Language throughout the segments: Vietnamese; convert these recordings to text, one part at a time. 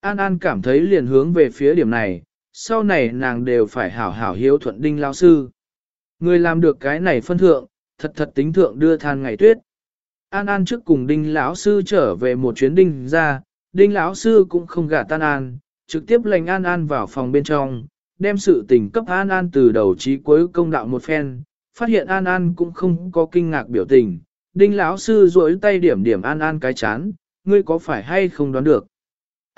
An An cảm thấy liền hướng về phía điểm này, sau này nàng đều phải hảo hảo hiếu thuận đinh lao sư. Người làm được cái này phân thượng, thật thật tính thượng đưa than ngày tuyết. An An trước cùng đinh lão sư trở về một chuyến đinh ra, đinh lão sư cũng không gả tan An, trực tiếp lệnh An An vào phòng bên trong, đem sự tình cấp An An từ đầu chí cuối công đạo một phen, phát hiện An An cũng không có kinh ngạc biểu tình. Đinh lão sư duỗi tay điểm điểm An An cái chán, ngươi có phải hay không đoán được?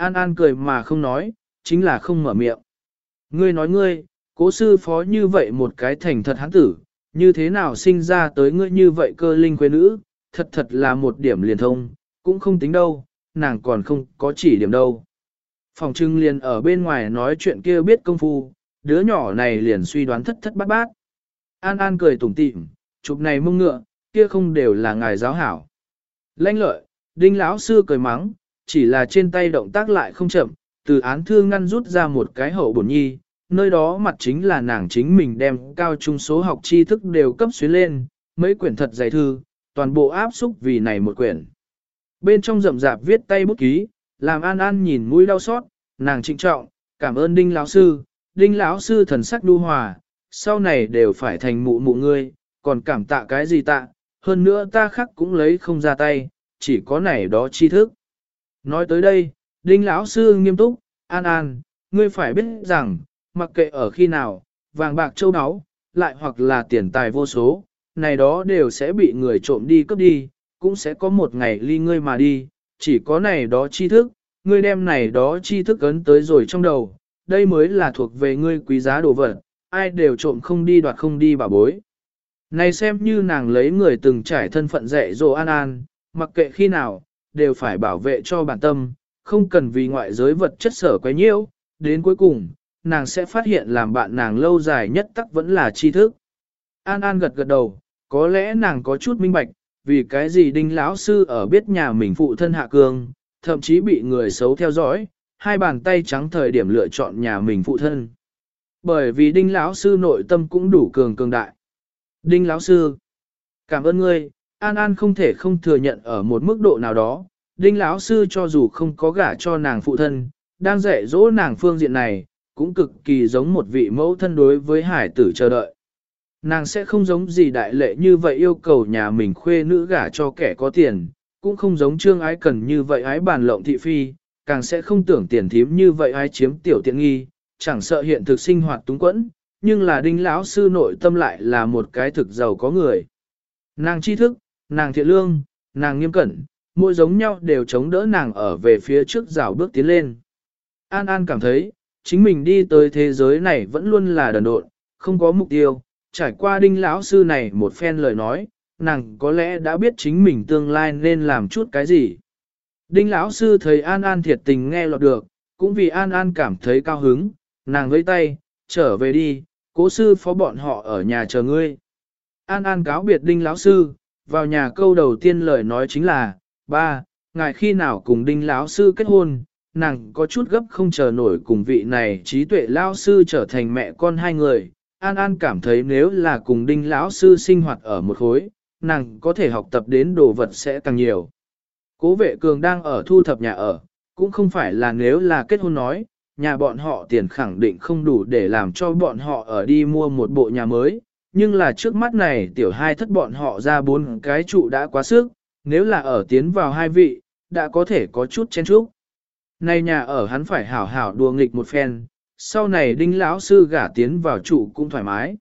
An An cười mà không nói, chính là không mở miệng. Ngươi nói ngươi, cố sư phó như vậy một cái thành thật hán tử, như thế nào sinh ra tới ngươi như vậy cơ linh quê nữ, thật thật là một điểm liền thông, cũng không tính đâu, nàng còn không có chỉ điểm đâu. Phòng trưng liền ở bên ngoài nói chuyện kia biết công phu, đứa nhỏ này liền suy đoán thất thất bát bát. An An cười tủm tỉm, chụp này mông ngựa, kia không đều là ngài giáo hảo. Lanh lợi, đinh lão sư cười mắng, chỉ là trên tay động tác lại không chậm, từ án thư ngăn rút ra một cái hậu bổn nhi, nơi đó mặt chính là nàng chính mình đem cao trung số học tri thức đều cấp xuyến lên, mấy quyển thật dày thư, toàn bộ áp xúc vì này một quyển. Bên trong rậm rạp viết tay bút ký, làm An An nhìn mũi đau xót, nàng trịnh trọng, cảm ơn Đinh lão sư, Đinh lão sư thần sắc đu hòa, sau này đều phải thành mụ mụ ngươi, còn cảm tạ cái gì tạ, hơn nữa ta khác cũng lấy không ra tay, chỉ có này đó tri thức. Nói tới đây, Đinh lão sư nghiêm túc, An An, ngươi phải biết rằng, mặc kệ ở khi nào, vàng bạc châu báu, lại hoặc là tiền tài vô số, này đó đều sẽ bị người trộm đi cướp đi, cũng sẽ có một ngày ly ngươi mà đi, chỉ có này đó tri thức, ngươi đem này đó tri thức ấn tới rồi trong đầu, đây mới là thuộc về ngươi quý giá đồ vật, ai đều trộm không đi đoạt không đi bà bối. Này xem như nàng lấy người từng trải thân phận dạy dỗ an an, mặc kệ khi nào, đều phải bảo vệ cho bản tâm, không cần vì ngoại giới vật chất sở quấy nhiễu, đến cuối cùng, nàng sẽ phát hiện làm bạn nàng lâu dài nhất tắc vẫn là tri thức. An An gật gật đầu, có lẽ nàng có chút minh bạch, vì cái gì đinh lão sư ở biết nhà mình phụ thân hạ cương, thậm chí bị người xấu theo dõi, hai bàn tay trắng thời điểm lựa chọn nhà mình phụ thân. Bởi vì đinh lão sư nội tâm cũng đủ cường cường đại. Đinh lão sư, cảm ơn ngươi, An An không thể không thừa nhận ở một mức độ nào đó, đinh lão sư cho dù không có gả cho nàng phụ thân, đang dạy dỗ nàng phương diện này, cũng cực kỳ giống một vị mẫu thân đối với hải tử chờ đợi. Nàng sẽ không giống gì đại lệ như vậy yêu cầu nhà mình khuê nữ gả cho kẻ có tiền, cũng không giống trương ái cần như vậy ái bàn lộng thị phi, càng sẽ không tưởng tiền thím như vậy ái chiếm tiểu tiện nghi, chẳng sợ hiện thực sinh hoạt túng quẫn, nhưng là đinh lão sư nội tâm lại là một cái thực giàu có người. Nàng tri thức, nàng thiện lương, nàng nghiêm cẩn, mỗi giống nhau đều chống đỡ nàng ở về phía trước rào bước tiến lên. An An cảm thấy, chính mình đi tới thế giới này vẫn luôn là đần độn, không có mục tiêu, trải qua đinh lão sư này một phen lời nói, nàng có lẽ đã biết chính mình tương lai nên làm chút cái gì. Đinh lão sư thấy An An thiệt tình nghe lọt được, cũng vì An An cảm thấy cao hứng, nàng vẫy tay, trở về đi, cố sư phó bọn họ ở nhà chờ ngươi. An An cáo biệt Đinh lão sư, vào nhà câu đầu tiên lời nói chính là, ba, ngài khi nào cùng Đinh lão sư kết hôn, nàng có chút gấp không chờ nổi cùng vị này trí tuệ lão sư trở thành mẹ con hai người. An An cảm thấy nếu là cùng Đinh lão sư sinh hoạt ở một khối, nàng có thể học tập đến đồ vật sẽ càng nhiều. Cố vệ cường đang ở thu thập nhà ở, cũng không phải là nếu là kết hôn nói, nhà bọn họ tiền khẳng định không đủ để làm cho bọn họ ở đi mua một bộ nhà mới, nhưng là trước mắt này tiểu hai thất bọn họ ra bốn cái trụ đã quá sức, nếu là ở tiến vào hai vị, đã có thể có chút chen chúc. Này nhà ở hắn phải hảo hảo đùa nghịch một phen, sau này đinh lão sư gả tiến vào trụ cũng thoải mái.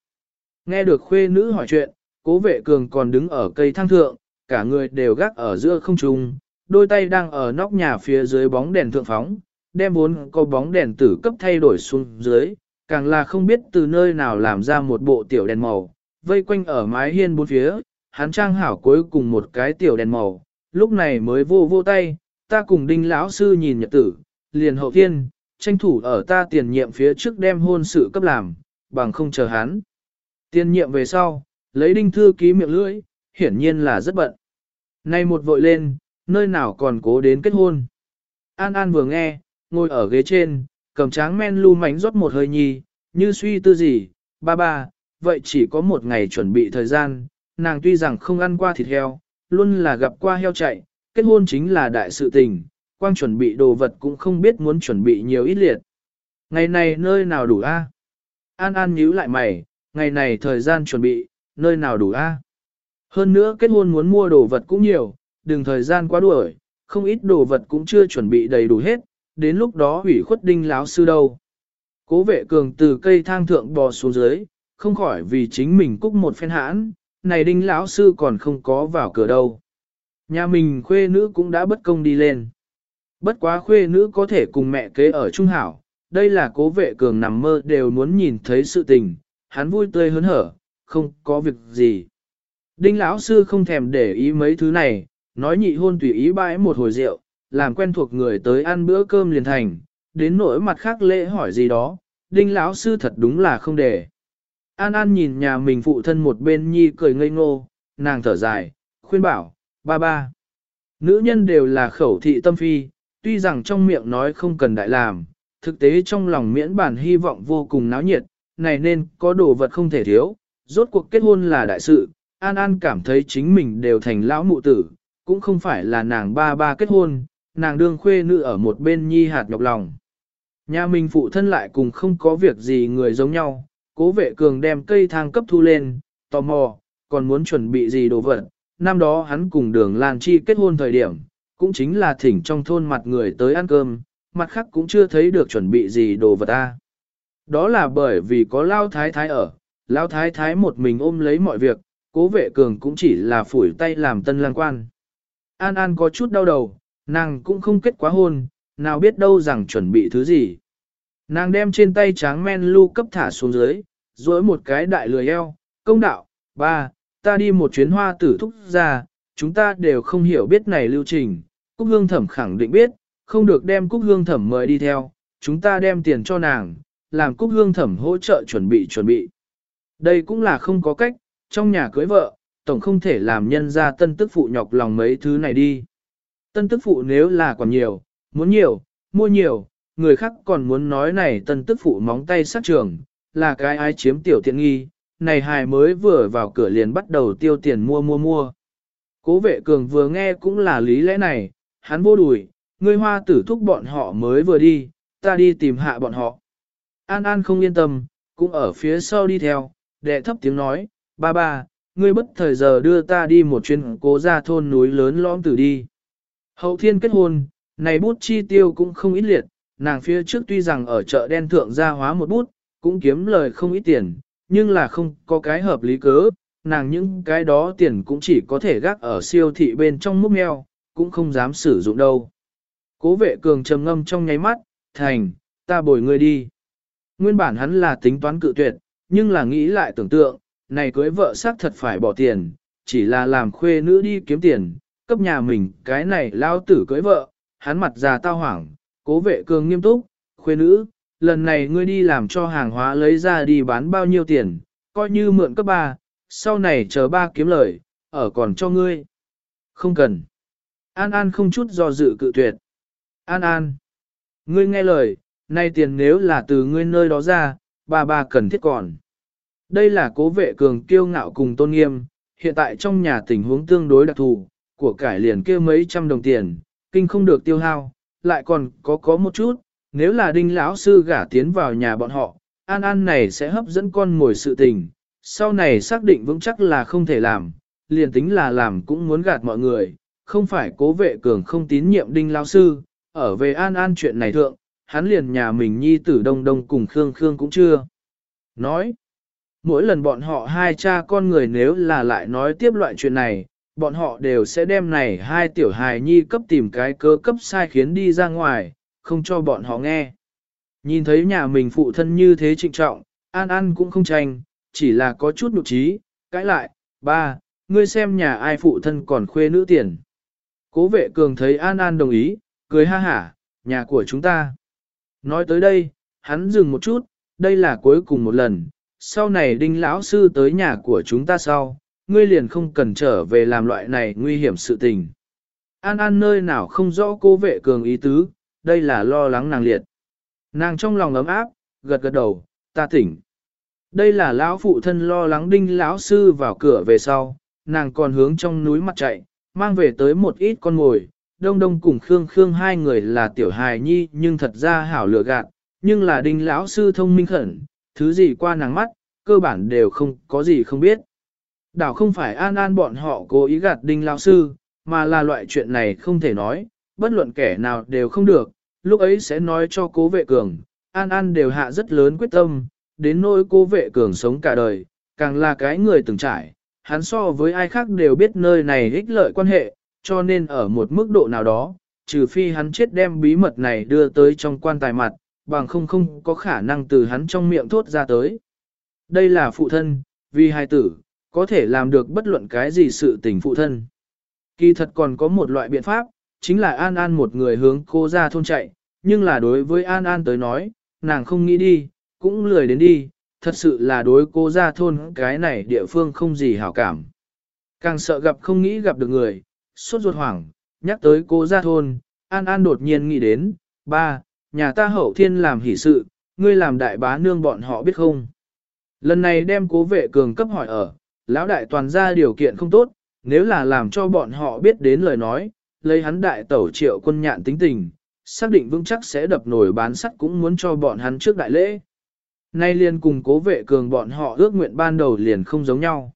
Nghe được khuê nữ hỏi chuyện, cố vệ cường còn đứng ở cây thang thượng, cả người đều gác ở giữa không trung, đôi tay đang ở nóc nhà phía dưới bóng đèn thượng phóng, đem vốn có bóng đèn tử cấp thay đổi xuống dưới, càng là không biết từ nơi nào làm ra một bộ tiểu đèn màu, vây quanh ở mái hiên bốn phía, hắn trang hảo cuối cùng một cái tiểu đèn màu, lúc này mới vô vô tay, ta cùng đinh lão sư nhìn nhật tử, liền hậu thiên, tranh thủ ở ta tiền nhiệm phía trước đem hôn sự cấp làm, bằng không chờ hắn. Tiền nhiệm về sau, lấy đinh thư ký miệng lưỡi, hiển nhiên là rất bận. Nay một vội lên, nơi nào còn cố đến kết hôn. An An vừa nghe, ngồi ở ghế trên, cầm tráng men lu mánh rót một hơi nhi, như suy tư gì, ba ba, vậy chỉ có một ngày chuẩn bị thời gian, nàng tuy rằng không ăn qua thịt heo, luôn là gặp qua heo chạy, kết hôn chính là đại sự tình, quang chuẩn bị đồ vật cũng không biết muốn chuẩn bị nhiều ít liệt. Ngày này nơi nào đủ a? An An nhíu lại mày, ngày này thời gian chuẩn bị, nơi nào đủ a? Hơn nữa kết hôn muốn mua đồ vật cũng nhiều, đừng thời gian quá đuổi, không ít đồ vật cũng chưa chuẩn bị đầy đủ hết, đến lúc đó hủy khuất đinh láo sư đâu. Cố vệ cường từ cây thang thượng bò xuống dưới, không khỏi vì chính mình cúc một phen hãn, này đinh lão sư còn không có vào cửa đâu. Nhà mình khuê nữ cũng đã bất công đi lên. Bất quá khuê nữ có thể cùng mẹ kế ở Trung Hảo, đây là cố vệ cường nằm mơ đều muốn nhìn thấy sự tình, hắn vui tươi hớn hở, không có việc gì. Đinh lão sư không thèm để ý mấy thứ này, nói nhị hôn tùy ý bãi một hồi rượu, làm quen thuộc người tới ăn bữa cơm liền thành, đến nỗi mặt khác lễ hỏi gì đó, đinh lão sư thật đúng là không để. An An nhìn nhà mình phụ thân một bên nhi cười ngây ngô, nàng thở dài, khuyên bảo, ba ba. Nữ nhân đều là khẩu thị tâm phi, tuy rằng trong miệng nói không cần đại làm, thực tế trong lòng miễn bản hy vọng vô cùng náo nhiệt, này nên có đồ vật không thể thiếu, rốt cuộc kết hôn là đại sự, An An cảm thấy chính mình đều thành lão mụ tử, cũng không phải là nàng ba ba kết hôn, nàng đương khuê nữ ở một bên nhi hạt nhọc lòng. Nhà mình phụ thân lại cùng không có việc gì người giống nhau, cố vệ cường đem cây thang cấp thu lên, tò mò, còn muốn chuẩn bị gì đồ vật. Năm đó hắn cùng đường Lan Chi kết hôn thời điểm, cũng chính là thỉnh trong thôn mặt người tới ăn cơm, mặt khác cũng chưa thấy được chuẩn bị gì đồ vật ta. Đó là bởi vì có Lao Thái Thái ở, Lao Thái Thái một mình ôm lấy mọi việc, cố vệ cường cũng chỉ là phủi tay làm tân lang quan. An An có chút đau đầu, nàng cũng không kết quá hôn, nào biết đâu rằng chuẩn bị thứ gì. Nàng đem trên tay tráng men lưu cấp thả xuống dưới, dối một cái đại lười eo, công đạo, ba, ta đi một chuyến hoa tử thúc ra, chúng ta đều không hiểu biết này lưu trình, Cúc Hương Thẩm khẳng định biết, không được đem Cúc Hương Thẩm mời đi theo, chúng ta đem tiền cho nàng, làm Cúc Hương Thẩm hỗ trợ chuẩn bị chuẩn bị. Đây cũng là không có cách, trong nhà cưới vợ, tổng không thể làm nhân ra tân tức phụ nhọc lòng mấy thứ này đi. Tân tức phụ nếu là còn nhiều, muốn nhiều, mua nhiều, người khác còn muốn nói này tân tức phụ móng tay sát trường, là cái ai chiếm tiểu tiện nghi, này hài mới vừa vào cửa liền bắt đầu tiêu tiền mua mua mua. Cố vệ cường vừa nghe cũng là lý lẽ này, hắn vô đùi, người hoa tử thúc bọn họ mới vừa đi, ta đi tìm hạ bọn họ. An An không yên tâm, cũng ở phía sau đi theo, đệ thấp tiếng nói, ba ba, ngươi bất thời giờ đưa ta đi một chuyến cố ra thôn núi lớn lõm tử đi. Hậu thiên kết hôn, này bút chi tiêu cũng không ít liệt, nàng phía trước tuy rằng ở chợ đen thượng gia hóa một bút, cũng kiếm lời không ít tiền, nhưng là không có cái hợp lý cớ, nàng những cái đó tiền cũng chỉ có thể gác ở siêu thị bên trong múc meo, cũng không dám sử dụng đâu. Cố vệ cường trầm ngâm trong nháy mắt, thành, ta bồi ngươi đi. Nguyên bản hắn là tính toán cự tuyệt, nhưng là nghĩ lại tưởng tượng, này cưới vợ xác thật phải bỏ tiền, chỉ là làm khuê nữ đi kiếm tiền, cấp nhà mình cái này lao tử cưới vợ, hắn mặt già tao hoảng, cố vệ cường nghiêm túc, khuê nữ, lần này ngươi đi làm cho hàng hóa lấy ra đi bán bao nhiêu tiền, coi như mượn cấp ba, sau này chờ ba kiếm lời, ở còn cho ngươi. Không cần. An An không chút do dự cự tuyệt. An An. Ngươi nghe lời, nay tiền nếu là từ ngươi nơi đó ra, ba ba cần thiết còn. Đây là cố vệ cường kiêu ngạo cùng tôn nghiêm, hiện tại trong nhà tình huống tương đối đặc thù, của cải liền kia mấy trăm đồng tiền, kinh không được tiêu hao, lại còn có có một chút, nếu là đinh lão sư gả tiến vào nhà bọn họ, an an này sẽ hấp dẫn con ngồi sự tình, sau này xác định vững chắc là không thể làm, liền tính là làm cũng muốn gạt mọi người, không phải cố vệ cường không tín nhiệm đinh lão sư, ở về an an chuyện này thượng, hắn liền nhà mình nhi tử đông đông cùng Khương Khương cũng chưa. Nói, mỗi lần bọn họ hai cha con người nếu là lại nói tiếp loại chuyện này, bọn họ đều sẽ đem này hai tiểu hài nhi cấp tìm cái cơ cấp sai khiến đi ra ngoài, không cho bọn họ nghe. Nhìn thấy nhà mình phụ thân như thế trịnh trọng, An An cũng không tranh, chỉ là có chút nụ trí, cãi lại, ba, ngươi xem nhà ai phụ thân còn khuê nữ tiền. Cố vệ cường thấy An An đồng ý, cười ha hả, nhà của chúng ta. Nói tới đây, hắn dừng một chút, đây là cuối cùng một lần, sau này đinh lão sư tới nhà của chúng ta sau, ngươi liền không cần trở về làm loại này nguy hiểm sự tình. An An nơi nào không rõ cô vệ cường ý tứ, đây là lo lắng nàng liệt. Nàng trong lòng ấm áp, gật gật đầu, ta tỉnh. Đây là lão phụ thân lo lắng đinh lão sư vào cửa về sau, nàng còn hướng trong núi mặt chạy, mang về tới một ít con ngồi, Đông Đông cùng Khương Khương hai người là tiểu hài nhi nhưng thật ra hảo lựa gạt, nhưng là đinh lão sư thông minh khẩn, thứ gì qua nàng mắt, cơ bản đều không có gì không biết. Đảo không phải an an bọn họ cố ý gạt đinh lão sư, mà là loại chuyện này không thể nói, bất luận kẻ nào đều không được, lúc ấy sẽ nói cho cố vệ cường, an an đều hạ rất lớn quyết tâm, đến nỗi cố vệ cường sống cả đời, càng là cái người từng trải, hắn so với ai khác đều biết nơi này ích lợi quan hệ, cho nên ở một mức độ nào đó, trừ phi hắn chết đem bí mật này đưa tới trong quan tài mặt, bằng không không có khả năng từ hắn trong miệng thốt ra tới. Đây là phụ thân, vì hai tử, có thể làm được bất luận cái gì sự tình phụ thân. Kỳ thật còn có một loại biện pháp, chính là An An một người hướng cô ra thôn chạy, nhưng là đối với An An tới nói, nàng không nghĩ đi, cũng lười đến đi, thật sự là đối cô ra thôn cái này địa phương không gì hảo cảm. Càng sợ gặp không nghĩ gặp được người, suốt ruột hoảng, nhắc tới cô ra thôn, An An đột nhiên nghĩ đến, ba, nhà ta hậu thiên làm hỷ sự, ngươi làm đại bá nương bọn họ biết không? Lần này đem cố vệ cường cấp hỏi ở, lão đại toàn ra điều kiện không tốt, nếu là làm cho bọn họ biết đến lời nói, lấy hắn đại tẩu triệu quân nhạn tính tình, xác định vững chắc sẽ đập nổi bán sắt cũng muốn cho bọn hắn trước đại lễ. Nay liền cùng cố vệ cường bọn họ ước nguyện ban đầu liền không giống nhau.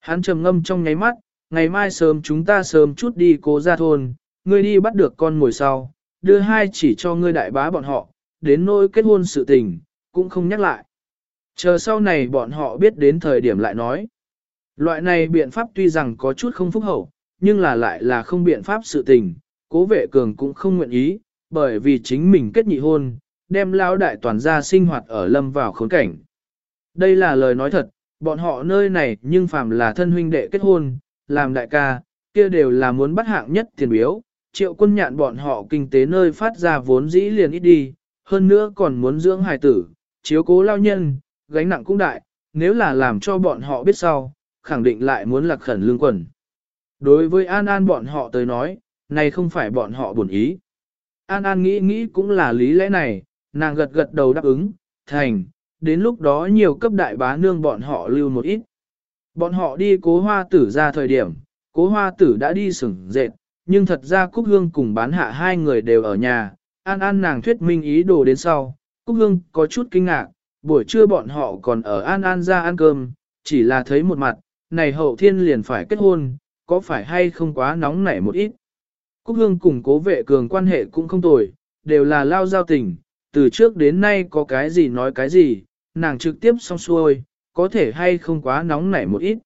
Hắn trầm ngâm trong nháy mắt, ngày mai sớm chúng ta sớm chút đi cố ra thôn, ngươi đi bắt được con ngồi sau, đưa hai chỉ cho ngươi đại bá bọn họ, đến nỗi kết hôn sự tình, cũng không nhắc lại. Chờ sau này bọn họ biết đến thời điểm lại nói. Loại này biện pháp tuy rằng có chút không phúc hậu, nhưng là lại là không biện pháp sự tình, cố vệ cường cũng không nguyện ý, bởi vì chính mình kết nhị hôn, đem lão đại toàn gia sinh hoạt ở lâm vào khốn cảnh. Đây là lời nói thật, bọn họ nơi này nhưng phàm là thân huynh đệ kết hôn, làm đại ca, kia đều là muốn bắt hạng nhất tiền biếu, triệu quân nhạn bọn họ kinh tế nơi phát ra vốn dĩ liền ít đi, hơn nữa còn muốn dưỡng hài tử, chiếu cố lao nhân, gánh nặng cũng đại, nếu là làm cho bọn họ biết sau, khẳng định lại muốn lạc khẩn lương quần. Đối với An An bọn họ tới nói, này không phải bọn họ buồn ý. An An nghĩ nghĩ cũng là lý lẽ này, nàng gật gật đầu đáp ứng, thành, đến lúc đó nhiều cấp đại bá nương bọn họ lưu một ít. Bọn họ đi cố hoa tử ra thời điểm, cố hoa tử đã đi sửng dệt, nhưng thật ra Cúc Hương cùng bán hạ hai người đều ở nhà, An An nàng thuyết minh ý đồ đến sau, Cúc Hương có chút kinh ngạc, buổi trưa bọn họ còn ở An An ra ăn cơm, chỉ là thấy một mặt, này hậu thiên liền phải kết hôn, có phải hay không quá nóng nảy một ít. Cúc Hương cùng cố vệ cường quan hệ cũng không tồi, đều là lao giao tình, từ trước đến nay có cái gì nói cái gì, nàng trực tiếp xong xuôi, có thể hay không quá nóng nảy một ít.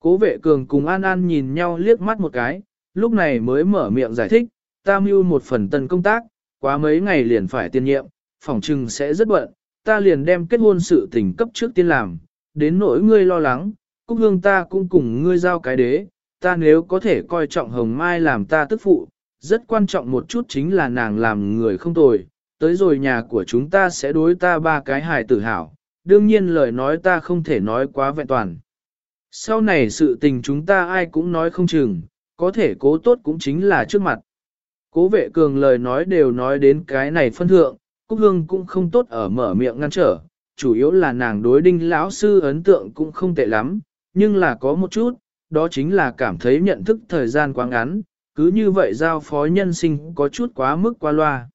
Cố vệ cường cùng An An nhìn nhau liếc mắt một cái, lúc này mới mở miệng giải thích, ta mưu một phần tần công tác, quá mấy ngày liền phải tiên nhiệm, phòng trừng sẽ rất bận, ta liền đem kết hôn sự tình cấp trước tiên làm, đến nỗi ngươi lo lắng, Cúc Hương ta cũng cùng ngươi giao cái đế, ta nếu có thể coi trọng Hồng Mai làm ta tức phụ, rất quan trọng một chút chính là nàng làm người không tồi, tới rồi nhà của chúng ta sẽ đối ta ba cái hài tử hảo, đương nhiên lời nói ta không thể nói quá vẹn toàn. Sau này sự tình chúng ta ai cũng nói không chừng, có thể cố tốt cũng chính là trước mặt. Cố vệ cường lời nói đều nói đến cái này phân thượng, Cúc Hương cũng không tốt ở mở miệng ngăn trở, chủ yếu là nàng đối đinh lão sư ấn tượng cũng không tệ lắm, nhưng là có một chút, đó chính là cảm thấy nhận thức thời gian quá ngắn, cứ như vậy giao phó nhân sinh có chút quá mức qua loa.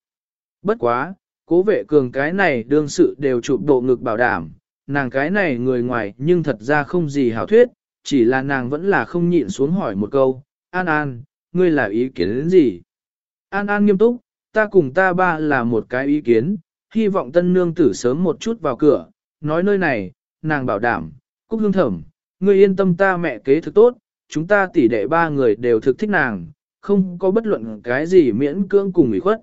Bất quá, cố vệ cường cái này đương sự đều chụp độ ngực bảo đảm, nàng cái này người ngoài nhưng thật ra không gì hảo thuyết, chỉ là nàng vẫn là không nhịn xuống hỏi một câu, An An, ngươi là ý kiến đến gì? An An nghiêm túc, ta cùng ta ba là một cái ý kiến, hy vọng tân nương tử sớm một chút vào cửa, nói nơi này, nàng bảo đảm, cúc hương thẩm, ngươi yên tâm ta mẹ kế thực tốt, chúng ta tỷ đệ ba người đều thực thích nàng, không có bất luận cái gì miễn cưỡng cùng ủy khuất.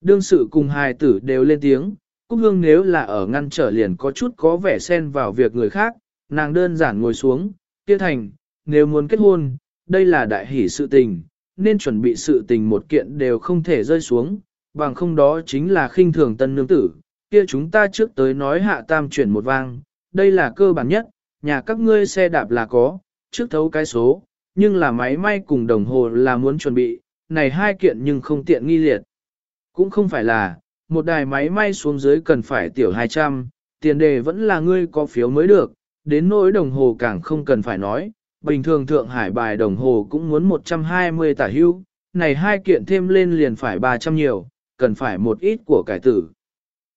Đương sự cùng hài tử đều lên tiếng, Cúc Hương nếu là ở ngăn trở liền có chút có vẻ xen vào việc người khác, nàng đơn giản ngồi xuống, kia thành, nếu muốn kết hôn, đây là đại hỷ sự tình, nên chuẩn bị sự tình một kiện đều không thể rơi xuống, bằng không đó chính là khinh thường tân nương tử, kia chúng ta trước tới nói hạ tam chuyển một vang, đây là cơ bản nhất, nhà các ngươi xe đạp là có, trước thấu cái số, nhưng là máy may cùng đồng hồ là muốn chuẩn bị, này hai kiện nhưng không tiện nghi liệt. Cũng không phải là, một đài máy may xuống dưới cần phải tiểu 200, tiền đề vẫn là ngươi có phiếu mới được, đến nỗi đồng hồ càng không cần phải nói, bình thường Thượng Hải bài đồng hồ cũng muốn 120 tả hưu, này hai kiện thêm lên liền phải 300 nhiều, cần phải một ít của cải tử.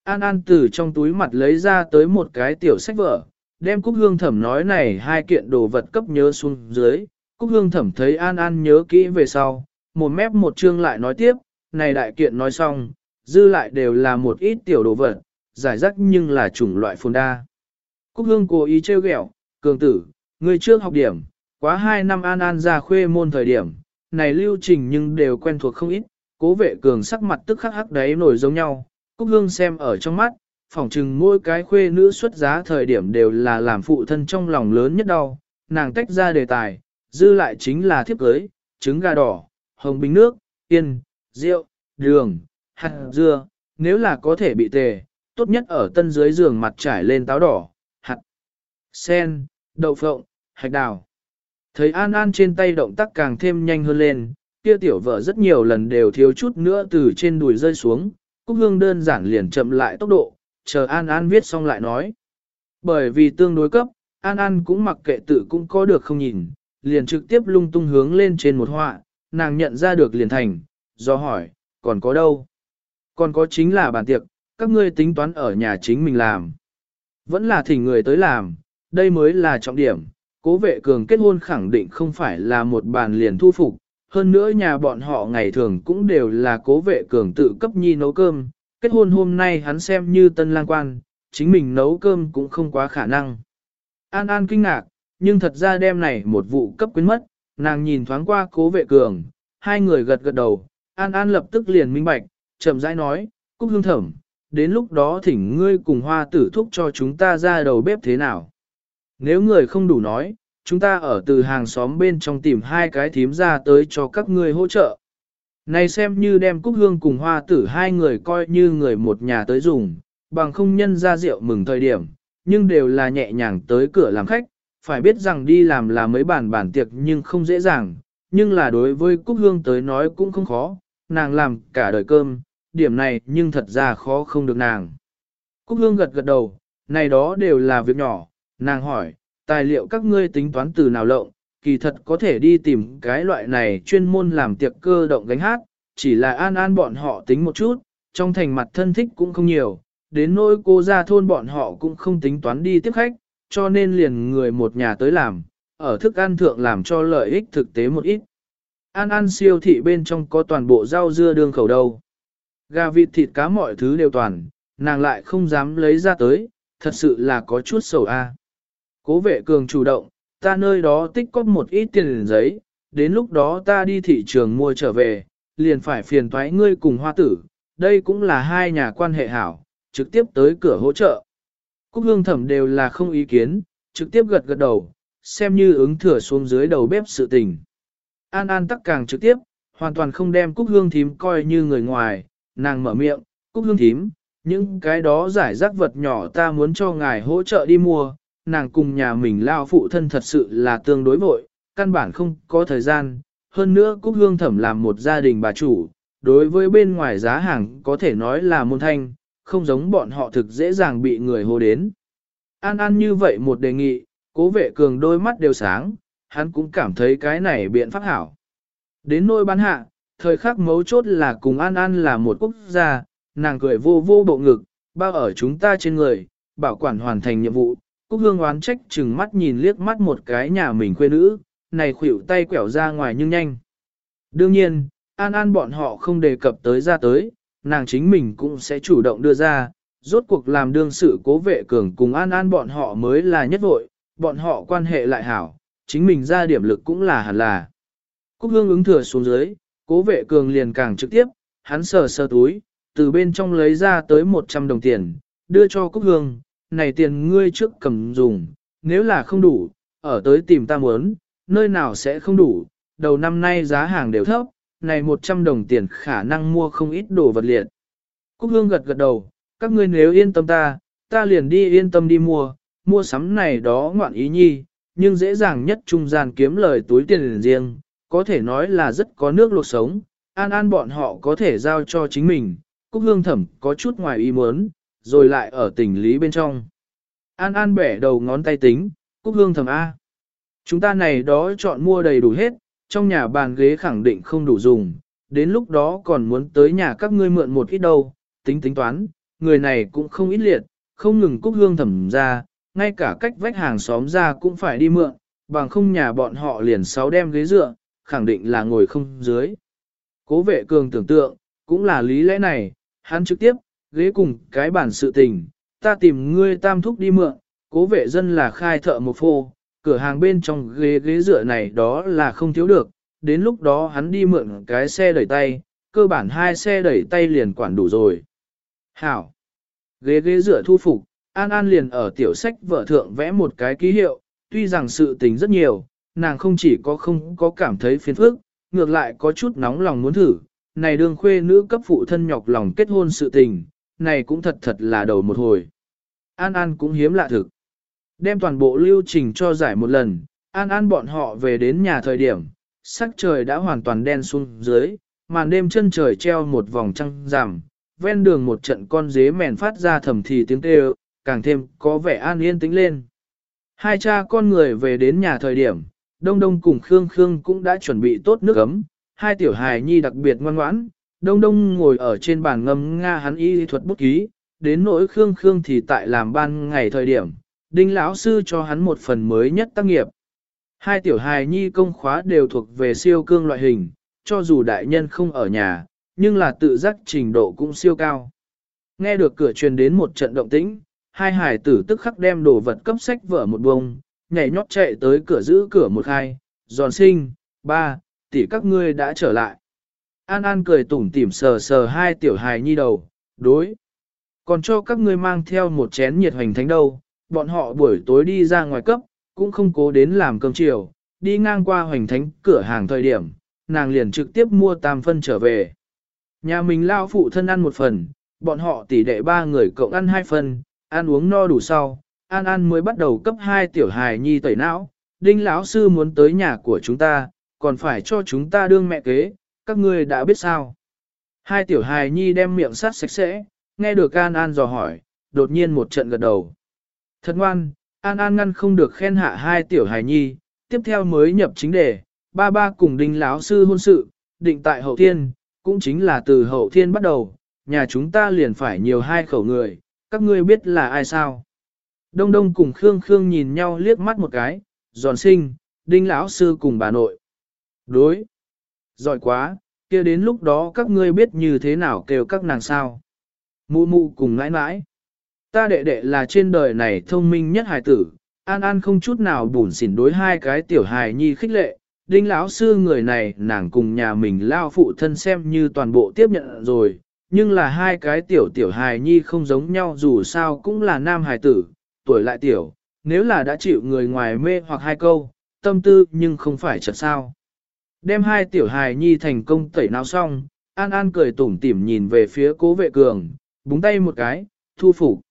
An An từ trong túi mặt lấy ra tới một cái tiểu sách vở, đem Cúc Hương Thẩm nói này hai kiện đồ vật cấp nhớ xuống dưới. Cúc Hương Thẩm thấy An An nhớ kỹ về sau, một mép một chương lại nói tiếp, này đại kiện nói xong, dư lại đều là một ít tiểu đồ vật, giải rắc nhưng là chủng loại phồn đa. Cúc Hương cố ý trêu ghẹo, cường tử, người trước học điểm, quá hai năm An An ra khuê môn thời điểm, này lưu trình nhưng đều quen thuộc không ít, cố vệ cường sắc mặt tức khắc hắc đấy nổi giống nhau, Cúc Hương xem ở trong mắt, phỏng chừng mỗi cái khuê nữ xuất giá thời điểm đều là làm phụ thân trong lòng lớn nhất đau, nàng tách ra đề tài, dư lại chính là thiếp cưới, trứng gà đỏ, hồng bình nước, tiên, rượu, đường, hạt dưa, nếu là có thể bị tề, tốt nhất ở tân dưới giường mặt trải lên táo đỏ, hạt, sen, đậu phộng, hạch đào. Thấy An An trên tay động tác càng thêm nhanh hơn lên, kia tiểu vợ rất nhiều lần đều thiếu chút nữa từ trên đùi rơi xuống, Cúc Hương đơn giản liền chậm lại tốc độ, chờ An An viết xong lại nói. Bởi vì tương đối cấp, An An cũng mặc kệ tự cũng có được không nhìn, liền trực tiếp lung tung hướng lên trên một họa, nàng nhận ra được liền thành, do hỏi, còn có đâu? Còn có chính là bàn tiệc, các ngươi tính toán ở nhà chính mình làm. Vẫn là thỉnh người tới làm, đây mới là trọng điểm. Cố vệ cường kết hôn khẳng định không phải là một bàn liền thu phục, hơn nữa nhà bọn họ ngày thường cũng đều là cố vệ cường tự cấp nhi nấu cơm, kết hôn hôm nay hắn xem như tân lang quan, chính mình nấu cơm cũng không quá khả năng. An An kinh ngạc, nhưng thật ra đêm này một vụ cấp quyến mất, nàng nhìn thoáng qua cố vệ cường, hai người gật gật đầu, An An lập tức liền minh bạch, chậm rãi nói, Cúc Hương Thẩm, đến lúc đó thỉnh ngươi cùng hoa tử thúc cho chúng ta ra đầu bếp thế nào. Nếu người không đủ nói, chúng ta ở từ hàng xóm bên trong tìm hai cái thím ra tới cho các ngươi hỗ trợ. Này xem như đem cúc hương cùng hoa tử hai người coi như người một nhà tới dùng, bằng không nhân ra rượu mừng thời điểm, nhưng đều là nhẹ nhàng tới cửa làm khách, phải biết rằng đi làm là mấy bản bản tiệc nhưng không dễ dàng, nhưng là đối với cúc hương tới nói cũng không khó, nàng làm cả đời cơm, điểm này nhưng thật ra khó không được nàng. Cúc hương gật gật đầu, này đó đều là việc nhỏ, nàng hỏi, tài liệu các ngươi tính toán từ nào lộng, kỳ thật có thể đi tìm cái loại này chuyên môn làm tiệc cơ động gánh hát, chỉ là an an bọn họ tính một chút, trong thành mặt thân thích cũng không nhiều, đến nỗi cô ra thôn bọn họ cũng không tính toán đi tiếp khách, cho nên liền người một nhà tới làm, ở thức ăn thượng làm cho lợi ích thực tế một ít. An An siêu thị bên trong có toàn bộ rau dưa đương khẩu đầu. Gà vịt thịt cá mọi thứ đều toàn, nàng lại không dám lấy ra tới, thật sự là có chút sầu a. Cố vệ cường chủ động, ta nơi đó tích có một ít tiền giấy, đến lúc đó ta đi thị trường mua trở về, liền phải phiền toái ngươi cùng hoa tử, đây cũng là hai nhà quan hệ hảo, trực tiếp tới cửa hỗ trợ. Cúc hương thẩm đều là không ý kiến, trực tiếp gật gật đầu, xem như ứng thừa xuống dưới đầu bếp sự tình. An An tắc càng trực tiếp, hoàn toàn không đem Cúc hương thím coi như người ngoài, nàng mở miệng, Cúc hương thím, những cái đó giải rác vật nhỏ ta muốn cho ngài hỗ trợ đi mua, nàng cùng nhà mình lao phụ thân thật sự là tương đối vội, căn bản không có thời gian, hơn nữa Cúc Hương Thẩm làm một gia đình bà chủ, đối với bên ngoài giá hàng có thể nói là môn thanh, không giống bọn họ thực dễ dàng bị người hô đến. An An như vậy một đề nghị, cố vệ cường đôi mắt đều sáng, hắn cũng cảm thấy cái này biện pháp hảo. Đến nôi bán hạ, thời khắc mấu chốt là cùng An An là một quốc gia, nàng cười vô vô bộ ngực, bao ở chúng ta trên người, bảo quản hoàn thành nhiệm vụ, Cúc hương oán trách chừng mắt nhìn liếc mắt một cái nhà mình quê nữ, này khuỷu tay quẻo ra ngoài nhưng nhanh. Đương nhiên, an an bọn họ không đề cập tới ra tới, nàng chính mình cũng sẽ chủ động đưa ra, rốt cuộc làm đương sự cố vệ cường cùng an an bọn họ mới là nhất vội, bọn họ quan hệ lại hảo, chính mình ra điểm lực cũng là hẳn là. Cúc hương ứng thừa xuống dưới, cố vệ cường liền càng trực tiếp, hắn sờ sờ túi, từ bên trong lấy ra tới 100 đồng tiền, đưa cho Cúc hương, này tiền ngươi trước cầm dùng, nếu là không đủ, ở tới tìm ta muốn, nơi nào sẽ không đủ, đầu năm nay giá hàng đều thấp, này 100 đồng tiền khả năng mua không ít đồ vật liệt. Cúc Hương gật gật đầu, các ngươi nếu yên tâm ta, ta liền đi yên tâm đi mua, mua sắm này đó ngoạn ý nhi, nhưng dễ dàng nhất trung gian kiếm lời túi tiền riêng, có thể nói là rất có nước luộc sống, an an bọn họ có thể giao cho chính mình, Cúc Hương thẩm có chút ngoài ý muốn, rồi lại ở tình lý bên trong. An An bẻ đầu ngón tay tính, Cúc Hương thầm A. Chúng ta này đó chọn mua đầy đủ hết, trong nhà bàn ghế khẳng định không đủ dùng, đến lúc đó còn muốn tới nhà các ngươi mượn một ít đâu, tính tính toán, người này cũng không ít liệt, không ngừng cúc hương thẩm ra, ngay cả cách vách hàng xóm ra cũng phải đi mượn, bằng không nhà bọn họ liền sáu đem ghế dựa, khẳng định là ngồi không dưới. Cố vệ cường tưởng tượng, cũng là lý lẽ này, hắn trực tiếp, ghế cùng cái bản sự tình, ta tìm ngươi tam thúc đi mượn, cố vệ dân là khai thợ một phô, cửa hàng bên trong ghế ghế dựa này đó là không thiếu được, đến lúc đó hắn đi mượn cái xe đẩy tay, cơ bản hai xe đẩy tay liền quản đủ rồi. Hảo! Ghế ghế dựa thu phục, An An liền ở tiểu sách vợ thượng vẽ một cái ký hiệu, tuy rằng sự tình rất nhiều, nàng không chỉ có không có cảm thấy phiền phức, ngược lại có chút nóng lòng muốn thử, này đương khuê nữ cấp phụ thân nhọc lòng kết hôn sự tình, này cũng thật thật là đầu một hồi. An An cũng hiếm lạ thực. Đem toàn bộ lưu trình cho giải một lần, An An bọn họ về đến nhà thời điểm, sắc trời đã hoàn toàn đen xuống dưới, màn đêm chân trời treo một vòng trăng rằm, ven đường một trận con dế mèn phát ra thầm thì tiếng kêu, càng thêm có vẻ an yên tĩnh lên. Hai cha con người về đến nhà thời điểm, Đông Đông cùng Khương Khương cũng đã chuẩn bị tốt nước ấm, hai tiểu hài nhi đặc biệt ngoan ngoãn, Đông Đông ngồi ở trên bàn ngâm Nga hắn y thuật bút ký, đến nỗi Khương Khương thì tại làm ban ngày thời điểm, Đinh lão sư cho hắn một phần mới nhất tác nghiệp. Hai tiểu hài nhi công khóa đều thuộc về siêu cương loại hình, cho dù đại nhân không ở nhà, nhưng là tự giác trình độ cũng siêu cao. Nghe được cửa truyền đến một trận động tĩnh, hai hài tử tức khắc đem đồ vật cấp sách vở một bông, nhảy nhót chạy tới cửa giữ cửa một hai, giòn sinh, ba, tỷ các ngươi đã trở lại. An An cười tủm tỉm sờ sờ hai tiểu hài nhi đầu, đối. Còn cho các ngươi mang theo một chén nhiệt hoành thánh đâu, bọn họ buổi tối đi ra ngoài cấp, cũng không cố đến làm cơm chiều, đi ngang qua hoành thánh cửa hàng thời điểm, nàng liền trực tiếp mua tam phân trở về. Nhà mình lao phụ thân ăn một phần, bọn họ tỷ đệ ba người cộng ăn hai phần, ăn uống no đủ sau, An An mới bắt đầu cấp hai tiểu hài nhi tẩy não, đinh lão sư muốn tới nhà của chúng ta, còn phải cho chúng ta đương mẹ kế, các ngươi đã biết sao. Hai tiểu hài nhi đem miệng sát sạch sẽ, nghe được An An dò hỏi, đột nhiên một trận gật đầu. Thật ngoan, An An ngăn không được khen hạ hai tiểu hài nhi, tiếp theo mới nhập chính đề, ba ba cùng đinh lão sư hôn sự, định tại hậu thiên, cũng chính là từ hậu thiên bắt đầu, nhà chúng ta liền phải nhiều hai khẩu người, các ngươi biết là ai sao. Đông Đông cùng Khương Khương nhìn nhau liếc mắt một cái, giòn sinh, đinh lão sư cùng bà nội. Đối. Giỏi quá, kia đến lúc đó các ngươi biết như thế nào kêu các nàng sao. Mụ mụ cùng ngãi ngãi. Ta đệ đệ là trên đời này thông minh nhất hài tử, An An không chút nào bùn xỉn đối hai cái tiểu hài nhi khích lệ, đinh lão sư người này nàng cùng nhà mình lao phụ thân xem như toàn bộ tiếp nhận rồi, nhưng là hai cái tiểu tiểu hài nhi không giống nhau dù sao cũng là nam hài tử, tuổi lại tiểu, nếu là đã chịu người ngoài mê hoặc hai câu, tâm tư nhưng không phải chật sao. Đem hai tiểu hài nhi thành công tẩy não xong, An An cười tủm tỉm nhìn về phía cố vệ cường, búng tay một cái, thu phục.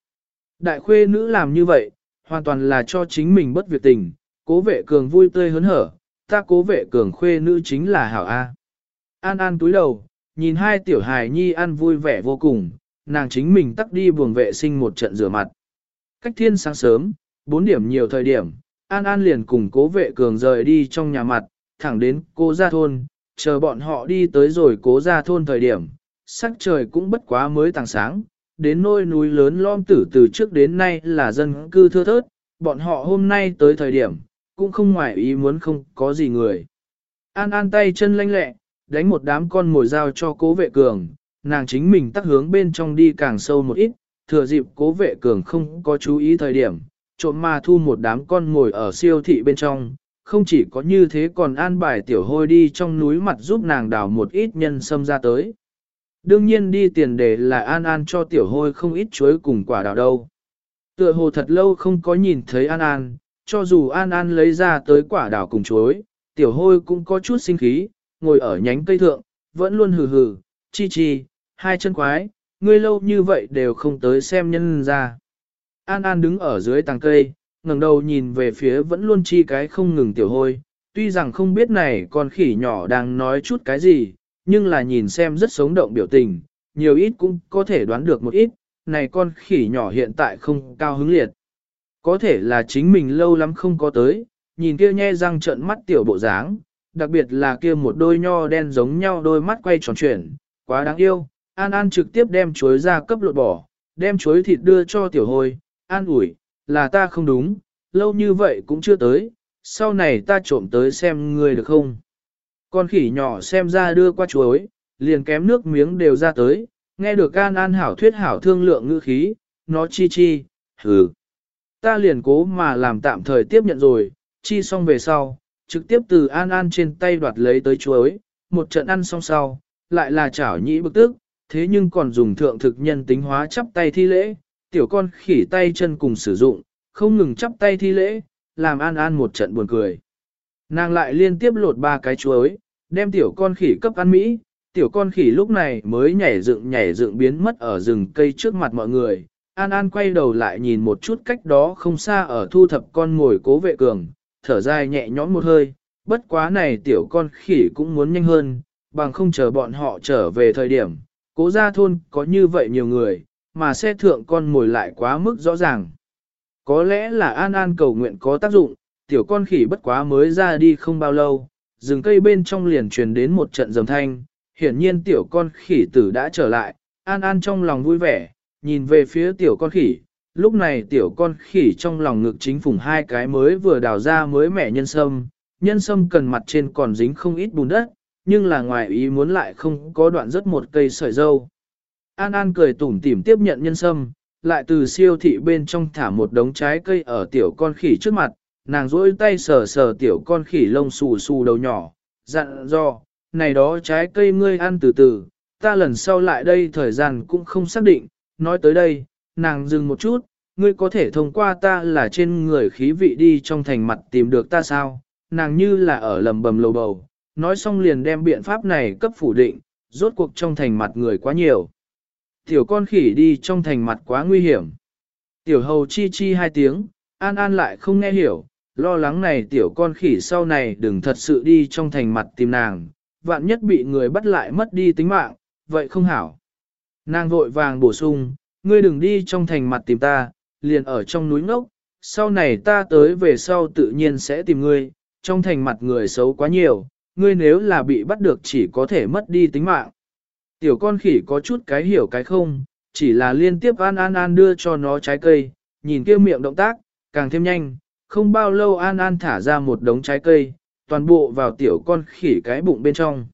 Đại khuê nữ làm như vậy, hoàn toàn là cho chính mình bất việc tình, cố vệ cường vui tươi hớn hở, ta cố vệ cường khuê nữ chính là hảo A. An An túi đầu, nhìn hai tiểu hài nhi ăn vui vẻ vô cùng, nàng chính mình tắt đi buồng vệ sinh một trận rửa mặt. Cách thiên sáng sớm, bốn điểm nhiều thời điểm, An An liền cùng cố vệ cường rời đi trong nhà mặt, thẳng đến cố gia thôn, chờ bọn họ đi tới rồi cố gia thôn thời điểm, sắc trời cũng bất quá mới tàng sáng, đến nôi núi lớn lom tử từ trước đến nay là dân cư thưa thớt, bọn họ hôm nay tới thời điểm, cũng không ngoài ý muốn không có gì người. An An tay chân lanh lẹ, đánh một đám con mồi dao cho cố vệ cường, nàng chính mình tắt hướng bên trong đi càng sâu một ít, thừa dịp cố vệ cường không có chú ý thời điểm, trộm mà thu một đám con ngồi ở siêu thị bên trong, không chỉ có như thế còn an bài tiểu hôi đi trong núi mặt giúp nàng đào một ít nhân sâm ra tới. Đương nhiên đi tiền đề là an an cho tiểu hôi không ít chuối cùng quả đào đâu. Tựa hồ thật lâu không có nhìn thấy an an, cho dù an an lấy ra tới quả đào cùng chuối, tiểu hôi cũng có chút sinh khí, ngồi ở nhánh cây thượng, vẫn luôn hừ hừ, chi chi, hai chân quái, ngươi lâu như vậy đều không tới xem nhân ra. An An đứng ở dưới tàng cây, ngẩng đầu nhìn về phía vẫn luôn chi cái không ngừng tiểu hôi, tuy rằng không biết này con khỉ nhỏ đang nói chút cái gì, nhưng là nhìn xem rất sống động biểu tình, nhiều ít cũng có thể đoán được một ít, này con khỉ nhỏ hiện tại không cao hứng liệt. Có thể là chính mình lâu lắm không có tới, nhìn kia nhe răng trợn mắt tiểu bộ dáng, đặc biệt là kia một đôi nho đen giống nhau đôi mắt quay tròn chuyển, quá đáng yêu. An An trực tiếp đem chuối ra cấp lột bỏ, đem chuối thịt đưa cho tiểu hồi, an ủi, là ta không đúng, lâu như vậy cũng chưa tới, sau này ta trộm tới xem người được không. Con khỉ nhỏ xem ra đưa qua chuối, liền kém nước miếng đều ra tới, nghe được Gan An hảo thuyết hảo thương lượng ngữ khí, nó chi chi, hừ. Ta liền cố mà làm tạm thời tiếp nhận rồi, chi xong về sau, trực tiếp từ An An trên tay đoạt lấy tới chuối, một trận ăn xong sau, lại là chảo nhĩ bực tức, thế nhưng còn dùng thượng thực nhân tính hóa chắp tay thi lễ, tiểu con khỉ tay chân cùng sử dụng, không ngừng chắp tay thi lễ, làm An An một trận buồn cười. Nàng lại liên tiếp lột ba cái chuối, đem tiểu con khỉ cấp ăn Mỹ, tiểu con khỉ lúc này mới nhảy dựng nhảy dựng biến mất ở rừng cây trước mặt mọi người. An An quay đầu lại nhìn một chút cách đó không xa ở thu thập con ngồi cố vệ cường, thở dài nhẹ nhõm một hơi, bất quá này tiểu con khỉ cũng muốn nhanh hơn, bằng không chờ bọn họ trở về thời điểm, cố gia thôn có như vậy nhiều người, mà xe thượng con ngồi lại quá mức rõ ràng. Có lẽ là An An cầu nguyện có tác dụng, tiểu con khỉ bất quá mới ra đi không bao lâu, rừng cây bên trong liền truyền đến một trận dầm thanh, hiển nhiên tiểu con khỉ tử đã trở lại, An An trong lòng vui vẻ, nhìn về phía tiểu con khỉ, lúc này tiểu con khỉ trong lòng ngực chính phủng hai cái mới vừa đào ra mới mẻ nhân sâm, nhân sâm cần mặt trên còn dính không ít bùn đất, nhưng là ngoài ý muốn lại không có đoạn rất một cây sợi dâu. An An cười tủm tỉm tiếp nhận nhân sâm, lại từ siêu thị bên trong thả một đống trái cây ở tiểu con khỉ trước mặt, nàng rỗi tay sờ sờ tiểu con khỉ lông xù xù đầu nhỏ, dặn do, này đó trái cây ngươi ăn từ từ, ta lần sau lại đây thời gian cũng không xác định, nói tới đây, nàng dừng một chút, ngươi có thể thông qua ta là trên người khí vị đi trong thành mặt tìm được ta sao, nàng như là ở lầm bầm lầu bầu, nói xong liền đem biện pháp này cấp phủ định, rốt cuộc trong thành mặt người quá nhiều. Tiểu con khỉ đi trong thành mặt quá nguy hiểm. Tiểu hầu chi chi hai tiếng, an an lại không nghe hiểu, lo lắng này tiểu con khỉ sau này đừng thật sự đi trong thành mặt tìm nàng, vạn nhất bị người bắt lại mất đi tính mạng, vậy không hảo. Nàng vội vàng bổ sung, ngươi đừng đi trong thành mặt tìm ta, liền ở trong núi ngốc, sau này ta tới về sau tự nhiên sẽ tìm ngươi, trong thành mặt người xấu quá nhiều, ngươi nếu là bị bắt được chỉ có thể mất đi tính mạng. Tiểu con khỉ có chút cái hiểu cái không, chỉ là liên tiếp an an an đưa cho nó trái cây, nhìn kia miệng động tác, càng thêm nhanh, không bao lâu an an thả ra một đống trái cây, toàn bộ vào tiểu con khỉ cái bụng bên trong.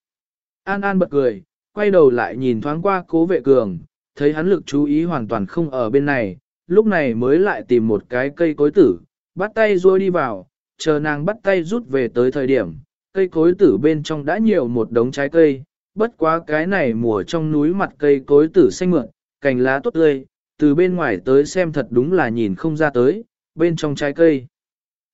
An an bật cười, quay đầu lại nhìn thoáng qua cố vệ cường, thấy hắn lực chú ý hoàn toàn không ở bên này, lúc này mới lại tìm một cái cây cối tử, bắt tay rồi đi vào, chờ nàng bắt tay rút về tới thời điểm, cây cối tử bên trong đã nhiều một đống trái cây, bất quá cái này mùa trong núi mặt cây cối tử xanh mượn, cành lá tốt tươi, từ bên ngoài tới xem thật đúng là nhìn không ra tới, bên trong trái cây.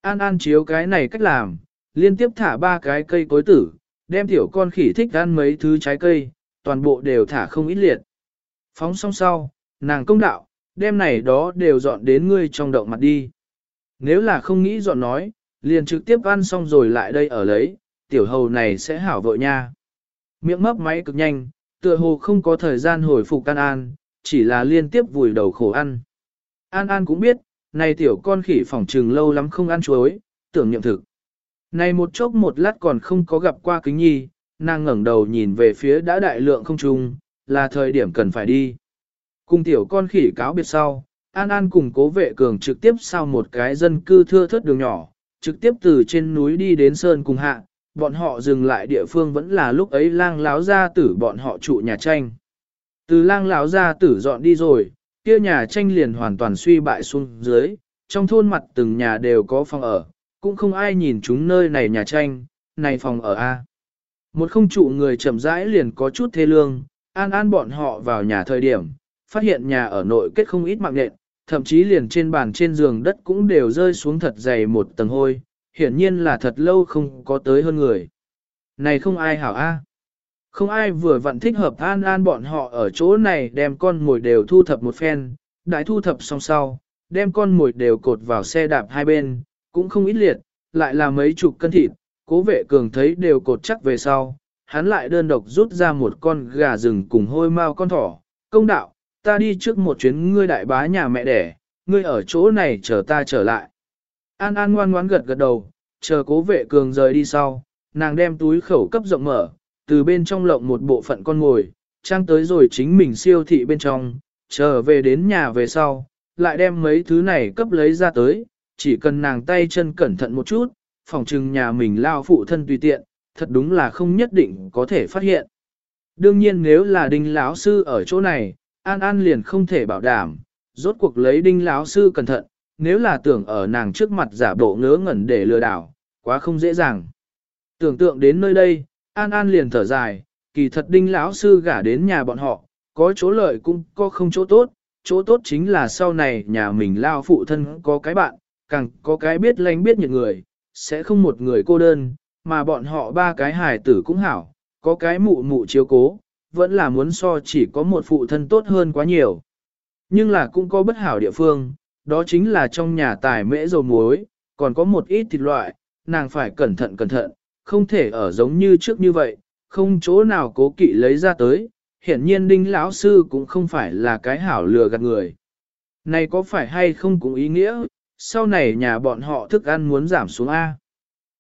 An An chiếu cái này cách làm, liên tiếp thả ba cái cây cối tử, đem tiểu con khỉ thích ăn mấy thứ trái cây, toàn bộ đều thả không ít liệt. Phóng xong sau, nàng công đạo, đem này đó đều dọn đến ngươi trong động mặt đi. Nếu là không nghĩ dọn nói, liền trực tiếp ăn xong rồi lại đây ở lấy, tiểu hầu này sẽ hảo vội nha. Miệng mấp máy cực nhanh, tựa hồ không có thời gian hồi phục An An, chỉ là liên tiếp vùi đầu khổ ăn. An An cũng biết, này tiểu con khỉ phỏng trừng lâu lắm không ăn chuối, tưởng nhậm thực. Này một chốc một lát còn không có gặp qua kính nhi, nàng ngẩng đầu nhìn về phía đã đại lượng không trung, là thời điểm cần phải đi. Cùng tiểu con khỉ cáo biệt sau, An An cùng cố vệ cường trực tiếp sau một cái dân cư thưa thớt đường nhỏ, trực tiếp từ trên núi đi đến sơn cùng hạ, bọn họ dừng lại địa phương vẫn là lúc ấy lang láo gia tử bọn họ trụ nhà tranh. Từ lang láo gia tử dọn đi rồi, kia nhà tranh liền hoàn toàn suy bại xuống dưới, trong thôn mặt từng nhà đều có phòng ở, cũng không ai nhìn chúng nơi này nhà tranh, này phòng ở A. Một không trụ người chậm rãi liền có chút thê lương, an an bọn họ vào nhà thời điểm, phát hiện nhà ở nội kết không ít mạng nện, thậm chí liền trên bàn trên giường đất cũng đều rơi xuống thật dày một tầng hôi, hiển nhiên là thật lâu không có tới hơn người. Này không ai hảo a. À. Không ai vừa vặn thích hợp an an bọn họ ở chỗ này đem con mồi đều thu thập một phen, đại thu thập xong sau, đem con mồi đều cột vào xe đạp hai bên, cũng không ít liệt, lại là mấy chục cân thịt, cố vệ cường thấy đều cột chắc về sau, hắn lại đơn độc rút ra một con gà rừng cùng hôi mau con thỏ, công đạo, ta đi trước một chuyến ngươi đại bá nhà mẹ đẻ, ngươi ở chỗ này chờ ta trở lại. An An ngoan ngoãn gật gật đầu, chờ cố vệ cường rời đi sau, nàng đem túi khẩu cấp rộng mở, từ bên trong lộng một bộ phận con ngồi, trang tới rồi chính mình siêu thị bên trong, trở về đến nhà về sau, lại đem mấy thứ này cấp lấy ra tới, chỉ cần nàng tay chân cẩn thận một chút, phòng trừng nhà mình lao phụ thân tùy tiện, thật đúng là không nhất định có thể phát hiện. Đương nhiên nếu là đinh lão sư ở chỗ này, An An liền không thể bảo đảm, rốt cuộc lấy đinh lão sư cẩn thận, nếu là tưởng ở nàng trước mặt giả bộ ngớ ngẩn để lừa đảo, quá không dễ dàng. Tưởng tượng đến nơi đây, An An liền thở dài, kỳ thật đinh lão sư gả đến nhà bọn họ, có chỗ lợi cũng có không chỗ tốt, chỗ tốt chính là sau này nhà mình lao phụ thân có cái bạn, càng có cái biết lánh biết những người, sẽ không một người cô đơn, mà bọn họ ba cái hài tử cũng hảo, có cái mụ mụ chiếu cố, vẫn là muốn so chỉ có một phụ thân tốt hơn quá nhiều. Nhưng là cũng có bất hảo địa phương, đó chính là trong nhà tài mễ dầu muối, còn có một ít thịt loại, nàng phải cẩn thận cẩn thận, không thể ở giống như trước như vậy, không chỗ nào cố kỵ lấy ra tới, hiển nhiên đinh lão sư cũng không phải là cái hảo lừa gạt người. Này có phải hay không cũng ý nghĩa, sau này nhà bọn họ thức ăn muốn giảm xuống A.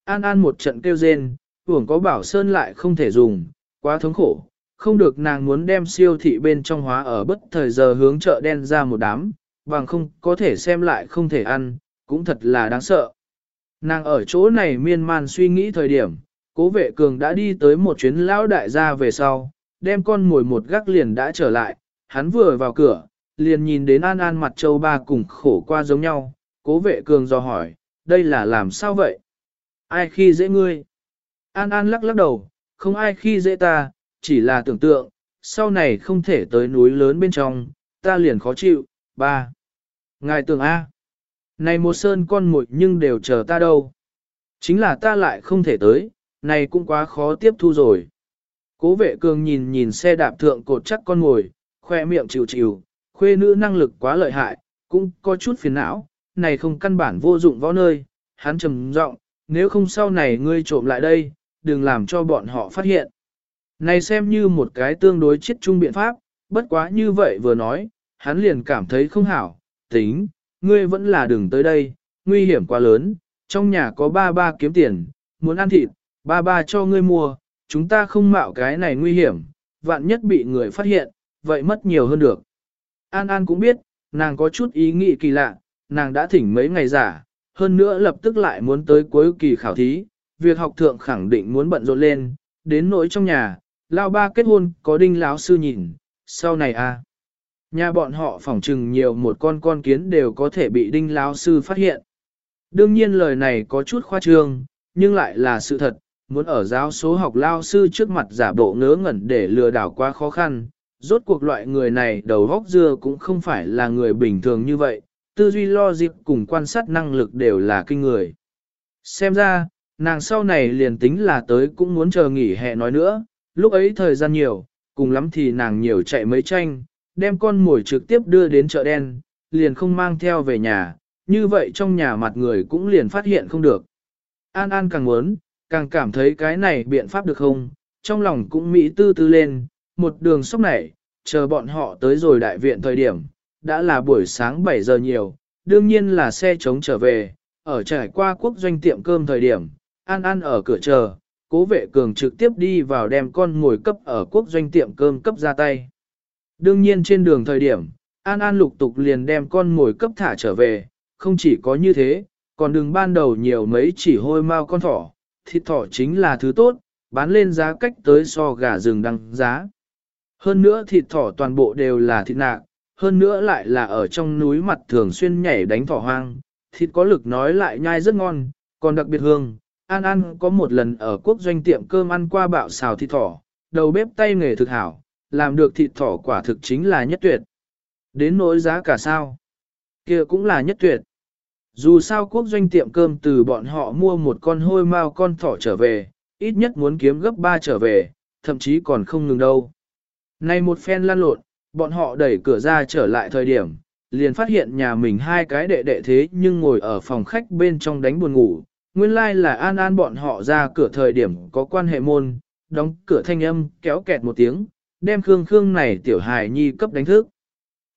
An An một trận kêu rên, hưởng có bảo sơn lại không thể dùng, quá thống khổ, không được nàng muốn đem siêu thị bên trong hóa ở bất thời giờ hướng chợ đen ra một đám, bằng không có thể xem lại không thể ăn, cũng thật là đáng sợ. Nàng ở chỗ này miên man suy nghĩ thời điểm, cố vệ cường đã đi tới một chuyến lão đại gia về sau, đem con mồi một gác liền đã trở lại, hắn vừa vào cửa, liền nhìn đến An An mặt châu ba cùng khổ qua giống nhau, cố vệ cường do hỏi, đây là làm sao vậy? Ai khi dễ ngươi? An An lắc lắc đầu, không ai khi dễ ta, chỉ là tưởng tượng, sau này không thể tới núi lớn bên trong, ta liền khó chịu, ba. Ngài tưởng A. Này một sơn con muội nhưng đều chờ ta đâu. Chính là ta lại không thể tới, này cũng quá khó tiếp thu rồi. Cố vệ cường nhìn nhìn xe đạp thượng cột chắc con ngồi, khoe miệng chịu chịu, khuê nữ năng lực quá lợi hại, cũng có chút phiền não, này không căn bản vô dụng võ nơi, hắn trầm giọng, nếu không sau này ngươi trộm lại đây, đừng làm cho bọn họ phát hiện. Này xem như một cái tương đối chiết chung biện pháp, bất quá như vậy vừa nói, hắn liền cảm thấy không hảo, tính, ngươi vẫn là đừng tới đây, nguy hiểm quá lớn, trong nhà có ba ba kiếm tiền, muốn ăn thịt, ba ba cho ngươi mua, chúng ta không mạo cái này nguy hiểm, vạn nhất bị người phát hiện, vậy mất nhiều hơn được. An An cũng biết, nàng có chút ý nghĩ kỳ lạ, nàng đã thỉnh mấy ngày giả, hơn nữa lập tức lại muốn tới cuối kỳ khảo thí, việc học thượng khẳng định muốn bận rộn lên, đến nỗi trong nhà, lao ba kết hôn có đinh láo sư nhìn, sau này à. Nhà bọn họ phỏng trừng nhiều một con con kiến đều có thể bị đinh lão sư phát hiện. Đương nhiên lời này có chút khoa trương, nhưng lại là sự thật, muốn ở giáo số học lao sư trước mặt giả bộ ngớ ngẩn để lừa đảo quá khó khăn. Rốt cuộc loại người này đầu góc dưa cũng không phải là người bình thường như vậy, tư duy lo dịp cùng quan sát năng lực đều là kinh người. Xem ra, nàng sau này liền tính là tới cũng muốn chờ nghỉ hè nói nữa, lúc ấy thời gian nhiều, cùng lắm thì nàng nhiều chạy mấy tranh, đem con mồi trực tiếp đưa đến chợ đen, liền không mang theo về nhà, như vậy trong nhà mặt người cũng liền phát hiện không được. An An càng muốn, càng cảm thấy cái này biện pháp được không, trong lòng cũng mỹ tư tư lên, một đường sốc này, chờ bọn họ tới rồi đại viện thời điểm, đã là buổi sáng 7 giờ nhiều, đương nhiên là xe chống trở về, ở trải qua quốc doanh tiệm cơm thời điểm, An An ở cửa chờ, cố vệ cường trực tiếp đi vào đem con ngồi cấp ở quốc doanh tiệm cơm cấp ra tay. Đương nhiên trên đường thời điểm, An An lục tục liền đem con ngồi cấp thả trở về, không chỉ có như thế, còn đừng ban đầu nhiều mấy chỉ hôi mau con thỏ, thịt thỏ chính là thứ tốt, bán lên giá cách tới so gà rừng đăng giá. Hơn nữa thịt thỏ toàn bộ đều là thịt nạc, hơn nữa lại là ở trong núi mặt thường xuyên nhảy đánh thỏ hoang, thịt có lực nói lại nhai rất ngon, còn đặc biệt hương. An An có một lần ở quốc doanh tiệm cơm ăn qua bạo xào thịt thỏ, đầu bếp tay nghề thực hảo, làm được thịt thỏ quả thực chính là nhất tuyệt. Đến nỗi giá cả sao? kia cũng là nhất tuyệt. Dù sao quốc doanh tiệm cơm từ bọn họ mua một con hôi mao con thỏ trở về, ít nhất muốn kiếm gấp 3 trở về, thậm chí còn không ngừng đâu. Này một phen lăn lộn, bọn họ đẩy cửa ra trở lại thời điểm, liền phát hiện nhà mình hai cái đệ đệ thế nhưng ngồi ở phòng khách bên trong đánh buồn ngủ. Nguyên lai like là an an bọn họ ra cửa thời điểm có quan hệ môn, đóng cửa thanh âm kéo kẹt một tiếng, đem Khương Khương này tiểu hài nhi cấp đánh thức.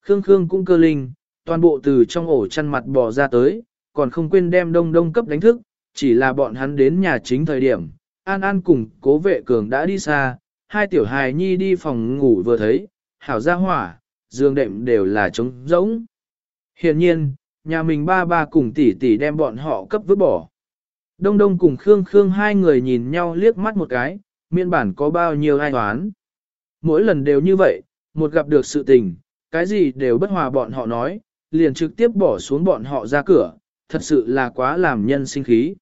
Khương Khương cũng cơ linh, toàn bộ từ trong ổ chăn mặt bò ra tới, còn không quên đem đông đông cấp đánh thức, chỉ là bọn hắn đến nhà chính thời điểm, An An cùng cố vệ cường đã đi xa, hai tiểu hài nhi đi phòng ngủ vừa thấy, hảo ra hỏa, giường đệm đều là trống rỗng. Hiện nhiên, nhà mình ba ba cùng tỷ tỷ đem bọn họ cấp vứt bỏ. Đông Đông cùng Khương Khương hai người nhìn nhau liếc mắt một cái, miên bản có bao nhiêu ai toán. Mỗi lần đều như vậy, một gặp được sự tình, cái gì đều bất hòa bọn họ nói, liền trực tiếp bỏ xuống bọn họ ra cửa, thật sự là quá làm nhân sinh khí.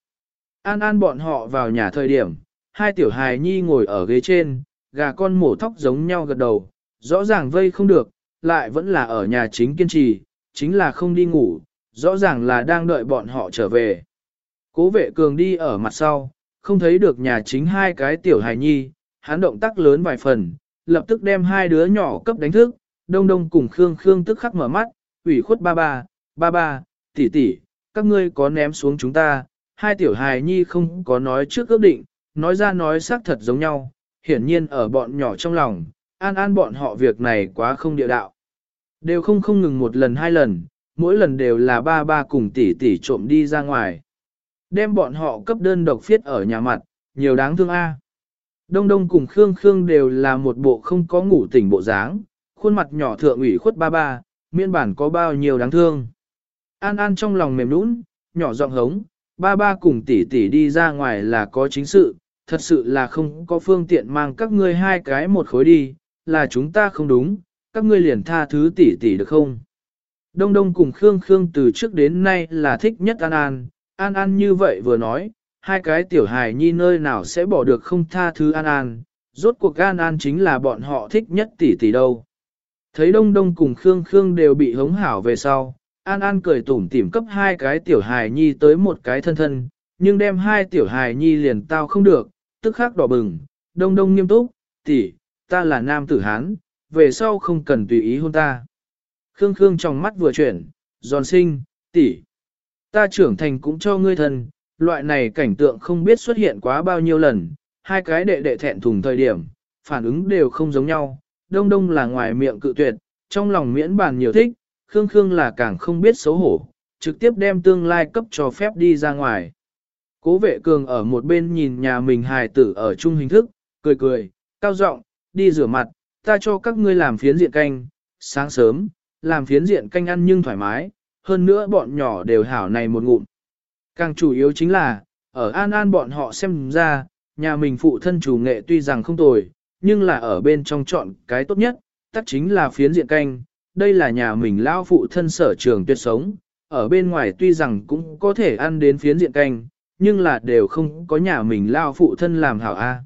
An an bọn họ vào nhà thời điểm, hai tiểu hài nhi ngồi ở ghế trên, gà con mổ thóc giống nhau gật đầu, rõ ràng vây không được, lại vẫn là ở nhà chính kiên trì, chính là không đi ngủ, rõ ràng là đang đợi bọn họ trở về. Cố vệ cường đi ở mặt sau, không thấy được nhà chính hai cái tiểu hài nhi, hắn động tác lớn vài phần, lập tức đem hai đứa nhỏ cấp đánh thức, đông đông cùng Khương Khương tức khắc mở mắt, ủy khuất ba ba, ba ba, tỷ tỷ, các ngươi có ném xuống chúng ta, hai tiểu hài nhi không có nói trước ước định, nói ra nói xác thật giống nhau, hiển nhiên ở bọn nhỏ trong lòng, an an bọn họ việc này quá không địa đạo. Đều không không ngừng một lần hai lần, mỗi lần đều là ba ba cùng tỷ tỷ trộm đi ra ngoài. Đem bọn họ cấp đơn độc phiết ở nhà mặt, nhiều đáng thương a. Đông Đông cùng Khương Khương đều là một bộ không có ngủ tỉnh bộ dáng, khuôn mặt nhỏ thượng ủy khuất ba ba, miên bản có bao nhiêu đáng thương. An An trong lòng mềm nũng, nhỏ giọng hống, ba ba cùng tỷ tỷ đi ra ngoài là có chính sự, thật sự là không có phương tiện mang các ngươi hai cái một khối đi, là chúng ta không đúng, các ngươi liền tha thứ tỷ tỷ được không? Đông Đông cùng Khương Khương từ trước đến nay là thích nhất An An, An An như vậy vừa nói, hai cái tiểu hài nhi nơi nào sẽ bỏ được không tha thứ An An, rốt cuộc An An chính là bọn họ thích nhất tỷ tỷ đâu. Thấy Đông Đông cùng Khương Khương đều bị hống hảo về sau, An An cười tủm tỉm cấp hai cái tiểu hài nhi tới một cái thân thân, nhưng đem hai tiểu hài nhi liền tao không được, tức khắc đỏ bừng, Đông Đông nghiêm túc, tỷ, ta là nam tử Hán, về sau không cần tùy ý hôn ta. Khương Khương trong mắt vừa chuyển, giòn sinh, tỷ, ta trưởng thành cũng cho ngươi thân, loại này cảnh tượng không biết xuất hiện quá bao nhiêu lần, hai cái đệ đệ thẹn thùng thời điểm, phản ứng đều không giống nhau, đông đông là ngoài miệng cự tuyệt, trong lòng miễn bàn nhiều thích, Khương Khương là càng không biết xấu hổ, trực tiếp đem tương lai cấp cho phép đi ra ngoài. Cố vệ cường ở một bên nhìn nhà mình hài tử ở chung hình thức, cười cười, cao giọng đi rửa mặt, ta cho các ngươi làm phiến diện canh, sáng sớm, làm phiến diện canh ăn nhưng thoải mái, hơn nữa bọn nhỏ đều hảo này một ngụm. Càng chủ yếu chính là, ở An An bọn họ xem ra, nhà mình phụ thân chủ nghệ tuy rằng không tồi, nhưng là ở bên trong chọn cái tốt nhất, tất chính là phiến diện canh, đây là nhà mình lao phụ thân sở trường tuyệt sống, ở bên ngoài tuy rằng cũng có thể ăn đến phiến diện canh, nhưng là đều không có nhà mình lao phụ thân làm hảo A.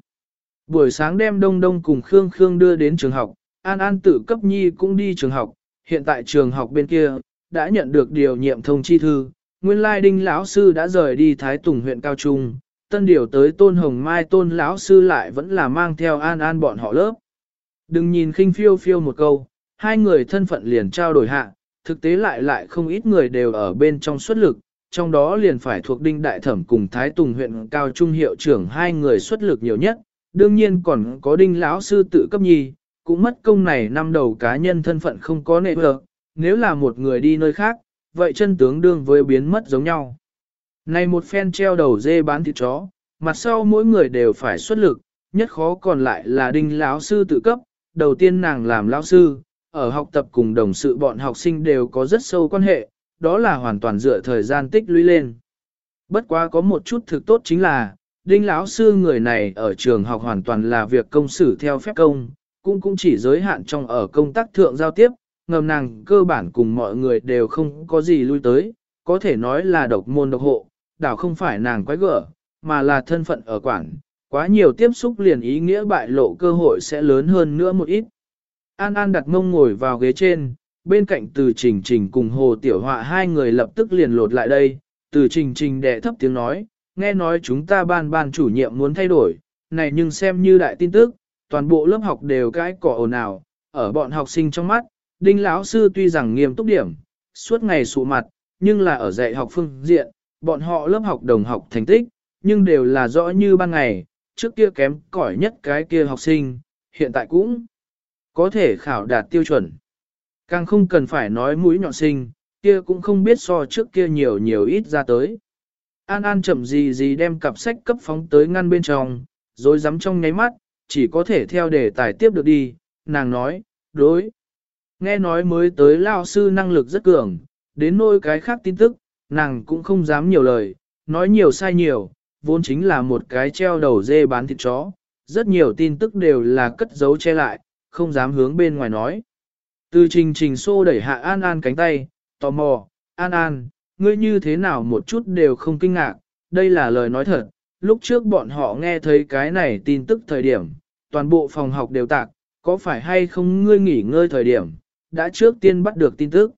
Buổi sáng đem Đông Đông cùng Khương Khương đưa đến trường học, An An tự cấp nhi cũng đi trường học, hiện tại trường học bên kia, đã nhận được điều nhiệm thông chi thư, nguyên lai đinh lão sư đã rời đi Thái Tùng huyện Cao Trung, tân điều tới Tôn Hồng Mai Tôn lão sư lại vẫn là mang theo An An bọn họ lớp. Đừng nhìn khinh phiêu phiêu một câu, hai người thân phận liền trao đổi hạ, thực tế lại lại không ít người đều ở bên trong xuất lực, trong đó liền phải thuộc đinh đại thẩm cùng Thái Tùng huyện Cao Trung hiệu trưởng hai người xuất lực nhiều nhất, đương nhiên còn có đinh lão sư tự cấp nhi, cũng mất công này năm đầu cá nhân thân phận không có nệ vợ, nếu là một người đi nơi khác, vậy chân tướng đương với biến mất giống nhau. Này một phen treo đầu dê bán thịt chó, mặt sau mỗi người đều phải xuất lực, nhất khó còn lại là đinh lão sư tự cấp, đầu tiên nàng làm lão sư, ở học tập cùng đồng sự bọn học sinh đều có rất sâu quan hệ, đó là hoàn toàn dựa thời gian tích lũy lên. Bất quá có một chút thực tốt chính là, đinh lão sư người này ở trường học hoàn toàn là việc công xử theo phép công, cũng cũng chỉ giới hạn trong ở công tác thượng giao tiếp, ngầm nàng cơ bản cùng mọi người đều không có gì lui tới, có thể nói là độc môn độc hộ, đảo không phải nàng quái gở, mà là thân phận ở quản, quá nhiều tiếp xúc liền ý nghĩa bại lộ cơ hội sẽ lớn hơn nữa một ít. An An đặt mông ngồi vào ghế trên, bên cạnh từ trình trình cùng hồ tiểu họa hai người lập tức liền lột lại đây, từ trình trình đệ thấp tiếng nói, nghe nói chúng ta ban ban chủ nhiệm muốn thay đổi, này nhưng xem như đại tin tức, toàn bộ lớp học đều cái cỏ ồn ào, ở bọn học sinh trong mắt, đinh lão sư tuy rằng nghiêm túc điểm, suốt ngày sụ mặt, nhưng là ở dạy học phương diện, bọn họ lớp học đồng học thành tích, nhưng đều là rõ như ban ngày, trước kia kém cỏi nhất cái kia học sinh, hiện tại cũng có thể khảo đạt tiêu chuẩn. Càng không cần phải nói mũi nhọn sinh, kia cũng không biết so trước kia nhiều nhiều ít ra tới. An An chậm gì gì đem cặp sách cấp phóng tới ngăn bên trong, rồi dám trong nháy mắt, chỉ có thể theo đề tài tiếp được đi, nàng nói, đối. Nghe nói mới tới lao sư năng lực rất cường, đến nôi cái khác tin tức, nàng cũng không dám nhiều lời, nói nhiều sai nhiều, vốn chính là một cái treo đầu dê bán thịt chó, rất nhiều tin tức đều là cất giấu che lại, không dám hướng bên ngoài nói. Từ trình trình xô đẩy hạ An An cánh tay, tò mò, An An, ngươi như thế nào một chút đều không kinh ngạc, đây là lời nói thật, lúc trước bọn họ nghe thấy cái này tin tức thời điểm, toàn bộ phòng học đều tạc, có phải hay không ngươi nghỉ ngơi thời điểm, đã trước tiên bắt được tin tức.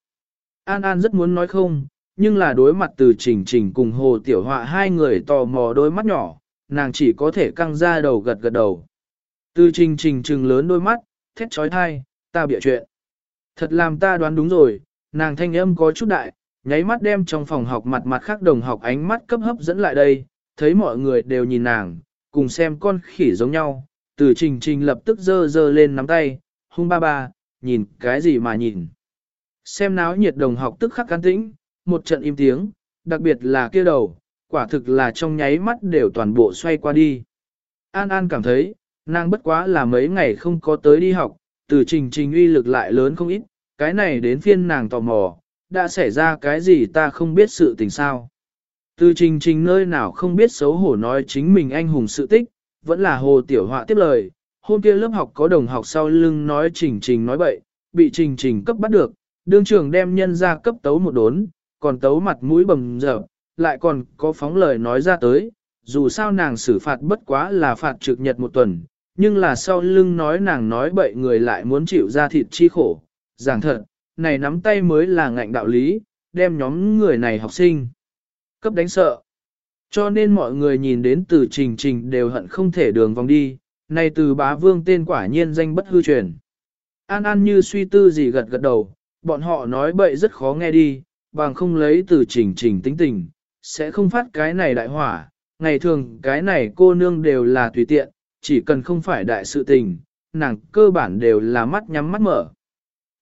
An An rất muốn nói không, nhưng là đối mặt từ trình trình cùng hồ tiểu họa hai người tò mò đôi mắt nhỏ, nàng chỉ có thể căng ra đầu gật gật đầu. Từ trình trình trừng lớn đôi mắt, thét trói thai, ta bịa chuyện. Thật làm ta đoán đúng rồi, nàng thanh âm có chút đại, nháy mắt đem trong phòng học mặt mặt khác đồng học ánh mắt cấp hấp dẫn lại đây, thấy mọi người đều nhìn nàng, cùng xem con khỉ giống nhau, từ trình trình lập tức dơ dơ lên nắm tay, hung ba ba, nhìn cái gì mà nhìn. Xem náo nhiệt đồng học tức khắc can tĩnh, một trận im tiếng, đặc biệt là kia đầu, quả thực là trong nháy mắt đều toàn bộ xoay qua đi. An An cảm thấy, nàng bất quá là mấy ngày không có tới đi học, từ trình trình uy lực lại lớn không ít, cái này đến phiên nàng tò mò, đã xảy ra cái gì ta không biết sự tình sao. Từ trình trình nơi nào không biết xấu hổ nói chính mình anh hùng sự tích, vẫn là hồ tiểu họa tiếp lời, hôm kia lớp học có đồng học sau lưng nói trình trình nói bậy, bị trình trình cấp bắt được, đương trưởng đem nhân ra cấp tấu một đốn, còn tấu mặt mũi bầm dở, lại còn có phóng lời nói ra tới, dù sao nàng xử phạt bất quá là phạt trực nhật một tuần, nhưng là sau lưng nói nàng nói bậy người lại muốn chịu ra thịt chi khổ, giảng thật, này nắm tay mới là ngạnh đạo lý, đem nhóm người này học sinh cấp đánh sợ. Cho nên mọi người nhìn đến từ trình trình đều hận không thể đường vòng đi, này từ bá vương tên quả nhiên danh bất hư truyền. An An như suy tư gì gật gật đầu, bọn họ nói bậy rất khó nghe đi, bằng không lấy từ trình trình tính tình, sẽ không phát cái này đại hỏa, ngày thường cái này cô nương đều là tùy tiện, chỉ cần không phải đại sự tình, nàng cơ bản đều là mắt nhắm mắt mở.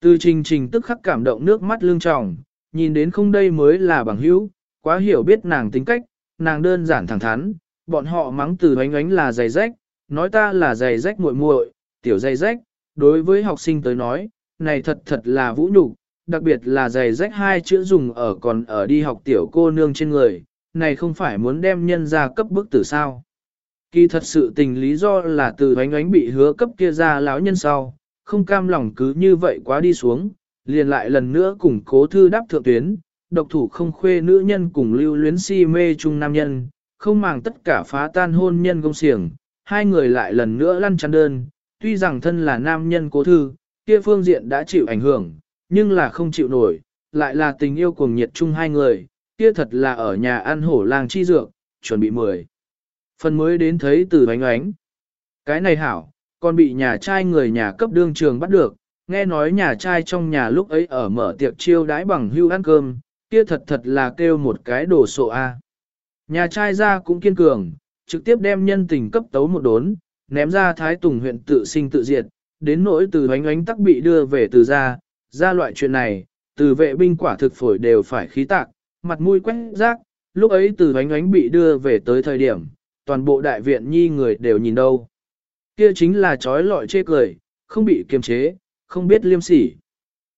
Từ trình trình tức khắc cảm động nước mắt lương tròng, nhìn đến không đây mới là bằng hữu, quá hiểu biết nàng tính cách, nàng đơn giản thẳng thắn, bọn họ mắng từ ánh ánh là giày rách, nói ta là giày rách muội muội, tiểu giày rách, đối với học sinh tới nói, này thật thật là vũ nhục, đặc biệt là giày rách hai chữ dùng ở còn ở đi học tiểu cô nương trên người, này không phải muốn đem nhân ra cấp bức tử sao. Kỳ thật sự tình lý do là từ ánh ánh bị hứa cấp kia ra lão nhân sau, không cam lòng cứ như vậy quá đi xuống, liền lại lần nữa củng cố thư đáp thượng tuyến, độc thủ không khuê nữ nhân cùng lưu luyến si mê chung nam nhân, không màng tất cả phá tan hôn nhân công xiềng, hai người lại lần nữa lăn chăn đơn, tuy rằng thân là nam nhân cố thư, kia phương diện đã chịu ảnh hưởng, nhưng là không chịu nổi, lại là tình yêu cuồng nhiệt chung hai người, kia thật là ở nhà ăn hổ lang chi dược, chuẩn bị mười. Phần mới đến thấy từ ánh ánh. Cái này hảo, còn bị nhà trai người nhà cấp đương trường bắt được, nghe nói nhà trai trong nhà lúc ấy ở mở tiệc chiêu đãi bằng hưu ăn cơm, kia thật thật là kêu một cái đồ sộ A. Nhà trai ra cũng kiên cường, trực tiếp đem nhân tình cấp tấu một đốn, ném ra Thái Tùng huyện tự sinh tự diệt, đến nỗi từ ánh ánh tắc bị đưa về từ ra, ra loại chuyện này, từ vệ binh quả thực phổi đều phải khí tạc, mặt mũi quét rác, lúc ấy từ ánh ánh bị đưa về tới thời điểm, toàn bộ đại viện nhi người đều nhìn đâu. Kia chính là trói lọi chê cười, không bị kiềm chế, không biết liêm sỉ.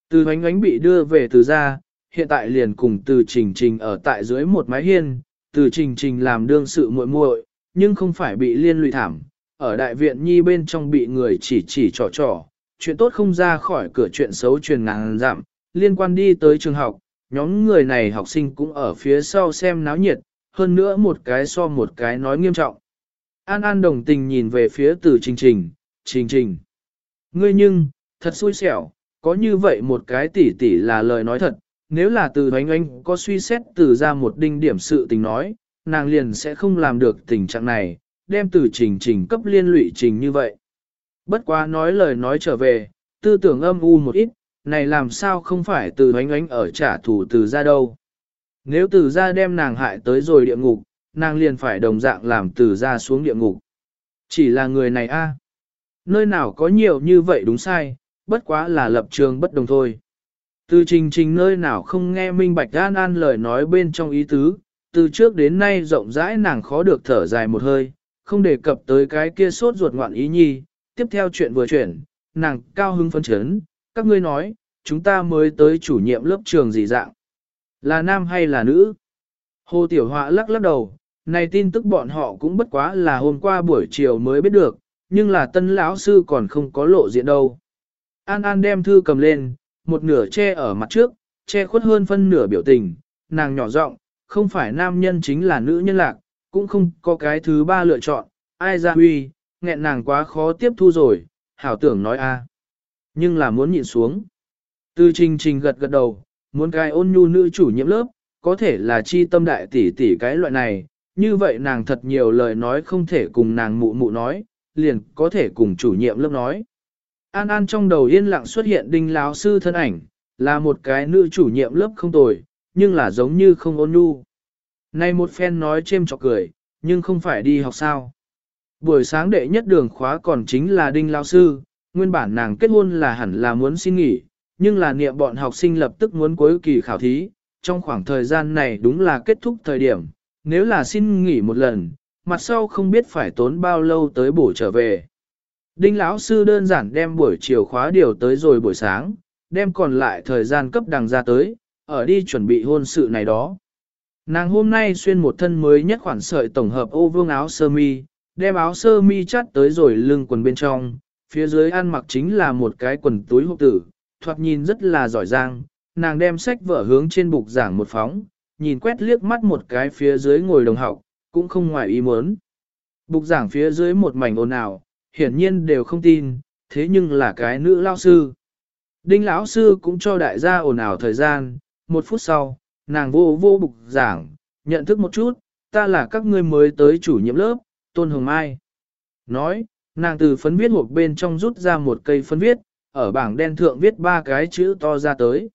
Từ ánh ánh bị đưa về từ ra, hiện tại liền cùng từ trình trình ở tại dưới một mái hiên, từ trình trình làm đương sự muội muội, nhưng không phải bị liên lụy thảm, ở đại viện nhi bên trong bị người chỉ chỉ trò trò, chuyện tốt không ra khỏi cửa chuyện xấu truyền ngàn giảm liên quan đi tới trường học, nhóm người này học sinh cũng ở phía sau xem náo nhiệt, hơn nữa một cái so một cái nói nghiêm trọng. An An đồng tình nhìn về phía từ trình trình, trình trình. Ngươi nhưng, thật xui xẻo, có như vậy một cái tỉ tỉ là lời nói thật, nếu là từ oánh oánh có suy xét từ ra một đinh điểm sự tình nói, nàng liền sẽ không làm được tình trạng này, đem từ trình trình cấp liên lụy trình như vậy. Bất quá nói lời nói trở về, tư tưởng âm u một ít, này làm sao không phải từ oánh oánh ở trả thù từ ra đâu. Nếu từ ra đem nàng hại tới rồi địa ngục, nàng liền phải đồng dạng làm từ ra xuống địa ngục. Chỉ là người này a Nơi nào có nhiều như vậy đúng sai, bất quá là lập trường bất đồng thôi. Từ trình trình nơi nào không nghe minh bạch an an lời nói bên trong ý tứ, từ trước đến nay rộng rãi nàng khó được thở dài một hơi, không đề cập tới cái kia sốt ruột ngoạn ý nhi, tiếp theo chuyện vừa chuyển, nàng cao hứng phấn chấn, các ngươi nói, chúng ta mới tới chủ nhiệm lớp trường gì dạng, là nam hay là nữ? Hồ Tiểu Họa lắc lắc đầu, này tin tức bọn họ cũng bất quá là hôm qua buổi chiều mới biết được, nhưng là tân lão sư còn không có lộ diện đâu. An An đem thư cầm lên, một nửa che ở mặt trước, che khuất hơn phân nửa biểu tình, nàng nhỏ giọng, không phải nam nhân chính là nữ nhân lạc, cũng không có cái thứ ba lựa chọn, ai ra huy, nghẹn nàng quá khó tiếp thu rồi, hảo tưởng nói a, Nhưng là muốn nhịn xuống. Từ trình trình gật gật đầu, muốn cái ôn nhu nữ chủ nhiệm lớp, có thể là chi tâm đại tỷ tỷ cái loại này, như vậy nàng thật nhiều lời nói không thể cùng nàng mụ mụ nói, liền có thể cùng chủ nhiệm lớp nói. An An trong đầu yên lặng xuất hiện đinh lão sư thân ảnh, là một cái nữ chủ nhiệm lớp không tồi, nhưng là giống như không ôn nhu. Nay một phen nói chêm chọc cười, nhưng không phải đi học sao. Buổi sáng đệ nhất đường khóa còn chính là đinh lão sư, nguyên bản nàng kết hôn là hẳn là muốn xin nghỉ, nhưng là niệm bọn học sinh lập tức muốn cuối kỳ khảo thí, trong khoảng thời gian này đúng là kết thúc thời điểm, nếu là xin nghỉ một lần, mặt sau không biết phải tốn bao lâu tới bổ trở về. Đinh lão sư đơn giản đem buổi chiều khóa điều tới rồi buổi sáng, đem còn lại thời gian cấp đằng ra tới, ở đi chuẩn bị hôn sự này đó. Nàng hôm nay xuyên một thân mới nhất khoản sợi tổng hợp ô vương áo sơ mi, đem áo sơ mi chắt tới rồi lưng quần bên trong, phía dưới ăn mặc chính là một cái quần túi hộp tử, thoạt nhìn rất là giỏi giang, nàng đem sách vở hướng trên bục giảng một phóng, nhìn quét liếc mắt một cái phía dưới ngồi đồng học, cũng không ngoài ý muốn. Bục giảng phía dưới một mảnh ồn ào, hiển nhiên đều không tin, thế nhưng là cái nữ lao sư. Đinh lão sư cũng cho đại gia ồn ào thời gian, một phút sau, nàng vô vô bục giảng, nhận thức một chút, ta là các ngươi mới tới chủ nhiệm lớp, Tôn Hồng Mai. Nói, nàng từ phấn viết hộp bên trong rút ra một cây phấn viết, ở bảng đen thượng viết ba cái chữ to ra tới.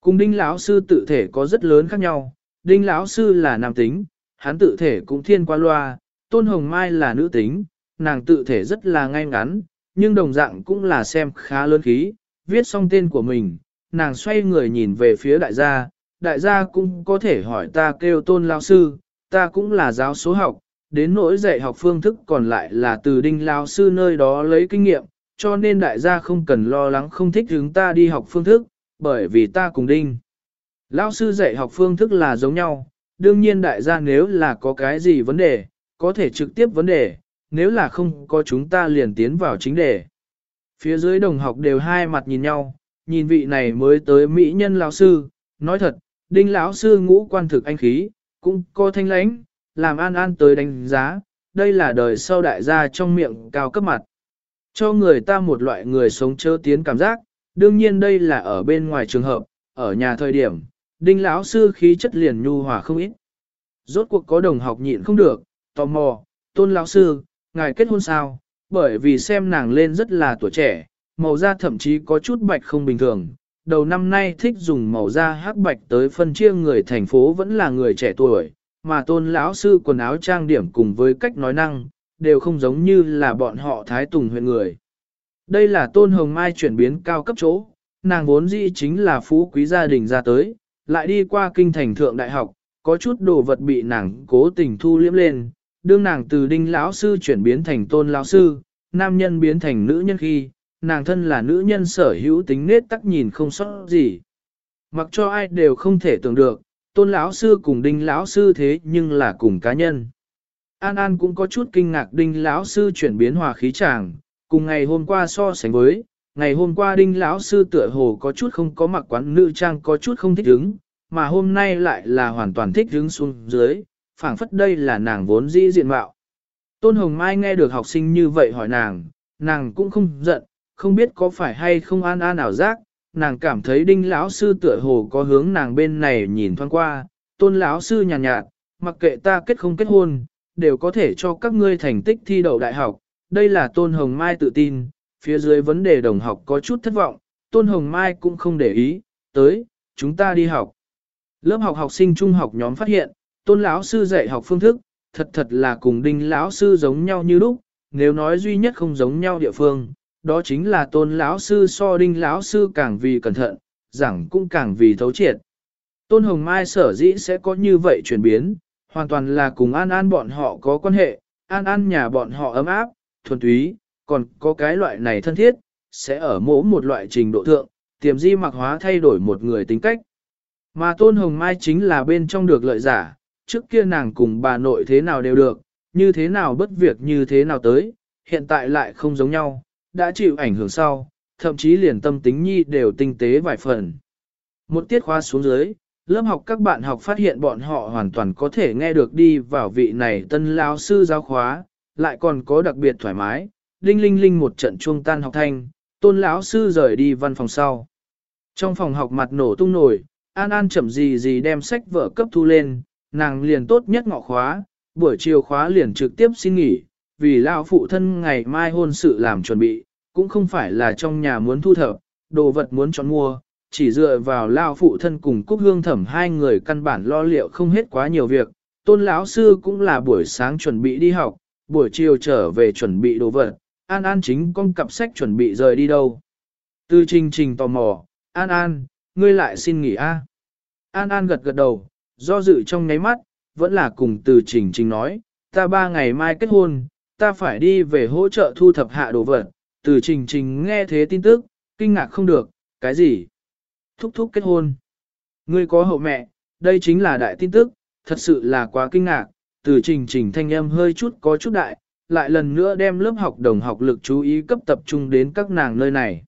Cùng đinh lão sư tự thể có rất lớn khác nhau, đinh lão sư là nam tính, hắn tự thể cũng thiên qua loa, tôn hồng mai là nữ tính, nàng tự thể rất là ngay ngắn, nhưng đồng dạng cũng là xem khá lớn khí, viết xong tên của mình, nàng xoay người nhìn về phía đại gia, đại gia cũng có thể hỏi ta kêu tôn lao sư, ta cũng là giáo số học, đến nỗi dạy học phương thức còn lại là từ đinh lao sư nơi đó lấy kinh nghiệm, cho nên đại gia không cần lo lắng không thích hướng ta đi học phương thức, bởi vì ta cùng đinh. lao sư dạy học phương thức là giống nhau, đương nhiên đại gia nếu là có cái gì vấn đề, có thể trực tiếp vấn đề, nếu là không có chúng ta liền tiến vào chính đề. Phía dưới đồng học đều hai mặt nhìn nhau, nhìn vị này mới tới mỹ nhân lão sư, nói thật, đinh lão sư ngũ quan thực anh khí, cũng có thanh lãnh, làm an an tới đánh giá, đây là đời sau đại gia trong miệng cao cấp mặt. Cho người ta một loại người sống chớ tiến cảm giác, đương nhiên đây là ở bên ngoài trường hợp, ở nhà thời điểm, đinh lão sư khí chất liền nhu hòa không ít. Rốt cuộc có đồng học nhịn không được, tò mò, tôn lão sư, ngài kết hôn sao, bởi vì xem nàng lên rất là tuổi trẻ, màu da thậm chí có chút bạch không bình thường. Đầu năm nay thích dùng màu da hắc bạch tới phân chia người thành phố vẫn là người trẻ tuổi, mà tôn lão sư quần áo trang điểm cùng với cách nói năng, đều không giống như là bọn họ thái tùng huyện người. Đây là tôn hồng mai chuyển biến cao cấp chỗ, nàng vốn dĩ chính là phú quý gia đình ra tới, lại đi qua kinh thành thượng đại học, có chút đồ vật bị nàng cố tình thu liếm lên, đương nàng từ đinh lão sư chuyển biến thành tôn lão sư, nam nhân biến thành nữ nhân khi, nàng thân là nữ nhân sở hữu tính nết tắc nhìn không sót gì. Mặc cho ai đều không thể tưởng được, tôn lão sư cùng đinh lão sư thế nhưng là cùng cá nhân. An An cũng có chút kinh ngạc đinh lão sư chuyển biến hòa khí chàng, cùng ngày hôm qua so sánh với, ngày hôm qua đinh lão sư tựa hồ có chút không có mặc quán nữ trang có chút không thích ứng, mà hôm nay lại là hoàn toàn thích đứng xuống dưới, phảng phất đây là nàng vốn dĩ diện mạo. Tôn Hồng Mai nghe được học sinh như vậy hỏi nàng, nàng cũng không giận, không biết có phải hay không an an ảo giác, nàng cảm thấy đinh lão sư tựa hồ có hướng nàng bên này nhìn thoáng qua, tôn lão sư nhàn nhạt, nhạt, mặc kệ ta kết không kết hôn, đều có thể cho các ngươi thành tích thi đậu đại học, đây là Tôn Hồng Mai tự tin, phía dưới vấn đề đồng học có chút thất vọng, Tôn Hồng Mai cũng không để ý, tới, chúng ta đi học. Lớp học học sinh trung học nhóm phát hiện, Tôn lão sư dạy học phương thức, thật thật là cùng Đinh lão sư giống nhau như lúc, nếu nói duy nhất không giống nhau địa phương, đó chính là Tôn lão sư so Đinh lão sư càng vì cẩn thận, giảng cũng càng vì thấu triệt. Tôn Hồng Mai sở dĩ sẽ có như vậy chuyển biến, hoàn toàn là cùng An An bọn họ có quan hệ, An An nhà bọn họ ấm áp, thuần túy, còn có cái loại này thân thiết, sẽ ở mỗi một loại trình độ thượng, tiềm di mặc hóa thay đổi một người tính cách. Mà Tôn Hồng Mai chính là bên trong được lợi giả, trước kia nàng cùng bà nội thế nào đều được, như thế nào bất việc như thế nào tới, hiện tại lại không giống nhau, đã chịu ảnh hưởng sau, thậm chí liền tâm tính nhi đều tinh tế vài phần. Một tiết khóa xuống dưới, lớp học các bạn học phát hiện bọn họ hoàn toàn có thể nghe được đi vào vị này tân lao sư giáo khóa, lại còn có đặc biệt thoải mái, linh linh linh một trận chuông tan học thanh, tôn lão sư rời đi văn phòng sau. Trong phòng học mặt nổ tung nổi, An An chậm gì gì đem sách vở cấp thu lên, nàng liền tốt nhất ngọ khóa, buổi chiều khóa liền trực tiếp xin nghỉ, vì lão phụ thân ngày mai hôn sự làm chuẩn bị, cũng không phải là trong nhà muốn thu thập, đồ vật muốn chọn mua, chỉ dựa vào lao phụ thân cùng Cúc Hương Thẩm hai người căn bản lo liệu không hết quá nhiều việc. Tôn lão sư cũng là buổi sáng chuẩn bị đi học, buổi chiều trở về chuẩn bị đồ vật, An An chính con cặp sách chuẩn bị rời đi đâu. Từ trình trình tò mò, An An, ngươi lại xin nghỉ a? An An gật gật đầu, do dự trong nháy mắt, vẫn là cùng từ trình trình nói, ta ba ngày mai kết hôn, ta phải đi về hỗ trợ thu thập hạ đồ vật. Từ trình trình nghe thế tin tức, kinh ngạc không được, cái gì? Thúc thúc kết hôn. Ngươi có hậu mẹ, đây chính là đại tin tức, thật sự là quá kinh ngạc, từ trình trình thanh âm hơi chút có chút đại, lại lần nữa đem lớp học đồng học lực chú ý cấp tập trung đến các nàng nơi này.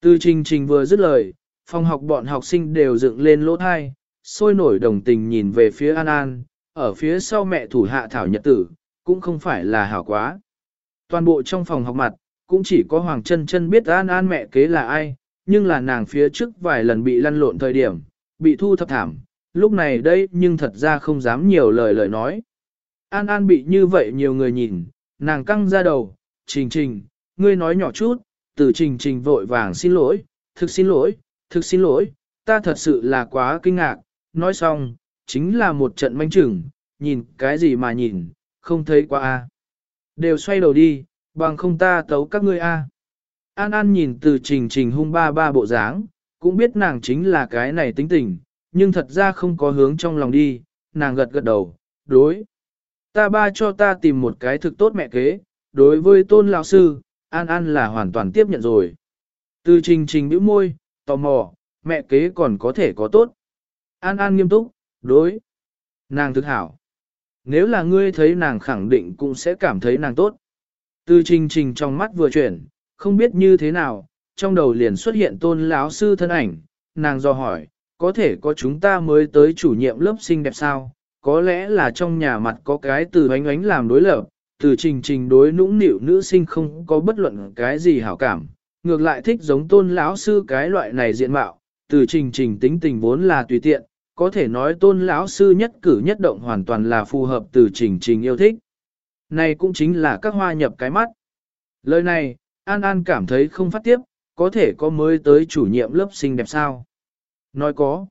Từ trình trình vừa dứt lời, phòng học bọn học sinh đều dựng lên lỗ thai, sôi nổi đồng tình nhìn về phía An An, ở phía sau mẹ thủ hạ thảo nhật tử, cũng không phải là hảo quá. Toàn bộ trong phòng học mặt, cũng chỉ có Hoàng chân chân biết An An mẹ kế là ai, nhưng là nàng phía trước vài lần bị lăn lộn thời điểm, bị thu thập thảm, lúc này đây nhưng thật ra không dám nhiều lời lời nói. An An bị như vậy nhiều người nhìn, nàng căng ra đầu, trình trình, ngươi nói nhỏ chút, từ trình trình vội vàng xin lỗi, thực xin lỗi, thực xin lỗi, ta thật sự là quá kinh ngạc, nói xong, chính là một trận manh chừng, nhìn cái gì mà nhìn, không thấy quá a. Đều xoay đầu đi, bằng không ta tấu các ngươi a. An An nhìn từ trình trình hung ba ba bộ dáng, cũng biết nàng chính là cái này tính tình, nhưng thật ra không có hướng trong lòng đi, nàng gật gật đầu, đối. Ta ba cho ta tìm một cái thực tốt mẹ kế, đối với tôn lão sư, An An là hoàn toàn tiếp nhận rồi. Từ trình trình bĩu môi, tò mò, mẹ kế còn có thể có tốt. An An nghiêm túc, đối. Nàng thực hảo. Nếu là ngươi thấy nàng khẳng định cũng sẽ cảm thấy nàng tốt. Từ trình trình trong mắt vừa chuyển, không biết như thế nào, trong đầu liền xuất hiện tôn lão sư thân ảnh, nàng do hỏi, có thể có chúng ta mới tới chủ nhiệm lớp xinh đẹp sao, có lẽ là trong nhà mặt có cái từ ánh ánh làm đối lập, từ trình trình đối nũng nịu nữ sinh không có bất luận cái gì hảo cảm, ngược lại thích giống tôn lão sư cái loại này diện mạo, từ trình trình tính tình vốn là tùy tiện, có thể nói tôn lão sư nhất cử nhất động hoàn toàn là phù hợp từ trình trình yêu thích. Này cũng chính là các hoa nhập cái mắt. Lời này, An An cảm thấy không phát tiếp, có thể có mới tới chủ nhiệm lớp xinh đẹp sao? Nói có.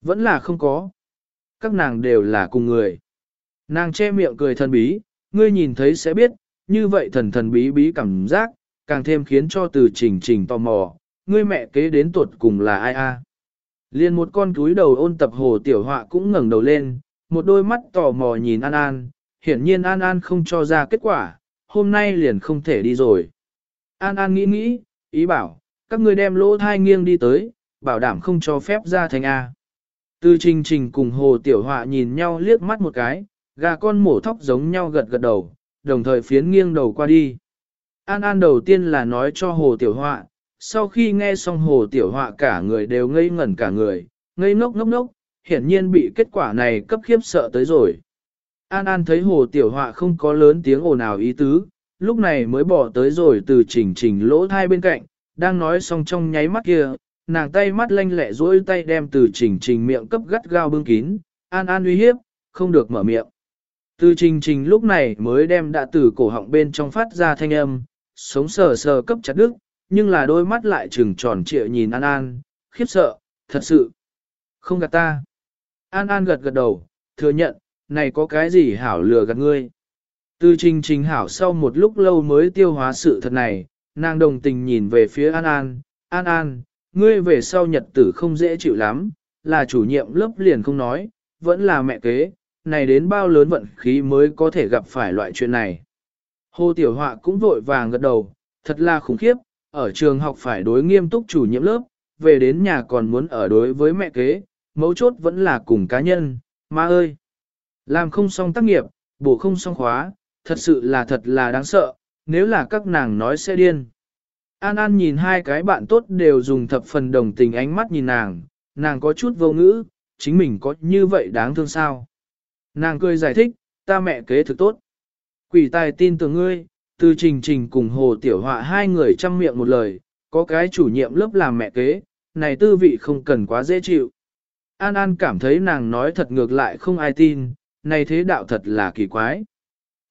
Vẫn là không có. Các nàng đều là cùng người. Nàng che miệng cười thần bí, ngươi nhìn thấy sẽ biết, như vậy thần thần bí bí cảm giác, càng thêm khiến cho từ trình trình tò mò, ngươi mẹ kế đến tuột cùng là ai a? Liên một con túi đầu ôn tập hồ tiểu họa cũng ngẩng đầu lên, một đôi mắt tò mò nhìn An An, hiển nhiên An An không cho ra kết quả, hôm nay liền không thể đi rồi. An An nghĩ nghĩ, ý bảo, các ngươi đem lỗ thai nghiêng đi tới, bảo đảm không cho phép ra thành A. Từ trình trình cùng hồ tiểu họa nhìn nhau liếc mắt một cái, gà con mổ thóc giống nhau gật gật đầu, đồng thời phiến nghiêng đầu qua đi. An An đầu tiên là nói cho hồ tiểu họa, sau khi nghe xong hồ tiểu họa cả người đều ngây ngẩn cả người, ngây ngốc ngốc ngốc, hiển nhiên bị kết quả này cấp khiếp sợ tới rồi. An An thấy hồ tiểu họa không có lớn tiếng ồn ào ý tứ, lúc này mới bỏ tới rồi từ chỉnh chỉnh lỗ thai bên cạnh, đang nói xong trong nháy mắt kia, nàng tay mắt lanh lẹ duỗi tay đem từ chỉnh chỉnh miệng cấp gắt gao bưng kín, an an uy hiếp, không được mở miệng. Từ trình trình lúc này mới đem đã từ cổ họng bên trong phát ra thanh âm, sống sờ sờ cấp chặt đứt, nhưng là đôi mắt lại trừng tròn trịa nhìn An An, khiếp sợ, thật sự. Không gạt ta. An An gật gật đầu, thừa nhận, này có cái gì hảo lừa gạt ngươi. Từ trình trình hảo sau một lúc lâu mới tiêu hóa sự thật này, nàng đồng tình nhìn về phía An An, An An, ngươi về sau nhật tử không dễ chịu lắm, là chủ nhiệm lớp liền không nói, vẫn là mẹ kế, này đến bao lớn vận khí mới có thể gặp phải loại chuyện này. Hồ Tiểu Họa cũng vội vàng gật đầu, thật là khủng khiếp, ở trường học phải đối nghiêm túc chủ nhiệm lớp, về đến nhà còn muốn ở đối với mẹ kế, mấu chốt vẫn là cùng cá nhân, ma ơi. Làm không xong tác nghiệp, bổ không xong khóa, thật sự là thật là đáng sợ, nếu là các nàng nói sẽ điên. An An nhìn hai cái bạn tốt đều dùng thập phần đồng tình ánh mắt nhìn nàng, nàng có chút vô ngữ, chính mình có như vậy đáng thương sao. Nàng cười giải thích, ta mẹ kế thực tốt. Quỷ tài tin tưởng ngươi, từ trình trình cùng hồ tiểu họa hai người chăm miệng một lời, có cái chủ nhiệm lớp làm mẹ kế, này tư vị không cần quá dễ chịu. An An cảm thấy nàng nói thật ngược lại không ai tin, này thế đạo thật là kỳ quái.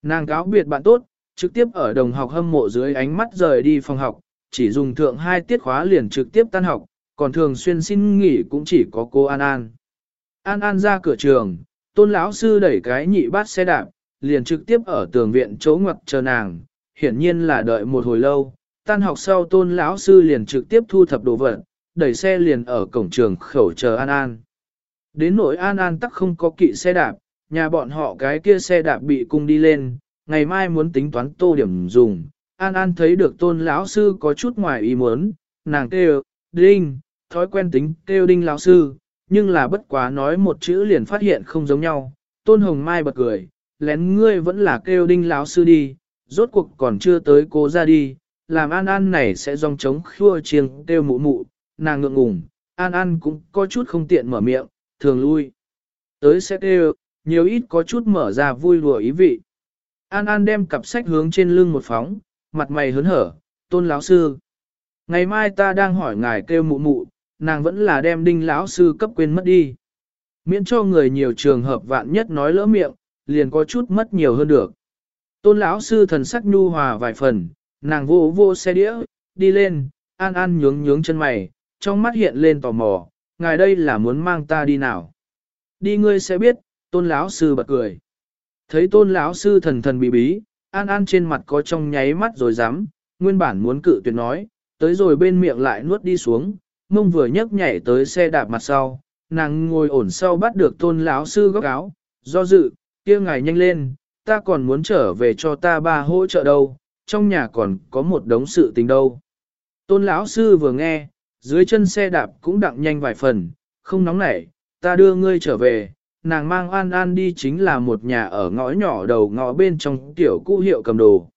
Nàng cáo biệt bạn tốt, trực tiếp ở đồng học hâm mộ dưới ánh mắt rời đi phòng học, chỉ dùng thượng hai tiết khóa liền trực tiếp tan học, còn thường xuyên xin nghỉ cũng chỉ có cô An An. An An ra cửa trường, tôn lão sư đẩy cái nhị bát xe đạp, liền trực tiếp ở tường viện chỗ ngoặt chờ nàng, hiển nhiên là đợi một hồi lâu. Tan học sau tôn lão sư liền trực tiếp thu thập đồ vật, đẩy xe liền ở cổng trường khẩu chờ An An. Đến nỗi An An tắc không có kỵ xe đạp, nhà bọn họ cái kia xe đạp bị cung đi lên, ngày mai muốn tính toán tô điểm dùng. An An thấy được tôn lão sư có chút ngoài ý muốn, nàng kêu, đinh, thói quen tính kêu đinh lão sư, nhưng là bất quá nói một chữ liền phát hiện không giống nhau. Tôn Hồng Mai bật cười, lén ngươi vẫn là kêu đinh lão sư đi, rốt cuộc còn chưa tới cố ra đi, làm An An này sẽ dòng trống khua chiêng kêu mụ mụ, nàng ngượng ngùng, An An cũng có chút không tiện mở miệng, thường lui. Tới sẽ kêu, nhiều ít có chút mở ra vui lùa ý vị. An An đem cặp sách hướng trên lưng một phóng, mặt mày hớn hở, tôn lão sư. Ngày mai ta đang hỏi ngài kêu mụ mụ, nàng vẫn là đem đinh lão sư cấp quên mất đi. Miễn cho người nhiều trường hợp vạn nhất nói lỡ miệng, liền có chút mất nhiều hơn được. Tôn lão sư thần sắc nhu hòa vài phần, nàng vô vô xe đĩa, đi lên, an an nhướng nhướng chân mày, trong mắt hiện lên tò mò, ngài đây là muốn mang ta đi nào. Đi ngươi sẽ biết, tôn lão sư bật cười. Thấy tôn lão sư thần thần bí bí, an an trên mặt có trong nháy mắt rồi dám, nguyên bản muốn cự tuyệt nói, tới rồi bên miệng lại nuốt đi xuống, mông vừa nhấc nhảy tới xe đạp mặt sau, nàng ngồi ổn sau bắt được tôn lão sư góc áo, do dự, kia ngài nhanh lên, ta còn muốn trở về cho ta ba hỗ trợ đâu, trong nhà còn có một đống sự tình đâu. Tôn lão sư vừa nghe, dưới chân xe đạp cũng đặng nhanh vài phần, không nóng nảy, ta đưa ngươi trở về, nàng mang An An đi chính là một nhà ở ngõ nhỏ đầu ngõ bên trong tiểu cũ hiệu cầm đồ.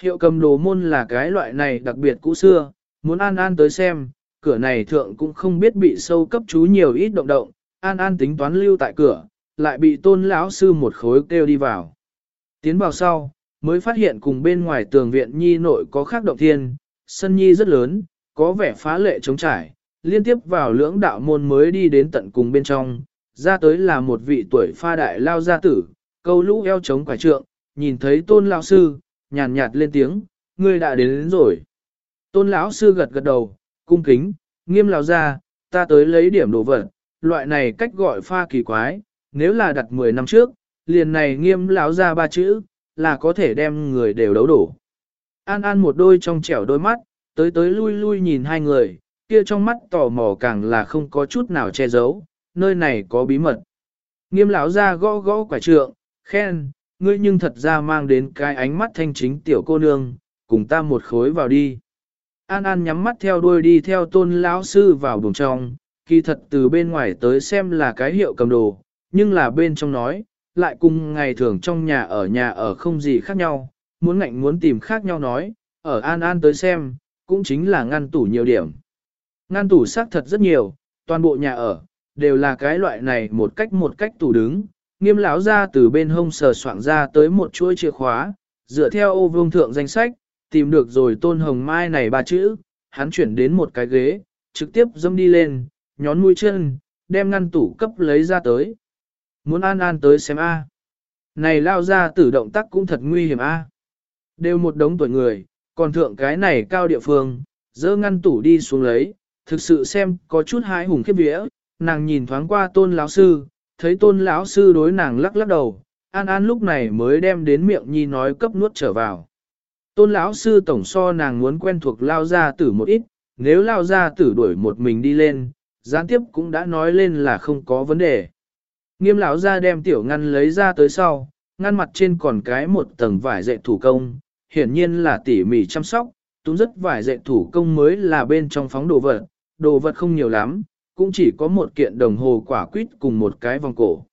Hiệu cầm đồ môn là cái loại này đặc biệt cũ xưa, muốn An An tới xem, cửa này thượng cũng không biết bị sâu cấp chú nhiều ít động động, An An tính toán lưu tại cửa, lại bị tôn lão sư một khối kêu đi vào. Tiến vào sau, mới phát hiện cùng bên ngoài tường viện nhi nội có khác động thiên, sân nhi rất lớn, có vẻ phá lệ trống trải, liên tiếp vào lưỡng đạo môn mới đi đến tận cùng bên trong, ra tới là một vị tuổi pha đại lao gia tử, câu lũ eo chống quả trượng, nhìn thấy tôn lão sư, nhàn nhạt lên tiếng, ngươi đã đến, đến rồi. Tôn lão sư gật gật đầu, cung kính, nghiêm lão ra, ta tới lấy điểm đồ vật, loại này cách gọi pha kỳ quái, nếu là đặt 10 năm trước, liền này nghiêm lão ra ba chữ, là có thể đem người đều đấu đổ. An An một đôi trong trẻo đôi mắt, tới tới lui lui nhìn hai người, kia trong mắt tò mò càng là không có chút nào che giấu, nơi này có bí mật. Nghiêm lão ra gõ gõ quả trượng, khen, ngươi nhưng thật ra mang đến cái ánh mắt thanh chính tiểu cô nương, cùng ta một khối vào đi. An An nhắm mắt theo đuôi đi theo tôn lão sư vào buồng trong, kỳ thật từ bên ngoài tới xem là cái hiệu cầm đồ, nhưng là bên trong nói, lại cùng ngày thường trong nhà ở nhà ở không gì khác nhau, muốn ngạnh muốn tìm khác nhau nói, ở An An tới xem, cũng chính là ngăn tủ nhiều điểm. Ngăn tủ xác thật rất nhiều, toàn bộ nhà ở, đều là cái loại này một cách một cách tủ đứng, nghiêm lão ra từ bên hông sờ soạn ra tới một chuỗi chìa khóa, dựa theo ô vương thượng danh sách, tìm được rồi tôn hồng mai này ba chữ, hắn chuyển đến một cái ghế, trực tiếp dâm đi lên, nhón mũi chân, đem ngăn tủ cấp lấy ra tới. Muốn an an tới xem A. Này lao ra tử động tác cũng thật nguy hiểm A. Đều một đống tuổi người, còn thượng cái này cao địa phương, dỡ ngăn tủ đi xuống lấy, thực sự xem có chút hái hùng khiếp vía, nàng nhìn thoáng qua tôn lão sư, thấy tôn lão sư đối nàng lắc lắc đầu, an an lúc này mới đem đến miệng nhi nói cấp nuốt trở vào. Tôn lão sư tổng so nàng muốn quen thuộc lao gia tử một ít, nếu lao gia tử đuổi một mình đi lên, gián tiếp cũng đã nói lên là không có vấn đề. Nghiêm lão gia đem tiểu ngăn lấy ra tới sau, ngăn mặt trên còn cái một tầng vải dệt thủ công, hiển nhiên là tỉ mỉ chăm sóc, túm rất vải dệt thủ công mới là bên trong phóng đồ vật, đồ vật không nhiều lắm, cũng chỉ có một kiện đồng hồ quả quýt cùng một cái vòng cổ.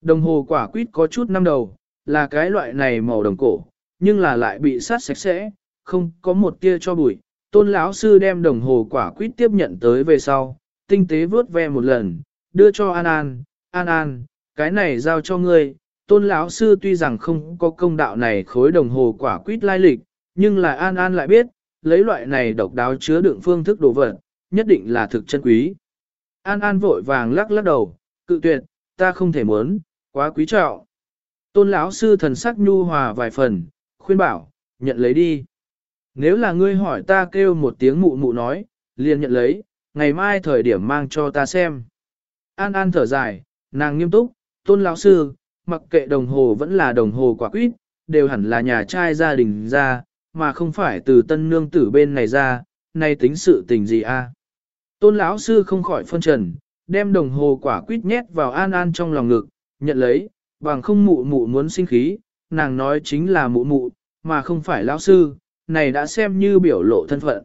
Đồng hồ quả quýt có chút năm đầu, là cái loại này màu đồng cổ, nhưng là lại bị sát sạch sẽ, không có một tia cho bụi. Tôn lão sư đem đồng hồ quả quýt tiếp nhận tới về sau, tinh tế vớt ve một lần, đưa cho An An, An An, cái này giao cho ngươi. Tôn lão sư tuy rằng không có công đạo này khối đồng hồ quả quýt lai lịch, nhưng là An An lại biết, lấy loại này độc đáo chứa đựng phương thức đồ vật, nhất định là thực chân quý. An An vội vàng lắc lắc đầu, cự tuyệt, ta không thể muốn, quá quý trọng. Tôn lão sư thần sắc nhu hòa vài phần, khuyên bảo, nhận lấy đi. Nếu là ngươi hỏi ta kêu một tiếng mụ mụ nói, liền nhận lấy, ngày mai thời điểm mang cho ta xem. An An thở dài, nàng nghiêm túc, tôn lão sư, mặc kệ đồng hồ vẫn là đồng hồ quả quýt, đều hẳn là nhà trai gia đình ra, mà không phải từ tân nương tử bên này ra, nay tính sự tình gì a? Tôn lão sư không khỏi phân trần, đem đồng hồ quả quýt nhét vào An An trong lòng ngực, nhận lấy, bằng không mụ mụ muốn sinh khí, nàng nói chính là mụ mụ, mà không phải lão sư, này đã xem như biểu lộ thân phận.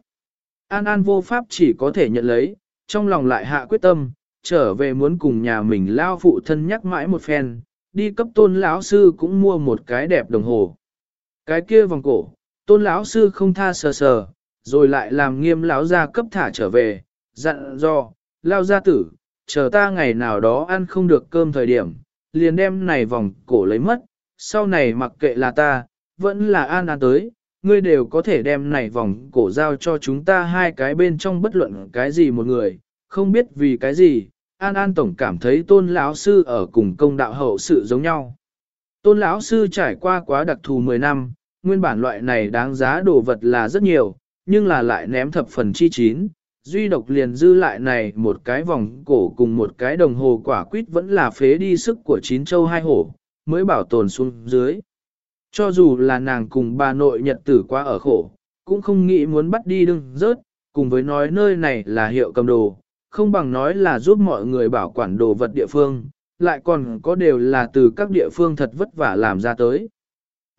An An vô pháp chỉ có thể nhận lấy, trong lòng lại hạ quyết tâm, trở về muốn cùng nhà mình lao phụ thân nhắc mãi một phen, đi cấp tôn lão sư cũng mua một cái đẹp đồng hồ. Cái kia vòng cổ, tôn lão sư không tha sờ sờ, rồi lại làm nghiêm lão gia cấp thả trở về, dặn do, lao gia tử, chờ ta ngày nào đó ăn không được cơm thời điểm, liền đem này vòng cổ lấy mất, sau này mặc kệ là ta, vẫn là an an tới, ngươi đều có thể đem này vòng cổ giao cho chúng ta hai cái bên trong bất luận cái gì một người, không biết vì cái gì, an an tổng cảm thấy tôn lão sư ở cùng công đạo hậu sự giống nhau. Tôn lão sư trải qua quá đặc thù 10 năm, nguyên bản loại này đáng giá đồ vật là rất nhiều, nhưng là lại ném thập phần chi chín, duy độc liền dư lại này một cái vòng cổ cùng một cái đồng hồ quả quýt vẫn là phế đi sức của chín châu hai hổ, mới bảo tồn xuống dưới. Cho dù là nàng cùng bà nội nhật tử qua ở khổ, cũng không nghĩ muốn bắt đi đừng rớt, cùng với nói nơi này là hiệu cầm đồ, không bằng nói là giúp mọi người bảo quản đồ vật địa phương, lại còn có đều là từ các địa phương thật vất vả làm ra tới.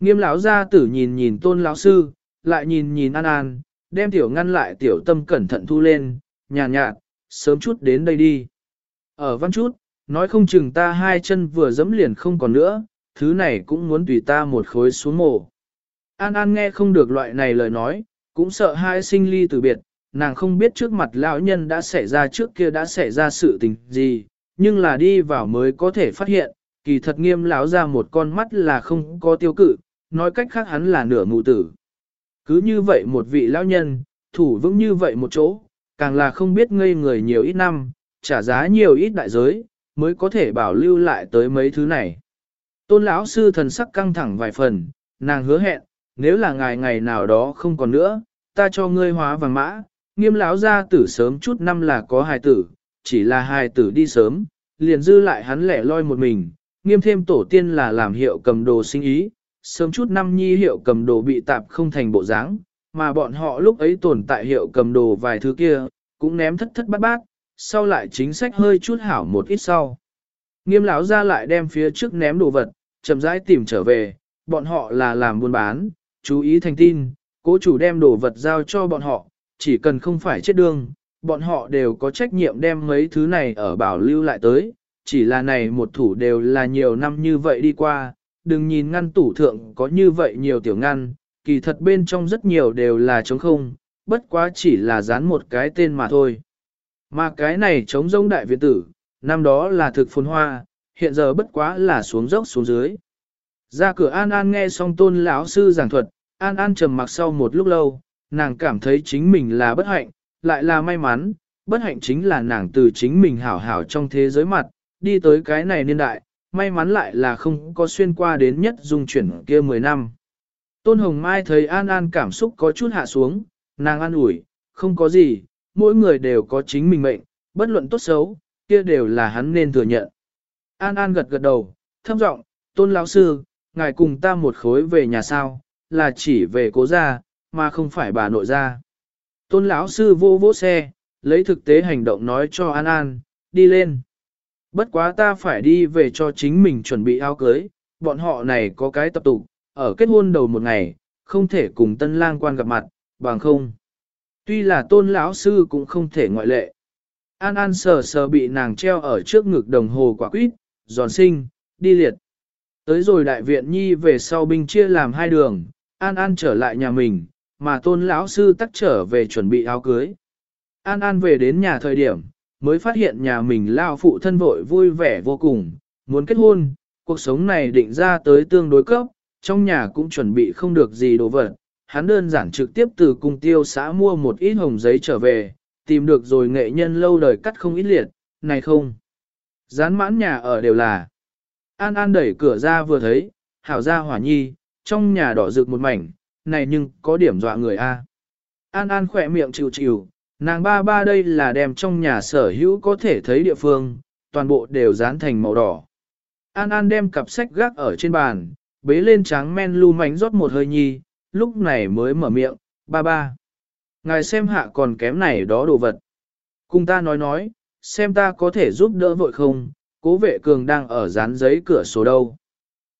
Nghiêm lão gia tử nhìn nhìn tôn lão sư, lại nhìn nhìn An An, đem tiểu ngăn lại tiểu tâm cẩn thận thu lên, nhàn nhạt, nhạt, sớm chút đến đây đi. Ở văn chút, nói không chừng ta hai chân vừa dẫm liền không còn nữa, thứ này cũng muốn tùy ta một khối xuống mồ. An An nghe không được loại này lời nói, cũng sợ hai sinh ly từ biệt, nàng không biết trước mặt lão nhân đã xảy ra trước kia đã xảy ra sự tình gì, nhưng là đi vào mới có thể phát hiện, kỳ thật nghiêm lão ra một con mắt là không có tiêu cự, nói cách khác hắn là nửa mụ tử. Cứ như vậy một vị lão nhân, thủ vững như vậy một chỗ, càng là không biết ngây người nhiều ít năm, trả giá nhiều ít đại giới, mới có thể bảo lưu lại tới mấy thứ này. Tôn lão sư thần sắc căng thẳng vài phần, nàng hứa hẹn, nếu là ngày ngày nào đó không còn nữa, ta cho ngươi hóa vàng mã, nghiêm lão ra tử sớm chút năm là có hài tử, chỉ là hài tử đi sớm, liền dư lại hắn lẻ loi một mình, nghiêm thêm tổ tiên là làm hiệu cầm đồ sinh ý, sớm chút năm nhi hiệu cầm đồ bị tạp không thành bộ dáng, mà bọn họ lúc ấy tồn tại hiệu cầm đồ vài thứ kia, cũng ném thất thất bát bát, sau lại chính sách hơi chút hảo một ít sau. Nghiêm lão ra lại đem phía trước ném đồ vật, chậm rãi tìm trở về, bọn họ là làm buôn bán, chú ý thành tin, cố chủ đem đồ vật giao cho bọn họ, chỉ cần không phải chết đương, bọn họ đều có trách nhiệm đem mấy thứ này ở bảo lưu lại tới, chỉ là này một thủ đều là nhiều năm như vậy đi qua, đừng nhìn ngăn tủ thượng có như vậy nhiều tiểu ngăn, kỳ thật bên trong rất nhiều đều là trống không, bất quá chỉ là dán một cái tên mà thôi. Mà cái này trống rông đại viện tử, năm đó là thực phồn hoa, hiện giờ bất quá là xuống dốc xuống dưới. Ra cửa An An nghe xong tôn lão sư giảng thuật, An An trầm mặc sau một lúc lâu, nàng cảm thấy chính mình là bất hạnh, lại là may mắn, bất hạnh chính là nàng từ chính mình hảo hảo trong thế giới mặt, đi tới cái này niên đại, may mắn lại là không có xuyên qua đến nhất dung chuyển kia 10 năm. Tôn Hồng Mai thấy An An cảm xúc có chút hạ xuống, nàng an ủi, không có gì, mỗi người đều có chính mình mệnh, bất luận tốt xấu, kia đều là hắn nên thừa nhận. An An gật gật đầu, thâm giọng, Tôn lão sư, ngài cùng ta một khối về nhà sao, là chỉ về cố gia, mà không phải bà nội gia. Tôn lão sư vô vỗ xe, lấy thực tế hành động nói cho An An, đi lên bất quá ta phải đi về cho chính mình chuẩn bị áo cưới, bọn họ này có cái tập tục, ở kết hôn đầu một ngày, không thể cùng tân lang quan gặp mặt, bằng không. Tuy là tôn lão sư cũng không thể ngoại lệ. An An sờ sờ bị nàng treo ở trước ngực đồng hồ quả quýt, giòn sinh, đi liệt. Tới rồi đại viện nhi về sau binh chia làm hai đường, An An trở lại nhà mình, mà tôn lão sư tắt trở về chuẩn bị áo cưới. An An về đến nhà thời điểm, mới phát hiện nhà mình lao phụ thân vội vui vẻ vô cùng, muốn kết hôn, cuộc sống này định ra tới tương đối cấp, trong nhà cũng chuẩn bị không được gì đồ vật. Hắn đơn giản trực tiếp từ cung tiêu xã mua một ít hồng giấy trở về, tìm được rồi nghệ nhân lâu đời cắt không ít liệt, này không. Dán mãn nhà ở đều là. An An đẩy cửa ra vừa thấy, hảo ra hỏa nhi, trong nhà đỏ rực một mảnh, này nhưng có điểm dọa người a. An An khỏe miệng chịu chịu, nàng ba ba đây là đem trong nhà sở hữu có thể thấy địa phương, toàn bộ đều dán thành màu đỏ. An An đem cặp sách gác ở trên bàn, bế lên tráng men lu mánh rót một hơi nhi, lúc này mới mở miệng, ba ba. Ngài xem hạ còn kém này đó đồ vật. Cùng ta nói nói, xem ta có thể giúp đỡ vội không, cố vệ cường đang ở dán giấy cửa sổ đâu.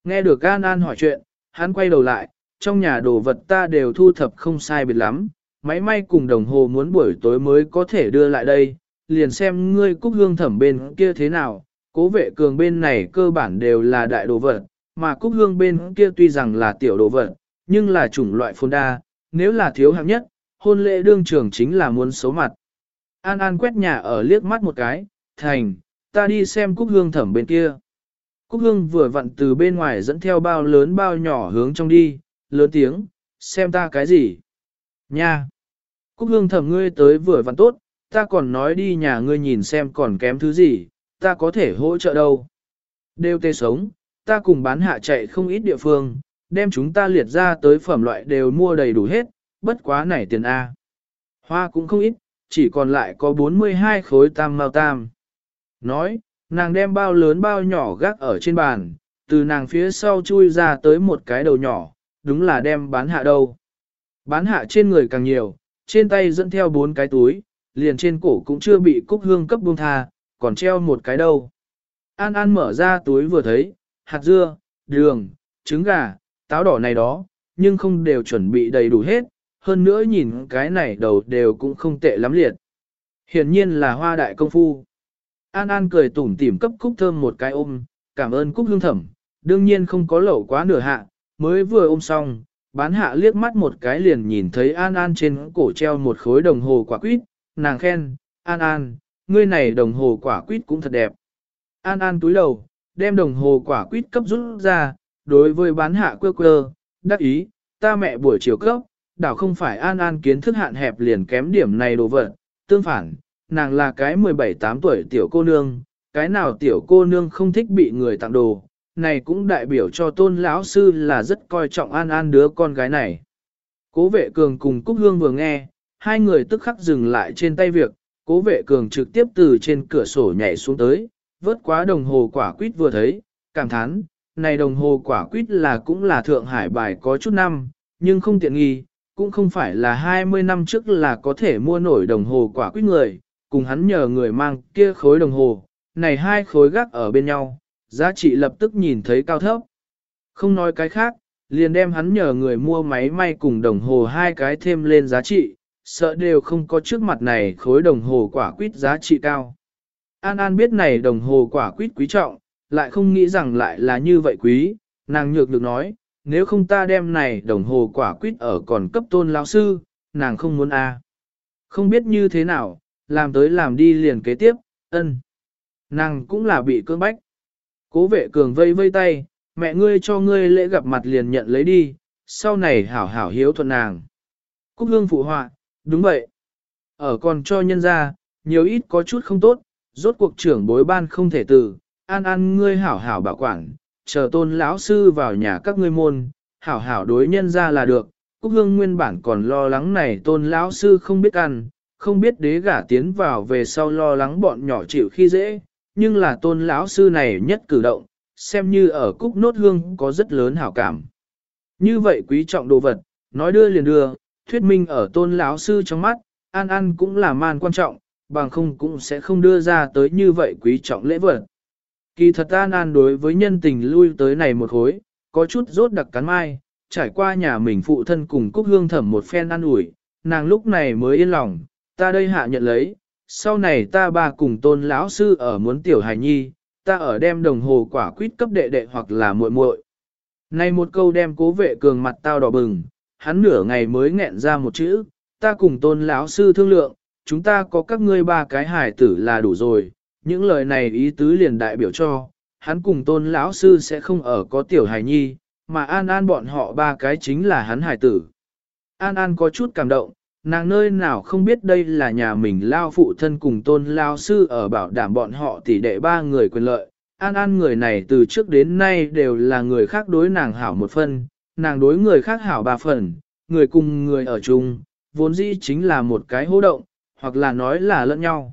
Nghe được An An hỏi chuyện, hắn quay đầu lại, trong nhà đồ vật ta đều thu thập không sai biệt lắm, máy may cùng đồng hồ muốn buổi tối mới có thể đưa lại đây, liền xem ngươi cúc hương thẩm bên kia thế nào, cố vệ cường bên này cơ bản đều là đại đồ vật, mà cúc hương bên kia tuy rằng là tiểu đồ vật, nhưng là chủng loại phôn đa, nếu là thiếu hạng nhất, hôn lễ đương trường chính là muốn xấu mặt. An An quét nhà ở liếc mắt một cái, thành, ta đi xem cúc hương thẩm bên kia. Cúc hương vừa vặn từ bên ngoài dẫn theo bao lớn bao nhỏ hướng trong đi, lớn tiếng, xem ta cái gì. Nha! Cúc hương thẩm ngươi tới vừa vặn tốt, ta còn nói đi nhà ngươi nhìn xem còn kém thứ gì, ta có thể hỗ trợ đâu. Đều tê sống, ta cùng bán hạ chạy không ít địa phương, đem chúng ta liệt ra tới phẩm loại đều mua đầy đủ hết, bất quá nảy tiền A. Hoa cũng không ít, chỉ còn lại có 42 khối tam mao tam. Nói, nàng đem bao lớn bao nhỏ gác ở trên bàn, từ nàng phía sau chui ra tới một cái đầu nhỏ, đúng là đem bán hạ đâu. Bán hạ trên người càng nhiều, trên tay dẫn theo bốn cái túi, liền trên cổ cũng chưa bị cúc hương cấp buông tha, còn treo một cái đâu. An An mở ra túi vừa thấy, hạt dưa, đường, trứng gà, táo đỏ này đó, nhưng không đều chuẩn bị đầy đủ hết, hơn nữa nhìn cái này đầu đều cũng không tệ lắm liệt. Hiển nhiên là hoa đại công phu. An An cười tủm tỉm cấp cúc thơm một cái ôm, cảm ơn cúc hương thẩm, đương nhiên không có lẩu quá nửa hạ, mới vừa ôm xong, bán hạ liếc mắt một cái liền nhìn thấy An An trên cổ treo một khối đồng hồ quả quýt, nàng khen, An An, ngươi này đồng hồ quả quýt cũng thật đẹp. An An túi đầu, đem đồng hồ quả quýt cấp rút ra, đối với bán hạ quơ quơ, đắc ý, ta mẹ buổi chiều cấp, đảo không phải An An kiến thức hạn hẹp liền kém điểm này đồ vật, tương phản, nàng là cái 17-8 tuổi tiểu cô nương, cái nào tiểu cô nương không thích bị người tặng đồ, này cũng đại biểu cho tôn lão sư là rất coi trọng An An đứa con gái này. Cố vệ cường cùng Cúc Hương vừa nghe, hai người tức khắc dừng lại trên tay việc, cố vệ cường trực tiếp từ trên cửa sổ nhảy xuống tới, vớt quá đồng hồ quả quýt vừa thấy, cảm thán, này đồng hồ quả quýt là cũng là thượng hải bài có chút năm, nhưng không tiện nghi, cũng không phải là 20 năm trước là có thể mua nổi đồng hồ quả quýt người, cùng hắn nhờ người mang kia khối đồng hồ, này hai khối gác ở bên nhau, giá trị lập tức nhìn thấy cao thấp. Không nói cái khác, liền đem hắn nhờ người mua máy may cùng đồng hồ hai cái thêm lên giá trị, sợ đều không có trước mặt này khối đồng hồ quả quýt giá trị cao. An An biết này đồng hồ quả quýt quý trọng, lại không nghĩ rằng lại là như vậy quý, nàng nhược được nói, nếu không ta đem này đồng hồ quả quýt ở còn cấp tôn lão sư, nàng không muốn a. À. Không biết như thế nào, làm tới làm đi liền kế tiếp, ân. Nàng cũng là bị cưỡng bách. Cố vệ cường vây vây tay, mẹ ngươi cho ngươi lễ gặp mặt liền nhận lấy đi, sau này hảo hảo hiếu thuận nàng. Cúc hương phụ họa, đúng vậy. Ở còn cho nhân ra, nhiều ít có chút không tốt, rốt cuộc trưởng bối ban không thể từ, an an ngươi hảo hảo bảo quản, chờ tôn lão sư vào nhà các ngươi môn, hảo hảo đối nhân ra là được. Cúc hương nguyên bản còn lo lắng này tôn lão sư không biết ăn, không biết đế gả tiến vào về sau lo lắng bọn nhỏ chịu khi dễ, nhưng là tôn lão sư này nhất cử động, xem như ở cúc nốt hương có rất lớn hảo cảm. Như vậy quý trọng đồ vật, nói đưa liền đưa, thuyết minh ở tôn lão sư trong mắt, an an cũng là man quan trọng, bằng không cũng sẽ không đưa ra tới như vậy quý trọng lễ vật. Kỳ thật An An đối với nhân tình lui tới này một hối, có chút rốt đặc cắn mai, trải qua nhà mình phụ thân cùng Cúc Hương thẩm một phen ăn ủi, nàng lúc này mới yên lòng, ta đây hạ nhận lấy, sau này ta ba cùng tôn lão sư ở muốn tiểu hài nhi, ta ở đem đồng hồ quả quýt cấp đệ đệ hoặc là muội muội. Này một câu đem cố vệ cường mặt tao đỏ bừng, hắn nửa ngày mới nghẹn ra một chữ, ta cùng tôn lão sư thương lượng, chúng ta có các ngươi ba cái hài tử là đủ rồi, những lời này ý tứ liền đại biểu cho, hắn cùng tôn lão sư sẽ không ở có tiểu hài nhi, mà an an bọn họ ba cái chính là hắn hài tử. An An có chút cảm động, nàng nơi nào không biết đây là nhà mình lao phụ thân cùng tôn lao sư ở bảo đảm bọn họ tỷ đệ ba người quyền lợi. An An người này từ trước đến nay đều là người khác đối nàng hảo một phần, nàng đối người khác hảo ba phần, người cùng người ở chung, vốn dĩ chính là một cái hô động, hoặc là nói là lẫn nhau.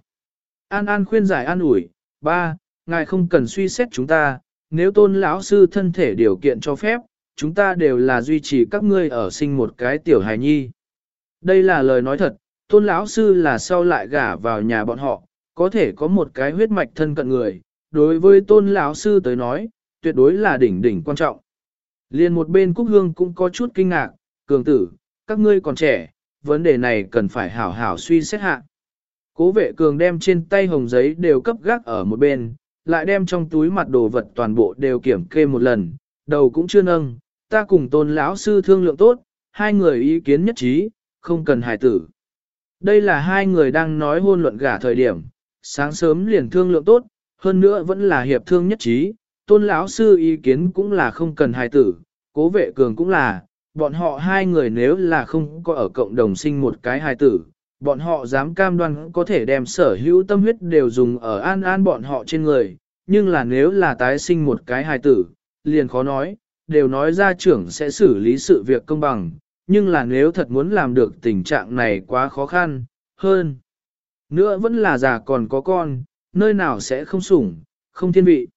An An khuyên giải an ủi, ba, ngài không cần suy xét chúng ta, nếu tôn lão sư thân thể điều kiện cho phép, chúng ta đều là duy trì các ngươi ở sinh một cái tiểu hài nhi. Đây là lời nói thật, tôn lão sư là sau lại gả vào nhà bọn họ, có thể có một cái huyết mạch thân cận người, đối với tôn lão sư tới nói, tuyệt đối là đỉnh đỉnh quan trọng. Liên một bên Cúc Hương cũng có chút kinh ngạc, cường tử, các ngươi còn trẻ, vấn đề này cần phải hảo hảo suy xét hạ. Cố vệ cường đem trên tay hồng giấy đều cấp gác ở một bên, lại đem trong túi mặt đồ vật toàn bộ đều kiểm kê một lần, đầu cũng chưa nâng, ta cùng tôn lão sư thương lượng tốt, hai người ý kiến nhất trí, không cần hài tử. Đây là hai người đang nói hôn luận gả thời điểm, sáng sớm liền thương lượng tốt, hơn nữa vẫn là hiệp thương nhất trí, tôn lão sư ý kiến cũng là không cần hài tử, cố vệ cường cũng là, bọn họ hai người nếu là không có ở cộng đồng sinh một cái hài tử, bọn họ dám cam đoan có thể đem sở hữu tâm huyết đều dùng ở an an bọn họ trên người, nhưng là nếu là tái sinh một cái hài tử, liền khó nói, đều nói ra trưởng sẽ xử lý sự việc công bằng, nhưng là nếu thật muốn làm được tình trạng này quá khó khăn, hơn. Nữa vẫn là già còn có con, nơi nào sẽ không sủng, không thiên vị.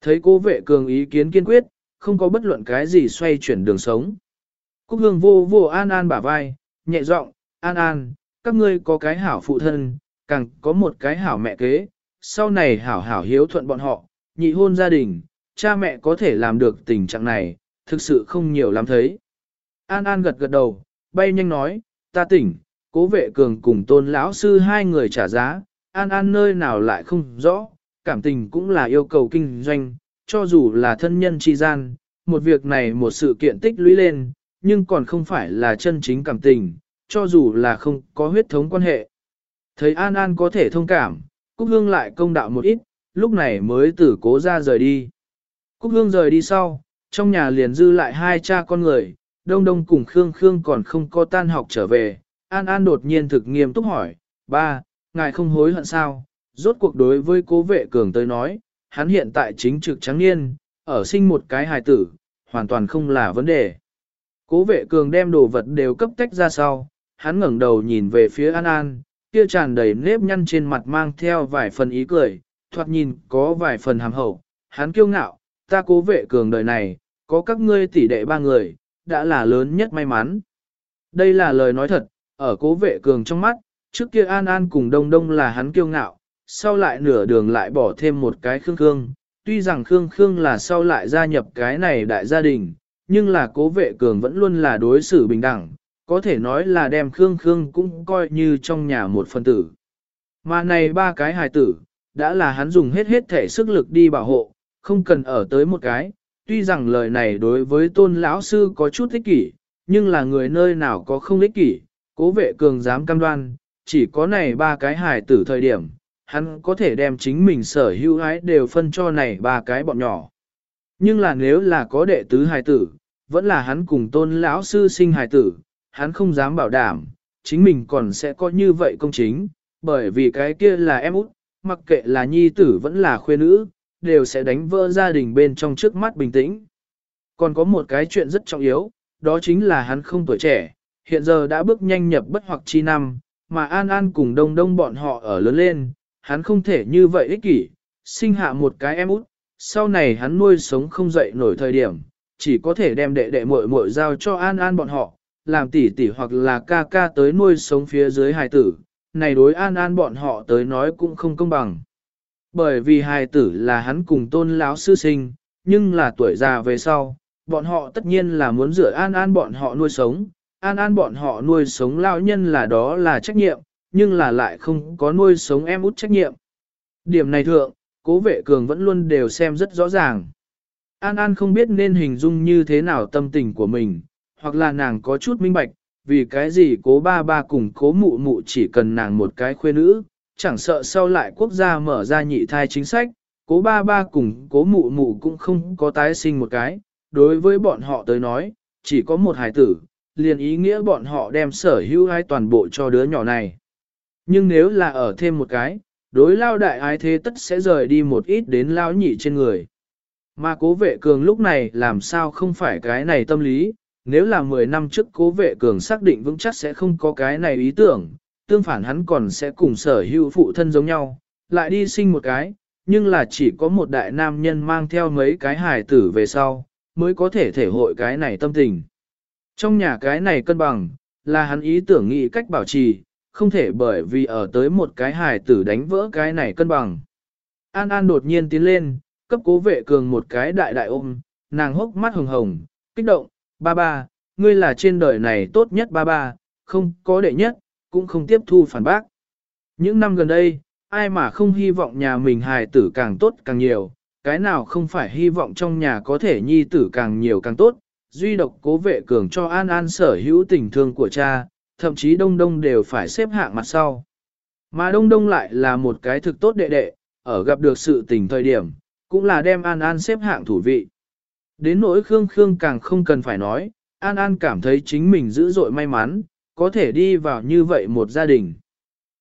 Thấy cô vệ cường ý kiến kiên quyết, không có bất luận cái gì xoay chuyển đường sống. Cúc hương vô vô an an bả vai, nhẹ giọng, an an, các ngươi có cái hảo phụ thân, càng có một cái hảo mẹ kế, sau này hảo hảo hiếu thuận bọn họ, nhị hôn gia đình, cha mẹ có thể làm được tình trạng này, thực sự không nhiều lắm thấy. An An gật gật đầu, bay nhanh nói, ta tỉnh, cố vệ cường cùng tôn lão sư hai người trả giá, An An nơi nào lại không rõ, cảm tình cũng là yêu cầu kinh doanh, cho dù là thân nhân chi gian, một việc này một sự kiện tích lũy lên, nhưng còn không phải là chân chính cảm tình, cho dù là không có huyết thống quan hệ. Thấy An An có thể thông cảm, Cúc Hương lại công đạo một ít, lúc này mới tử cố ra rời đi. Cúc Hương rời đi sau, trong nhà liền dư lại hai cha con người, Đông Đông cùng Khương Khương còn không có tan học trở về. An An đột nhiên thực nghiêm túc hỏi, ba, ngài không hối hận sao? Rốt cuộc đối với cố vệ cường tới nói, hắn hiện tại chính trực trắng niên, ở sinh một cái hài tử, hoàn toàn không là vấn đề. Cố vệ cường đem đồ vật đều cấp tách ra sau, hắn ngẩng đầu nhìn về phía An An, kia tràn đầy nếp nhăn trên mặt mang theo vài phần ý cười, thoạt nhìn có vài phần hàm hậu, hắn kiêu ngạo, ta cố vệ cường đời này, có các ngươi tỷ đệ ba người, đã là lớn nhất may mắn. Đây là lời nói thật, ở cố vệ cường trong mắt, trước kia An An cùng Đông Đông là hắn kiêu ngạo, sau lại nửa đường lại bỏ thêm một cái Khương Khương. Tuy rằng Khương Khương là sau lại gia nhập cái này đại gia đình, nhưng là cố vệ cường vẫn luôn là đối xử bình đẳng, có thể nói là đem Khương Khương cũng coi như trong nhà một phân tử. Mà này ba cái hài tử, đã là hắn dùng hết hết thể sức lực đi bảo hộ, không cần ở tới một cái, tuy rằng lời này đối với tôn lão sư có chút ích kỷ, nhưng là người nơi nào có không ích kỷ, cố vệ cường dám cam đoan, chỉ có này ba cái hài tử thời điểm, hắn có thể đem chính mình sở hữu ái đều phân cho này ba cái bọn nhỏ. Nhưng là nếu là có đệ tứ hài tử, vẫn là hắn cùng tôn lão sư sinh hài tử, hắn không dám bảo đảm, chính mình còn sẽ có như vậy công chính, bởi vì cái kia là em út, mặc kệ là nhi tử vẫn là khuê nữ, đều sẽ đánh vỡ gia đình bên trong trước mắt bình tĩnh. Còn có một cái chuyện rất trọng yếu, đó chính là hắn không tuổi trẻ, hiện giờ đã bước nhanh nhập bất hoặc chi năm, mà An An cùng đông đông bọn họ ở lớn lên, hắn không thể như vậy ích kỷ, sinh hạ một cái em út, sau này hắn nuôi sống không dậy nổi thời điểm, chỉ có thể đem đệ đệ muội muội giao cho An An bọn họ, làm tỷ tỷ hoặc là ca ca tới nuôi sống phía dưới hài tử, này đối An An bọn họ tới nói cũng không công bằng bởi vì hài tử là hắn cùng tôn lão sư sinh, nhưng là tuổi già về sau, bọn họ tất nhiên là muốn rửa an an bọn họ nuôi sống, an an bọn họ nuôi sống lao nhân là đó là trách nhiệm, nhưng là lại không có nuôi sống em út trách nhiệm. Điểm này thượng, cố vệ cường vẫn luôn đều xem rất rõ ràng. An An không biết nên hình dung như thế nào tâm tình của mình, hoặc là nàng có chút minh bạch, vì cái gì cố ba ba cùng cố mụ mụ chỉ cần nàng một cái khuê nữ, chẳng sợ sau lại quốc gia mở ra nhị thai chính sách, cố ba ba cùng cố mụ mụ cũng không có tái sinh một cái, đối với bọn họ tới nói, chỉ có một hài tử, liền ý nghĩa bọn họ đem sở hữu hai toàn bộ cho đứa nhỏ này. Nhưng nếu là ở thêm một cái, đối lao đại ái thế tất sẽ rời đi một ít đến lao nhị trên người. Mà cố vệ cường lúc này làm sao không phải cái này tâm lý, nếu là 10 năm trước cố vệ cường xác định vững chắc sẽ không có cái này ý tưởng, tương phản hắn còn sẽ cùng sở hữu phụ thân giống nhau, lại đi sinh một cái, nhưng là chỉ có một đại nam nhân mang theo mấy cái hài tử về sau, mới có thể thể hội cái này tâm tình. Trong nhà cái này cân bằng, là hắn ý tưởng nghĩ cách bảo trì, không thể bởi vì ở tới một cái hài tử đánh vỡ cái này cân bằng. An An đột nhiên tiến lên, cấp cố vệ cường một cái đại đại ôm, nàng hốc mắt hồng hồng, kích động, ba ba, ngươi là trên đời này tốt nhất ba ba, không có đệ nhất, cũng không tiếp thu phản bác. Những năm gần đây, ai mà không hy vọng nhà mình hài tử càng tốt càng nhiều, cái nào không phải hy vọng trong nhà có thể nhi tử càng nhiều càng tốt, duy độc cố vệ cường cho An An sở hữu tình thương của cha, thậm chí đông đông đều phải xếp hạng mặt sau. Mà đông đông lại là một cái thực tốt đệ đệ, ở gặp được sự tình thời điểm, cũng là đem An An xếp hạng thủ vị. Đến nỗi Khương Khương càng không cần phải nói, An An cảm thấy chính mình dữ dội may mắn, có thể đi vào như vậy một gia đình.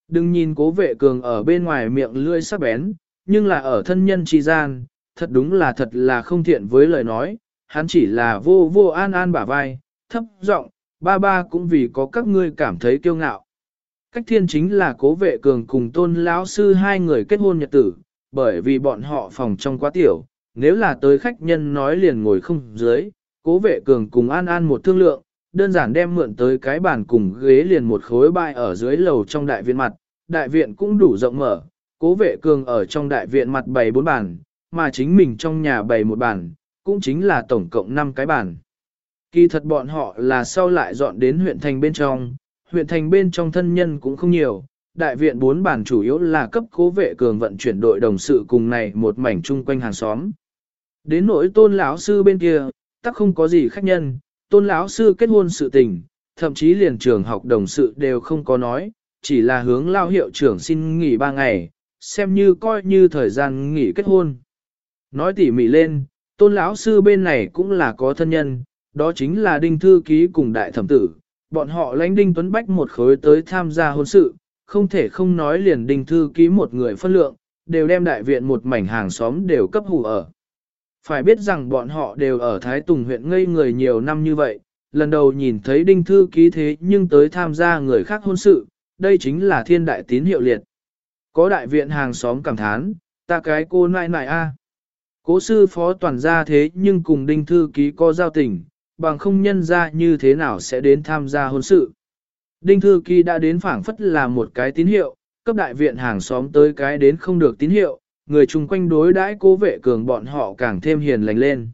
Đừng nhìn cố vệ cường ở bên ngoài miệng lươi sắc bén, nhưng là ở thân nhân tri gian, thật đúng là thật là không thiện với lời nói, hắn chỉ là vô vô an an bả vai, thấp giọng, ba ba cũng vì có các ngươi cảm thấy kiêu ngạo. Cách thiên chính là cố vệ cường cùng tôn lão sư hai người kết hôn nhật tử, bởi vì bọn họ phòng trong quá tiểu, nếu là tới khách nhân nói liền ngồi không dưới, cố vệ cường cùng an an một thương lượng, đơn giản đem mượn tới cái bàn cùng ghế liền một khối bài ở dưới lầu trong đại viện mặt, đại viện cũng đủ rộng mở, cố vệ cường ở trong đại viện mặt bày bốn bàn, mà chính mình trong nhà bày một bàn, cũng chính là tổng cộng 5 cái bàn. Kỳ thật bọn họ là sau lại dọn đến huyện thành bên trong, huyện thành bên trong thân nhân cũng không nhiều, đại viện bốn bàn chủ yếu là cấp cố vệ cường vận chuyển đội đồng sự cùng này một mảnh chung quanh hàng xóm. Đến nỗi tôn lão sư bên kia, tắc không có gì khách nhân, tôn lão sư kết hôn sự tình, thậm chí liền trường học đồng sự đều không có nói, chỉ là hướng lao hiệu trưởng xin nghỉ ba ngày, xem như coi như thời gian nghỉ kết hôn. Nói tỉ mỉ lên, tôn lão sư bên này cũng là có thân nhân, đó chính là đinh thư ký cùng đại thẩm tử, bọn họ lãnh đinh tuấn bách một khối tới tham gia hôn sự, không thể không nói liền đinh thư ký một người phân lượng, đều đem đại viện một mảnh hàng xóm đều cấp hủ ở. Phải biết rằng bọn họ đều ở Thái Tùng huyện ngây người nhiều năm như vậy, lần đầu nhìn thấy đinh thư ký thế nhưng tới tham gia người khác hôn sự, đây chính là thiên đại tín hiệu liệt. Có đại viện hàng xóm cảm thán, ta cái cô nại nại a. Cố sư phó toàn gia thế nhưng cùng đinh thư ký có giao tình, bằng không nhân ra như thế nào sẽ đến tham gia hôn sự. Đinh thư ký đã đến phảng phất là một cái tín hiệu, cấp đại viện hàng xóm tới cái đến không được tín hiệu, người chung quanh đối đãi cố vệ cường bọn họ càng thêm hiền lành lên.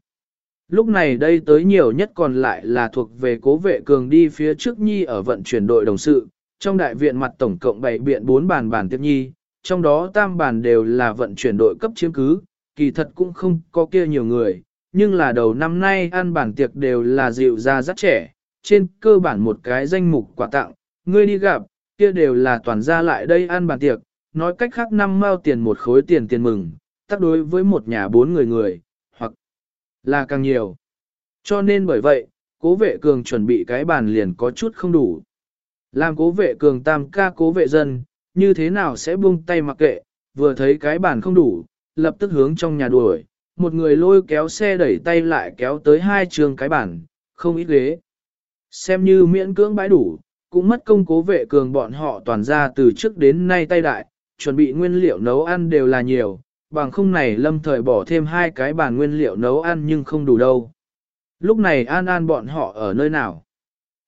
Lúc này đây tới nhiều nhất còn lại là thuộc về cố vệ cường đi phía trước nhi ở vận chuyển đội đồng sự, trong đại viện mặt tổng cộng bảy biện 4 bàn bàn tiếp nhi, trong đó tam bàn đều là vận chuyển đội cấp chiếm cứ, kỳ thật cũng không có kia nhiều người, nhưng là đầu năm nay ăn bản tiệc đều là dịu ra rất trẻ, trên cơ bản một cái danh mục quà tặng, ngươi đi gặp, kia đều là toàn ra lại đây ăn bàn tiệc, nói cách khác năm mao tiền một khối tiền tiền mừng, tác đối với một nhà bốn người người, hoặc là càng nhiều. Cho nên bởi vậy, cố vệ cường chuẩn bị cái bàn liền có chút không đủ. Làm cố vệ cường tam ca cố vệ dân, như thế nào sẽ buông tay mặc kệ, vừa thấy cái bàn không đủ, lập tức hướng trong nhà đuổi, một người lôi kéo xe đẩy tay lại kéo tới hai trường cái bàn, không ít ghế. Xem như miễn cưỡng bãi đủ, cũng mất công cố vệ cường bọn họ toàn ra từ trước đến nay tay đại, chuẩn bị nguyên liệu nấu ăn đều là nhiều, bằng không này lâm thời bỏ thêm hai cái bàn nguyên liệu nấu ăn nhưng không đủ đâu. Lúc này an an bọn họ ở nơi nào?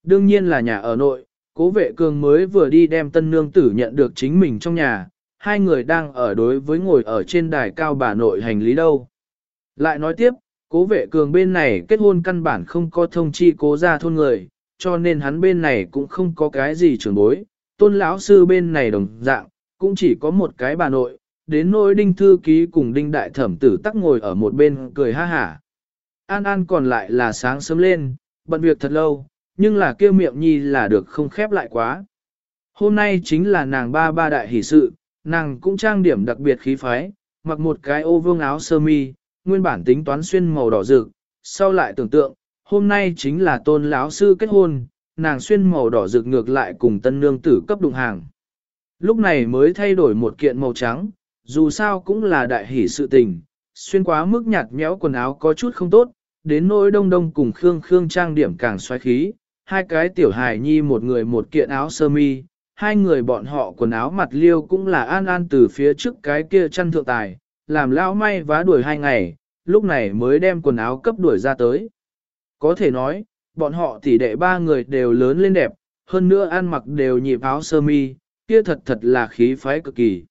Đương nhiên là nhà ở nội, cố vệ cường mới vừa đi đem tân nương tử nhận được chính mình trong nhà, hai người đang ở đối với ngồi ở trên đài cao bà nội hành lý đâu. Lại nói tiếp, cố vệ cường bên này kết hôn căn bản không có thông chi cố ra thôn người, cho nên hắn bên này cũng không có cái gì trưởng bối, tôn lão sư bên này đồng dạng, cũng chỉ có một cái bà nội, đến nỗi đinh thư ký cùng đinh đại thẩm tử tắc ngồi ở một bên cười ha hả. An An còn lại là sáng sớm lên, bận việc thật lâu, nhưng là kêu miệng nhi là được không khép lại quá. Hôm nay chính là nàng ba ba đại hỷ sự, nàng cũng trang điểm đặc biệt khí phái, mặc một cái ô vương áo sơ mi, nguyên bản tính toán xuyên màu đỏ rực, sau lại tưởng tượng, hôm nay chính là tôn lão sư kết hôn, nàng xuyên màu đỏ rực ngược lại cùng tân nương tử cấp đụng hàng. Lúc này mới thay đổi một kiện màu trắng, dù sao cũng là đại hỷ sự tình, xuyên quá mức nhạt nhẽo quần áo có chút không tốt, đến nỗi đông đông cùng Khương Khương trang điểm càng xoáy khí, hai cái tiểu hài nhi một người một kiện áo sơ mi, hai người bọn họ quần áo mặt liêu cũng là an an từ phía trước cái kia chăn thượng tài, làm lao may vá đuổi hai ngày, lúc này mới đem quần áo cấp đuổi ra tới. Có thể nói, bọn họ tỷ đệ ba người đều lớn lên đẹp, hơn nữa ăn mặc đều nhịp áo sơ mi, kia thật thật là khí phái cực kỳ.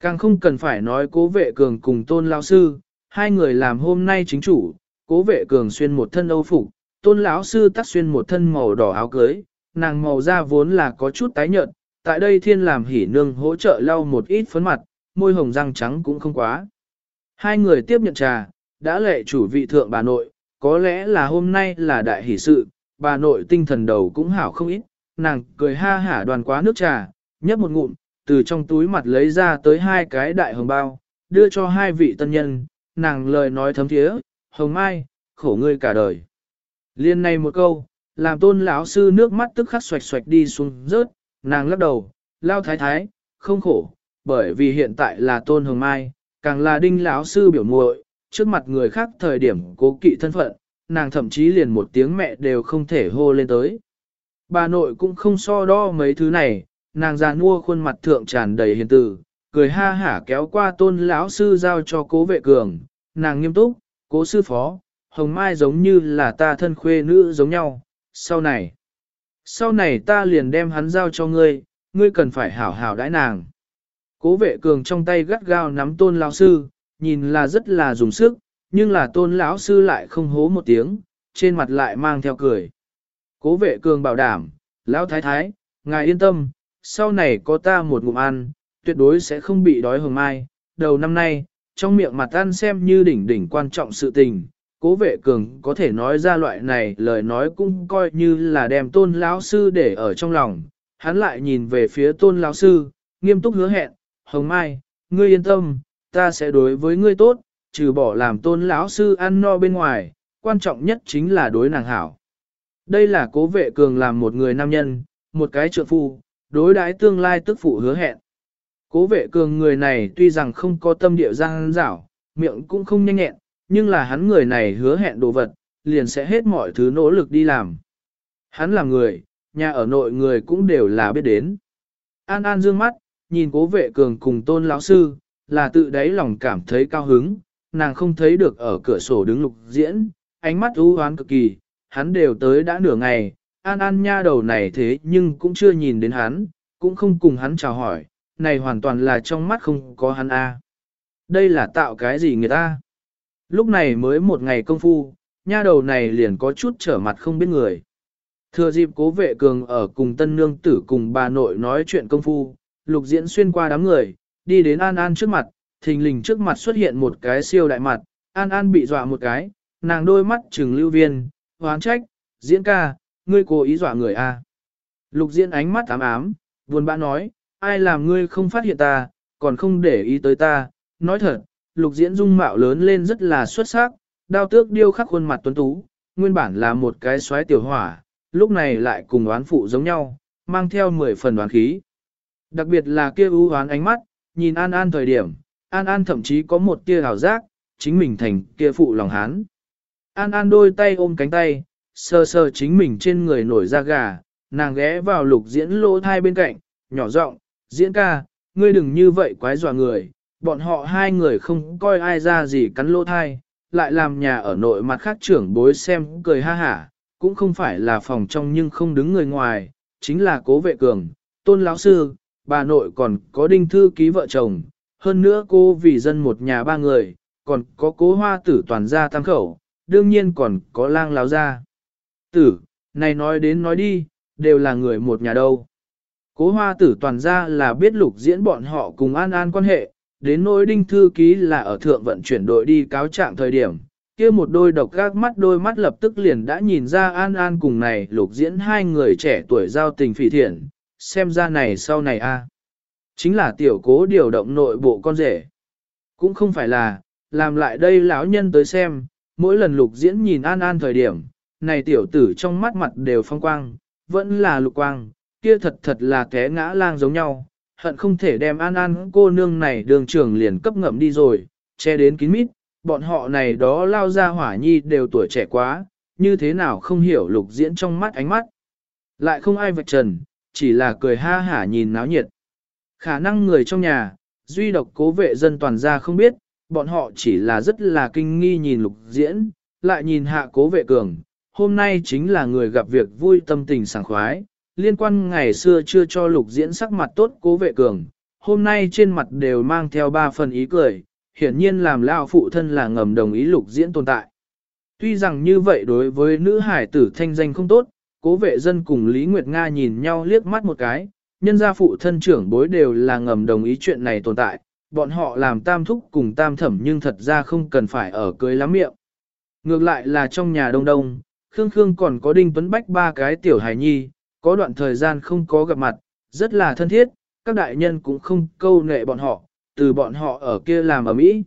Càng không cần phải nói cố vệ cường cùng tôn lao sư, hai người làm hôm nay chính chủ, cố vệ cường xuyên một thân âu phục, tôn lão sư tắt xuyên một thân màu đỏ áo cưới, nàng màu da vốn là có chút tái nhợt, tại đây thiên làm hỉ nương hỗ trợ lau một ít phấn mặt, môi hồng răng trắng cũng không quá. Hai người tiếp nhận trà, đã lệ chủ vị thượng bà nội, có lẽ là hôm nay là đại hỷ sự, bà nội tinh thần đầu cũng hảo không ít, nàng cười ha hả đoàn quá nước trà, nhấp một ngụm, từ trong túi mặt lấy ra tới hai cái đại hồng bao, đưa cho hai vị tân nhân, nàng lời nói thấm thiế, hồng mai, khổ ngươi cả đời. Liên này một câu, làm tôn lão sư nước mắt tức khắc xoạch xoạch đi xuống rớt, nàng lắc đầu, lao thái thái, không khổ, bởi vì hiện tại là tôn hồng mai, càng là đinh lão sư biểu muội trước mặt người khác thời điểm cố kỵ thân phận, nàng thậm chí liền một tiếng mẹ đều không thể hô lên tới. Bà nội cũng không so đo mấy thứ này, nàng già nua khuôn mặt thượng tràn đầy hiền từ, cười ha hả kéo qua tôn lão sư giao cho cố vệ cường, nàng nghiêm túc, cố sư phó, hồng mai giống như là ta thân khuê nữ giống nhau, sau này. Sau này ta liền đem hắn giao cho ngươi, ngươi cần phải hảo hảo đãi nàng. Cố vệ cường trong tay gắt gao nắm tôn lão sư, nhìn là rất là dùng sức, nhưng là tôn lão sư lại không hố một tiếng, trên mặt lại mang theo cười. Cố vệ cường bảo đảm, lão thái thái, ngài yên tâm, sau này có ta một ngụm ăn, tuyệt đối sẽ không bị đói hồng mai. Đầu năm nay, trong miệng mặt ăn xem như đỉnh đỉnh quan trọng sự tình, cố vệ cường có thể nói ra loại này lời nói cũng coi như là đem tôn lão sư để ở trong lòng. Hắn lại nhìn về phía tôn lão sư, nghiêm túc hứa hẹn, hồng mai, ngươi yên tâm, ta sẽ đối với ngươi tốt, trừ bỏ làm tôn lão sư ăn no bên ngoài, quan trọng nhất chính là đối nàng hảo. Đây là cố vệ cường làm một người nam nhân, một cái trượng phu, đối đãi tương lai tức phụ hứa hẹn. Cố vệ cường người này tuy rằng không có tâm địa gian dảo, miệng cũng không nhanh nhẹn, nhưng là hắn người này hứa hẹn đồ vật, liền sẽ hết mọi thứ nỗ lực đi làm. Hắn là người, nhà ở nội người cũng đều là biết đến. An An dương mắt, nhìn cố vệ cường cùng tôn lão sư, là tự đáy lòng cảm thấy cao hứng, nàng không thấy được ở cửa sổ đứng lục diễn, ánh mắt u hoán cực kỳ, hắn đều tới đã nửa ngày, An An nha đầu này thế nhưng cũng chưa nhìn đến hắn, cũng không cùng hắn chào hỏi, này hoàn toàn là trong mắt không có hắn a. Đây là tạo cái gì người ta? Lúc này mới một ngày công phu, nha đầu này liền có chút trở mặt không biết người. Thừa dịp cố vệ cường ở cùng tân nương tử cùng bà nội nói chuyện công phu, lục diễn xuyên qua đám người, đi đến An An trước mặt, thình lình trước mặt xuất hiện một cái siêu đại mặt, An An bị dọa một cái, nàng đôi mắt trừng lưu viên, hoán trách, diễn ca, ngươi cố ý dọa người a. À. Lục diễn ánh mắt ám ám, buồn bã nói, ai làm ngươi không phát hiện ta, còn không để ý tới ta, nói thật, lục diễn dung mạo lớn lên rất là xuất sắc, đao tước điêu khắc khuôn mặt tuấn tú, nguyên bản là một cái xoáy tiểu hỏa, lúc này lại cùng oán phụ giống nhau, mang theo 10 phần đoán khí. Đặc biệt là kia ưu oán ánh mắt, nhìn An An thời điểm, An An thậm chí có một tia hào giác, chính mình thành kia phụ lòng hán. An An đôi tay ôm cánh tay, sờ sờ chính mình trên người nổi da gà, nàng ghé vào lục diễn lỗ thai bên cạnh, nhỏ giọng, diễn ca, ngươi đừng như vậy quái dọa người, bọn họ hai người không coi ai ra gì cắn lỗ thai, lại làm nhà ở nội mặt khác trưởng bối xem cười ha hả, cũng không phải là phòng trong nhưng không đứng người ngoài, chính là cố vệ cường, tôn lão sư, bà nội còn có đinh thư ký vợ chồng, hơn nữa cô vì dân một nhà ba người, còn có cố hoa tử toàn gia tam khẩu, đương nhiên còn có lang láo gia. Tử, này nói đến nói đi, đều là người một nhà đâu. Cố hoa tử toàn gia là biết lục diễn bọn họ cùng an an quan hệ, đến nỗi đinh thư ký là ở thượng vận chuyển đội đi cáo trạng thời điểm, kia một đôi độc gác mắt đôi mắt lập tức liền đã nhìn ra an an cùng này lục diễn hai người trẻ tuổi giao tình phỉ thiện, xem ra này sau này a Chính là tiểu cố điều động nội bộ con rể. Cũng không phải là, làm lại đây lão nhân tới xem, mỗi lần lục diễn nhìn an an thời điểm, này tiểu tử trong mắt mặt đều phong quang, vẫn là lục quang, kia thật thật là té ngã lang giống nhau, hận không thể đem an an cô nương này đường trưởng liền cấp ngậm đi rồi, che đến kín mít, bọn họ này đó lao ra hỏa nhi đều tuổi trẻ quá, như thế nào không hiểu lục diễn trong mắt ánh mắt. Lại không ai vạch trần, chỉ là cười ha hả nhìn náo nhiệt. Khả năng người trong nhà, duy độc cố vệ dân toàn gia không biết, bọn họ chỉ là rất là kinh nghi nhìn lục diễn, lại nhìn hạ cố vệ cường. Hôm nay chính là người gặp việc vui tâm tình sảng khoái, liên quan ngày xưa chưa cho lục diễn sắc mặt tốt cố vệ cường, hôm nay trên mặt đều mang theo ba phần ý cười, hiển nhiên làm lao phụ thân là ngầm đồng ý lục diễn tồn tại. Tuy rằng như vậy đối với nữ hải tử thanh danh không tốt, cố vệ dân cùng Lý Nguyệt Nga nhìn nhau liếc mắt một cái, nhân gia phụ thân trưởng bối đều là ngầm đồng ý chuyện này tồn tại, bọn họ làm tam thúc cùng tam thẩm nhưng thật ra không cần phải ở cưới lắm miệng. Ngược lại là trong nhà đông đông, Khương Khương còn có Đinh Tuấn Bách ba cái tiểu hài nhi, có đoạn thời gian không có gặp mặt, rất là thân thiết, các đại nhân cũng không câu nệ bọn họ, từ bọn họ ở kia làm ở Mỹ.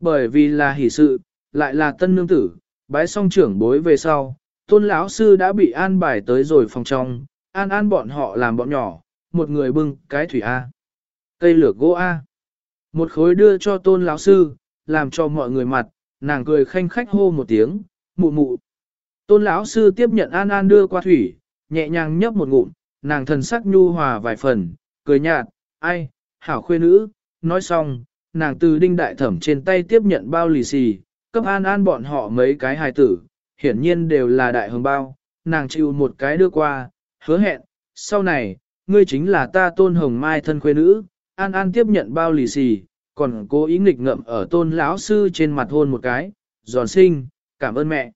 Bởi vì là hỷ sự, lại là tân nương tử, bái song trưởng bối về sau, tôn lão sư đã bị an bài tới rồi phòng trong, an an bọn họ làm bọn nhỏ, một người bưng cái thủy A. Cây lửa gỗ A. Một khối đưa cho tôn lão sư, làm cho mọi người mặt, nàng cười khanh khách hô một tiếng, mụ mụ. Tôn lão sư tiếp nhận an an đưa qua thủy, nhẹ nhàng nhấp một ngụm, nàng thần sắc nhu hòa vài phần, cười nhạt, ai, hảo khuê nữ, nói xong, nàng từ đinh đại thẩm trên tay tiếp nhận bao lì xì, cấp an an bọn họ mấy cái hài tử, hiển nhiên đều là đại hồng bao, nàng chịu một cái đưa qua, hứa hẹn, sau này, ngươi chính là ta tôn hồng mai thân khuê nữ, an an tiếp nhận bao lì xì, còn cố ý nghịch ngậm ở tôn lão sư trên mặt hôn một cái, giòn sinh, cảm ơn mẹ.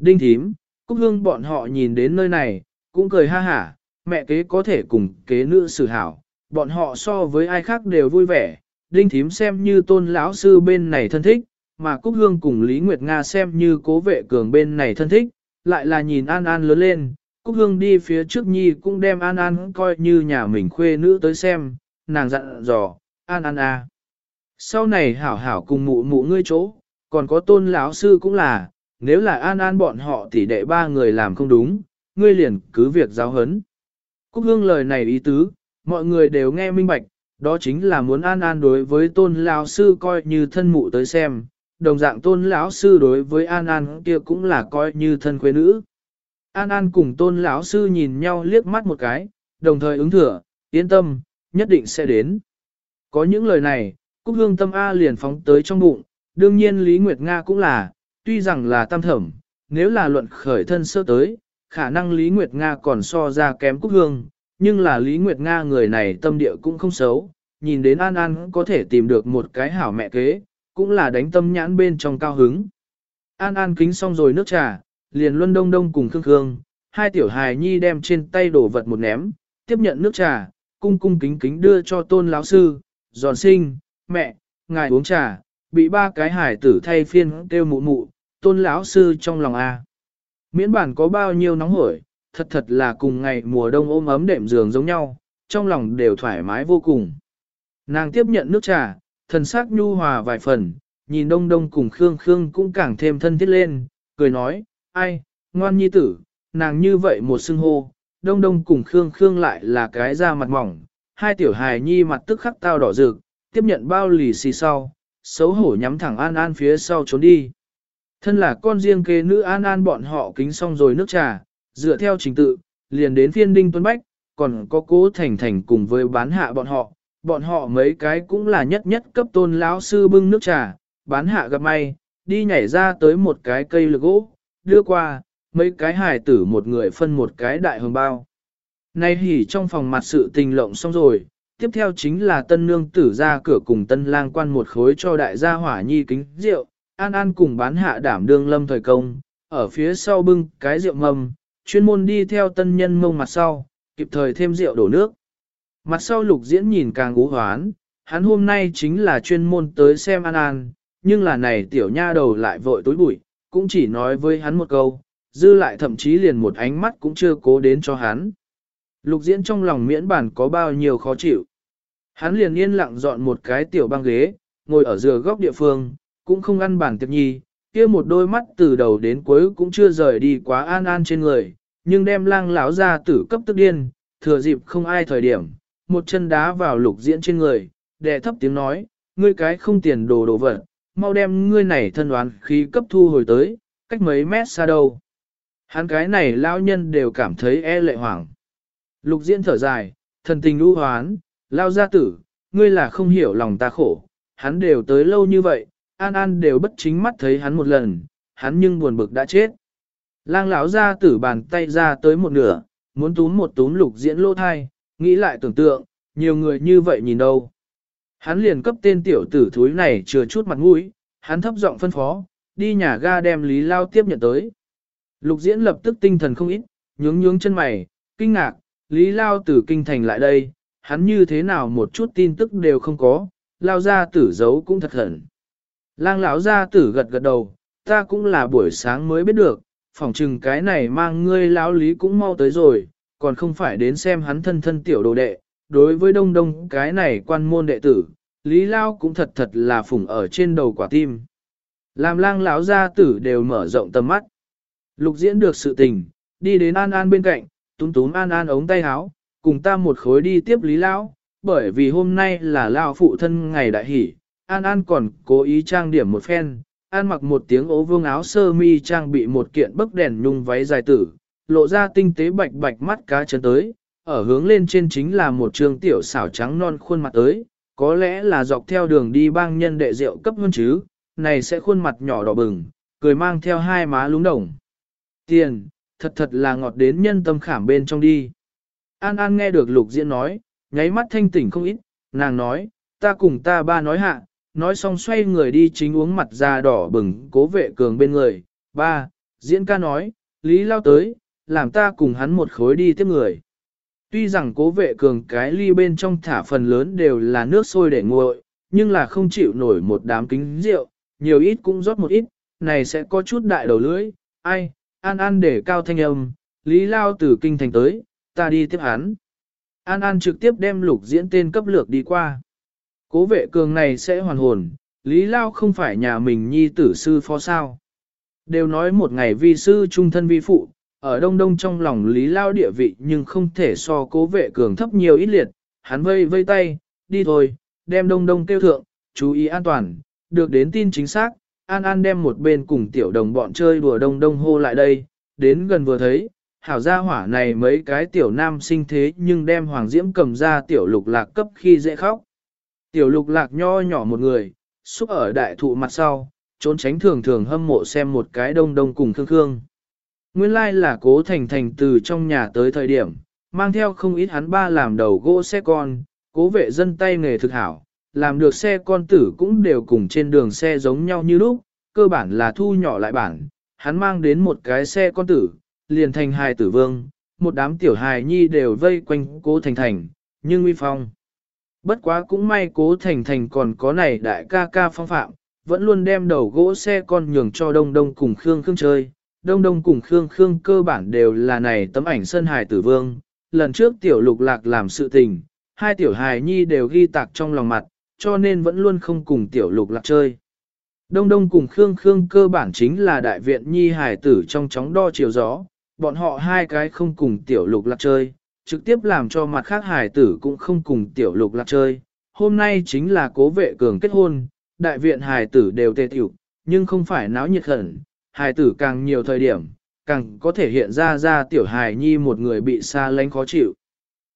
Đinh thím, Cúc Hương bọn họ nhìn đến nơi này, cũng cười ha hả, mẹ kế có thể cùng kế nữ xử hảo, bọn họ so với ai khác đều vui vẻ, đinh thím xem như tôn lão sư bên này thân thích, mà Cúc Hương cùng Lý Nguyệt Nga xem như cố vệ cường bên này thân thích, lại là nhìn An An lớn lên, Cúc Hương đi phía trước nhi cũng đem An An coi như nhà mình khuê nữ tới xem, nàng dặn dò, An An à. Sau này hảo hảo cùng mụ mụ ngươi chỗ, còn có tôn lão sư cũng là, nếu là An An bọn họ thì đệ ba người làm không đúng, ngươi liền cứ việc giáo hấn. Cúc Hương lời này ý tứ, mọi người đều nghe minh bạch, đó chính là muốn an an đối với tôn lão sư coi như thân mụ tới xem, đồng dạng tôn lão sư đối với an an kia cũng là coi như thân quê nữ. An an cùng tôn lão sư nhìn nhau liếc mắt một cái, đồng thời ứng thừa, yên tâm, nhất định sẽ đến. Có những lời này, Cúc Hương tâm A liền phóng tới trong bụng, đương nhiên Lý Nguyệt Nga cũng là, tuy rằng là tam thẩm, nếu là luận khởi thân sơ tới, khả năng Lý Nguyệt Nga còn so ra kém Cúc Hương, nhưng là Lý Nguyệt Nga người này tâm địa cũng không xấu, nhìn đến An An có thể tìm được một cái hảo mẹ kế, cũng là đánh tâm nhãn bên trong cao hứng. An An kính xong rồi nước trà, liền luân đông đông cùng Khương Khương, hai tiểu hài nhi đem trên tay đổ vật một ném, tiếp nhận nước trà, cung cung kính kính đưa cho tôn lão sư, giòn sinh, mẹ, ngài uống trà, bị ba cái hải tử thay phiên kêu mụ mụ, tôn lão sư trong lòng A. Miễn bản có bao nhiêu nóng hổi, thật thật là cùng ngày mùa đông ôm ấm đệm giường giống nhau, trong lòng đều thoải mái vô cùng. Nàng tiếp nhận nước trà, thần sắc nhu hòa vài phần, nhìn đông đông cùng Khương Khương cũng càng thêm thân thiết lên, cười nói, ai, ngoan nhi tử, nàng như vậy một xưng hô, đông đông cùng Khương Khương lại là cái da mặt mỏng, hai tiểu hài nhi mặt tức khắc tao đỏ rực, tiếp nhận bao lì xì sau, xấu hổ nhắm thẳng an an phía sau trốn đi. Thân là con riêng kế nữ an an bọn họ kính xong rồi nước trà, dựa theo trình tự, liền đến phiên đinh tuấn bách, còn có cố thành thành cùng với bán hạ bọn họ, bọn họ mấy cái cũng là nhất nhất cấp tôn lão sư bưng nước trà, bán hạ gặp may, đi nhảy ra tới một cái cây lực gỗ, đưa qua, mấy cái hài tử một người phân một cái đại hồng bao. Nay hỉ trong phòng mặt sự tình lộng xong rồi, tiếp theo chính là tân nương tử ra cửa cùng tân lang quan một khối cho đại gia hỏa nhi kính rượu, an an cùng bán hạ đảm đương lâm thời công, ở phía sau bưng cái rượu mầm, chuyên môn đi theo tân nhân mông mặt sau, kịp thời thêm rượu đổ nước. Mặt sau lục diễn nhìn càng ú hoán, hắn hôm nay chính là chuyên môn tới xem an an, nhưng là này tiểu nha đầu lại vội tối bụi, cũng chỉ nói với hắn một câu, dư lại thậm chí liền một ánh mắt cũng chưa cố đến cho hắn. Lục diễn trong lòng miễn bản có bao nhiêu khó chịu. Hắn liền yên lặng dọn một cái tiểu băng ghế, ngồi ở giữa góc địa phương, cũng không ăn bản tiệc nhi, kia một đôi mắt từ đầu đến cuối cũng chưa rời đi quá an an trên người, nhưng đem lang lão ra tử cấp tức điên, thừa dịp không ai thời điểm, một chân đá vào lục diễn trên người, đè thấp tiếng nói, ngươi cái không tiền đồ đồ vật, mau đem ngươi này thân đoán khí cấp thu hồi tới, cách mấy mét xa đâu. Hắn cái này lão nhân đều cảm thấy e lệ hoảng. Lục diễn thở dài, thần tình lưu hoán, lao gia tử, ngươi là không hiểu lòng ta khổ, hắn đều tới lâu như vậy, an an đều bất chính mắt thấy hắn một lần, hắn nhưng buồn bực đã chết. Lang lão ra tử bàn tay ra tới một nửa, muốn túm một túm lục diễn lô thai, nghĩ lại tưởng tượng, nhiều người như vậy nhìn đâu. Hắn liền cấp tên tiểu tử thúi này chừa chút mặt mũi, hắn thấp giọng phân phó, đi nhà ga đem Lý Lao tiếp nhận tới. Lục diễn lập tức tinh thần không ít, nhướng nhướng chân mày, kinh ngạc, Lý Lao từ kinh thành lại đây, hắn như thế nào một chút tin tức đều không có, Lao ra tử giấu cũng thật hẳn. Lang lão gia tử gật gật đầu, ta cũng là buổi sáng mới biết được, phỏng chừng cái này mang ngươi lão lý cũng mau tới rồi, còn không phải đến xem hắn thân thân tiểu đồ đệ. Đối với đông đông cái này quan môn đệ tử, lý lao cũng thật thật là phủng ở trên đầu quả tim. Làm lang lão gia tử đều mở rộng tầm mắt. Lục diễn được sự tình, đi đến an an bên cạnh, túm túm an an ống tay áo, cùng ta một khối đi tiếp lý lão, bởi vì hôm nay là lao phụ thân ngày đại hỷ, An An còn cố ý trang điểm một phen, An mặc một tiếng ố vương áo sơ mi trang bị một kiện bấc đèn nhung váy dài tử, lộ ra tinh tế bạch bạch mắt cá chân tới, ở hướng lên trên chính là một trường tiểu xảo trắng non khuôn mặt tới, có lẽ là dọc theo đường đi bang nhân đệ rượu cấp hơn chứ, này sẽ khuôn mặt nhỏ đỏ bừng, cười mang theo hai má lúng đồng. Tiền, thật thật là ngọt đến nhân tâm khảm bên trong đi. An An nghe được lục diễn nói, nháy mắt thanh tỉnh không ít, nàng nói, ta cùng ta ba nói hạ, nói xong xoay người đi chính uống mặt da đỏ bừng cố vệ cường bên người. Ba, diễn ca nói, Lý lao tới, làm ta cùng hắn một khối đi tiếp người. Tuy rằng cố vệ cường cái ly bên trong thả phần lớn đều là nước sôi để nguội, nhưng là không chịu nổi một đám kính rượu, nhiều ít cũng rót một ít, này sẽ có chút đại đầu lưỡi, ai, an an để cao thanh âm, Lý lao từ kinh thành tới, ta đi tiếp hắn. An An trực tiếp đem lục diễn tên cấp lược đi qua. Cố vệ cường này sẽ hoàn hồn, Lý Lao không phải nhà mình nhi tử sư phó sao. Đều nói một ngày vi sư trung thân vi phụ, ở đông đông trong lòng Lý Lao địa vị nhưng không thể so cố vệ cường thấp nhiều ít liệt, hắn vây vây tay, đi thôi, đem đông đông tiêu thượng, chú ý an toàn, được đến tin chính xác, An An đem một bên cùng tiểu đồng bọn chơi đùa đông đông hô lại đây, đến gần vừa thấy, hảo gia hỏa này mấy cái tiểu nam sinh thế nhưng đem Hoàng Diễm cầm ra tiểu lục lạc cấp khi dễ khóc. Tiểu lục lạc nho nhỏ một người, xúc ở đại thụ mặt sau, trốn tránh thường thường hâm mộ xem một cái đông đông cùng khương khương. Nguyên lai là cố thành thành từ trong nhà tới thời điểm, mang theo không ít hắn ba làm đầu gỗ xe con, cố vệ dân tay nghề thực hảo, làm được xe con tử cũng đều cùng trên đường xe giống nhau như lúc, cơ bản là thu nhỏ lại bản, hắn mang đến một cái xe con tử, liền thành hài tử vương, một đám tiểu hài nhi đều vây quanh cố thành thành, nhưng uy phong. Bất quá cũng may cố thành thành còn có này đại ca ca phong phạm, vẫn luôn đem đầu gỗ xe con nhường cho Đông Đông cùng Khương Khương chơi. Đông Đông cùng Khương Khương cơ bản đều là này tấm ảnh sân hài tử vương. Lần trước tiểu lục lạc làm sự tình, hai tiểu hài nhi đều ghi tạc trong lòng mặt, cho nên vẫn luôn không cùng tiểu lục lạc chơi. Đông Đông cùng Khương Khương cơ bản chính là đại viện nhi hài tử trong chóng đo chiều gió, bọn họ hai cái không cùng tiểu lục lạc chơi, trực tiếp làm cho mặt khác hải tử cũng không cùng tiểu lục lạc chơi. Hôm nay chính là cố vệ cường kết hôn, đại viện hải tử đều tê tiểu, nhưng không phải náo nhiệt khẩn, hải tử càng nhiều thời điểm, càng có thể hiện ra ra tiểu hài nhi một người bị xa lánh khó chịu.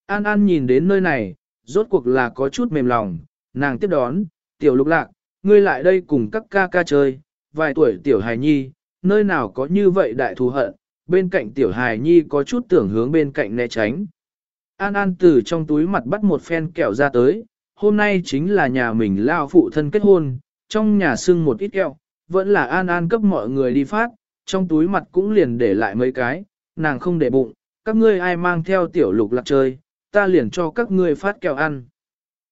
An An nhìn đến nơi này, rốt cuộc là có chút mềm lòng, nàng tiếp đón, tiểu lục lạc, ngươi lại đây cùng các ca ca chơi, vài tuổi tiểu hài nhi, nơi nào có như vậy đại thù hận, bên cạnh tiểu hài nhi có chút tưởng hướng bên cạnh né tránh. An An từ trong túi mặt bắt một phen kẹo ra tới, hôm nay chính là nhà mình lao phụ thân kết hôn, trong nhà xưng một ít kẹo, vẫn là An An cấp mọi người đi phát, trong túi mặt cũng liền để lại mấy cái, nàng không để bụng, các ngươi ai mang theo tiểu lục lạc chơi, ta liền cho các ngươi phát kẹo ăn.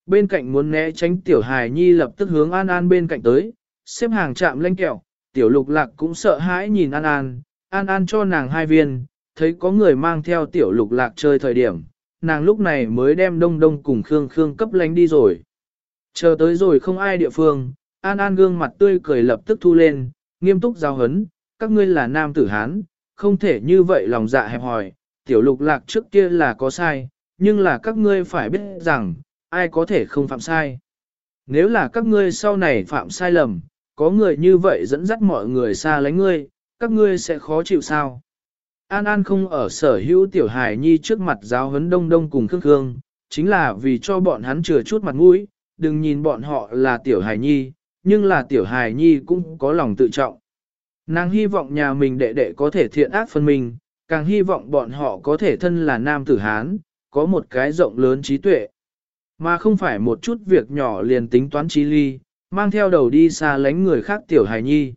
Bên cạnh muốn né tránh tiểu hài nhi lập tức hướng An An bên cạnh tới, xếp hàng chạm lên kẹo, tiểu lục lạc cũng sợ hãi nhìn An An, An An cho nàng hai viên, thấy có người mang theo tiểu lục lạc chơi thời điểm, nàng lúc này mới đem đông đông cùng Khương Khương cấp lánh đi rồi. Chờ tới rồi không ai địa phương, An An gương mặt tươi cười lập tức thu lên, nghiêm túc giao hấn, các ngươi là nam tử Hán, không thể như vậy lòng dạ hẹp hòi, tiểu lục lạc trước kia là có sai, nhưng là các ngươi phải biết rằng, ai có thể không phạm sai. Nếu là các ngươi sau này phạm sai lầm, có người như vậy dẫn dắt mọi người xa lánh ngươi, các ngươi sẽ khó chịu sao? An An không ở sở hữu tiểu hài nhi trước mặt giáo huấn đông đông cùng khương khương, chính là vì cho bọn hắn chừa chút mặt mũi, đừng nhìn bọn họ là tiểu hài nhi, nhưng là tiểu hài nhi cũng có lòng tự trọng. Nàng hy vọng nhà mình đệ đệ có thể thiện ác phân mình, càng hy vọng bọn họ có thể thân là nam tử Hán, có một cái rộng lớn trí tuệ, mà không phải một chút việc nhỏ liền tính toán trí ly, mang theo đầu đi xa lánh người khác tiểu hài nhi.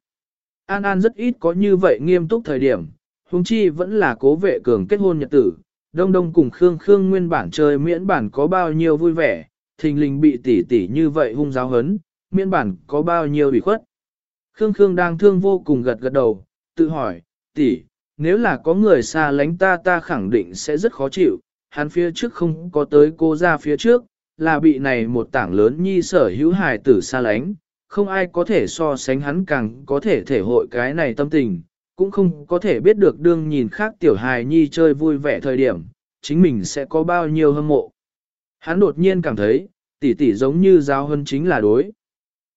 An An rất ít có như vậy nghiêm túc thời điểm, huống chi vẫn là cố vệ cường kết hôn nhật tử, đông đông cùng Khương Khương nguyên bản chơi miễn bản có bao nhiêu vui vẻ, thình lình bị tỉ tỉ như vậy hung giáo hấn, miễn bản có bao nhiêu bị khuất. Khương Khương đang thương vô cùng gật gật đầu, tự hỏi, tỷ, nếu là có người xa lánh ta ta khẳng định sẽ rất khó chịu, hắn phía trước không có tới cô ra phía trước, là bị này một tảng lớn nhi sở hữu hài tử xa lánh, không ai có thể so sánh hắn càng có thể thể hội cái này tâm tình, cũng không có thể biết được đương nhìn khác tiểu hài nhi chơi vui vẻ thời điểm, chính mình sẽ có bao nhiêu hâm mộ. Hắn đột nhiên cảm thấy, tỷ tỷ giống như giáo hơn chính là đối.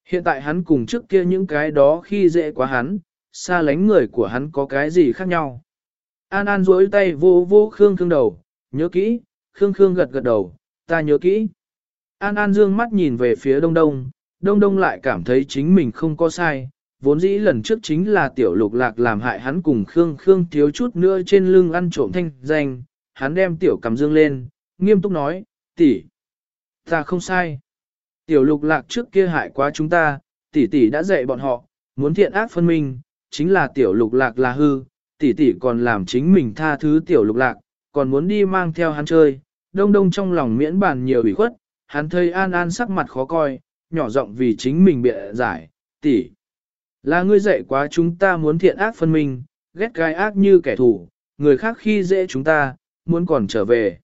Hiện tại hắn cùng trước kia những cái đó khi dễ quá hắn, xa lánh người của hắn có cái gì khác nhau. An An duỗi tay vô vô Khương Khương đầu, nhớ kỹ, Khương Khương gật gật đầu, ta nhớ kỹ. An An dương mắt nhìn về phía đông đông, đông đông lại cảm thấy chính mình không có sai, vốn dĩ lần trước chính là tiểu lục lạc làm hại hắn cùng Khương Khương thiếu chút nữa trên lưng ăn trộm thanh danh, hắn đem tiểu cầm dương lên, nghiêm túc nói, tỷ, ta không sai. Tiểu lục lạc trước kia hại quá chúng ta, tỷ tỷ đã dạy bọn họ, muốn thiện ác phân minh, chính là tiểu lục lạc là hư, tỷ tỷ còn làm chính mình tha thứ tiểu lục lạc, còn muốn đi mang theo hắn chơi, đông đông trong lòng miễn bàn nhiều ủy khuất, hắn thấy an an sắc mặt khó coi, nhỏ giọng vì chính mình bịa giải, tỷ. Là ngươi dạy quá chúng ta muốn thiện ác phân minh, ghét gai ác như kẻ thù, người khác khi dễ chúng ta, muốn còn trở về.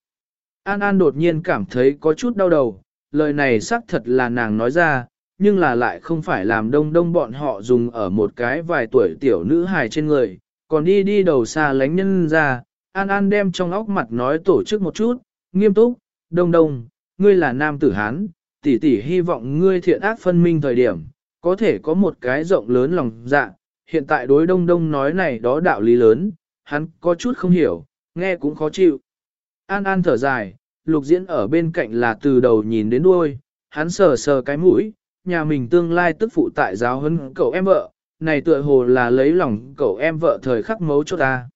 An An đột nhiên cảm thấy có chút đau đầu, lời này xác thật là nàng nói ra, nhưng là lại không phải làm đông đông bọn họ dùng ở một cái vài tuổi tiểu nữ hài trên người, còn đi đi đầu xa lánh nhân ra, An An đem trong óc mặt nói tổ chức một chút, nghiêm túc, đông đông, ngươi là nam tử Hán, tỷ tỷ hy vọng ngươi thiện ác phân minh thời điểm, có thể có một cái rộng lớn lòng dạ, hiện tại đối đông đông nói này đó đạo lý lớn, hắn có chút không hiểu, nghe cũng khó chịu. An An thở dài, lục diễn ở bên cạnh là từ đầu nhìn đến đuôi, hắn sờ sờ cái mũi, nhà mình tương lai tức phụ tại giáo huấn cậu em vợ, này tựa hồ là lấy lòng cậu em vợ thời khắc mấu cho ta.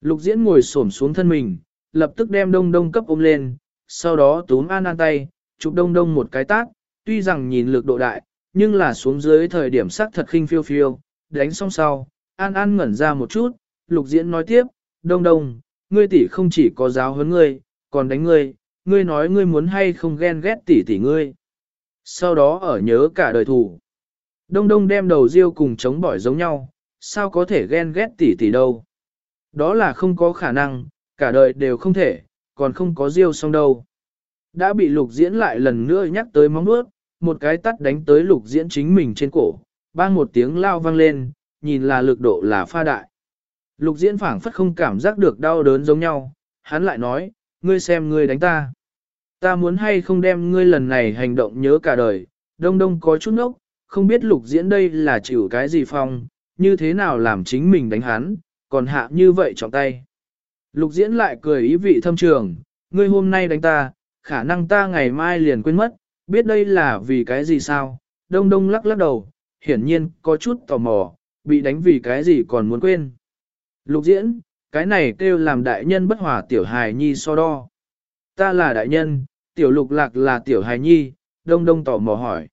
Lục diễn ngồi xổm xuống thân mình, lập tức đem đông đông cấp ôm lên, sau đó túm an an tay, chụp đông đông một cái tát, tuy rằng nhìn lực độ đại, nhưng là xuống dưới thời điểm sắc thật khinh phiêu phiêu, đánh xong sau, an an ngẩn ra một chút, lục diễn nói tiếp, đông đông, ngươi tỷ không chỉ có giáo huấn ngươi, còn đánh ngươi, ngươi nói ngươi muốn hay không ghen ghét tỷ tỷ ngươi. Sau đó ở nhớ cả đời thủ Đông đông đem đầu riêu cùng chống bỏi giống nhau, sao có thể ghen ghét tỷ tỷ đâu. Đó là không có khả năng, cả đời đều không thể, còn không có riêu xong đâu. Đã bị lục diễn lại lần nữa nhắc tới móng nuốt, một cái tắt đánh tới lục diễn chính mình trên cổ, bang một tiếng lao vang lên, nhìn là lực độ là pha đại. Lục diễn phảng phất không cảm giác được đau đớn giống nhau, hắn lại nói, ngươi xem ngươi đánh ta. Ta muốn hay không đem ngươi lần này hành động nhớ cả đời, đông đông có chút nốc, không biết lục diễn đây là chịu cái gì phong, như thế nào làm chính mình đánh hắn, còn hạ như vậy trọng tay. Lục diễn lại cười ý vị thâm trường, ngươi hôm nay đánh ta, khả năng ta ngày mai liền quên mất, biết đây là vì cái gì sao, đông đông lắc lắc đầu, hiển nhiên có chút tò mò, bị đánh vì cái gì còn muốn quên. Lục diễn, cái này kêu làm đại nhân bất hòa tiểu hài nhi so đo. ta là đại nhân, tiểu lục lạc là tiểu hài nhi, đông đông tò mò hỏi.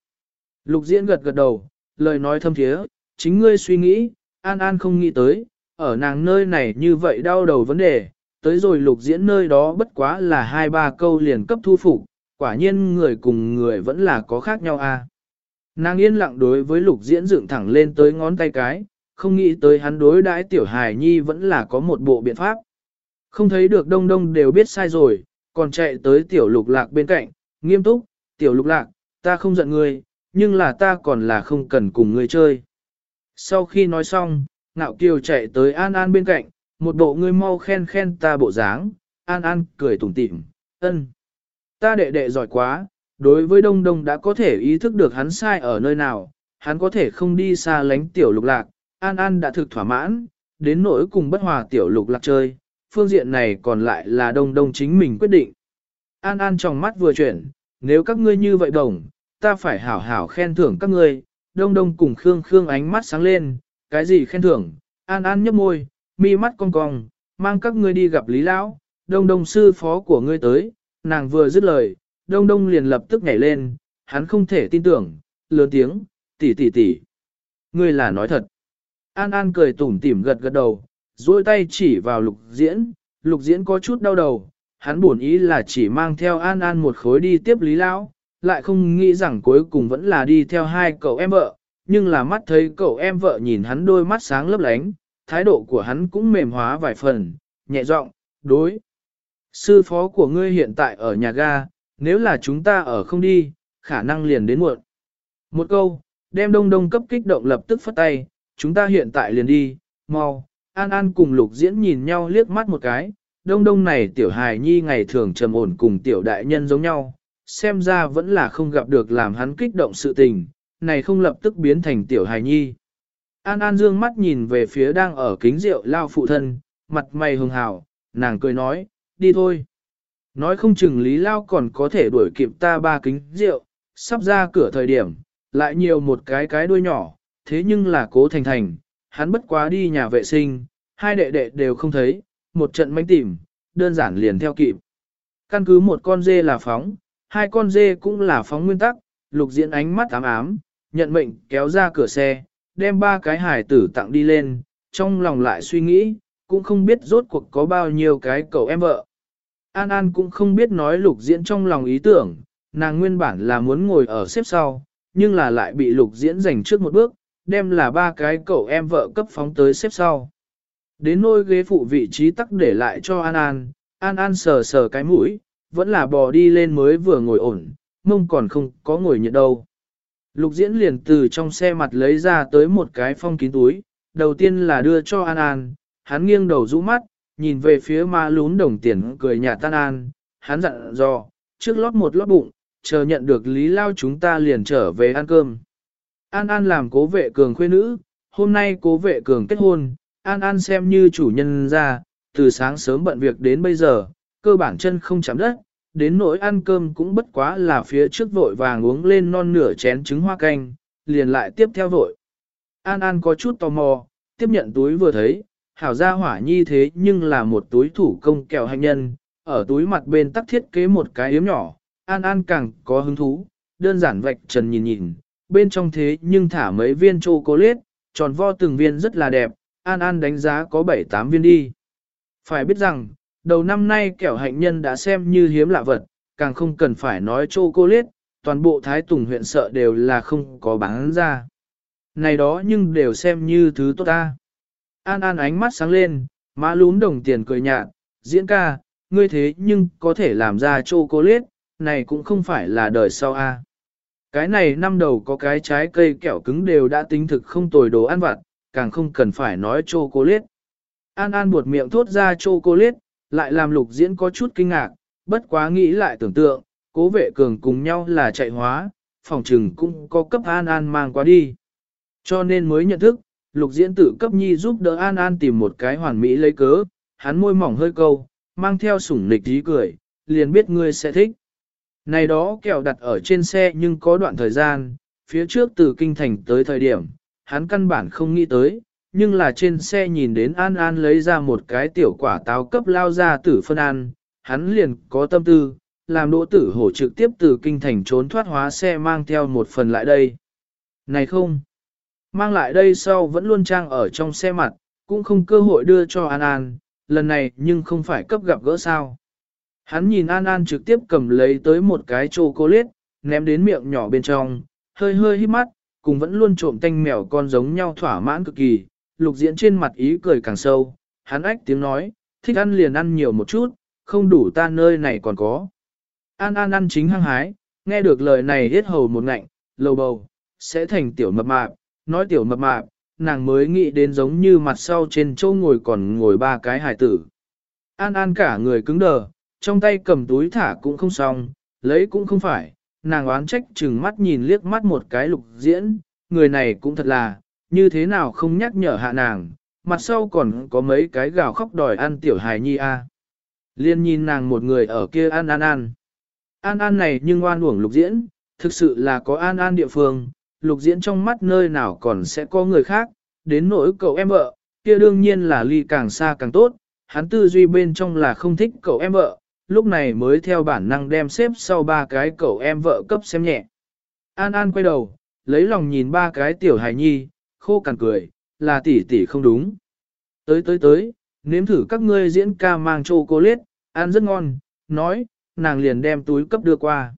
Lục diễn gật gật đầu, lời nói thâm thiế, chính ngươi suy nghĩ, an an không nghĩ tới, ở nàng nơi này như vậy đau đầu vấn đề, tới rồi lục diễn nơi đó bất quá là hai ba câu liền cấp thu phục, quả nhiên người cùng người vẫn là có khác nhau a. À. Nàng yên lặng đối với lục diễn dựng thẳng lên tới ngón tay cái, không nghĩ tới hắn đối đãi tiểu hài nhi vẫn là có một bộ biện pháp. Không thấy được đông đông đều biết sai rồi, còn chạy tới tiểu lục lạc bên cạnh, nghiêm túc, tiểu lục lạc, ta không giận ngươi, nhưng là ta còn là không cần cùng ngươi chơi. Sau khi nói xong, ngạo kiều chạy tới An An bên cạnh, một bộ ngươi mau khen khen ta bộ dáng, An An cười tủm tỉm, ân. Ta đệ đệ giỏi quá, đối với Đông Đông đã có thể ý thức được hắn sai ở nơi nào, hắn có thể không đi xa lánh tiểu lục lạc, An An đã thực thỏa mãn, đến nỗi cùng bất hòa tiểu lục lạc chơi, phương diện này còn lại là Đông Đông chính mình quyết định. An An trong mắt vừa chuyển, nếu các ngươi như vậy đồng, ta phải hảo hảo khen thưởng các ngươi, Đông Đông cùng Khương Khương ánh mắt sáng lên, cái gì khen thưởng, An An nhấp môi, mi mắt cong cong, mang các ngươi đi gặp Lý Lão, Đông Đông sư phó của ngươi tới, nàng vừa dứt lời, Đông Đông liền lập tức nhảy lên, hắn không thể tin tưởng, lớn tiếng, tỷ tỷ tỷ. Ngươi là nói thật. An An cười tủm tỉm gật gật đầu, duỗi tay chỉ vào lục diễn, lục diễn có chút đau đầu, hắn buồn ý là chỉ mang theo An An một khối đi tiếp Lý Lão, lại không nghĩ rằng cuối cùng vẫn là đi theo hai cậu em vợ, nhưng là mắt thấy cậu em vợ nhìn hắn đôi mắt sáng lấp lánh, thái độ của hắn cũng mềm hóa vài phần, nhẹ giọng, đối. Sư phó của ngươi hiện tại ở nhà ga, nếu là chúng ta ở không đi, khả năng liền đến muộn. Một câu, đem đông đông cấp kích động lập tức phất tay, chúng ta hiện tại liền đi, mau. An An cùng lục diễn nhìn nhau liếc mắt một cái, đông đông này tiểu hài nhi ngày thường trầm ổn cùng tiểu đại nhân giống nhau, xem ra vẫn là không gặp được làm hắn kích động sự tình, này không lập tức biến thành tiểu hài nhi. An An dương mắt nhìn về phía đang ở kính rượu lao phụ thân, mặt mày hường hào, nàng cười nói, đi thôi. Nói không chừng lý lao còn có thể đuổi kịp ta ba kính rượu, sắp ra cửa thời điểm, lại nhiều một cái cái đuôi nhỏ, thế nhưng là cố thành thành, hắn bất quá đi nhà vệ sinh, hai đệ đệ đều không thấy, một trận mánh tìm, đơn giản liền theo kịp. Căn cứ một con dê là phóng, hai con dê cũng là phóng nguyên tắc, lục diễn ánh mắt ám ám, nhận mệnh kéo ra cửa xe, đem ba cái hải tử tặng đi lên, trong lòng lại suy nghĩ, cũng không biết rốt cuộc có bao nhiêu cái cậu em vợ. An An cũng không biết nói lục diễn trong lòng ý tưởng, nàng nguyên bản là muốn ngồi ở xếp sau, nhưng là lại bị lục diễn giành trước một bước, đem là ba cái cậu em vợ cấp phóng tới xếp sau. Đến nôi ghế phụ vị trí tắc để lại cho An An, An An sờ sờ cái mũi, vẫn là bò đi lên mới vừa ngồi ổn, mông còn không có ngồi nhiệt đâu. Lục diễn liền từ trong xe mặt lấy ra tới một cái phong kín túi, đầu tiên là đưa cho An An, hắn nghiêng đầu rũ mắt, nhìn về phía ma lún đồng tiền cười nhà tan an, hắn dặn dò, trước lót một lót bụng, chờ nhận được lý lao chúng ta liền trở về ăn cơm. An An làm cố vệ cường khuê nữ, hôm nay cố vệ cường kết hôn, An An xem như chủ nhân ra, từ sáng sớm bận việc đến bây giờ, cơ bản chân không chạm đất, đến nỗi ăn cơm cũng bất quá là phía trước vội vàng uống lên non nửa chén trứng hoa canh, liền lại tiếp theo vội. An An có chút tò mò, tiếp nhận túi vừa thấy, hảo ra hỏa nhi thế nhưng là một túi thủ công kẹo hành nhân, ở túi mặt bên tắc thiết kế một cái yếm nhỏ, An An càng có hứng thú, đơn giản vạch trần nhìn nhìn, bên trong thế nhưng thả mấy viên chocolate, tròn vo từng viên rất là đẹp, An An đánh giá có 7-8 viên đi. Phải biết rằng, đầu năm nay kẹo hạnh nhân đã xem như hiếm lạ vật, càng không cần phải nói chocolate, toàn bộ Thái Tùng huyện sợ đều là không có bán ra. Này đó nhưng đều xem như thứ tốt ta. An An ánh mắt sáng lên, má lún đồng tiền cười nhạt, diễn ca, ngươi thế nhưng có thể làm ra chocolate, này cũng không phải là đời sau a. Cái này năm đầu có cái trái cây kẹo cứng đều đã tính thực không tồi đồ ăn vặt, càng không cần phải nói chocolate. An An buột miệng thốt ra chocolate, lại làm lục diễn có chút kinh ngạc, bất quá nghĩ lại tưởng tượng, cố vệ cường cùng nhau là chạy hóa, phòng trừng cũng có cấp An An mang qua đi. Cho nên mới nhận thức, lục diễn tử cấp nhi giúp đỡ An An tìm một cái hoàn mỹ lấy cớ, hắn môi mỏng hơi câu, mang theo sủng nịch tí cười, liền biết ngươi sẽ thích. Này đó kẹo đặt ở trên xe nhưng có đoạn thời gian, phía trước từ kinh thành tới thời điểm, hắn căn bản không nghĩ tới, nhưng là trên xe nhìn đến An An lấy ra một cái tiểu quả táo cấp lao ra tử phân ăn, hắn liền có tâm tư, làm đỗ tử hổ trực tiếp từ kinh thành trốn thoát hóa xe mang theo một phần lại đây. Này không! Mang lại đây sau vẫn luôn trang ở trong xe mặt, cũng không cơ hội đưa cho An An, lần này nhưng không phải cấp gặp gỡ sao. Hắn nhìn An An trực tiếp cầm lấy tới một cái chocolate, ném đến miệng nhỏ bên trong, hơi hơi hít mắt, cùng vẫn luôn trộm tanh mèo con giống nhau thỏa mãn cực kỳ, lục diễn trên mặt ý cười càng sâu, hắn ách tiếng nói, thích ăn liền ăn nhiều một chút, không đủ ta nơi này còn có. An An ăn chính hăng hái, nghe được lời này hết hầu một ngạnh, lầu bầu, sẽ thành tiểu mập mạp, nói tiểu mập mạp, nàng mới nghĩ đến giống như mặt sau trên châu ngồi còn ngồi ba cái hải tử. An An cả người cứng đờ, trong tay cầm túi thả cũng không xong, lấy cũng không phải, nàng oán trách chừng mắt nhìn liếc mắt một cái lục diễn, người này cũng thật là, như thế nào không nhắc nhở hạ nàng, mặt sau còn có mấy cái gào khóc đòi ăn tiểu hài nhi a. Liên nhìn nàng một người ở kia ăn ăn ăn. An an này nhưng oan uổng lục diễn, thực sự là có an an địa phương, lục diễn trong mắt nơi nào còn sẽ có người khác, đến nỗi cậu em vợ, kia đương nhiên là ly càng xa càng tốt, hắn tư duy bên trong là không thích cậu em vợ, lúc này mới theo bản năng đem xếp sau ba cái cậu em vợ cấp xem nhẹ. An An quay đầu, lấy lòng nhìn ba cái tiểu hài nhi, khô cằn cười, là tỷ tỷ không đúng. Tới tới tới, nếm thử các ngươi diễn ca mang chocolate, ăn rất ngon, nói, nàng liền đem túi cấp đưa qua.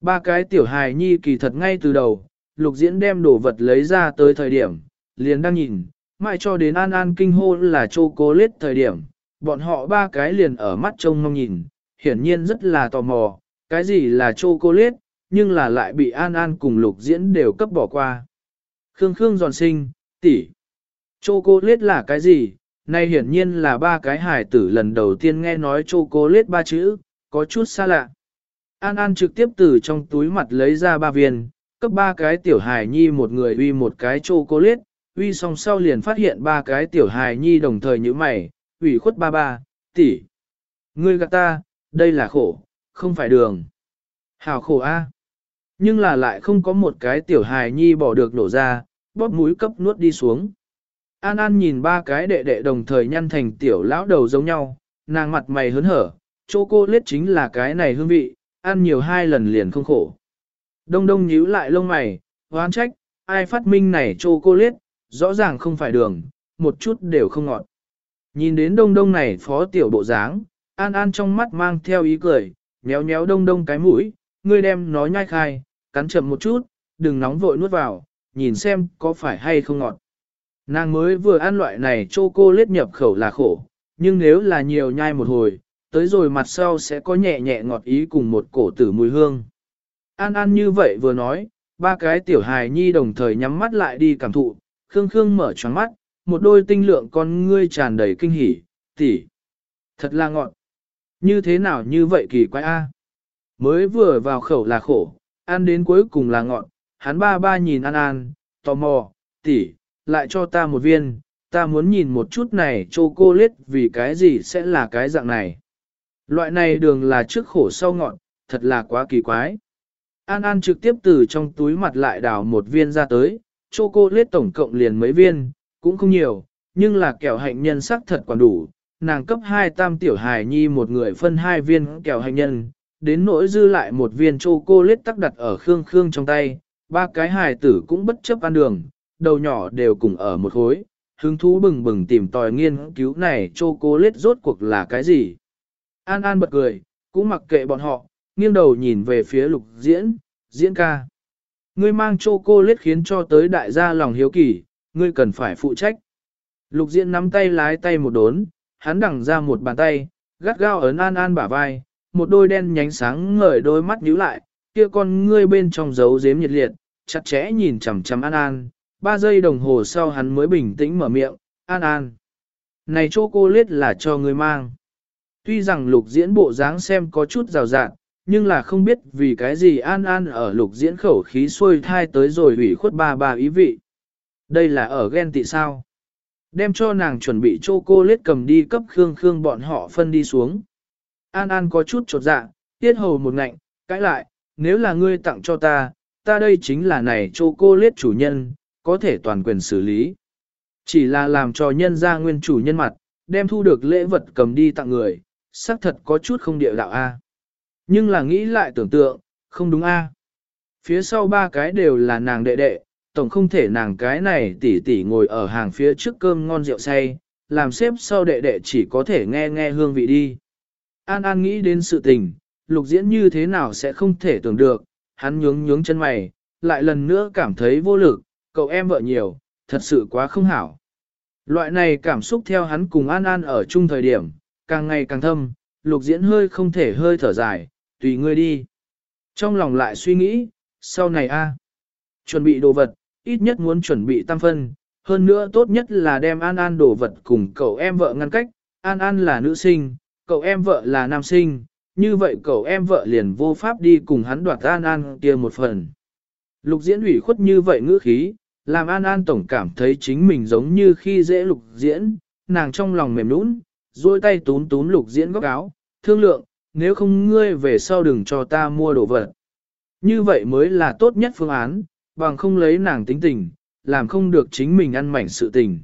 Ba cái tiểu hài nhi kỳ thật ngay từ đầu, lục diễn đem đồ vật lấy ra tới thời điểm, liền đang nhìn, mãi cho đến an an kinh hô là chocolate thời điểm, bọn họ ba cái liền ở mắt trông mong nhìn, hiển nhiên rất là tò mò, cái gì là chocolate, nhưng là lại bị an an cùng lục diễn đều cấp bỏ qua. Khương Khương giòn sinh, tỷ, chocolate là cái gì? Này hiển nhiên là ba cái hải tử lần đầu tiên nghe nói chocolate ba chữ, có chút xa lạ. An An trực tiếp từ trong túi mặt lấy ra ba viên, cấp ba cái tiểu hài nhi một người uy một cái chocolate, uy xong sau liền phát hiện ba cái tiểu hài nhi đồng thời như mày, ủy khuất ba ba, tỷ. Ngươi gạt ta, đây là khổ, không phải đường. Hào khổ a. Nhưng là lại không có một cái tiểu hài nhi bỏ được nổ ra, bóp mũi cấp nuốt đi xuống. An An nhìn ba cái đệ đệ đồng thời nhăn thành tiểu lão đầu giống nhau, nàng mặt mày hớn hở, chu cô liết chính là cái này hương vị, ăn nhiều hai lần liền không khổ. Đông đông nhíu lại lông mày, hoán trách, ai phát minh này chocolate, rõ ràng không phải đường, một chút đều không ngọt. Nhìn đến đông đông này phó tiểu bộ dáng, an an trong mắt mang theo ý cười, nhéo nhéo đông đông cái mũi, ngươi đem nó nhai khai, cắn chậm một chút, đừng nóng vội nuốt vào, nhìn xem có phải hay không ngọt. Nàng mới vừa ăn loại này chocolate nhập khẩu là khổ, nhưng nếu là nhiều nhai một hồi, tới rồi mặt sau sẽ có nhẹ nhẹ ngọt ý cùng một cổ tử mùi hương. An An như vậy vừa nói, ba cái tiểu hài nhi đồng thời nhắm mắt lại đi cảm thụ, Khương Khương mở choáng mắt, một đôi tinh lượng con ngươi tràn đầy kinh hỉ, tỷ, Thật là ngọn. Như thế nào như vậy kỳ quái a? Mới vừa vào khẩu là khổ, ăn đến cuối cùng là ngọn. hắn ba ba nhìn An An, tò mò, tỷ, lại cho ta một viên, ta muốn nhìn một chút này chocolate vì cái gì sẽ là cái dạng này. Loại này đường là trước khổ sau ngọn, thật là quá kỳ quái. An An trực tiếp từ trong túi mặt lại đào một viên ra tới, chocolate tổng cộng liền mấy viên, cũng không nhiều, nhưng là kẹo hạnh nhân sắc thật còn đủ. Nàng cấp 2 tam tiểu hài nhi một người phân hai viên kẹo hạnh nhân, đến nỗi dư lại một viên chocolate tắc đặt ở khương khương trong tay, ba cái hài tử cũng bất chấp ăn đường, đầu nhỏ đều cùng ở một khối, hứng thú bừng bừng tìm tòi nghiên cứu này chocolate rốt cuộc là cái gì. An An bật cười, cũng mặc kệ bọn họ, nghiêng đầu nhìn về phía lục diễn, diễn ca. Ngươi mang chocolate khiến cho tới đại gia lòng hiếu kỳ, ngươi cần phải phụ trách. Lục diễn nắm tay lái tay một đốn, hắn đẳng ra một bàn tay, gắt gao ấn An An bả vai, một đôi đen nhánh sáng ngời đôi mắt nhíu lại, kia con ngươi bên trong giấu dếm nhiệt liệt, chặt chẽ nhìn chằm chằm An An, ba giây đồng hồ sau hắn mới bình tĩnh mở miệng, An An. Này chocolate là cho ngươi mang. Tuy rằng lục diễn bộ dáng xem có chút rào rạng, nhưng là không biết vì cái gì An An ở lục diễn khẩu khí xuôi thai tới rồi hủy khuất ba ba ý vị. Đây là ở ghen tị sao. Đem cho nàng chuẩn bị Châu Cô Lết cầm đi cấp Khương Khương bọn họ phân đi xuống. An An có chút trột dạ, tiết hầu một ngạnh, cãi lại, nếu là ngươi tặng cho ta, ta đây chính là này Châu Cô Lết chủ nhân, có thể toàn quyền xử lý. Chỉ là làm cho nhân ra nguyên chủ nhân mặt, đem thu được lễ vật cầm đi tặng người, xác thật có chút không địa đạo A. Nhưng là nghĩ lại tưởng tượng, không đúng A. Phía sau ba cái đều là nàng đệ đệ, tổng không thể nàng cái này tỉ tỉ ngồi ở hàng phía trước cơm ngon rượu say, làm xếp sau đệ đệ chỉ có thể nghe nghe hương vị đi. An An nghĩ đến sự tình, lục diễn như thế nào sẽ không thể tưởng được, hắn nhướng nhướng chân mày, lại lần nữa cảm thấy vô lực, cậu em vợ nhiều, thật sự quá không hảo. Loại này cảm xúc theo hắn cùng An An ở chung thời điểm, càng ngày càng thâm, lục diễn hơi không thể hơi thở dài, tùy ngươi đi. Trong lòng lại suy nghĩ, sau này a chuẩn bị đồ vật, ít nhất muốn chuẩn bị tam phân, hơn nữa tốt nhất là đem An An đồ vật cùng cậu em vợ ngăn cách, An An là nữ sinh, cậu em vợ là nam sinh, như vậy cậu em vợ liền vô pháp đi cùng hắn đoạt An An kia một phần. Lục diễn ủy khuất như vậy ngữ khí, làm An An tổng cảm thấy chính mình giống như khi dễ lục diễn, nàng trong lòng mềm nũng, duỗi tay tún tún lục diễn góc áo, thương lượng, nếu không ngươi về sau đừng cho ta mua đồ vật. Như vậy mới là tốt nhất phương án, bằng không lấy nàng tính tình, làm không được chính mình ăn mảnh sự tình.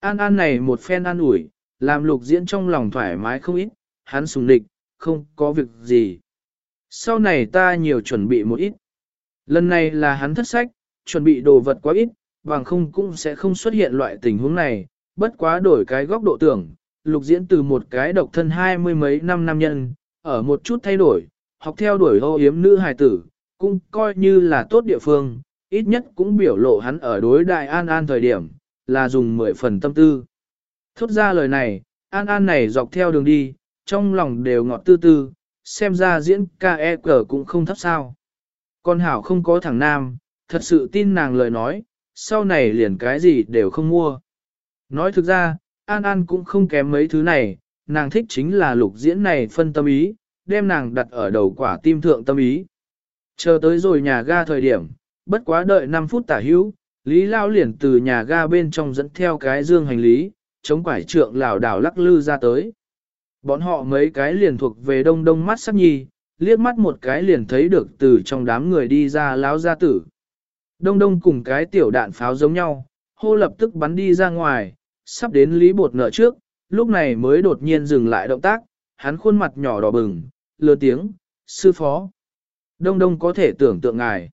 An An này một phen an ủi, làm lục diễn trong lòng thoải mái không ít, hắn sùng địch, không có việc gì. Sau này ta nhiều chuẩn bị một ít. Lần này là hắn thất sách, chuẩn bị đồ vật quá ít, bằng không cũng sẽ không xuất hiện loại tình huống này, bất quá đổi cái góc độ tưởng, lục diễn từ một cái độc thân hai mươi mấy năm nam nhân, ở một chút thay đổi, học theo đuổi hô yếm nữ hài tử, cũng coi như là tốt địa phương, ít nhất cũng biểu lộ hắn ở đối đại An An thời điểm, là dùng mười phần tâm tư. Thốt ra lời này, An An này dọc theo đường đi, trong lòng đều ngọt tư tư, xem ra diễn ca e cờ cũng không thấp sao. Con Hảo không có thằng nam, thật sự tin nàng lời nói, sau này liền cái gì đều không mua. Nói thực ra, An An cũng không kém mấy thứ này, nàng thích chính là lục diễn này phân tâm ý, đem nàng đặt ở đầu quả tim thượng tâm ý. Chờ tới rồi nhà ga thời điểm, bất quá đợi 5 phút tả hữu, Lý Lao liền từ nhà ga bên trong dẫn theo cái dương hành lý, chống quải trượng lảo đảo lắc lư ra tới. Bọn họ mấy cái liền thuộc về đông đông mắt sắc nhi, liếc mắt một cái liền thấy được từ trong đám người đi ra láo gia tử. Đông đông cùng cái tiểu đạn pháo giống nhau, hô lập tức bắn đi ra ngoài, sắp đến lý bột nợ trước, lúc này mới đột nhiên dừng lại động tác, hắn khuôn mặt nhỏ đỏ bừng, lừa tiếng, sư phó. Đông đông có thể tưởng tượng ngài.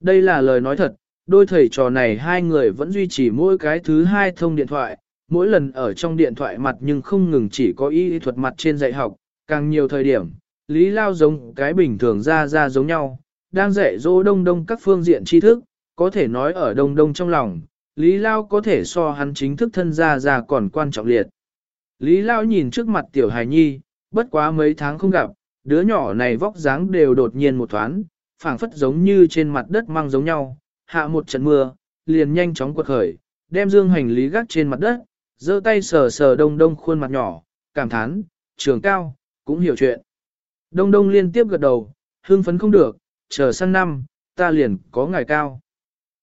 Đây là lời nói thật, đôi thầy trò này hai người vẫn duy trì mỗi cái thứ hai thông điện thoại, mỗi lần ở trong điện thoại mặt nhưng không ngừng chỉ có y thuật mặt trên dạy học, càng nhiều thời điểm, Lý Lao giống cái bình thường ra ra giống nhau, đang dạy dỗ đông đông các phương diện tri thức, có thể nói ở đông đông trong lòng, Lý Lao có thể so hắn chính thức thân ra ra còn quan trọng liệt. Lý Lao nhìn trước mặt tiểu hài nhi, bất quá mấy tháng không gặp, đứa nhỏ này vóc dáng đều đột nhiên một thoáng, phảng phất giống như trên mặt đất mang giống nhau, hạ một trận mưa, liền nhanh chóng quật khởi, đem dương hành lý gác trên mặt đất, giơ tay sờ sờ đông đông khuôn mặt nhỏ, cảm thán, trường cao, cũng hiểu chuyện. Đông đông liên tiếp gật đầu, hương phấn không được, chờ sang năm, ta liền có ngày cao.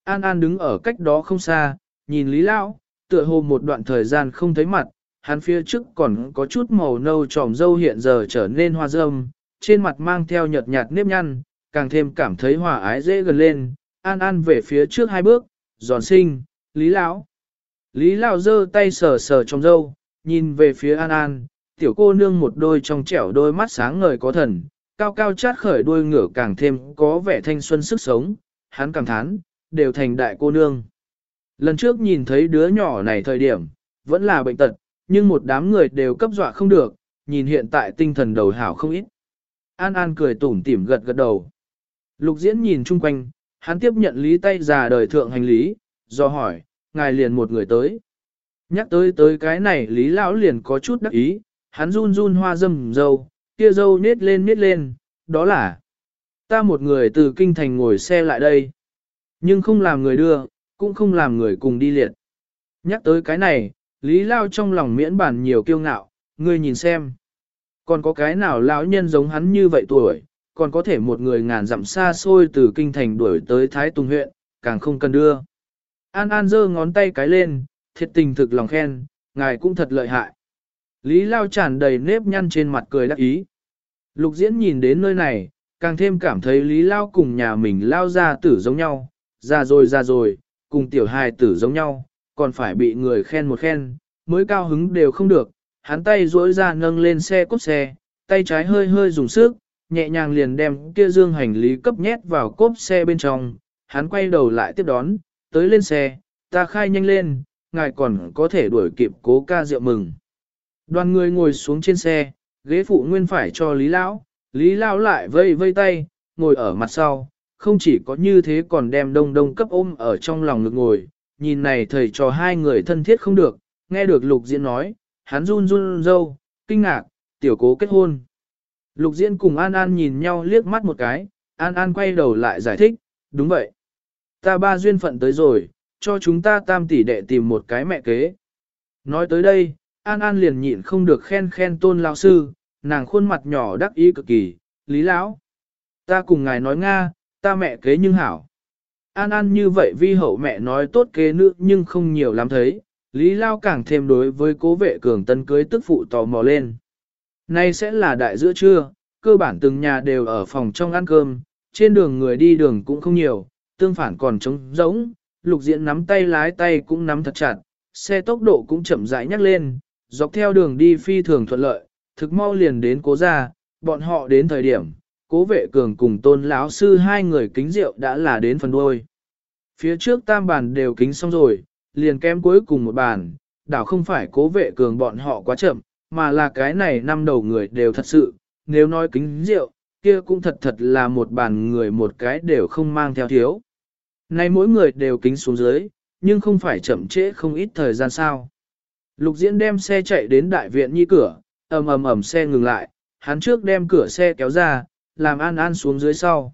An An đứng ở cách đó không xa, nhìn Lý Lão, tựa hồ một đoạn thời gian không thấy mặt, hắn phía trước còn có chút màu nâu tròm dâu hiện giờ trở nên hoa râm, trên mặt mang theo nhợt nhạt nếp nhăn, càng thêm cảm thấy hòa ái dễ gần lên, An An về phía trước hai bước, giòn sinh, Lý Lão. Lý Lão giơ tay sờ sờ trong dâu, nhìn về phía An An, tiểu cô nương một đôi trong trẻo đôi mắt sáng ngời có thần, cao cao chát khởi đuôi ngửa càng thêm có vẻ thanh xuân sức sống, hắn cảm thán, đều thành đại cô nương. Lần trước nhìn thấy đứa nhỏ này thời điểm, vẫn là bệnh tật, nhưng một đám người đều cấp dọa không được, nhìn hiện tại tinh thần đầu hảo không ít. An An cười tủm tỉm gật gật đầu. Lục diễn nhìn chung quanh, hắn tiếp nhận lý tay già đời thượng hành lý, do hỏi, ngài liền một người tới. Nhắc tới tới cái này lý lão liền có chút đắc ý, hắn run run hoa dâm dâu, kia dâu nết lên nết lên, đó là ta một người từ kinh thành ngồi xe lại đây. Nhưng không làm người đưa, cũng không làm người cùng đi liệt. Nhắc tới cái này, Lý Lao trong lòng miễn bản nhiều kiêu ngạo, ngươi nhìn xem. Còn có cái nào lão nhân giống hắn như vậy tuổi, còn có thể một người ngàn dặm xa xôi từ kinh thành đuổi tới Thái Tùng huyện, càng không cần đưa. An An giơ ngón tay cái lên, thiệt tình thực lòng khen, ngài cũng thật lợi hại. Lý Lao tràn đầy nếp nhăn trên mặt cười đắc ý. Lục diễn nhìn đến nơi này, càng thêm cảm thấy Lý Lao cùng nhà mình lao ra tử giống nhau, ra rồi ra rồi, cùng tiểu hài tử giống nhau, còn phải bị người khen một khen, mới cao hứng đều không được, hắn tay duỗi ra nâng lên xe cốt xe, tay trái hơi hơi dùng sức, nhẹ nhàng liền đem kia dương hành lý cấp nhét vào cốp xe bên trong, hắn quay đầu lại tiếp đón, tới lên xe, ta khai nhanh lên, ngài còn có thể đuổi kịp cố ca rượu mừng. Đoàn người ngồi xuống trên xe, ghế phụ nguyên phải cho Lý Lão, Lý Lão lại vây vây tay, ngồi ở mặt sau, không chỉ có như thế còn đem đông đông cấp ôm ở trong lòng ngực ngồi, nhìn này thầy cho hai người thân thiết không được, nghe được lục diễn nói, hắn run run râu, kinh ngạc, tiểu cố kết hôn. Lục diễn cùng An An nhìn nhau liếc mắt một cái, An An quay đầu lại giải thích, đúng vậy. Ta ba duyên phận tới rồi, cho chúng ta tam tỷ đệ tìm một cái mẹ kế. Nói tới đây, An An liền nhịn không được khen khen tôn lão sư, nàng khuôn mặt nhỏ đắc ý cực kỳ, lý lão. Ta cùng ngài nói Nga, ta mẹ kế nhưng hảo. An An như vậy vi hậu mẹ nói tốt kế nữ nhưng không nhiều lắm thấy, Lý Lao càng thêm đối với cố vệ cường tân cưới tức phụ tò mò lên. Nay sẽ là đại giữa trưa, cơ bản từng nhà đều ở phòng trong ăn cơm, trên đường người đi đường cũng không nhiều, tương phản còn trống rỗng, lục diện nắm tay lái tay cũng nắm thật chặt, xe tốc độ cũng chậm rãi nhắc lên, dọc theo đường đi phi thường thuận lợi, thực mau liền đến cố gia, bọn họ đến thời điểm, cố vệ cường cùng tôn lão sư hai người kính rượu đã là đến phần đôi. Phía trước tam bàn đều kính xong rồi, liền kém cuối cùng một bàn, đảo không phải cố vệ cường bọn họ quá chậm, mà là cái này năm đầu người đều thật sự, nếu nói kính rượu, kia cũng thật thật là một bàn người một cái đều không mang theo thiếu. Nay mỗi người đều kính xuống dưới, nhưng không phải chậm trễ không ít thời gian sao. Lục diễn đem xe chạy đến đại viện nhi cửa, ầm ầm ầm xe ngừng lại, hắn trước đem cửa xe kéo ra, làm an an xuống dưới sau.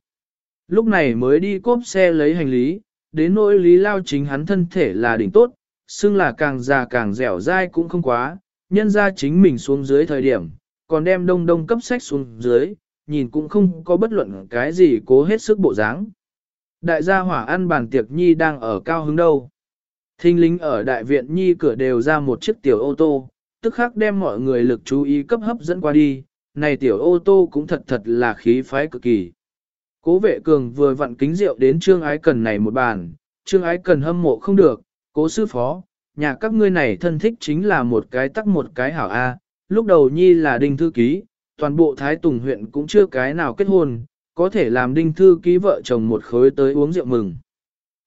Lúc này mới đi cốp xe lấy hành lý, đến nỗi lý lao chính hắn thân thể là đỉnh tốt, xưng là càng già càng dẻo dai cũng không quá, nhân ra chính mình xuống dưới thời điểm, còn đem đông đông cấp sách xuống dưới, nhìn cũng không có bất luận cái gì cố hết sức bộ dáng. Đại gia hỏa ăn bàn tiệc nhi đang ở cao hứng đâu. Thinh lính ở đại viện nhi cửa đều ra một chiếc tiểu ô tô, tức khắc đem mọi người lực chú ý cấp hấp dẫn qua đi, này tiểu ô tô cũng thật thật là khí phái cực kỳ. Cố vệ cường vừa vặn kính rượu đến trương ái cần này một bàn, trương ái cần hâm mộ không được, cố sư phó, nhà các ngươi này thân thích chính là một cái tắc một cái hảo A, lúc đầu nhi là đinh thư ký, toàn bộ Thái Tùng huyện cũng chưa cái nào kết hôn, có thể làm đinh thư ký vợ chồng một khối tới uống rượu mừng.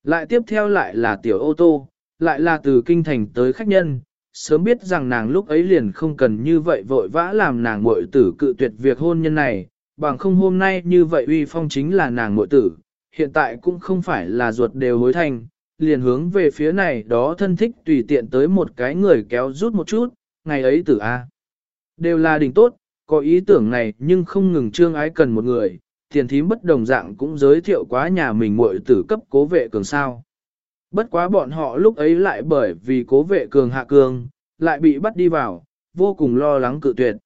Lại tiếp theo lại là tiểu ô tô, lại là từ kinh thành tới khách nhân, sớm biết rằng nàng lúc ấy liền không cần như vậy vội vã làm nàng muội tử cự tuyệt việc hôn nhân này, bằng không hôm nay như vậy uy phong chính là nàng muội tử, hiện tại cũng không phải là ruột đều hối thành, liền hướng về phía này đó thân thích tùy tiện tới một cái người kéo rút một chút, ngày ấy tử A. Đều là đỉnh tốt, có ý tưởng này nhưng không ngừng trương ái cần một người, tiền thím bất đồng dạng cũng giới thiệu quá nhà mình muội tử cấp cố vệ cường sao. Bất quá bọn họ lúc ấy lại bởi vì cố vệ cường hạ cường, lại bị bắt đi vào, vô cùng lo lắng cự tuyệt.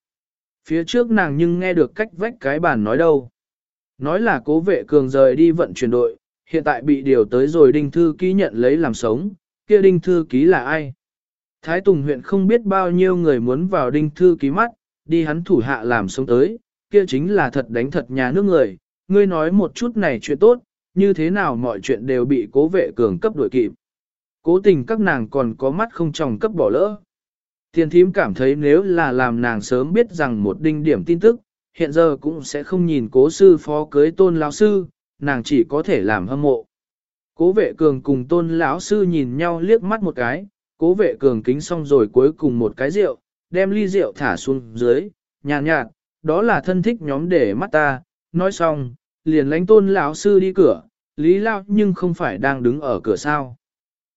Phía trước nàng nhưng nghe được cách vách cái bàn nói đâu. Nói là cố vệ cường rời đi vận chuyển đội, hiện tại bị điều tới rồi đinh thư ký nhận lấy làm sống, kia đinh thư ký là ai? Thái Tùng huyện không biết bao nhiêu người muốn vào đinh thư ký mắt, đi hắn thủ hạ làm sống tới, kia chính là thật đánh thật nhà nước người, ngươi nói một chút này chuyện tốt, như thế nào mọi chuyện đều bị cố vệ cường cấp đuổi kịp. Cố tình các nàng còn có mắt không tròng cấp bỏ lỡ. Tiền thím cảm thấy nếu là làm nàng sớm biết rằng một đinh điểm tin tức, hiện giờ cũng sẽ không nhìn cố sư phó cưới tôn lão sư, nàng chỉ có thể làm hâm mộ. Cố vệ cường cùng tôn lão sư nhìn nhau liếc mắt một cái, cố vệ cường kính xong rồi cuối cùng một cái rượu, đem ly rượu thả xuống dưới, nhàn nhạt, nhạt, đó là thân thích nhóm để mắt ta, nói xong, liền lánh tôn lão sư đi cửa, lý lao nhưng không phải đang đứng ở cửa sao.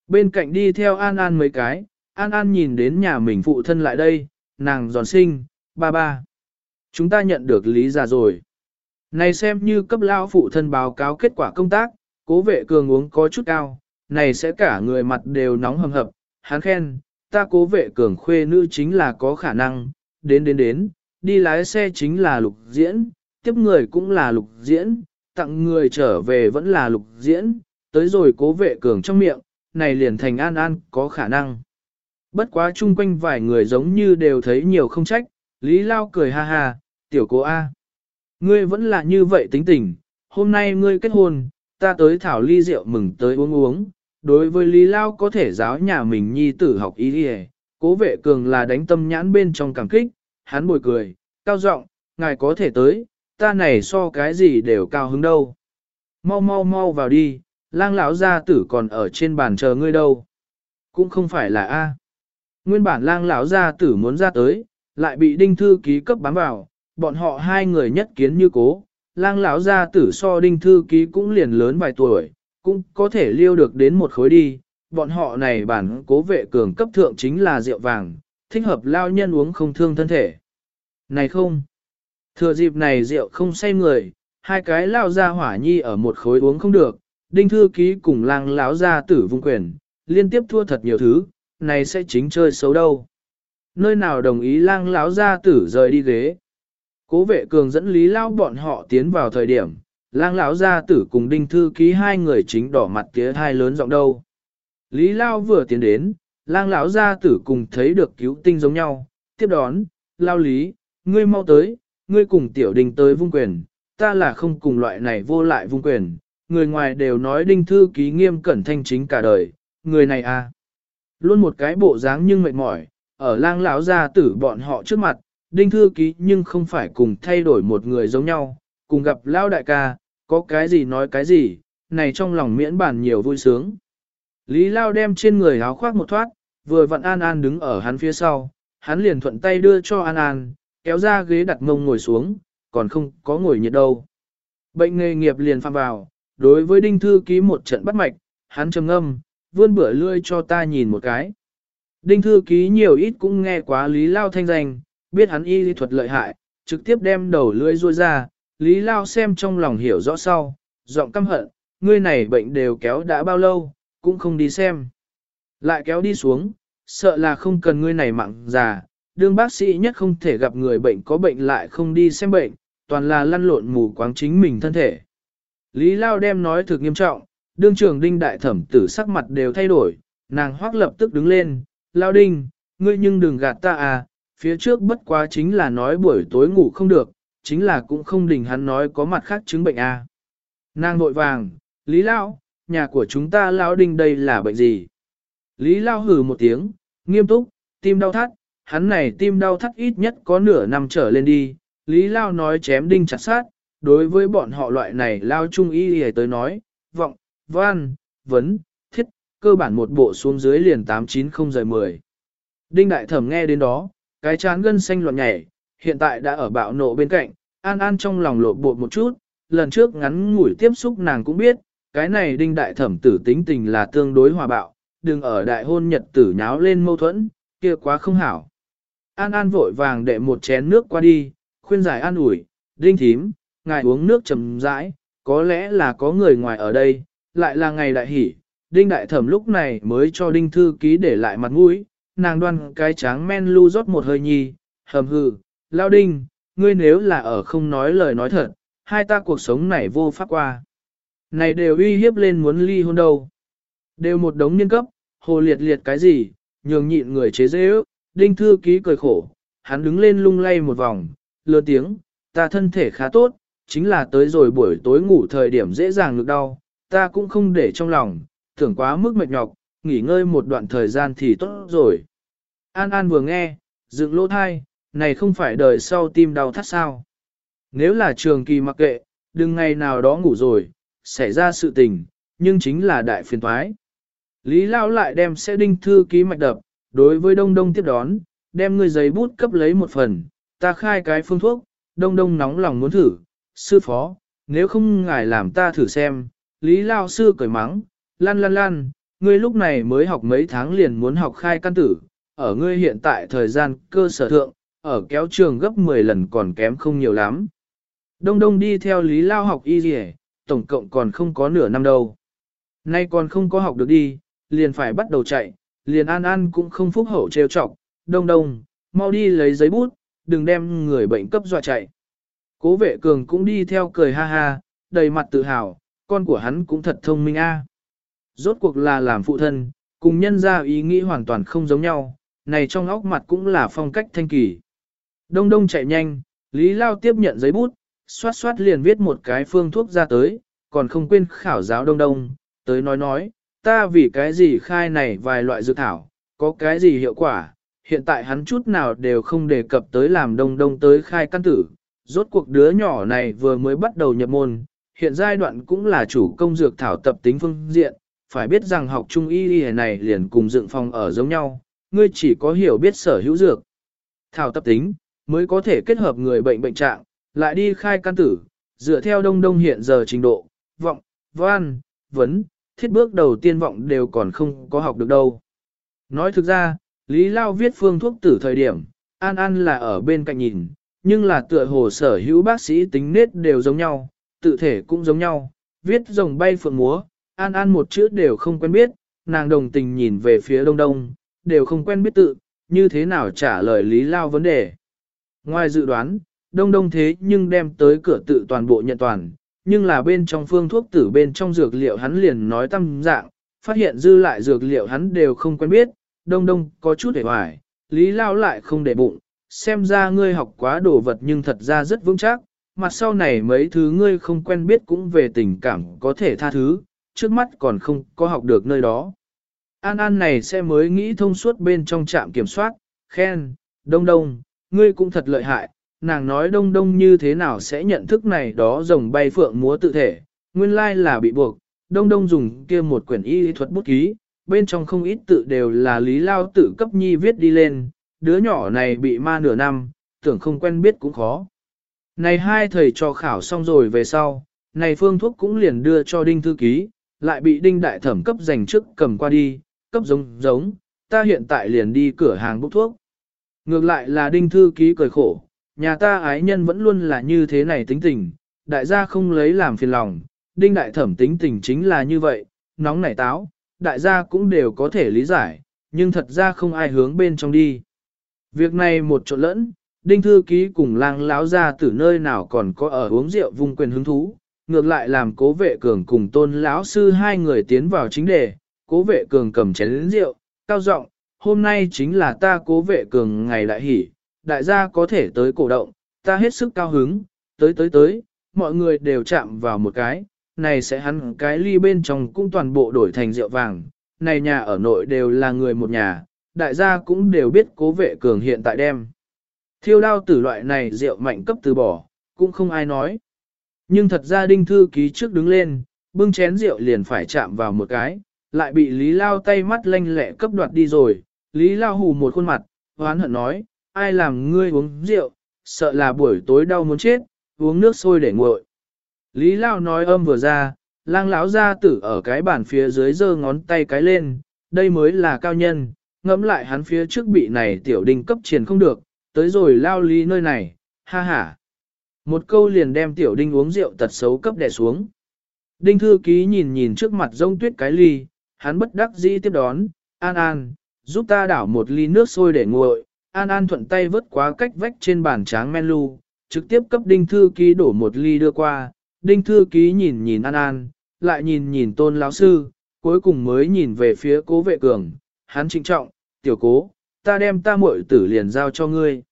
Bên cạnh đi theo An An mấy cái, An An nhìn đến nhà mình phụ thân lại đây, nàng giòn sinh, ba ba. Chúng ta nhận được lý ra rồi. Này xem như cấp lao phụ thân báo cáo kết quả công tác, cố vệ cường uống có chút cao, này sẽ cả người mặt đều nóng hầm hập, hắn khen, ta cố vệ cường khuê nữ chính là có khả năng, đến đến đến, đi lái xe chính là lục diễn, tiếp người cũng là lục diễn, tặng người trở về vẫn là lục diễn, tới rồi cố vệ cường trong miệng, này liền thành an an có khả năng. Bất quá chung quanh vài người giống như đều thấy nhiều không trách, Lý Lao cười ha ha, tiểu cố A. Ngươi vẫn là như vậy tính tình, hôm nay ngươi kết hôn, ta tới thảo ly rượu mừng tới uống uống. Đối với Lý Lao có thể giáo nhà mình nhi tử học ý đi Cố vệ cường là đánh tâm nhãn bên trong cảm kích, hắn bồi cười, cao giọng, ngài có thể tới, ta này so cái gì đều cao hứng đâu. Mau mau mau vào đi, lang lão gia tử còn ở trên bàn chờ ngươi đâu. Cũng không phải là A. Nguyên bản lang lão gia tử muốn ra tới, lại bị đinh thư ký cấp bám vào, bọn họ hai người nhất kiến như cố. Lang lão gia tử so đinh thư ký cũng liền lớn vài tuổi, cũng có thể liêu được đến một khối đi. Bọn họ này bản cố vệ cường cấp thượng chính là rượu vàng, thích hợp lao nhân uống không thương thân thể. Này không! Thừa dịp này rượu không say người, hai cái lao ra hỏa nhi ở một khối uống không được, đinh thư ký cùng lang lão ra tử vung quyền, liên tiếp thua thật nhiều thứ, này sẽ chính chơi xấu đâu. Nơi nào đồng ý lang lão ra tử rời đi ghế. Cố vệ cường dẫn lý lao bọn họ tiến vào thời điểm, lang lão gia tử cùng đinh thư ký hai người chính đỏ mặt tía hai lớn giọng đâu. Lý lao vừa tiến đến, lang lão gia tử cùng thấy được cứu tinh giống nhau, tiếp đón, lao lý, ngươi mau tới, ngươi cùng tiểu đình tới vung quyền, ta là không cùng loại này vô lại vung quyền, người ngoài đều nói đinh thư ký nghiêm cẩn thanh chính cả đời, người này à. Luôn một cái bộ dáng nhưng mệt mỏi, ở lang lão gia tử bọn họ trước mặt, đinh thư ký nhưng không phải cùng thay đổi một người giống nhau, cùng gặp lão đại ca, có cái gì nói cái gì, này trong lòng miễn bản nhiều vui sướng. Lý Lao đem trên người áo khoác một thoát, vừa vặn An An đứng ở hắn phía sau, hắn liền thuận tay đưa cho An An, kéo ra ghế đặt mông ngồi xuống, còn không có ngồi nhiệt đâu. Bệnh nghề nghiệp liền phạm vào, đối với đinh thư ký một trận bắt mạch, hắn trầm ngâm, vươn bữa lươi cho ta nhìn một cái. Đinh thư ký nhiều ít cũng nghe quá Lý Lao thanh danh, biết hắn y lý thuật lợi hại, trực tiếp đem đầu lưỡi ruôi ra, Lý Lao xem trong lòng hiểu rõ sau, giọng căm hận, ngươi này bệnh đều kéo đã bao lâu, cũng không đi xem. Lại kéo đi xuống, sợ là không cần ngươi này mặn già, đương bác sĩ nhất không thể gặp người bệnh có bệnh lại không đi xem bệnh, toàn là lăn lộn mù quáng chính mình thân thể. Lý Lao đem nói thực nghiêm trọng, đương trường đinh đại thẩm tử sắc mặt đều thay đổi, nàng hoác lập tức đứng lên, Lao đinh, ngươi nhưng đừng gạt ta à, phía trước bất quá chính là nói buổi tối ngủ không được, chính là cũng không đình hắn nói có mặt khác chứng bệnh à. Nàng vội vàng, Lý Lao, nhà của chúng ta Lao đinh đây là bệnh gì? Lý Lao hừ một tiếng, nghiêm túc, tim đau thắt, hắn này tim đau thắt ít nhất có nửa năm trở lên đi, Lý Lao nói chém đinh chặt sát, đối với bọn họ loại này Lao Trung Y hề tới nói, vọng, văn, vấn, thiết, cơ bản một bộ xuống dưới liền 890 giờ 10. Đinh Đại Thẩm nghe đến đó, cái chán gân xanh loạn nhảy, hiện tại đã ở bạo nộ bên cạnh, An An trong lòng lộ bột một chút, lần trước ngắn ngủi tiếp xúc nàng cũng biết, cái này Đinh Đại Thẩm tử tính tình là tương đối hòa bạo, đừng ở đại hôn nhật tử nháo lên mâu thuẫn, kia quá không hảo. An An vội vàng đệ một chén nước qua đi, khuyên giải an ủi, đinh thím, ngài uống nước chầm rãi, có lẽ là có người ngoài ở đây, lại là ngày đại hỷ. Đinh đại thẩm lúc này mới cho đinh thư ký để lại mặt mũi, nàng đoan cái tráng men lưu rót một hơi nhi, hầm hừ, lao đinh, ngươi nếu là ở không nói lời nói thật, hai ta cuộc sống này vô pháp qua. Này đều uy hiếp lên muốn ly hôn đâu. Đều một đống niên cấp, hồ liệt liệt cái gì, nhường nhịn người chế dễ ước, đinh thư ký cười khổ, hắn đứng lên lung lay một vòng, lơ tiếng, ta thân thể khá tốt, chính là tới rồi buổi tối ngủ thời điểm dễ dàng ngực đau, ta cũng không để trong lòng, tưởng quá mức mệt nhọc, nghỉ ngơi một đoạn thời gian thì tốt rồi. An An vừa nghe, dựng lỗ thai, này không phải đời sau tim đau thắt sao. Nếu là trường kỳ mặc kệ, đừng ngày nào đó ngủ rồi, xảy ra sự tình, nhưng chính là đại phiền thoái. Lý Lao lại đem xe đinh thư ký mạch đập, đối với đông đông tiếp đón, đem người giấy bút cấp lấy một phần, ta khai cái phương thuốc, đông đông nóng lòng muốn thử, sư phó, nếu không ngài làm ta thử xem, Lý Lao sư cởi mắng, lăn lăn lăn, ngươi lúc này mới học mấy tháng liền muốn học khai căn tử, ở ngươi hiện tại thời gian cơ sở thượng, ở kéo trường gấp 10 lần còn kém không nhiều lắm. Đông đông đi theo Lý Lao học y gì tổng cộng còn không có nửa năm đâu. Nay còn không có học được đi, liền phải bắt đầu chạy, liền an an cũng không phúc hậu trêu chọc, đông đông, mau đi lấy giấy bút, đừng đem người bệnh cấp dọa chạy. Cố vệ cường cũng đi theo cười ha ha, đầy mặt tự hào, con của hắn cũng thật thông minh a. Rốt cuộc là làm phụ thân, cùng nhân ra ý nghĩ hoàn toàn không giống nhau, này trong óc mặt cũng là phong cách thanh kỳ. Đông đông chạy nhanh, Lý Lao tiếp nhận giấy bút, xoát xoát liền viết một cái phương thuốc ra tới, còn không quên khảo giáo đông đông, tới nói nói, ta vì cái gì khai này vài loại dược thảo, có cái gì hiệu quả, hiện tại hắn chút nào đều không đề cập tới làm đông đông tới khai căn tử. Rốt cuộc đứa nhỏ này vừa mới bắt đầu nhập môn, hiện giai đoạn cũng là chủ công dược thảo tập tính phương diện, phải biết rằng học trung y y này liền cùng dựng phòng ở giống nhau, ngươi chỉ có hiểu biết sở hữu dược. Thảo tập tính, mới có thể kết hợp người bệnh bệnh trạng, lại đi khai căn tử, dựa theo đông đông hiện giờ trình độ, vọng, văn, vấn, thiết bước đầu tiên vọng đều còn không có học được đâu. Nói thực ra, Lý Lao viết phương thuốc tử thời điểm, An An là ở bên cạnh nhìn, nhưng là tựa hồ sở hữu bác sĩ tính nết đều giống nhau, tự thể cũng giống nhau, viết rồng bay phượng múa, An An một chữ đều không quen biết, nàng đồng tình nhìn về phía đông đông, đều không quen biết tự, như thế nào trả lời Lý Lao vấn đề. Ngoài dự đoán, đông đông thế nhưng đem tới cửa tự toàn bộ nhận toàn, nhưng là bên trong phương thuốc tử bên trong dược liệu hắn liền nói tâm dạng, phát hiện dư lại dược liệu hắn đều không quen biết, đông đông có chút để hoài, Lý Lao lại không để bụng, xem ra ngươi học quá đồ vật nhưng thật ra rất vững chắc, mặt sau này mấy thứ ngươi không quen biết cũng về tình cảm có thể tha thứ, trước mắt còn không có học được nơi đó. An An này sẽ mới nghĩ thông suốt bên trong trạm kiểm soát, khen, đông đông, ngươi cũng thật lợi hại, nàng nói đông đông như thế nào sẽ nhận thức này đó rồng bay phượng múa tự thể, nguyên lai là bị buộc, đông đông dùng kia một quyển y thuật bút ký, bên trong không ít tự đều là lý lao tự cấp nhi viết đi lên, đứa nhỏ này bị ma nửa năm, tưởng không quen biết cũng khó. Này hai thầy cho khảo xong rồi về sau, này phương thuốc cũng liền đưa cho đinh thư ký, lại bị đinh đại thẩm cấp dành trước cầm qua đi, cấp giống giống, ta hiện tại liền đi cửa hàng bốc thuốc. Ngược lại là đinh thư ký cười khổ, nhà ta ái nhân vẫn luôn là như thế này tính tình, đại gia không lấy làm phiền lòng, đinh đại thẩm tính tình chính là như vậy, nóng nảy táo, đại gia cũng đều có thể lý giải, nhưng thật ra không ai hướng bên trong đi. Việc này một chỗ lẫn, đinh thư ký cùng lang láo ra từ nơi nào còn có ở uống rượu vùng quyền hứng thú, ngược lại làm cố vệ cường cùng tôn lão sư hai người tiến vào chính đề, cố vệ cường cầm chén rượu, cao giọng hôm nay chính là ta cố vệ cường ngày đại hỷ, đại gia có thể tới cổ động, ta hết sức cao hứng, tới tới tới, mọi người đều chạm vào một cái, này sẽ hắn cái ly bên trong cũng toàn bộ đổi thành rượu vàng, này nhà ở nội đều là người một nhà, đại gia cũng đều biết cố vệ cường hiện tại đem. Thiêu đao tử loại này rượu mạnh cấp từ bỏ, cũng không ai nói. Nhưng thật ra đinh thư ký trước đứng lên, bưng chén rượu liền phải chạm vào một cái, lại bị Lý Lao tay mắt lanh lẹ cấp đoạt đi rồi. Lý Lao hù một khuôn mặt, hoán hận nói, ai làm ngươi uống rượu, sợ là buổi tối đau muốn chết, uống nước sôi để nguội. Lý Lao nói âm vừa ra, lang lão ra tử ở cái bàn phía dưới giơ ngón tay cái lên, đây mới là cao nhân, ngẫm lại hắn phía trước bị này tiểu đinh cấp triển không được, tới rồi lao lý nơi này, ha ha. Một câu liền đem tiểu đinh uống rượu tật xấu cấp đè xuống. Đinh thư ký nhìn nhìn trước mặt rông tuyết cái ly, hắn bất đắc dĩ tiếp đón, an an, giúp ta đảo một ly nước sôi để nguội, an an thuận tay vớt quá cách vách trên bàn tráng men lu, trực tiếp cấp đinh thư ký đổ một ly đưa qua, đinh thư ký nhìn nhìn an an, lại nhìn nhìn tôn lão sư, cuối cùng mới nhìn về phía cố vệ cường, hắn trịnh trọng, tiểu cố, ta đem ta muội tử liền giao cho ngươi.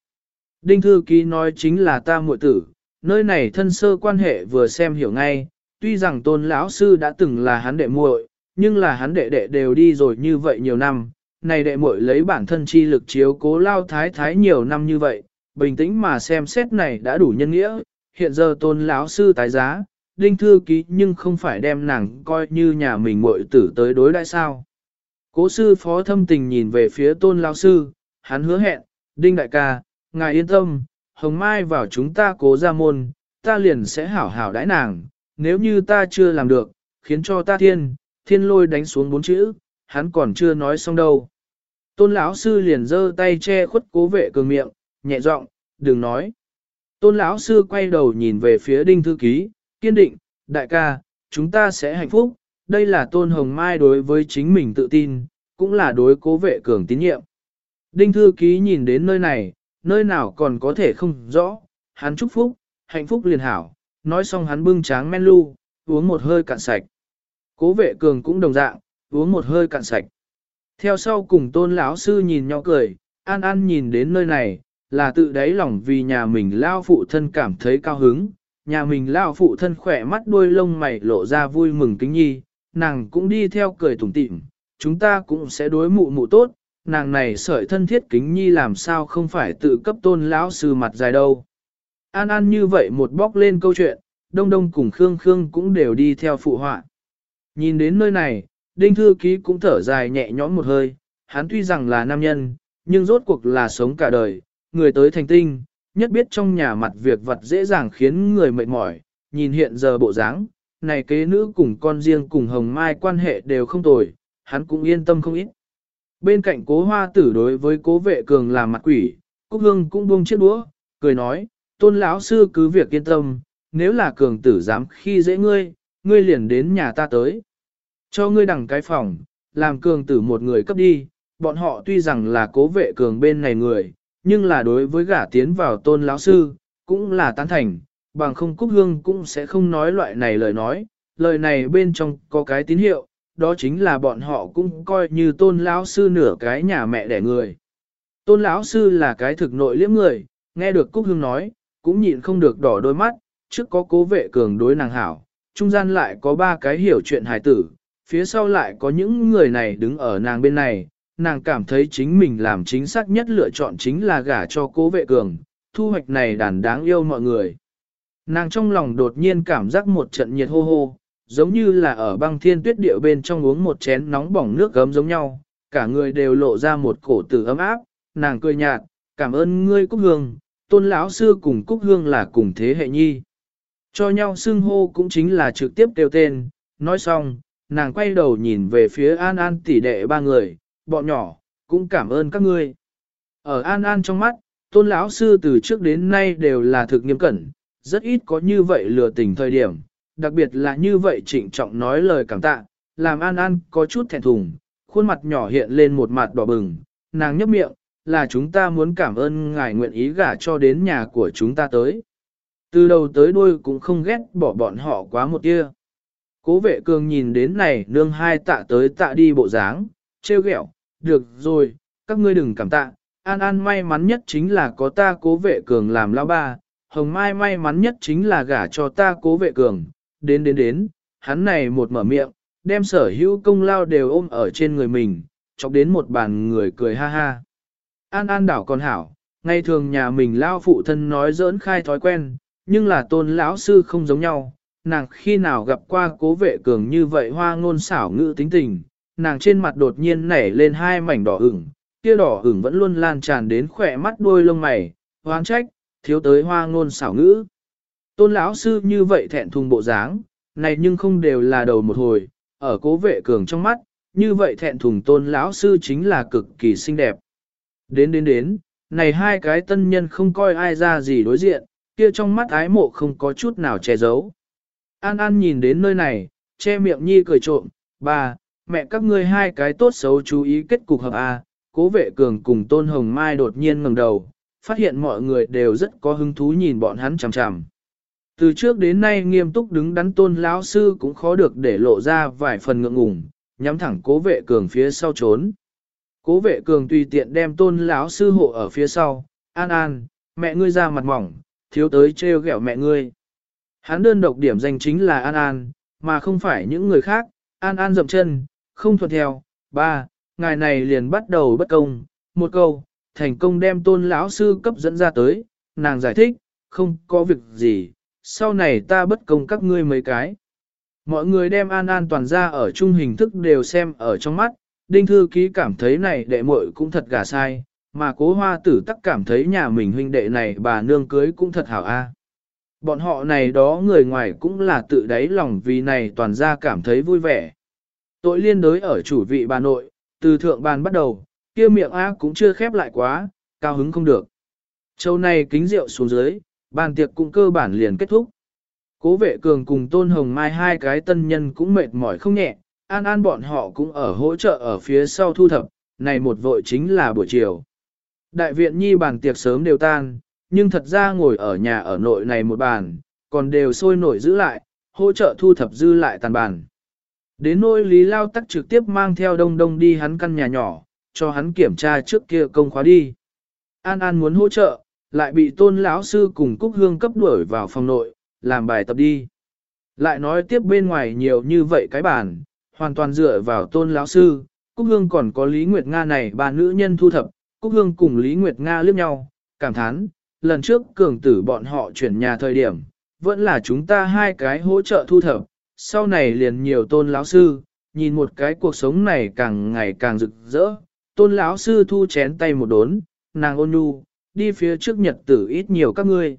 Đinh thư ký nói chính là ta muội tử, nơi này thân sơ quan hệ vừa xem hiểu ngay, tuy rằng tôn lão sư đã từng là hắn đệ muội, nhưng là hắn đệ đệ đều đi rồi như vậy nhiều năm, này đệ muội lấy bản thân chi lực chiếu cố lao thái thái nhiều năm như vậy, bình tĩnh mà xem xét này đã đủ nhân nghĩa, hiện giờ tôn lão sư tái giá, đinh thư ký nhưng không phải đem nàng coi như nhà mình muội tử tới đối đại sao. Cố sư phó thâm tình nhìn về phía tôn lão sư, hắn hứa hẹn, đinh đại ca, ngài yên tâm, hồng mai vào chúng ta cố ra môn, ta liền sẽ hảo hảo đãi nàng, nếu như ta chưa làm được, khiến cho ta thiên, thiên lôi đánh xuống bốn chữ, hắn còn chưa nói xong đâu. Tôn lão sư liền giơ tay che khuất cố vệ cường miệng, nhẹ giọng, đừng nói. Tôn lão sư quay đầu nhìn về phía đinh thư ký, kiên định, đại ca, chúng ta sẽ hạnh phúc, đây là tôn hồng mai đối với chính mình tự tin, cũng là đối cố vệ cường tín nhiệm. Đinh thư ký nhìn đến nơi này, nơi nào còn có thể không rõ, hắn chúc phúc, hạnh phúc liền hảo, nói xong hắn bưng tráng men lu, uống một hơi cạn sạch. Cố vệ cường cũng đồng dạng, uống một hơi cạn sạch. Theo sau cùng tôn lão sư nhìn nhau cười, an an nhìn đến nơi này, là tự đáy lòng vì nhà mình lao phụ thân cảm thấy cao hứng, nhà mình lao phụ thân khỏe mắt đuôi lông mày lộ ra vui mừng kính nhi, nàng cũng đi theo cười tủm tỉm, chúng ta cũng sẽ đối mụ mụ tốt, nàng này sợi thân thiết kính nhi làm sao không phải tự cấp tôn lão sư mặt dài đâu. An An như vậy một bóc lên câu chuyện, Đông Đông cùng Khương Khương cũng đều đi theo phụ họa. Nhìn đến nơi này, Đinh Thư Ký cũng thở dài nhẹ nhõm một hơi, hắn tuy rằng là nam nhân, nhưng rốt cuộc là sống cả đời, người tới thành tinh, nhất biết trong nhà mặt việc vật dễ dàng khiến người mệt mỏi, nhìn hiện giờ bộ dáng, này kế nữ cùng con riêng cùng Hồng Mai quan hệ đều không tồi, hắn cũng yên tâm không ít. Bên cạnh cố hoa tử đối với cố vệ cường làm mặt quỷ, Cúc Hương cũng buông chiếc đũa, cười nói, tôn lão sư cứ việc yên tâm, nếu là cường tử dám khi dễ ngươi, ngươi liền đến nhà ta tới. Cho ngươi đằng cái phòng, làm cường tử một người cấp đi, bọn họ tuy rằng là cố vệ cường bên này người, nhưng là đối với gả tiến vào tôn lão sư, cũng là tán thành, bằng không Cúc Hương cũng sẽ không nói loại này lời nói, lời này bên trong có cái tín hiệu, đó chính là bọn họ cũng coi như tôn lão sư nửa cái nhà mẹ đẻ người. Tôn lão sư là cái thực nội liễm người, nghe được Cúc Hương nói, cũng nhịn không được đỏ đôi mắt, trước có cố vệ cường đối nàng hảo, trung gian lại có ba cái hiểu chuyện hài tử, phía sau lại có những người này đứng ở nàng bên này, nàng cảm thấy chính mình làm chính xác nhất lựa chọn chính là gả cho cố vệ cường, thu hoạch này đàn đáng yêu mọi người. Nàng trong lòng đột nhiên cảm giác một trận nhiệt hô hô, giống như là ở băng thiên tuyết địa bên trong uống một chén nóng bỏng nước gấm giống nhau, cả người đều lộ ra một cổ tử ấm áp, nàng cười nhạt, cảm ơn ngươi Cúc Hương, tôn lão sư cùng Cúc Hương là cùng thế hệ nhi. Cho nhau xưng hô cũng chính là trực tiếp kêu tên, nói xong, nàng quay đầu nhìn về phía An An tỷ đệ ba người, bọn nhỏ, cũng cảm ơn các ngươi. Ở An An trong mắt, tôn lão sư từ trước đến nay đều là thực nghiêm cẩn, rất ít có như vậy lừa tình thời điểm, đặc biệt là như vậy trịnh trọng nói lời cảm tạ, làm An An có chút thẹn thùng, khuôn mặt nhỏ hiện lên một mặt đỏ bừng, nàng nhấp miệng, là chúng ta muốn cảm ơn ngài nguyện ý gả cho đến nhà của chúng ta tới. Từ đầu tới đuôi cũng không ghét bỏ bọn họ quá một tia. Cố vệ cường nhìn đến này nương hai tạ tới tạ đi bộ dáng, trêu ghẹo, được rồi, các ngươi đừng cảm tạ, an an may mắn nhất chính là có ta cố vệ cường làm lão ba, hồng mai may mắn nhất chính là gả cho ta cố vệ cường, đến đến đến, hắn này một mở miệng, đem sở hữu công lao đều ôm ở trên người mình, chọc đến một bàn người cười ha ha. An an đảo còn hảo, ngày thường nhà mình lao phụ thân nói giỡn khai thói quen, nhưng là tôn lão sư không giống nhau, nàng khi nào gặp qua cố vệ cường như vậy hoa ngôn xảo ngữ tính tình, nàng trên mặt đột nhiên nảy lên hai mảnh đỏ ửng, kia đỏ ửng vẫn luôn lan tràn đến khỏe mắt đôi lông mày, hoang trách, thiếu tới hoa ngôn xảo ngữ. Tôn lão sư như vậy thẹn thùng bộ dáng, này nhưng không đều là đầu một hồi, ở cố vệ cường trong mắt, như vậy thẹn thùng tôn lão sư chính là cực kỳ xinh đẹp. Đến đến đến, này hai cái tân nhân không coi ai ra gì đối diện, kia trong mắt ái mộ không có chút nào che giấu. An An nhìn đến nơi này, che miệng nhi cười trộm, bà, mẹ các ngươi hai cái tốt xấu chú ý kết cục hợp A, cố vệ cường cùng Tôn Hồng Mai đột nhiên ngẩng đầu, phát hiện mọi người đều rất có hứng thú nhìn bọn hắn chằm chằm. Từ trước đến nay nghiêm túc đứng đắn Tôn lão sư cũng khó được để lộ ra vài phần ngượng ngùng, nhắm thẳng cố vệ cường phía sau trốn. Cố vệ cường tùy tiện đem Tôn lão sư hộ ở phía sau, an an, mẹ ngươi ra mặt mỏng, thiếu tới trêu ghẹo mẹ ngươi. Hắn đơn độc điểm danh chính là An An, mà không phải những người khác, An An dậm chân, không thuận theo, ba, ngài này liền bắt đầu bất công, một câu, thành công đem tôn lão sư cấp dẫn ra tới, nàng giải thích, không có việc gì, sau này ta bất công các ngươi mấy cái. Mọi người đem An An toàn ra ở chung hình thức đều xem ở trong mắt, Đinh Thư Ký cảm thấy này đệ muội cũng thật gà sai, mà cố hoa tử tắc cảm thấy nhà mình huynh đệ này bà nương cưới cũng thật hảo a. Bọn họ này đó người ngoài cũng là tự đáy lòng vì này toàn ra cảm thấy vui vẻ. Tội liên đối ở chủ vị bà nội, từ thượng bàn bắt đầu, kia miệng A cũng chưa khép lại quá, cao hứng không được. Châu này kính rượu xuống dưới, bàn tiệc cũng cơ bản liền kết thúc. Cố vệ cường cùng tôn hồng mai hai cái tân nhân cũng mệt mỏi không nhẹ, an an bọn họ cũng ở hỗ trợ ở phía sau thu thập, này một vội chính là buổi chiều. Đại viện nhi bàn tiệc sớm đều tan, nhưng thật ra ngồi ở nhà ở nội này một bàn, còn đều sôi nổi giữ lại, hỗ trợ thu thập dư lại tàn bàn. Đến nỗi Lý Lao Tắc trực tiếp mang theo đông đông đi hắn căn nhà nhỏ, cho hắn kiểm tra trước kia công khóa đi. An An muốn hỗ trợ, lại bị tôn lão sư cùng Cúc Hương cấp đuổi vào phòng nội, làm bài tập đi. Lại nói tiếp bên ngoài nhiều như vậy cái bàn, hoàn toàn dựa vào tôn lão sư, Cúc Hương còn có Lý Nguyệt Nga này ba nữ nhân thu thập, Cúc Hương cùng Lý Nguyệt Nga liếc nhau, cảm thán, lần trước cường tử bọn họ chuyển nhà thời điểm, vẫn là chúng ta hai cái hỗ trợ thu thập, sau này liền nhiều tôn lão sư, nhìn một cái cuộc sống này càng ngày càng rực rỡ, tôn lão sư thu chén tay một đốn, nàng ôn nhu, đi phía trước nhật tử ít nhiều các ngươi.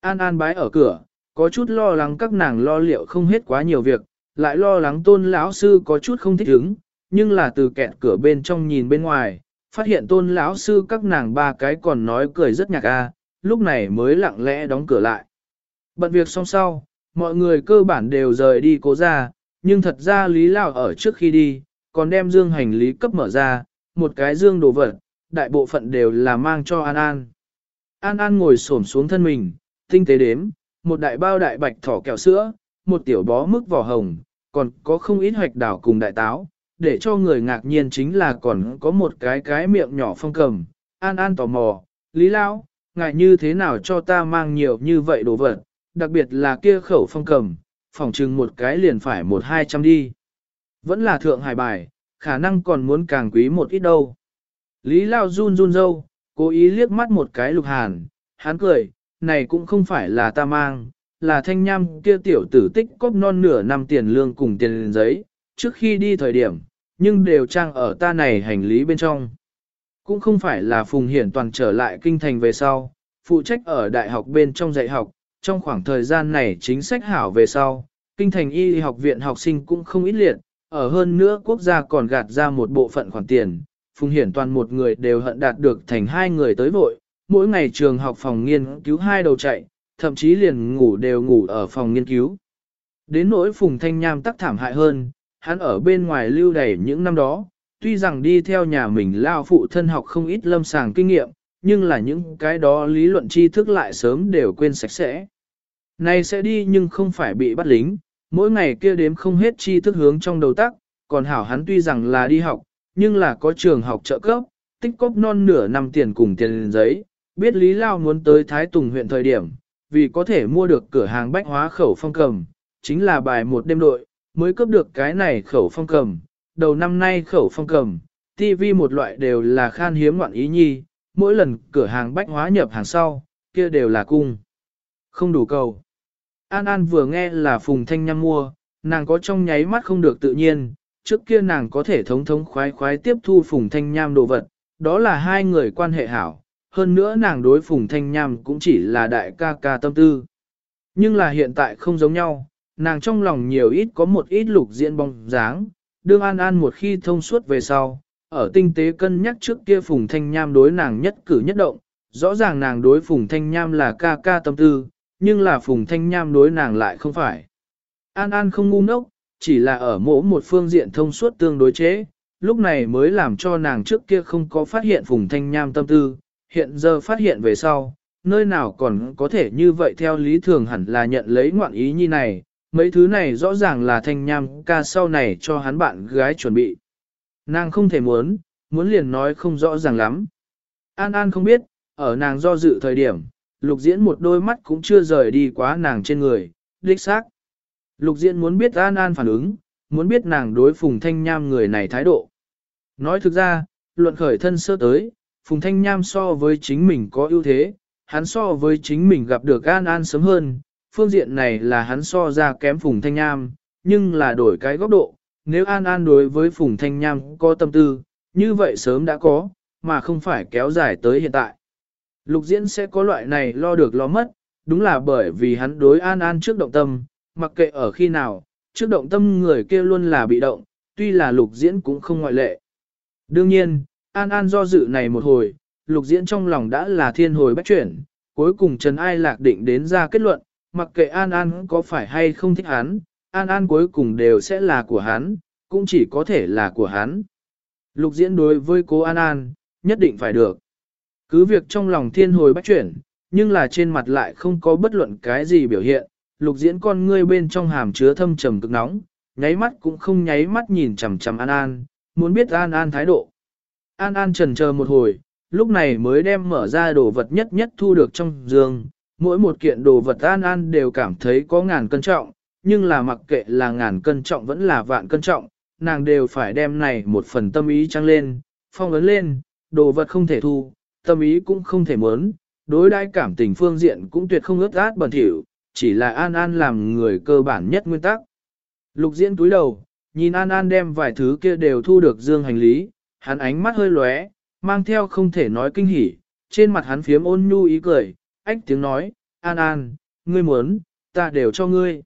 An An bái ở cửa, có chút lo lắng các nàng lo liệu không hết quá nhiều việc, lại lo lắng tôn lão sư có chút không thích ứng, nhưng là từ kẹt cửa bên trong nhìn bên ngoài, phát hiện tôn lão sư các nàng ba cái còn nói cười rất nhạc a, lúc này mới lặng lẽ đóng cửa lại. Bận việc xong sau, mọi người cơ bản đều rời đi cố ra, nhưng thật ra Lý Lão ở trước khi đi, còn đem dương hành lý cấp mở ra, một cái dương đồ vật, đại bộ phận đều là mang cho An An. An An ngồi xổm xuống thân mình, tinh tế đếm, một đại bao đại bạch thỏ kẹo sữa, một tiểu bó mức vỏ hồng, còn có không ít hoạch đảo cùng đại táo, để cho người ngạc nhiên chính là còn có một cái cái miệng nhỏ phong cầm. An An tò mò, Lý Lão, ngại như thế nào cho ta mang nhiều như vậy đồ vật, đặc biệt là kia khẩu phong cầm, phòng trừng một cái liền phải một hai trăm đi. Vẫn là thượng hải bài, khả năng còn muốn càng quý một ít đâu. Lý Lao run run dâu, cố ý liếc mắt một cái lục hàn, hắn cười, này cũng không phải là ta mang, là thanh nham kia tiểu tử tích cóp non nửa năm tiền lương cùng tiền giấy, trước khi đi thời điểm, nhưng đều trang ở ta này hành lý bên trong. Cũng không phải là Phùng Hiển toàn trở lại kinh thành về sau, phụ trách ở đại học bên trong dạy học, trong khoảng thời gian này chính sách hảo về sau, kinh thành y học viện học sinh cũng không ít liệt, ở hơn nữa quốc gia còn gạt ra một bộ phận khoản tiền, Phùng Hiển toàn một người đều hận đạt được thành hai người tới vội, mỗi ngày trường học phòng nghiên cứu hai đầu chạy, thậm chí liền ngủ đều ngủ ở phòng nghiên cứu. Đến nỗi Phùng Thanh Nham tắc thảm hại hơn, hắn ở bên ngoài lưu đầy những năm đó, tuy rằng đi theo nhà mình lao phụ thân học không ít lâm sàng kinh nghiệm, nhưng là những cái đó lý luận tri thức lại sớm đều quên sạch sẽ. Này sẽ đi nhưng không phải bị bắt lính, mỗi ngày kia đếm không hết tri thức hướng trong đầu tắc, còn hảo hắn tuy rằng là đi học, nhưng là có trường học trợ cấp, tích cốc non nửa năm tiền cùng tiền giấy, biết Lý Lao muốn tới Thái Tùng huyện thời điểm, vì có thể mua được cửa hàng bách hóa khẩu phong cầm, chính là bài một đêm đội, mới cấp được cái này khẩu phong cầm, đầu năm nay khẩu phong cầm, TV một loại đều là khan hiếm ngoạn ý nhi, mỗi lần cửa hàng bách hóa nhập hàng sau, kia đều là cung. Không đủ cầu. An An vừa nghe là Phùng Thanh Nham mua, nàng có trong nháy mắt không được tự nhiên, trước kia nàng có thể thống thống khoái khoái tiếp thu Phùng Thanh Nham đồ vật, đó là hai người quan hệ hảo, hơn nữa nàng đối Phùng Thanh Nham cũng chỉ là đại ca ca tâm tư. Nhưng là hiện tại không giống nhau, nàng trong lòng nhiều ít có một ít lục diễn bóng dáng, đương An An một khi thông suốt về sau, ở tinh tế cân nhắc trước kia Phùng Thanh Nham đối nàng nhất cử nhất động, rõ ràng nàng đối Phùng Thanh Nham là ca ca tâm tư, nhưng là Phùng Thanh Nham đối nàng lại không phải. An An không ngu ngốc, chỉ là ở mỗi một phương diện thông suốt tương đối chế, lúc này mới làm cho nàng trước kia không có phát hiện Phùng Thanh Nham tâm tư, hiện giờ phát hiện về sau, nơi nào còn có thể như vậy theo lý thường hẳn là nhận lấy ngoạn ý như này, mấy thứ này rõ ràng là Thanh Nham ca sau này cho hắn bạn gái chuẩn bị. Nàng không thể muốn, muốn liền nói không rõ ràng lắm. An An không biết, ở nàng do dự thời điểm, lục diễn một đôi mắt cũng chưa rời đi quá nàng trên người, đích xác. Lục diễn muốn biết An An phản ứng, muốn biết nàng đối Phùng Thanh Nham người này thái độ. Nói thực ra, luận khởi thân sơ tới, Phùng Thanh Nham so với chính mình có ưu thế, hắn so với chính mình gặp được An An sớm hơn, phương diện này là hắn so ra kém Phùng Thanh Nham, nhưng là đổi cái góc độ, nếu An An đối với Phùng Thanh Nham có tâm tư, như vậy sớm đã có, mà không phải kéo dài tới hiện tại. Lục diễn sẽ có loại này lo được lo mất, đúng là bởi vì hắn đối An An trước động tâm, mặc kệ ở khi nào, trước động tâm người kia luôn là bị động, tuy là lục diễn cũng không ngoại lệ. Đương nhiên, An An do dự này một hồi, lục diễn trong lòng đã là thiên hồi bách chuyển, cuối cùng Trần Ai Lạc định đến ra kết luận, mặc kệ An An có phải hay không thích hắn, An An cuối cùng đều sẽ là của hắn, cũng chỉ có thể là của hắn. Lục diễn đối với cô An An, nhất định phải được. Cứ việc trong lòng thiên hồi bách chuyển, nhưng là trên mặt lại không có bất luận cái gì biểu hiện, lục diễn con ngươi bên trong hàm chứa thâm trầm cực nóng, nháy mắt cũng không nháy mắt nhìn chằm chằm An An, muốn biết An An thái độ. An An trần chờ một hồi, lúc này mới đem mở ra đồ vật nhất nhất thu được trong giường, mỗi một kiện đồ vật An An đều cảm thấy có ngàn cân trọng, nhưng là mặc kệ là ngàn cân trọng vẫn là vạn cân trọng, nàng đều phải đem này một phần tâm ý trăng lên, phong ấn lên, đồ vật không thể thu, tâm ý cũng không thể mớn, đối đãi cảm tình phương diện cũng tuyệt không ướt át bẩn thỉu, chỉ là An An làm người cơ bản nhất nguyên tắc. Lục diễn túi đầu, nhìn An An đem vài thứ kia đều thu được dương hành lý, hắn ánh mắt hơi lóe, mang theo không thể nói kinh hỉ, trên mặt hắn phiếm ôn nhu ý cười, ách tiếng nói, An An, ngươi muốn, ta đều cho ngươi.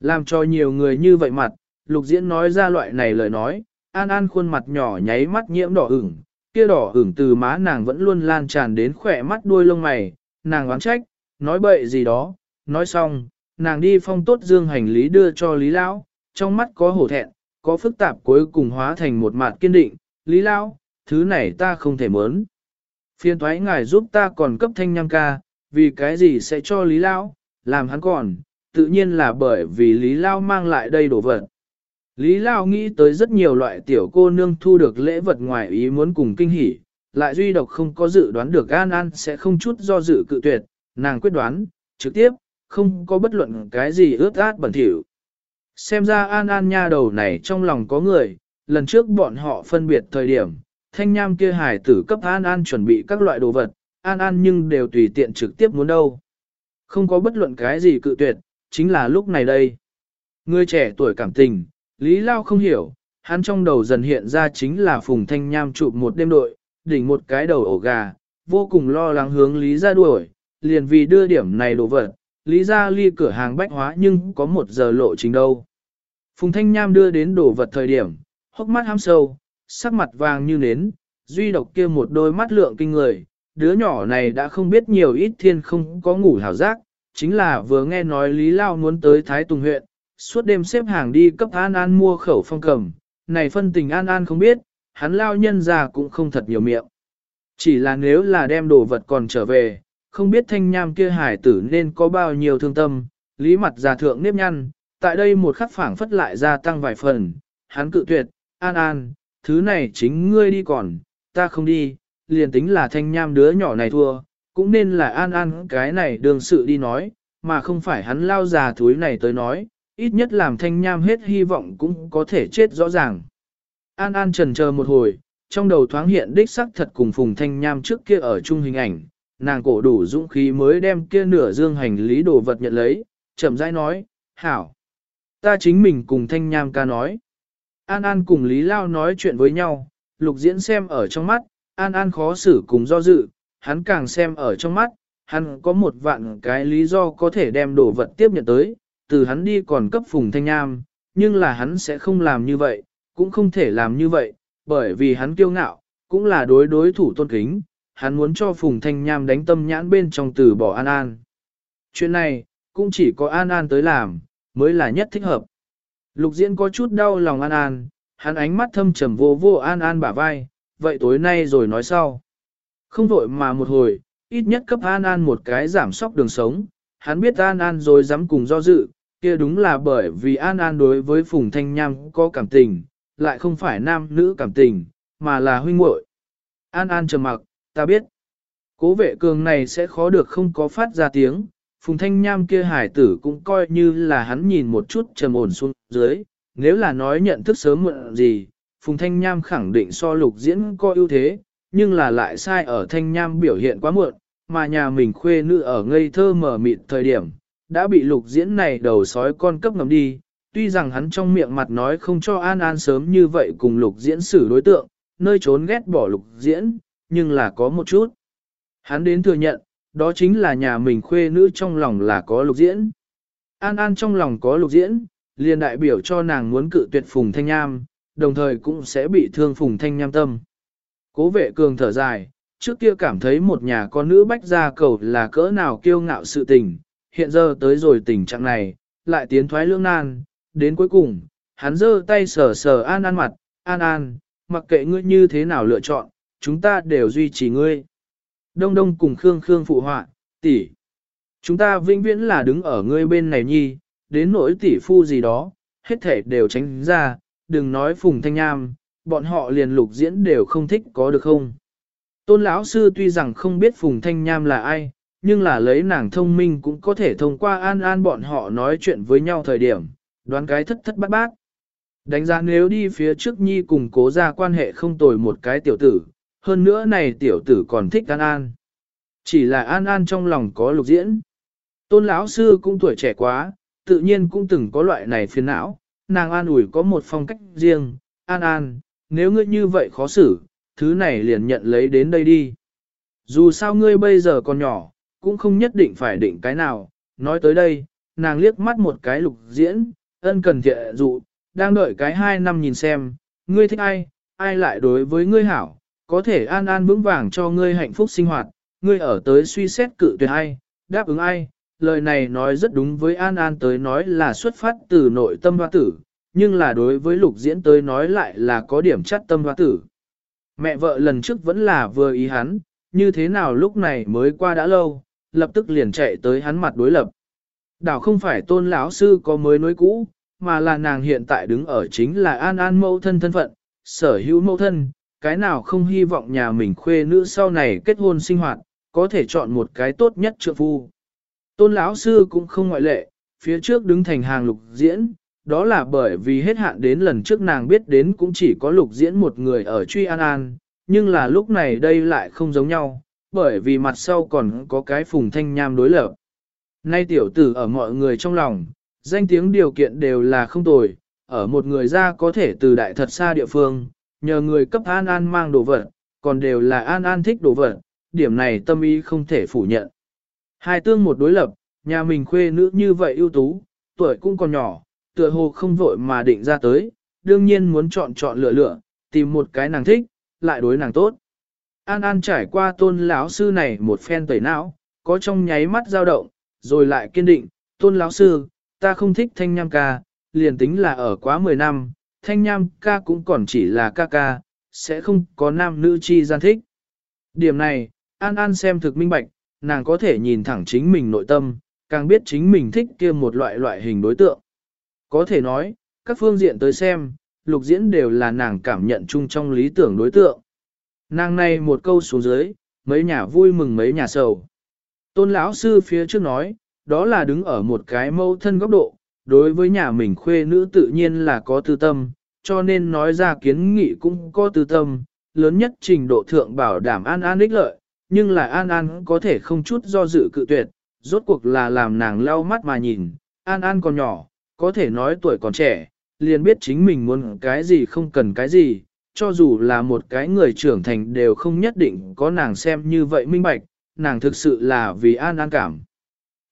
Làm cho nhiều người như vậy mặt, lục diễn nói ra loại này lời nói, An An khuôn mặt nhỏ nháy mắt nhiễm đỏ ửng, kia đỏ ửng từ má nàng vẫn luôn lan tràn đến khỏe mắt đuôi lông mày, nàng oán trách, nói bậy gì đó, nói xong, nàng đi phong tốt dương hành lý đưa cho Lý Lão, trong mắt có hổ thẹn, có phức tạp cuối cùng hóa thành một mặt kiên định, Lý Lão, thứ này ta không thể mớn. Phiên thoái ngài giúp ta còn cấp thanh nham ca, vì cái gì sẽ cho Lý Lão, làm hắn còn, tự nhiên là bởi vì Lý Lão mang lại đây đồ vật. Lý Lão nghĩ tới rất nhiều loại tiểu cô nương thu được lễ vật ngoài ý muốn cùng kinh hỉ, lại duy độc không có dự đoán được An An sẽ không chút do dự cự tuyệt, nàng quyết đoán, trực tiếp, không có bất luận cái gì ướt át bẩn thỉu. Xem ra An An nha đầu này trong lòng có người, lần trước bọn họ phân biệt thời điểm, thanh nham kia hải tử cấp An An chuẩn bị các loại đồ vật, An An nhưng đều tùy tiện trực tiếp muốn đâu. Không có bất luận cái gì cự tuyệt, chính là lúc này đây. Người trẻ tuổi cảm tình, Lý Lao không hiểu, hắn trong đầu dần hiện ra chính là Phùng Thanh Nham chụp một đêm đội, đỉnh một cái đầu ổ gà, vô cùng lo lắng hướng Lý ra đuổi, liền vì đưa điểm này đồ vật, Lý ra ly cửa hàng bách hóa nhưng có một giờ lộ trình đâu. Phùng Thanh Nham đưa đến đồ vật thời điểm, hốc mắt ham sâu, sắc mặt vàng như nến, duy độc kia một đôi mắt lượng kinh người, đứa nhỏ này đã không biết nhiều ít thiên không có ngủ hảo giác, chính là vừa nghe nói Lý Lao muốn tới Thái Tùng huyện, suốt đêm xếp hàng đi cấp An An mua khẩu phong cầm, này phân tình An An không biết, hắn Lao nhân ra cũng không thật nhiều miệng. Chỉ là nếu là đem đồ vật còn trở về, không biết thanh nham kia hải tử nên có bao nhiêu thương tâm, lý mặt già thượng nếp nhăn, tại đây một khắc phảng phất lại gia tăng vài phần, hắn cự tuyệt, an an, thứ này chính ngươi đi còn, ta không đi, liền tính là thanh nham đứa nhỏ này thua, cũng nên là an an cái này đường sự đi nói, mà không phải hắn lao già thúi này tới nói, ít nhất làm thanh nham hết hy vọng cũng có thể chết rõ ràng. An An trần chờ một hồi, trong đầu thoáng hiện đích sắc thật cùng Phùng Thanh Nham trước kia ở chung hình ảnh, nàng cổ đủ dũng khí mới đem kia nửa dương hành lý đồ vật nhận lấy, chậm rãi nói, hảo. Ta chính mình cùng Thanh Nham ca nói. An An cùng Lý Lao nói chuyện với nhau, lục diễn xem ở trong mắt, An An khó xử cùng do dự, hắn càng xem ở trong mắt, hắn có một vạn cái lý do có thể đem đồ vật tiếp nhận tới, từ hắn đi còn cấp phùng thanh nham, nhưng là hắn sẽ không làm như vậy, cũng không thể làm như vậy, bởi vì hắn kiêu ngạo, cũng là đối đối thủ tôn kính, hắn muốn cho phùng thanh nham đánh tâm nhãn bên trong từ bỏ An An. Chuyện này, cũng chỉ có An An tới làm, mới là nhất thích hợp. Lục diễn có chút đau lòng An An, hắn ánh mắt thâm trầm vô vô An An bả vai, vậy tối nay rồi nói sau. Không vội mà một hồi, ít nhất cấp An An một cái giảm sóc đường sống, hắn biết An An rồi dám cùng do dự, kia đúng là bởi vì An An đối với Phùng Thanh Nham có cảm tình, lại không phải nam nữ cảm tình, mà là huynh muội. An An trầm mặc, ta biết. Cố vệ cường này sẽ khó được không có phát ra tiếng, Phùng Thanh Nham kia hải tử cũng coi như là hắn nhìn một chút trầm ổn xuống dưới, nếu là nói nhận thức sớm muộn gì, Phùng Thanh Nham khẳng định so lục diễn có ưu thế, nhưng là lại sai ở Thanh Nham biểu hiện quá muộn, mà nhà mình khuê nữ ở ngây thơ mở mịt thời điểm, đã bị lục diễn này đầu sói con cấp ngầm đi, tuy rằng hắn trong miệng mặt nói không cho An An sớm như vậy cùng lục diễn xử đối tượng, nơi trốn ghét bỏ lục diễn, nhưng là có một chút. Hắn đến thừa nhận, đó chính là nhà mình khuê nữ trong lòng là có lục diễn. An An trong lòng có lục diễn, liền đại biểu cho nàng muốn cự tuyệt Phùng Thanh Nham, đồng thời cũng sẽ bị thương Phùng Thanh Nham tâm. Cố vệ cường thở dài, trước kia cảm thấy một nhà con nữ bách gia cầu là cỡ nào kiêu ngạo sự tình, hiện giờ tới rồi tình trạng này, lại tiến thoái lưỡng nan, đến cuối cùng, hắn giơ tay sờ sờ An An mặt, An An, mặc kệ ngươi như thế nào lựa chọn, chúng ta đều duy trì ngươi. Đông Đông cùng Khương Khương phụ họa, tỷ, chúng ta vĩnh viễn là đứng ở ngươi bên này nhi, đến nỗi tỷ phu gì đó, hết thể đều tránh ra, đừng nói phùng thanh nham, bọn họ liền lục diễn đều không thích có được không. Tôn lão sư tuy rằng không biết phùng thanh nham là ai, nhưng là lấy nàng thông minh cũng có thể thông qua an an bọn họ nói chuyện với nhau thời điểm, đoán cái thất thất bát bát. Đánh giá nếu đi phía trước nhi cùng cố ra quan hệ không tồi một cái tiểu tử, hơn nữa này tiểu tử còn thích An An. Chỉ là An An trong lòng có lục diễn. Tôn lão sư cũng tuổi trẻ quá, tự nhiên cũng từng có loại này phiền não, nàng an ủi có một phong cách riêng, An An, nếu ngươi như vậy khó xử, thứ này liền nhận lấy đến đây đi. Dù sao ngươi bây giờ còn nhỏ, cũng không nhất định phải định cái nào, nói tới đây, nàng liếc mắt một cái lục diễn, ân cần thiện dụ, đang đợi cái hai năm nhìn xem, ngươi thích ai, ai lại đối với ngươi hảo, có thể an an vững vàng cho ngươi hạnh phúc sinh hoạt, ngươi ở tới suy xét cự tuyệt ai, đáp ứng ai, lời này nói rất đúng với an an tới nói là xuất phát từ nội tâm hoa tử, nhưng là đối với lục diễn tới nói lại là có điểm chắt tâm hoa tử. Mẹ vợ lần trước vẫn là vừa ý hắn, như thế nào lúc này mới qua đã lâu, lập tức liền chạy tới hắn mặt đối lập. Đảo không phải tôn lão sư có mới nối cũ, mà là nàng hiện tại đứng ở chính là an an mẫu thân thân phận, sở hữu mẫu thân, cái nào không hy vọng nhà mình khuê nữ sau này kết hôn sinh hoạt, có thể chọn một cái tốt nhất trượng phu. Tôn lão sư cũng không ngoại lệ, phía trước đứng thành hàng lục diễn, đó là bởi vì hết hạn đến lần trước nàng biết đến cũng chỉ có lục diễn một người ở truy an an, nhưng là lúc này đây lại không giống nhau, bởi vì mặt sau còn có cái phùng thanh nham đối lập. Nay tiểu tử ở mọi người trong lòng, danh tiếng điều kiện đều là không tồi, ở một người ra có thể từ đại thật xa địa phương, nhờ người cấp An An mang đồ vật, còn đều là An An thích đồ vật, điểm này tâm ý không thể phủ nhận. Hai tương một đối lập, nhà mình khuê nữ như vậy ưu tú, tuổi cũng còn nhỏ, tựa hồ không vội mà định ra tới, đương nhiên muốn chọn chọn lựa lựa, tìm một cái nàng thích, lại đối nàng tốt. An An trải qua tôn lão sư này một phen tẩy não, có trong nháy mắt dao động, rồi lại kiên định, tôn lão sư, ta không thích thanh nham ca, liền tính là ở quá 10 năm, thanh nham ca cũng còn chỉ là ca ca, sẽ không có nam nữ chi gian thích. Điểm này, An An xem thực minh bạch, nàng có thể nhìn thẳng chính mình nội tâm, càng biết chính mình thích kia một loại loại hình đối tượng. Có thể nói, các phương diện tới xem, lục diễn đều là nàng cảm nhận chung trong lý tưởng đối tượng. Nàng này một câu xuống dưới, mấy nhà vui mừng mấy nhà sầu. Tôn lão sư phía trước nói, đó là đứng ở một cái mâu thân góc độ, đối với nhà mình khuê nữ tự nhiên là có tư tâm, cho nên nói ra kiến nghị cũng có tư tâm, lớn nhất trình độ thượng bảo đảm an an ích lợi, nhưng lại an an có thể không chút do dự cự tuyệt, rốt cuộc là làm nàng lau mắt mà nhìn, an an còn nhỏ, có thể nói tuổi còn trẻ, liền biết chính mình muốn cái gì không cần cái gì, cho dù là một cái người trưởng thành đều không nhất định có nàng xem như vậy minh bạch, nàng thực sự là vì an an cảm.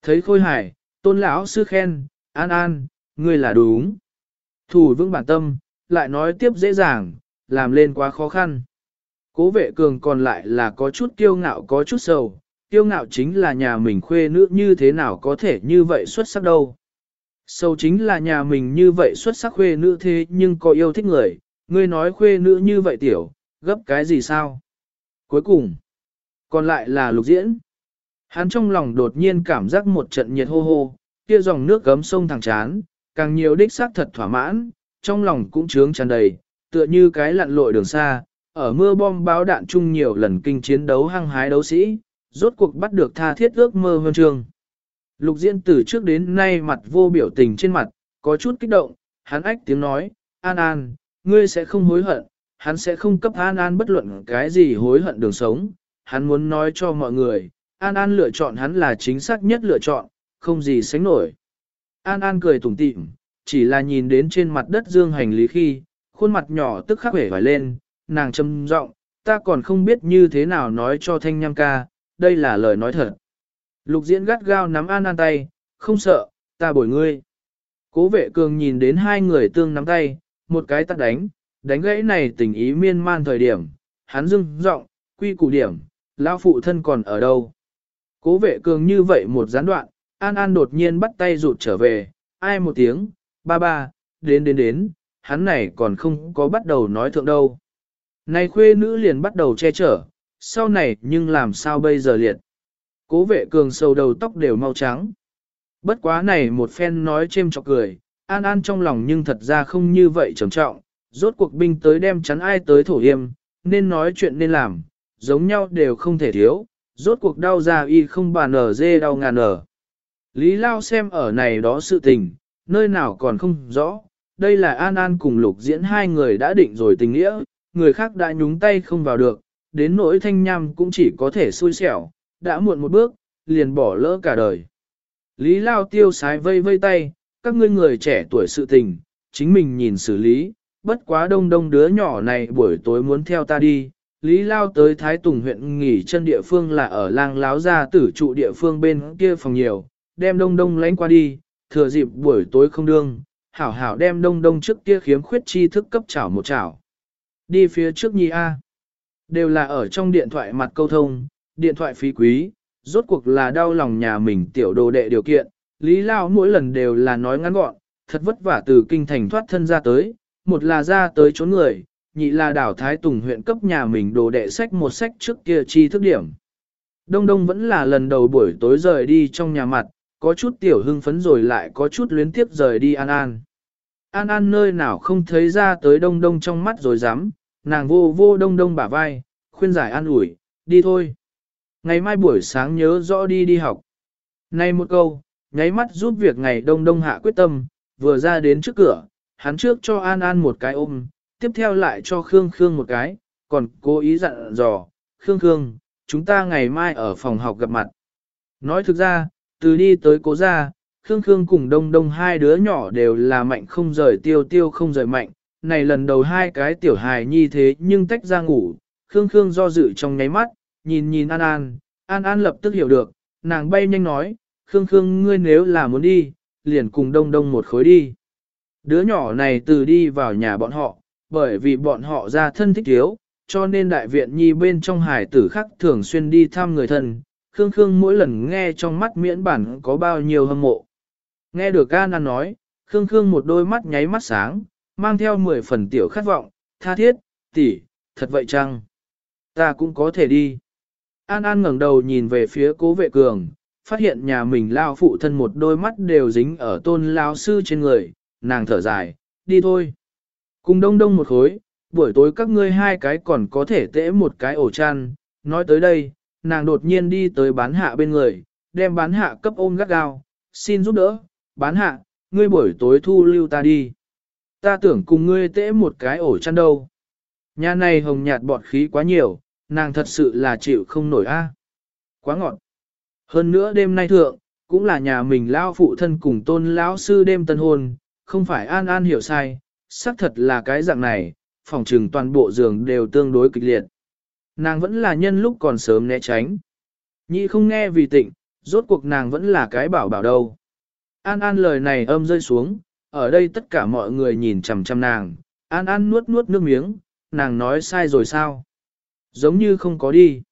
Thấy khôi hài, tôn lão sư khen, an an, ngươi là đúng. Thủ vững bản tâm, lại nói tiếp dễ dàng, làm lên quá khó khăn. Cố vệ cường còn lại là có chút kiêu ngạo có chút sầu, kiêu ngạo chính là nhà mình khuê nữ như thế nào có thể như vậy xuất sắc đâu. Sầu chính là nhà mình như vậy xuất sắc khuê nữ thế nhưng có yêu thích người, ngươi nói khuê nữ như vậy tiểu, gấp cái gì sao? Cuối cùng, còn lại là lục diễn. Hắn trong lòng đột nhiên cảm giác một trận nhiệt hô hô, kia dòng nước gấm sông thẳng chán, càng nhiều đích xác thật thỏa mãn, trong lòng cũng trướng tràn đầy, tựa như cái lặn lội đường xa, ở mưa bom báo đạn chung nhiều lần kinh chiến đấu hăng hái đấu sĩ, rốt cuộc bắt được tha thiết ước mơ hơn trường. Lục diễn từ trước đến nay mặt vô biểu tình trên mặt, có chút kích động, hắn ách tiếng nói, An An, ngươi sẽ không hối hận, hắn sẽ không cấp An An bất luận cái gì hối hận đường sống, hắn muốn nói cho mọi người, An An lựa chọn hắn là chính xác nhất lựa chọn, không gì sánh nổi. An An cười tủm tỉm, chỉ là nhìn đến trên mặt đất dương hành lý khi, khuôn mặt nhỏ tức khắc vẻ vải lên, nàng trầm giọng, ta còn không biết như thế nào nói cho thanh nham ca, đây là lời nói thật. Lục diễn gắt gao nắm An An tay, không sợ, ta bồi ngươi. Cố vệ cường nhìn đến hai người tương nắm tay, một cái tắt đánh, đánh gãy này tình ý miên man thời điểm, hắn dưng giọng, quy củ điểm, lão phụ thân còn ở đâu. Cố vệ cường như vậy một gián đoạn, An An đột nhiên bắt tay rụt trở về, ai một tiếng, ba ba, đến đến đến, hắn này còn không có bắt đầu nói thượng đâu. Này khuê nữ liền bắt đầu che chở, sau này nhưng làm sao bây giờ liệt. Cố vệ cường sầu đầu tóc đều mau trắng. Bất quá này một phen nói chêm chọc cười, An An trong lòng nhưng thật ra không như vậy trầm trọng, rốt cuộc binh tới đem chắn ai tới thổ yêm, nên nói chuyện nên làm, giống nhau đều không thể thiếu, rốt cuộc đau ra y không bàn ở dê đau ngàn ở. Lý Lao xem ở này đó sự tình, nơi nào còn không rõ, đây là An An cùng lục diễn hai người đã định rồi tình nghĩa, người khác đã nhúng tay không vào được, đến nỗi thanh nham cũng chỉ có thể xui xẻo, đã muộn một bước, liền bỏ lỡ cả đời. Lý Lao tiêu sái vây vây tay, các ngươi người trẻ tuổi sự tình, chính mình nhìn xử lý, bất quá đông đông đứa nhỏ này buổi tối muốn theo ta đi. Lý Lao tới Thái Tùng huyện nghỉ chân địa phương là ở làng láo gia tử trụ địa phương bên kia phòng nhiều, đem đông đông lánh qua đi, thừa dịp buổi tối không đương, hảo hảo đem đông đông trước kia khiếm khuyết chi thức cấp chảo một chảo. Đi phía trước nhi A. Đều là ở trong điện thoại mặt câu thông, điện thoại phí quý, rốt cuộc là đau lòng nhà mình tiểu đồ đệ điều kiện. Lý Lao mỗi lần đều là nói ngắn gọn, thật vất vả từ kinh thành thoát thân ra tới, một là ra tới trốn người, nhị là đảo Thái Tùng huyện cấp nhà mình đồ đệ sách một sách trước kia chi thức điểm. Đông Đông vẫn là lần đầu buổi tối rời đi trong nhà mặt, có chút tiểu hưng phấn rồi lại có chút luyến tiếp rời đi An An. An An nơi nào không thấy ra tới Đông Đông trong mắt rồi dám, nàng vô vô Đông Đông bả vai, khuyên giải an ủi, đi thôi. Ngày mai buổi sáng nhớ rõ đi đi học. Này một câu, nháy mắt giúp việc ngày Đông Đông hạ quyết tâm, vừa ra đến trước cửa, hắn trước cho An An một cái ôm, tiếp theo lại cho Khương Khương một cái, còn cố ý dặn dò, Khương Khương, chúng ta ngày mai ở phòng học gặp mặt. Nói thực ra, từ đi tới cố ra, Khương Khương cùng Đông Đông hai đứa nhỏ đều là mạnh không rời tiêu tiêu không rời mạnh, này lần đầu hai cái tiểu hài nhi thế nhưng tách ra ngủ, Khương Khương do dự trong nháy mắt, nhìn nhìn An An, An An lập tức hiểu được, nàng bay nhanh nói, Khương Khương ngươi nếu là muốn đi, liền cùng Đông Đông một khối đi. Đứa nhỏ này từ đi vào nhà bọn họ, bởi vì bọn họ ra thân thích thiếu, cho nên đại viện nhi bên trong hải tử khắc thường xuyên đi thăm người thân. Khương Khương mỗi lần nghe trong mắt miễn bản có bao nhiêu hâm mộ. Nghe được An An nói, Khương Khương một đôi mắt nháy mắt sáng, mang theo mười phần tiểu khát vọng, tha thiết, tỷ, thật vậy chăng? Ta cũng có thể đi. An An ngẩng đầu nhìn về phía cố vệ cường, phát hiện nhà mình lao phụ thân một đôi mắt đều dính ở tôn lao sư trên người, nàng thở dài, đi thôi. Cùng đông đông một khối, buổi tối các ngươi hai cái còn có thể tễ một cái ổ chăn, nói tới đây, nàng đột nhiên đi tới bán hạ bên người, đem bán hạ cấp ôm gắt gao, xin giúp đỡ, bán hạ, ngươi buổi tối thu lưu ta đi. Ta tưởng cùng ngươi tễ một cái ổ chăn đâu. Nhà này hồng nhạt bọt khí quá nhiều, nàng thật sự là chịu không nổi a. Quá ngọt. Hơn nữa đêm nay thượng, cũng là nhà mình lao phụ thân cùng tôn lão sư đêm tân hôn, không phải an an hiểu sai, xác thật là cái dạng này, phòng trừng toàn bộ giường đều tương đối kịch liệt. Nàng vẫn là nhân lúc còn sớm né tránh. Nhị không nghe vì tịnh, rốt cuộc nàng vẫn là cái bảo bảo đâu. An An lời này âm rơi xuống, ở đây tất cả mọi người nhìn chằm chằm nàng, An An nuốt nuốt nước miếng, nàng nói sai rồi sao? Giống như không có đi.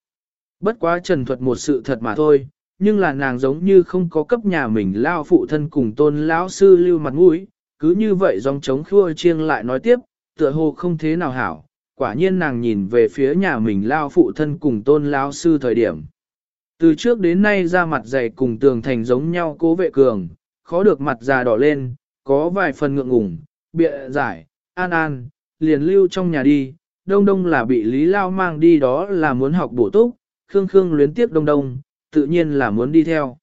Bất quá trần thuật một sự thật mà thôi, nhưng là nàng giống như không có cấp nhà mình lao phụ thân cùng tôn lão sư lưu mặt mũi, cứ như vậy dòng trống khua chiêng lại nói tiếp, tựa hồ không thế nào hảo, quả nhiên nàng nhìn về phía nhà mình lao phụ thân cùng tôn lão sư thời điểm. Từ trước đến nay ra mặt dày cùng tường thành giống nhau cố vệ cường, khó được mặt già đỏ lên, có vài phần ngượng ngùng, bịa giải, an an, liền lưu trong nhà đi, đông đông là bị Lý Lao mang đi đó là muốn học bổ túc, Khương Khương luyến tiếp đông đông, tự nhiên là muốn đi theo.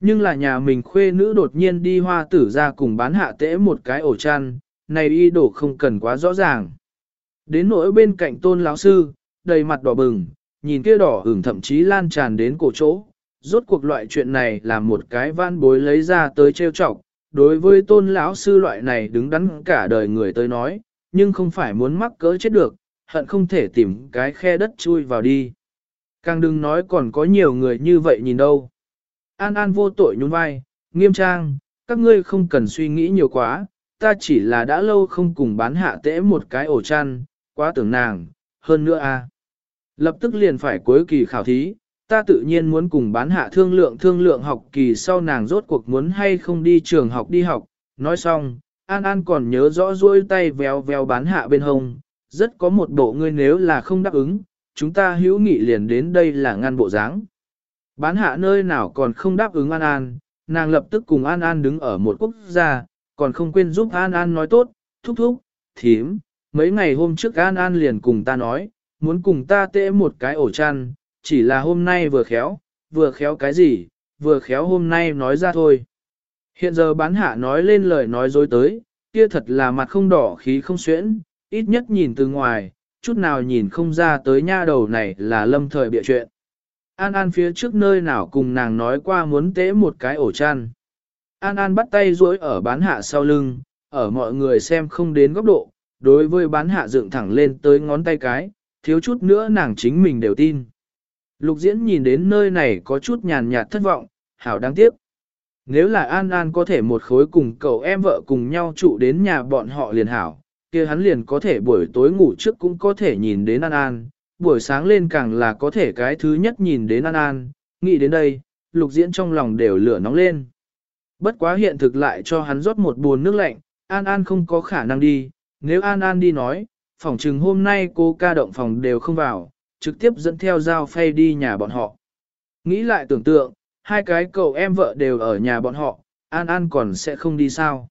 Nhưng là nhà mình khuê nữ đột nhiên đi hoa tử ra cùng bán hạ tễ một cái ổ chăn, này y đổ không cần quá rõ ràng. Đến nỗi bên cạnh tôn lão sư, đầy mặt đỏ bừng, nhìn kia đỏ ửng thậm chí lan tràn đến cổ chỗ. Rốt cuộc loại chuyện này là một cái van bối lấy ra tới trêu chọc, đối với tôn lão sư loại này đứng đắn cả đời người tới nói, nhưng không phải muốn mắc cỡ chết được, hận không thể tìm cái khe đất chui vào đi. Càng đừng nói còn có nhiều người như vậy nhìn đâu. An An vô tội nhún vai, nghiêm trang, các ngươi không cần suy nghĩ nhiều quá, ta chỉ là đã lâu không cùng bán hạ tễ một cái ổ chăn, quá tưởng nàng, hơn nữa a. À. Lập tức liền phải cuối kỳ khảo thí, ta tự nhiên muốn cùng bán hạ thương lượng thương lượng học kỳ sau nàng rốt cuộc muốn hay không đi trường học đi học. Nói xong, An An còn nhớ rõ duỗi tay véo véo bán hạ bên hông, rất có một bộ ngươi nếu là không đáp ứng, chúng ta hữu nghị liền đến đây là ngăn bộ dáng. Bán hạ nơi nào còn không đáp ứng An An, nàng lập tức cùng An An đứng ở một quốc gia, còn không quên giúp An An nói tốt, thúc thúc, thím, mấy ngày hôm trước An An liền cùng ta nói, muốn cùng ta tễ một cái ổ chăn, chỉ là hôm nay vừa khéo, vừa khéo cái gì, vừa khéo hôm nay nói ra thôi. Hiện giờ bán hạ nói lên lời nói dối tới, kia thật là mặt không đỏ khí không xuyễn, ít nhất nhìn từ ngoài, chút nào nhìn không ra tới nha đầu này là lâm thời bịa chuyện. An An phía trước nơi nào cùng nàng nói qua muốn tế một cái ổ chăn. An An bắt tay duỗi ở bán hạ sau lưng, ở mọi người xem không đến góc độ, đối với bán hạ dựng thẳng lên tới ngón tay cái, thiếu chút nữa nàng chính mình đều tin. Lục diễn nhìn đến nơi này có chút nhàn nhạt thất vọng, hảo đáng tiếc. Nếu là An An có thể một khối cùng cậu em vợ cùng nhau trụ đến nhà bọn họ liền hảo, kia hắn liền có thể buổi tối ngủ trước cũng có thể nhìn đến An An, buổi sáng lên càng là có thể cái thứ nhất nhìn đến An An, nghĩ đến đây, lục diễn trong lòng đều lửa nóng lên. Bất quá hiện thực lại cho hắn rót một buồn nước lạnh, An An không có khả năng đi, nếu An An đi nói, phòng trừng hôm nay cô ca động phòng đều không vào, trực tiếp dẫn theo dao phay đi nhà bọn họ. Nghĩ lại tưởng tượng, hai cái cậu em vợ đều ở nhà bọn họ, An An còn sẽ không đi sao.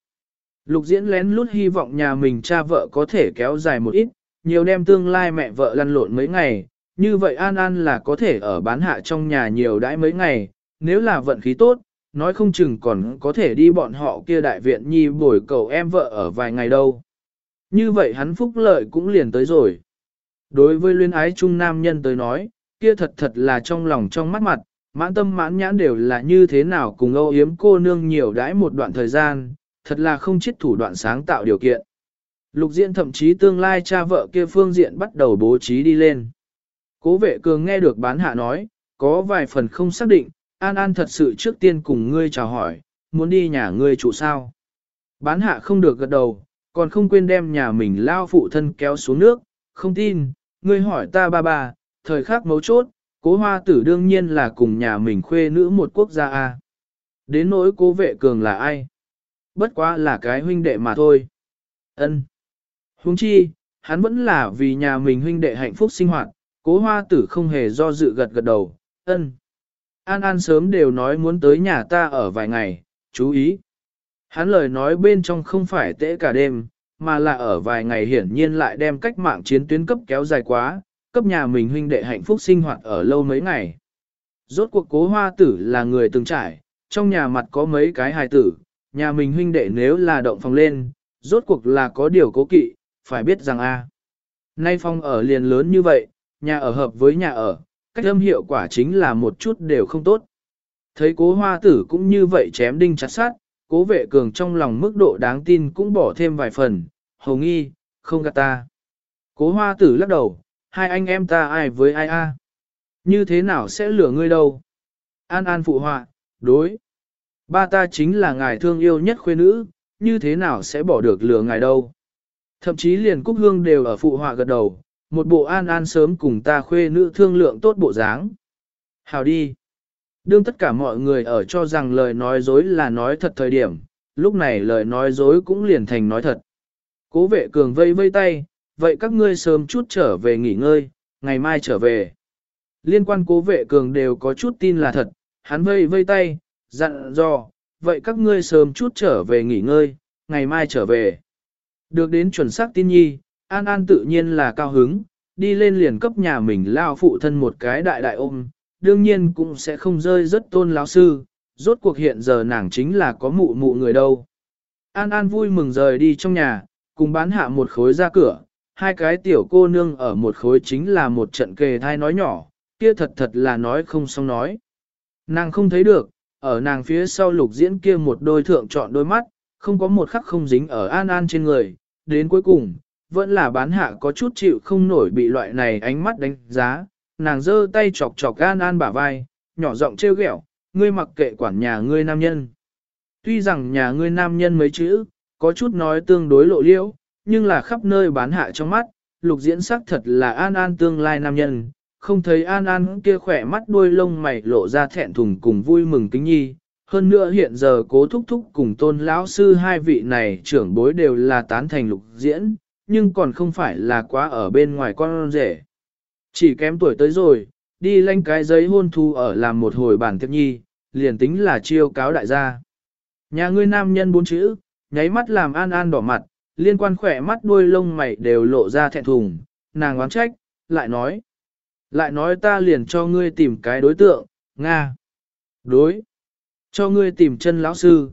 Lục diễn lén lút hy vọng nhà mình cha vợ có thể kéo dài một ít, nhiều đem tương lai mẹ vợ lăn lộn mấy ngày, như vậy An An là có thể ở bán hạ trong nhà nhiều đãi mấy ngày, nếu là vận khí tốt, nói không chừng còn có thể đi bọn họ kia đại viện nhi bồi cầu em vợ ở vài ngày đâu. Như vậy hắn phúc lợi cũng liền tới rồi. Đối với luyến ái trung nam nhân tới nói, kia thật thật là trong lòng trong mắt mặt, mãn tâm mãn nhãn đều là như thế nào cùng âu yếm cô nương nhiều đãi một đoạn thời gian, thật là không chết thủ đoạn sáng tạo điều kiện. Lục diện thậm chí tương lai cha vợ kia phương diện bắt đầu bố trí đi lên. Cố vệ cường nghe được bán hạ nói, có vài phần không xác định, An An thật sự trước tiên cùng ngươi chào hỏi, muốn đi nhà ngươi trụ sao. Bán hạ không được gật đầu, còn không quên đem nhà mình lao phụ thân kéo xuống nước, không tin, ngươi hỏi ta ba ba, thời khắc mấu chốt, cố hoa tử đương nhiên là cùng nhà mình khuê nữ một quốc gia A. Đến nỗi cố vệ cường là ai? Bất quá là cái huynh đệ mà thôi. ân Huống chi, hắn vẫn là vì nhà mình huynh đệ hạnh phúc sinh hoạt, cố hoa tử không hề do dự gật gật đầu, ân. An An sớm đều nói muốn tới nhà ta ở vài ngày, chú ý. Hắn lời nói bên trong không phải tễ cả đêm, mà là ở vài ngày hiển nhiên lại đem cách mạng chiến tuyến cấp kéo dài quá, cấp nhà mình huynh đệ hạnh phúc sinh hoạt ở lâu mấy ngày. Rốt cuộc cố hoa tử là người từng trải, trong nhà mặt có mấy cái hài tử, nhà mình huynh đệ nếu là động phòng lên, rốt cuộc là có điều cố kỵ, phải biết rằng a Nay phong ở liền lớn như vậy, nhà ở hợp với nhà ở, cách âm hiệu quả chính là một chút đều không tốt. Thấy cố hoa tử cũng như vậy chém đinh chặt sát, cố vệ cường trong lòng mức độ đáng tin cũng bỏ thêm vài phần, hồ nghi, không gạt ta. Cố hoa tử lắc đầu, hai anh em ta ai với ai a? Như thế nào sẽ lừa ngươi đâu? An an phụ họa, đối. Ba ta chính là ngài thương yêu nhất khuê nữ, như thế nào sẽ bỏ được lừa ngài đâu? Thậm chí liền Cúc Hương đều ở phụ họa gật đầu, một bộ an an sớm cùng ta khuê nữ thương lượng tốt bộ dáng. Hào đi. Đương tất cả mọi người ở cho rằng lời nói dối là nói thật thời điểm, lúc này lời nói dối cũng liền thành nói thật. Cố vệ cường vây vây tay, vậy các ngươi sớm chút trở về nghỉ ngơi, ngày mai trở về. Liên quan cố vệ cường đều có chút tin là thật, hắn vây vây tay, dặn dò, vậy các ngươi sớm chút trở về nghỉ ngơi, ngày mai trở về. Được đến chuẩn xác tin nhi, An An tự nhiên là cao hứng, đi lên liền cấp nhà mình lao phụ thân một cái đại đại ôm, đương nhiên cũng sẽ không rơi rất tôn lão sư, rốt cuộc hiện giờ nàng chính là có mụ mụ người đâu. An An vui mừng rời đi trong nhà, cùng bán hạ một khối ra cửa, hai cái tiểu cô nương ở một khối chính là một trận kề thai nói nhỏ, kia thật thật là nói không xong nói. Nàng không thấy được, ở nàng phía sau lục diễn kia một đôi thượng chọn đôi mắt, không có một khắc không dính ở An An trên người, đến cuối cùng, vẫn là bán hạ có chút chịu không nổi bị loại này ánh mắt đánh giá, nàng giơ tay chọc chọc An An bả vai, nhỏ giọng trêu ghẹo, ngươi mặc kệ quản nhà ngươi nam nhân. Tuy rằng nhà ngươi nam nhân mấy chữ, có chút nói tương đối lộ liễu, nhưng là khắp nơi bán hạ trong mắt, lục diễn sắc thật là An An tương lai nam nhân, không thấy An An kia khỏe mắt đuôi lông mày lộ ra thẹn thùng cùng vui mừng kính nhi. Hơn nữa hiện giờ cố thúc thúc cùng tôn lão sư hai vị này trưởng bối đều là tán thành lục diễn, nhưng còn không phải là quá ở bên ngoài con rể. Chỉ kém tuổi tới rồi, đi lanh cái giấy hôn thu ở làm một hồi bản tiếp nhi, liền tính là chiêu cáo đại gia. Nhà ngươi nam nhân bốn chữ, nháy mắt làm an an đỏ mặt, liên quan khỏe mắt đuôi lông mày đều lộ ra thẹn thùng, nàng oán trách, lại nói. Lại nói ta liền cho ngươi tìm cái đối tượng, Nga. Đối. Cho ngươi tìm chân lão sư.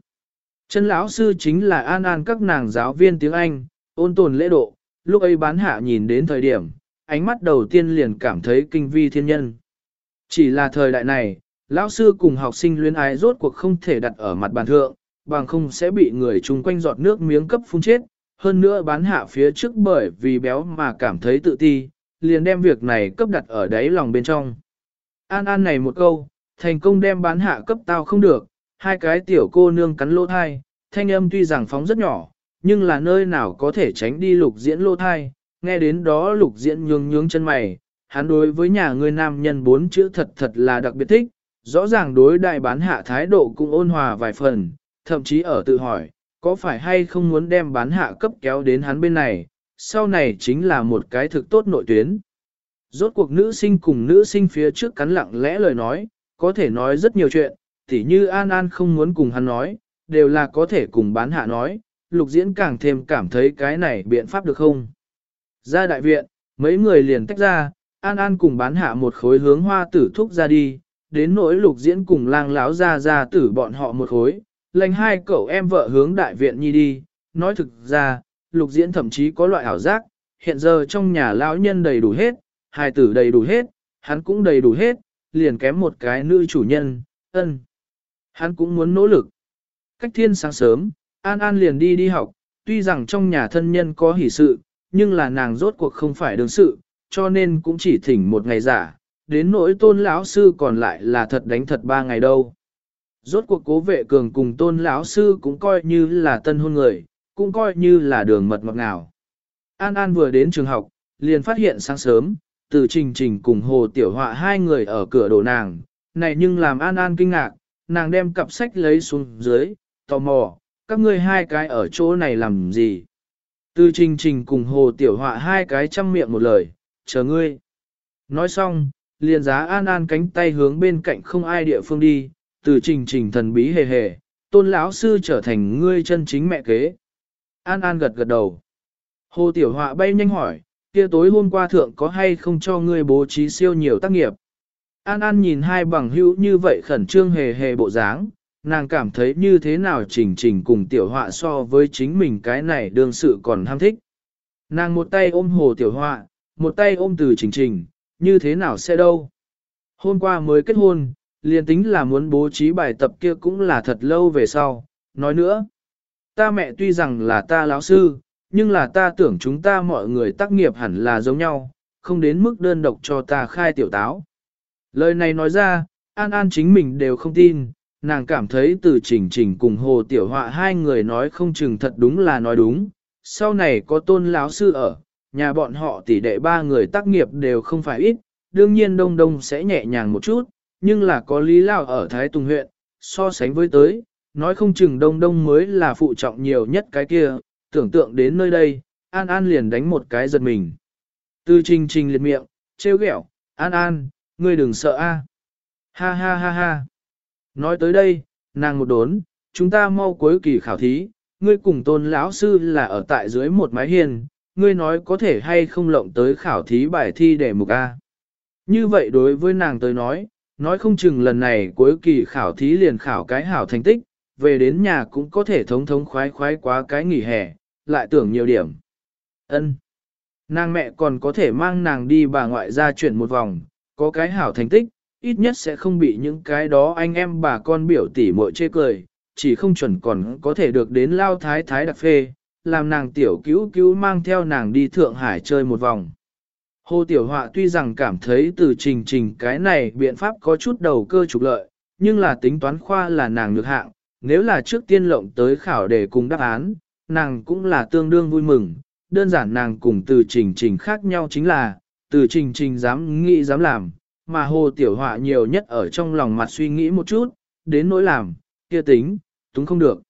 Chân lão sư chính là an an các nàng giáo viên tiếng Anh, ôn tồn lễ độ, lúc ấy bán hạ nhìn đến thời điểm, ánh mắt đầu tiên liền cảm thấy kinh vi thiên nhân. Chỉ là thời đại này, lão sư cùng học sinh luyến ái rốt cuộc không thể đặt ở mặt bàn thượng, bằng không sẽ bị người chung quanh giọt nước miếng cấp phun chết. Hơn nữa bán hạ phía trước bởi vì béo mà cảm thấy tự ti, liền đem việc này cấp đặt ở đáy lòng bên trong. An An này một câu, thành công đem bán hạ cấp tao không được, hai cái tiểu cô nương cắn lỗ thai, thanh âm tuy rằng phóng rất nhỏ, nhưng là nơi nào có thể tránh đi lục diễn lỗ thai, nghe đến đó lục diễn nhướng nhướng chân mày, hắn đối với nhà người nam nhân bốn chữ thật thật là đặc biệt thích, rõ ràng đối đại bán hạ thái độ cũng ôn hòa vài phần, thậm chí ở tự hỏi, có phải hay không muốn đem bán hạ cấp kéo đến hắn bên này, sau này chính là một cái thực tốt nội tuyến. Rốt cuộc nữ sinh cùng nữ sinh phía trước cắn lặng lẽ lời nói, có thể nói rất nhiều chuyện, tỉ như An An không muốn cùng hắn nói, đều là có thể cùng bán hạ nói, lục diễn càng thêm cảm thấy cái này biện pháp được không. Ra đại viện, mấy người liền tách ra, An An cùng bán hạ một khối hướng hoa tử thúc ra đi, đến nỗi lục diễn cùng lang láo ra ra tử bọn họ một khối, lành hai cậu em vợ hướng đại viện nhi đi, nói thực ra, lục diễn thậm chí có loại ảo giác, hiện giờ trong nhà lão nhân đầy đủ hết, hài tử đầy đủ hết, hắn cũng đầy đủ hết, liền kém một cái nữ chủ nhân, ân. Hắn cũng muốn nỗ lực. Cách thiên sáng sớm, An An liền đi đi học, tuy rằng trong nhà thân nhân có hỷ sự, nhưng là nàng rốt cuộc không phải đương sự, cho nên cũng chỉ thỉnh một ngày giả, đến nỗi tôn lão sư còn lại là thật đánh thật ba ngày đâu. Rốt cuộc cố vệ cường cùng tôn lão sư cũng coi như là tân hôn người, cũng coi như là đường mật ngọt nào. An An vừa đến trường học, liền phát hiện sáng sớm, từ trình trình cùng hồ tiểu họa hai người ở cửa đổ nàng, này nhưng làm An An kinh ngạc, nàng đem cặp sách lấy xuống dưới, tò mò, các ngươi hai cái ở chỗ này làm gì? Từ trình trình cùng hồ tiểu họa hai cái chăm miệng một lời, chờ ngươi. Nói xong, liền giá an an cánh tay hướng bên cạnh không ai địa phương đi, từ trình trình thần bí hề hề, tôn lão sư trở thành ngươi chân chính mẹ kế. An an gật gật đầu. Hồ tiểu họa bay nhanh hỏi, kia tối hôm qua thượng có hay không cho ngươi bố trí siêu nhiều tác nghiệp. An An nhìn hai bằng hữu như vậy khẩn trương hề hề bộ dáng, nàng cảm thấy như thế nào trình trình cùng tiểu họa so với chính mình cái này đương sự còn ham thích. Nàng một tay ôm hồ tiểu họa, một tay ôm từ trình trình, như thế nào sẽ đâu. Hôm qua mới kết hôn, liền tính là muốn bố trí bài tập kia cũng là thật lâu về sau. Nói nữa, ta mẹ tuy rằng là ta lão sư, nhưng là ta tưởng chúng ta mọi người tác nghiệp hẳn là giống nhau, không đến mức đơn độc cho ta khai tiểu táo. Lời này nói ra, An An chính mình đều không tin, nàng cảm thấy từ trình trình cùng hồ tiểu họa hai người nói không chừng thật đúng là nói đúng, sau này có tôn lão sư ở, nhà bọn họ tỷ đệ ba người tác nghiệp đều không phải ít, đương nhiên đông đông sẽ nhẹ nhàng một chút, nhưng là có lý lao ở Thái Tùng huyện, so sánh với tới, nói không chừng đông đông mới là phụ trọng nhiều nhất cái kia, tưởng tượng đến nơi đây, An An liền đánh một cái giật mình. Từ trình trình liệt miệng, trêu ghẹo, An An, ngươi đừng sợ a. Ha ha ha ha. Nói tới đây, nàng một đốn, chúng ta mau cuối kỳ khảo thí, ngươi cùng tôn lão sư là ở tại dưới một mái hiên, ngươi nói có thể hay không lộng tới khảo thí bài thi để mục A. Như vậy đối với nàng tới nói, nói không chừng lần này cuối kỳ khảo thí liền khảo cái hảo thành tích, về đến nhà cũng có thể thống thống khoái khoái quá cái nghỉ hè, lại tưởng nhiều điểm. Ân, Nàng mẹ còn có thể mang nàng đi bà ngoại ra chuyển một vòng, có cái hảo thành tích, ít nhất sẽ không bị những cái đó anh em bà con biểu tỉ muội chê cười, chỉ không chuẩn còn có thể được đến lao thái thái đặc phê, làm nàng tiểu cứu cứu mang theo nàng đi Thượng Hải chơi một vòng. Hồ Tiểu Họa tuy rằng cảm thấy từ trình trình cái này biện pháp có chút đầu cơ trục lợi, nhưng là tính toán khoa là nàng được hạng, nếu là trước tiên lộng tới khảo để cùng đáp án, nàng cũng là tương đương vui mừng, đơn giản nàng cùng từ trình trình khác nhau chính là, từ trình trình dám nghĩ dám làm, mà hồ tiểu họa nhiều nhất ở trong lòng mặt suy nghĩ một chút, đến nỗi làm, kia tính, túng không được.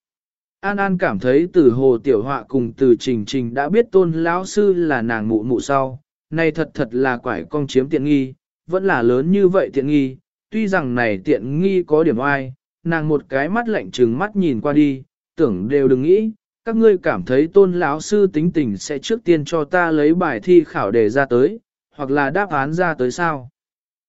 An An cảm thấy từ hồ tiểu họa cùng từ trình trình đã biết tôn lão sư là nàng mụ mụ sau, này thật thật là quải con chiếm tiện nghi, vẫn là lớn như vậy tiện nghi, tuy rằng này tiện nghi có điểm oai, nàng một cái mắt lạnh trừng mắt nhìn qua đi, tưởng đều đừng nghĩ, các ngươi cảm thấy tôn lão sư tính tình sẽ trước tiên cho ta lấy bài thi khảo đề ra tới, hoặc là đáp án ra tới sao.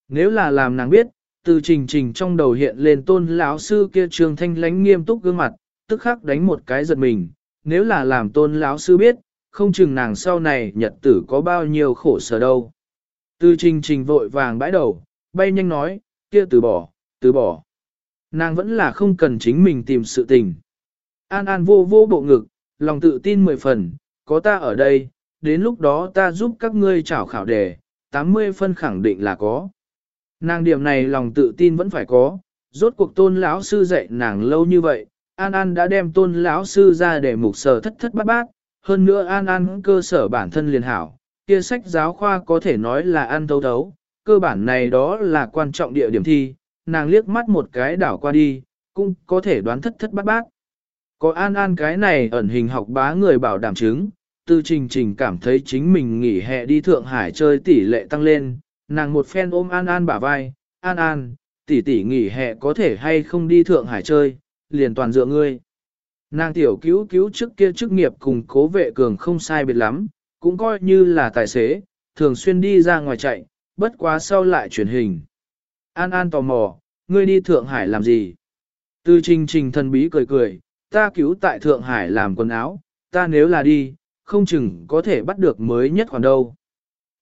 Nếu là làm nàng biết, từ trình trình trong đầu hiện lên tôn lão sư kia trường thanh lánh nghiêm túc gương mặt, tức khắc đánh một cái giật mình, nếu là làm tôn lão sư biết, không chừng nàng sau này nhật tử có bao nhiêu khổ sở đâu. Từ trình trình vội vàng bãi đầu, bay nhanh nói, kia từ bỏ, từ bỏ. Nàng vẫn là không cần chính mình tìm sự tình. An An vô vô bộ ngực, lòng tự tin mười phần, có ta ở đây, đến lúc đó ta giúp các ngươi trảo khảo đề, 80 phân khẳng định là có. Nàng điểm này lòng tự tin vẫn phải có, rốt cuộc tôn lão sư dạy nàng lâu như vậy, An An đã đem tôn lão sư ra để mục sở thất thất bát bát, hơn nữa An An cơ sở bản thân liền hảo, kia sách giáo khoa có thể nói là ăn thấu thấu, cơ bản này đó là quan trọng địa điểm thi, nàng liếc mắt một cái đảo qua đi, cũng có thể đoán thất thất bát bát. Có An An cái này ẩn hình học bá người bảo đảm chứng, tư trình trình cảm thấy chính mình nghỉ hè đi Thượng Hải chơi tỷ lệ tăng lên, nàng một phen ôm An An bả vai, An An, tỷ tỷ nghỉ hè có thể hay không đi Thượng Hải chơi, liền toàn dựa ngươi. Nàng tiểu cứu cứu trước kia chức nghiệp cùng cố vệ cường không sai biệt lắm, cũng coi như là tài xế, thường xuyên đi ra ngoài chạy, bất quá sau lại chuyển hình. An An tò mò, ngươi đi Thượng Hải làm gì? Tư trình trình thần bí cười cười, ta cứu tại Thượng Hải làm quần áo, ta nếu là đi, không chừng có thể bắt được mới nhất khoản đâu.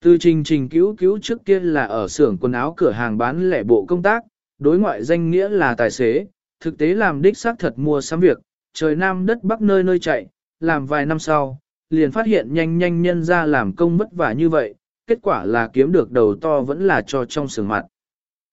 Từ trình trình cứu cứu trước kia là ở xưởng quần áo cửa hàng bán lẻ bộ công tác, đối ngoại danh nghĩa là tài xế, thực tế làm đích xác thật mua sắm việc, trời nam đất bắc nơi nơi chạy, làm vài năm sau, liền phát hiện nhanh nhanh nhân ra làm công vất vả như vậy, kết quả là kiếm được đầu to vẫn là cho trong sườn mặt.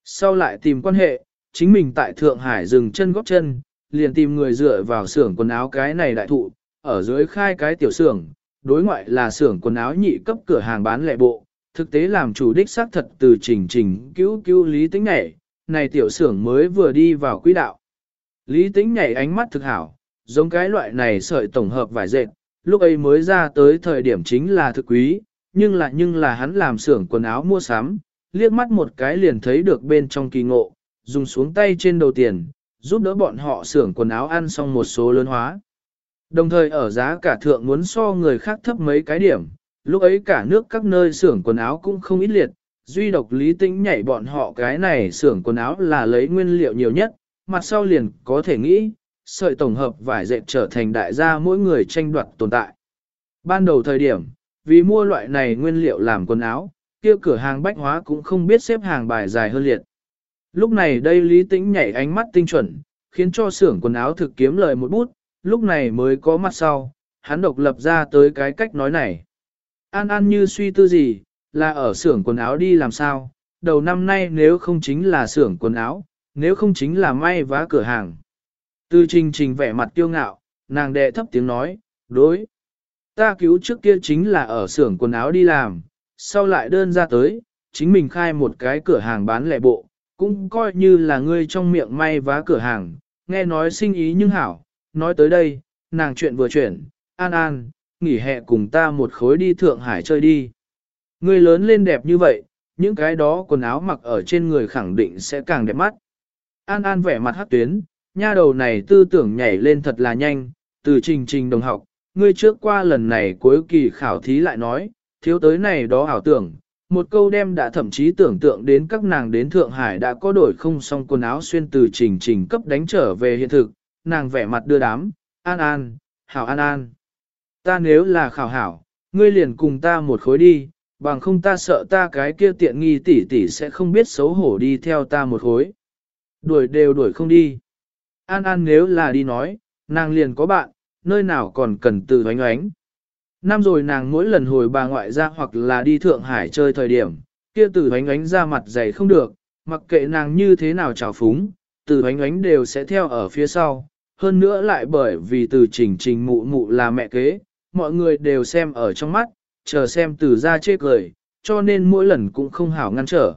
Sau lại tìm quan hệ, chính mình tại Thượng Hải dừng chân góp chân, liền tìm người dựa vào xưởng quần áo cái này đại thụ, ở dưới khai cái tiểu xưởng, đối ngoại là xưởng quần áo nhị cấp cửa hàng bán lẻ bộ, thực tế làm chủ đích xác thật từ trình trình cứu cứu lý tính nhảy, này tiểu xưởng mới vừa đi vào quỹ đạo. Lý tính nhảy ánh mắt thực hảo, giống cái loại này sợi tổng hợp vải dệt, lúc ấy mới ra tới thời điểm chính là thực quý, nhưng là nhưng là hắn làm xưởng quần áo mua sắm, liếc mắt một cái liền thấy được bên trong kỳ ngộ, dùng xuống tay trên đầu tiền, giúp đỡ bọn họ xưởng quần áo ăn xong một số lớn hóa. Đồng thời ở giá cả thượng muốn so người khác thấp mấy cái điểm, lúc ấy cả nước các nơi xưởng quần áo cũng không ít liệt, duy độc lý tĩnh nhảy bọn họ cái này xưởng quần áo là lấy nguyên liệu nhiều nhất, mặt sau liền có thể nghĩ, sợi tổng hợp vải dệt trở thành đại gia mỗi người tranh đoạt tồn tại. Ban đầu thời điểm, vì mua loại này nguyên liệu làm quần áo, kia cửa hàng bách hóa cũng không biết xếp hàng bài dài hơn liệt. Lúc này đây Lý Tĩnh nhảy ánh mắt tinh chuẩn, khiến cho xưởng quần áo thực kiếm lời một bút, lúc này mới có mặt sau, hắn độc lập ra tới cái cách nói này. An An như suy tư gì, là ở xưởng quần áo đi làm sao, đầu năm nay nếu không chính là xưởng quần áo, nếu không chính là may vá cửa hàng. Tư trình trình vẻ mặt kiêu ngạo, nàng đệ thấp tiếng nói, đối. Ta cứu trước kia chính là ở xưởng quần áo đi làm, sau lại đơn ra tới, chính mình khai một cái cửa hàng bán lẻ bộ, cũng coi như là ngươi trong miệng may vá cửa hàng, nghe nói sinh ý nhưng hảo, nói tới đây, nàng chuyện vừa chuyển, an an, nghỉ hè cùng ta một khối đi Thượng Hải chơi đi. Ngươi lớn lên đẹp như vậy, những cái đó quần áo mặc ở trên người khẳng định sẽ càng đẹp mắt. An An vẻ mặt hát tuyến, nha đầu này tư tưởng nhảy lên thật là nhanh, từ trình trình đồng học, ngươi trước qua lần này cuối kỳ khảo thí lại nói, thiếu tới này đó ảo tưởng, một câu đem đã thậm chí tưởng tượng đến các nàng đến Thượng Hải đã có đổi không xong quần áo xuyên từ trình trình cấp đánh trở về hiện thực, nàng vẻ mặt đưa đám, an an, hảo an an. Ta nếu là khảo hảo, ngươi liền cùng ta một khối đi, bằng không ta sợ ta cái kia tiện nghi tỷ tỷ sẽ không biết xấu hổ đi theo ta một khối. Đuổi đều đuổi không đi. An An nếu là đi nói, nàng liền có bạn, nơi nào còn cần từ oánh oánh. Năm rồi nàng mỗi lần hồi bà ngoại ra hoặc là đi Thượng Hải chơi thời điểm, kia từ oánh oánh ra mặt dày không được, mặc kệ nàng như thế nào trào phúng, từ oánh oánh đều sẽ theo ở phía sau. Hơn nữa lại bởi vì từ trình trình mụ mụ là mẹ kế, mọi người đều xem ở trong mắt, chờ xem từ ra chê cười, cho nên mỗi lần cũng không hảo ngăn trở.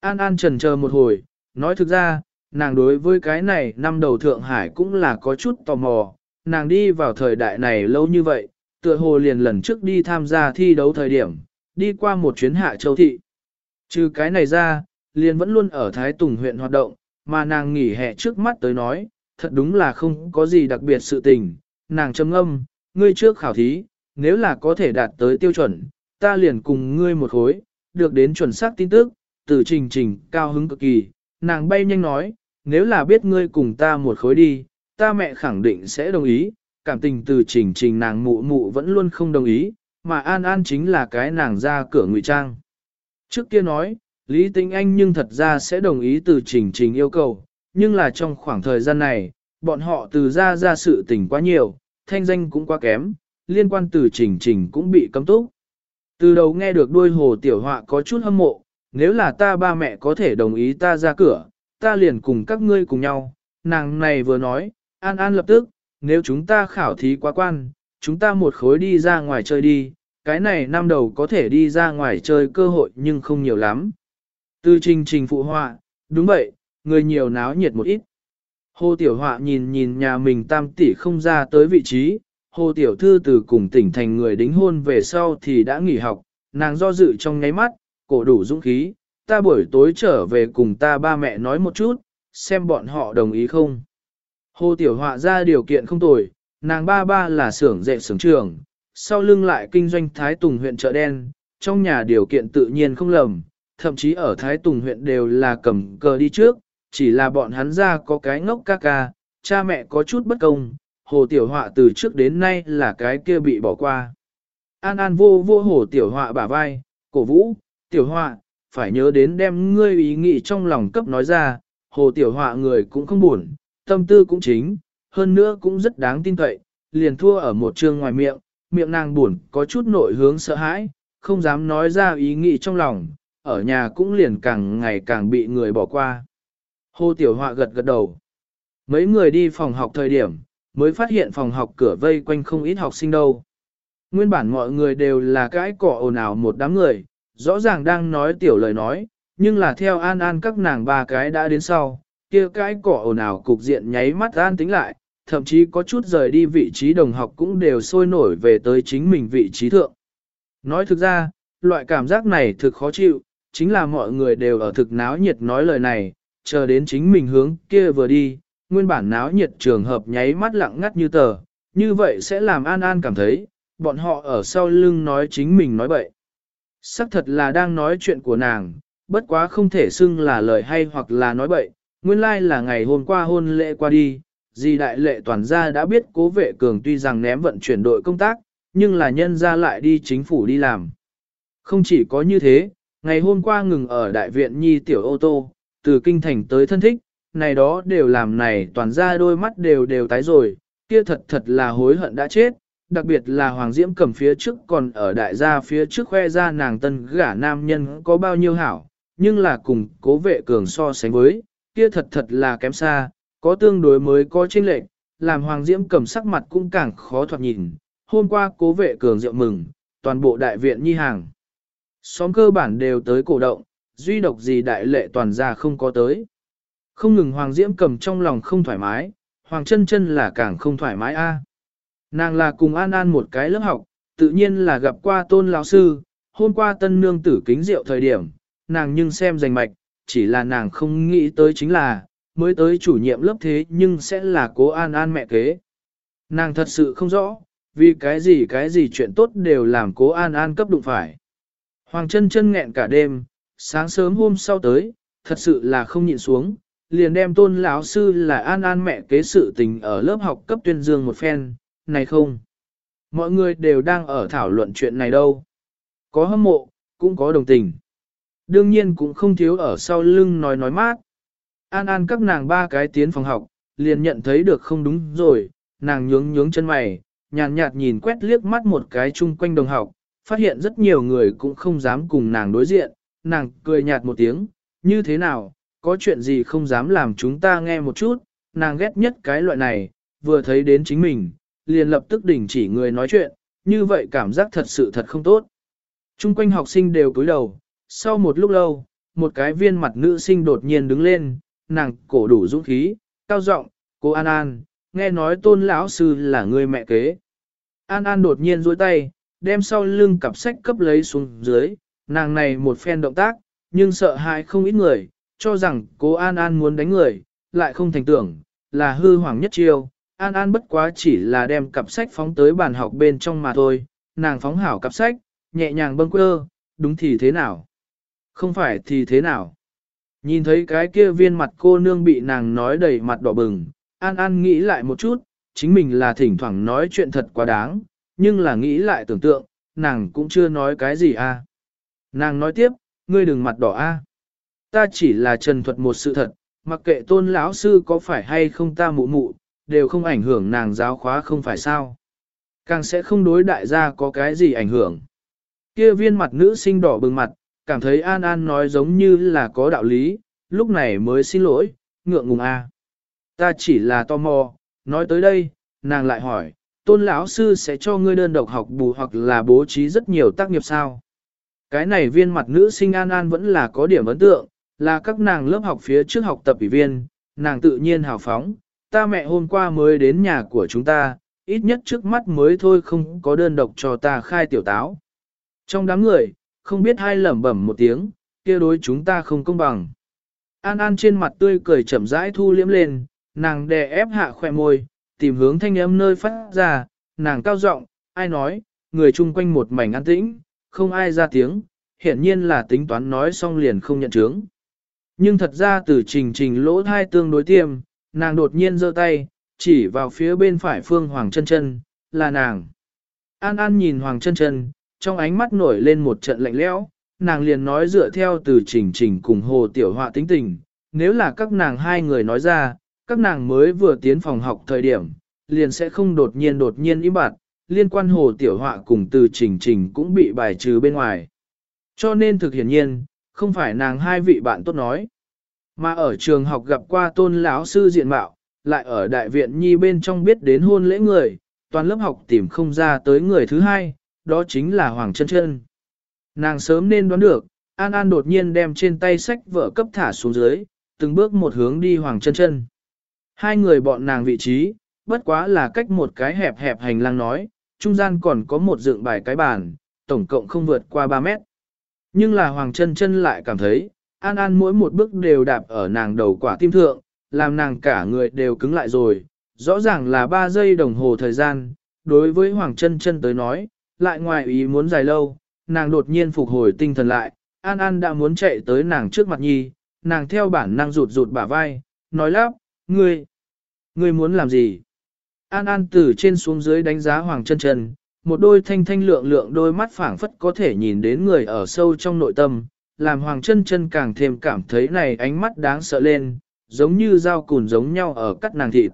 An An trần chờ một hồi, nói thực ra, nàng đối với cái này năm đầu Thượng Hải cũng là có chút tò mò, nàng đi vào thời đại này lâu như vậy, tựa hồ liền lần trước đi tham gia thi đấu thời điểm, đi qua một chuyến hạ châu thị. Trừ cái này ra, liền vẫn luôn ở Thái Tùng huyện hoạt động, mà nàng nghỉ hè trước mắt tới nói, thật đúng là không có gì đặc biệt sự tình, nàng châm âm, ngươi trước khảo thí, nếu là có thể đạt tới tiêu chuẩn, ta liền cùng ngươi một khối, được đến chuẩn xác tin tức, từ trình trình cao hứng cực kỳ, nàng bay nhanh nói, nếu là biết ngươi cùng ta một khối đi, ta mẹ khẳng định sẽ đồng ý, cảm tình từ trình trình nàng mụ mụ vẫn luôn không đồng ý, mà An An chính là cái nàng ra cửa ngụy trang. Trước kia nói, Lý Tĩnh Anh nhưng thật ra sẽ đồng ý từ trình trình yêu cầu, nhưng là trong khoảng thời gian này, bọn họ từ ra ra sự tình quá nhiều, thanh danh cũng quá kém, liên quan từ trình trình cũng bị cấm túc. Từ đầu nghe được đuôi hồ tiểu họa có chút hâm mộ, nếu là ta ba mẹ có thể đồng ý ta ra cửa, ta liền cùng các ngươi cùng nhau, nàng này vừa nói, an an lập tức, nếu chúng ta khảo thí quá quan, chúng ta một khối đi ra ngoài chơi đi, cái này năm đầu có thể đi ra ngoài chơi cơ hội nhưng không nhiều lắm. Từ trình trình phụ họa, đúng vậy, người nhiều náo nhiệt một ít. Hồ Tiểu Họa nhìn nhìn nhà mình tam tỷ không ra tới vị trí, Hồ Tiểu Thư từ cùng tỉnh thành người đính hôn về sau thì đã nghỉ học, nàng do dự trong nháy mắt, cổ đủ dũng khí, ta buổi tối trở về cùng ta ba mẹ nói một chút, xem bọn họ đồng ý không. Hồ Tiểu Họa ra điều kiện không tồi, nàng ba ba là xưởng dệt xưởng trường, sau lưng lại kinh doanh Thái Tùng huyện chợ đen, trong nhà điều kiện tự nhiên không lầm, thậm chí ở Thái Tùng huyện đều là cầm cờ đi trước, chỉ là bọn hắn ra có cái ngốc ca ca, cha mẹ có chút bất công, hồ tiểu họa từ trước đến nay là cái kia bị bỏ qua. An An vô vô hồ tiểu họa bả vai, cổ vũ, tiểu họa, phải nhớ đến đem ngươi ý nghĩ trong lòng cấp nói ra, hồ tiểu họa người cũng không buồn, tâm tư cũng chính, hơn nữa cũng rất đáng tin cậy, liền thua ở một trường ngoài miệng, miệng nàng buồn có chút nội hướng sợ hãi, không dám nói ra ý nghĩ trong lòng, ở nhà cũng liền càng ngày càng bị người bỏ qua. Hồ Tiểu Họa gật gật đầu. Mấy người đi phòng học thời điểm, mới phát hiện phòng học cửa vây quanh không ít học sinh đâu. Nguyên bản mọi người đều là cái cỏ ồn ào một đám người, rõ ràng đang nói tiểu lời nói, nhưng là theo an an các nàng ba cái đã đến sau, kia cái cỏ ồn ào cục diện nháy mắt an tính lại, thậm chí có chút rời đi vị trí đồng học cũng đều sôi nổi về tới chính mình vị trí thượng. Nói thực ra, loại cảm giác này thực khó chịu, chính là mọi người đều ở thực náo nhiệt nói lời này, chờ đến chính mình hướng kia vừa đi, nguyên bản náo nhiệt trường hợp nháy mắt lặng ngắt như tờ, như vậy sẽ làm An An cảm thấy, bọn họ ở sau lưng nói chính mình nói bậy. Sắc thật là đang nói chuyện của nàng, bất quá không thể xưng là lời hay hoặc là nói bậy, nguyên lai like là ngày hôm qua hôn lễ qua đi, gì đại lệ toàn gia đã biết cố vệ cường tuy rằng ném vận chuyển đội công tác, nhưng là nhân ra lại đi chính phủ đi làm. Không chỉ có như thế, ngày hôm qua ngừng ở đại viện nhi tiểu ô tô, từ kinh thành tới thân thích, này đó đều làm này toàn ra đôi mắt đều đều tái rồi, kia thật thật là hối hận đã chết, đặc biệt là Hoàng Diễm cầm phía trước còn ở đại gia phía trước khoe ra nàng tân gả nam nhân có bao nhiêu hảo, nhưng là cùng cố vệ cường so sánh với, kia thật thật là kém xa, có tương đối mới có chênh lệch, làm Hoàng Diễm cầm sắc mặt cũng càng khó thoạt nhìn. Hôm qua cố vệ cường rượu mừng, toàn bộ đại viện nhi hàng. Xóm cơ bản đều tới cổ động, duy độc gì đại lệ toàn gia không có tới. Không ngừng Hoàng Diễm cầm trong lòng không thoải mái, Hoàng chân chân là càng không thoải mái a. Nàng là cùng An An một cái lớp học, tự nhiên là gặp qua tôn lão sư, hôm qua tân nương tử kính rượu thời điểm, nàng nhưng xem rành mạch, chỉ là nàng không nghĩ tới chính là, mới tới chủ nhiệm lớp thế nhưng sẽ là cố An An mẹ kế. Nàng thật sự không rõ, vì cái gì cái gì chuyện tốt đều làm cố An An cấp đụng phải. Hoàng chân chân nghẹn cả đêm, sáng sớm hôm sau tới, thật sự là không nhịn xuống, liền đem tôn lão sư là an an mẹ kế sự tình ở lớp học cấp tuyên dương một phen, này không. Mọi người đều đang ở thảo luận chuyện này đâu. Có hâm mộ, cũng có đồng tình. Đương nhiên cũng không thiếu ở sau lưng nói nói mát. An an các nàng ba cái tiến phòng học, liền nhận thấy được không đúng rồi, nàng nhướng nhướng chân mày, nhàn nhạt, nhạt nhìn quét liếc mắt một cái chung quanh đồng học, phát hiện rất nhiều người cũng không dám cùng nàng đối diện, nàng cười nhạt một tiếng, như thế nào, có chuyện gì không dám làm chúng ta nghe một chút, nàng ghét nhất cái loại này, vừa thấy đến chính mình, liền lập tức đình chỉ người nói chuyện, như vậy cảm giác thật sự thật không tốt. Trung quanh học sinh đều cúi đầu, sau một lúc lâu, một cái viên mặt nữ sinh đột nhiên đứng lên, nàng cổ đủ dũng khí, cao giọng, cô An An, nghe nói tôn lão sư là người mẹ kế. An An đột nhiên duỗi tay, đem sau lưng cặp sách cấp lấy xuống dưới, nàng này một phen động tác, nhưng sợ hãi không ít người, cho rằng cố An An muốn đánh người, lại không thành tưởng, là hư hoàng nhất chiêu. An An bất quá chỉ là đem cặp sách phóng tới bàn học bên trong mà thôi, nàng phóng hảo cặp sách, nhẹ nhàng bâng quơ, đúng thì thế nào? Không phải thì thế nào? Nhìn thấy cái kia viên mặt cô nương bị nàng nói đầy mặt đỏ bừng, An An nghĩ lại một chút, chính mình là thỉnh thoảng nói chuyện thật quá đáng, nhưng là nghĩ lại tưởng tượng, nàng cũng chưa nói cái gì à. Nàng nói tiếp, ngươi đừng mặt đỏ a. Ta chỉ là trần thuật một sự thật, mặc kệ tôn lão sư có phải hay không ta mụ mụ, đều không ảnh hưởng nàng giáo khóa không phải sao. Càng sẽ không đối đại gia có cái gì ảnh hưởng. Kia viên mặt nữ sinh đỏ bừng mặt, cảm thấy An An nói giống như là có đạo lý, lúc này mới xin lỗi, ngượng ngùng a. Ta chỉ là tò mò, nói tới đây, nàng lại hỏi, tôn lão sư sẽ cho ngươi đơn độc học bù hoặc là bố trí rất nhiều tác nghiệp sao. Cái này viên mặt nữ sinh An An vẫn là có điểm ấn tượng, là các nàng lớp học phía trước học tập ủy viên, nàng tự nhiên hào phóng, ta mẹ hôm qua mới đến nhà của chúng ta, ít nhất trước mắt mới thôi không có đơn độc cho ta khai tiểu táo. Trong đám người, không biết hai lẩm bẩm một tiếng, kia đối chúng ta không công bằng. An An trên mặt tươi cười chậm rãi thu liễm lên, nàng đè ép hạ khỏe môi, tìm hướng thanh âm nơi phát ra, nàng cao giọng, ai nói, người chung quanh một mảnh an tĩnh, không ai ra tiếng, hiển nhiên là tính toán nói xong liền không nhận chứng. Nhưng thật ra từ trình trình lỗ thai tương đối tiêm, nàng đột nhiên giơ tay, chỉ vào phía bên phải phương Hoàng chân chân, là nàng. An An nhìn Hoàng chân chân, trong ánh mắt nổi lên một trận lạnh lẽo, nàng liền nói dựa theo từ trình trình cùng hồ tiểu họa tính tình, nếu là các nàng hai người nói ra, các nàng mới vừa tiến phòng học thời điểm, liền sẽ không đột nhiên đột nhiên im bặt, liên quan hồ tiểu họa cùng từ trình trình cũng bị bài trừ bên ngoài. Cho nên thực hiển nhiên, không phải nàng hai vị bạn tốt nói, mà ở trường học gặp qua tôn lão sư diện mạo, lại ở đại viện nhi bên trong biết đến hôn lễ người, toàn lớp học tìm không ra tới người thứ hai, đó chính là Hoàng Trân Trân. Nàng sớm nên đoán được, An An đột nhiên đem trên tay sách vợ cấp thả xuống dưới, từng bước một hướng đi Hoàng Trân Trân. Hai người bọn nàng vị trí, bất quá là cách một cái hẹp hẹp hành lang nói, trung gian còn có một dựng bài cái bàn, tổng cộng không vượt qua 3 mét. Nhưng là Hoàng Trân Trân lại cảm thấy, An An mỗi một bước đều đạp ở nàng đầu quả tim thượng, làm nàng cả người đều cứng lại rồi, rõ ràng là 3 giây đồng hồ thời gian, đối với Hoàng Trân Trân tới nói, lại ngoài ý muốn dài lâu, nàng đột nhiên phục hồi tinh thần lại, An An đã muốn chạy tới nàng trước mặt nhi, nàng theo bản năng rụt rụt bả vai, nói lắp, ngươi, ngươi muốn làm gì? An An từ trên xuống dưới đánh giá Hoàng Trân Trân, một đôi thanh thanh lượng lượng đôi mắt phảng phất có thể nhìn đến người ở sâu trong nội tâm, làm Hoàng Trân Trân càng thêm cảm thấy này ánh mắt đáng sợ lên, giống như dao cùn giống nhau ở cắt nàng thịt.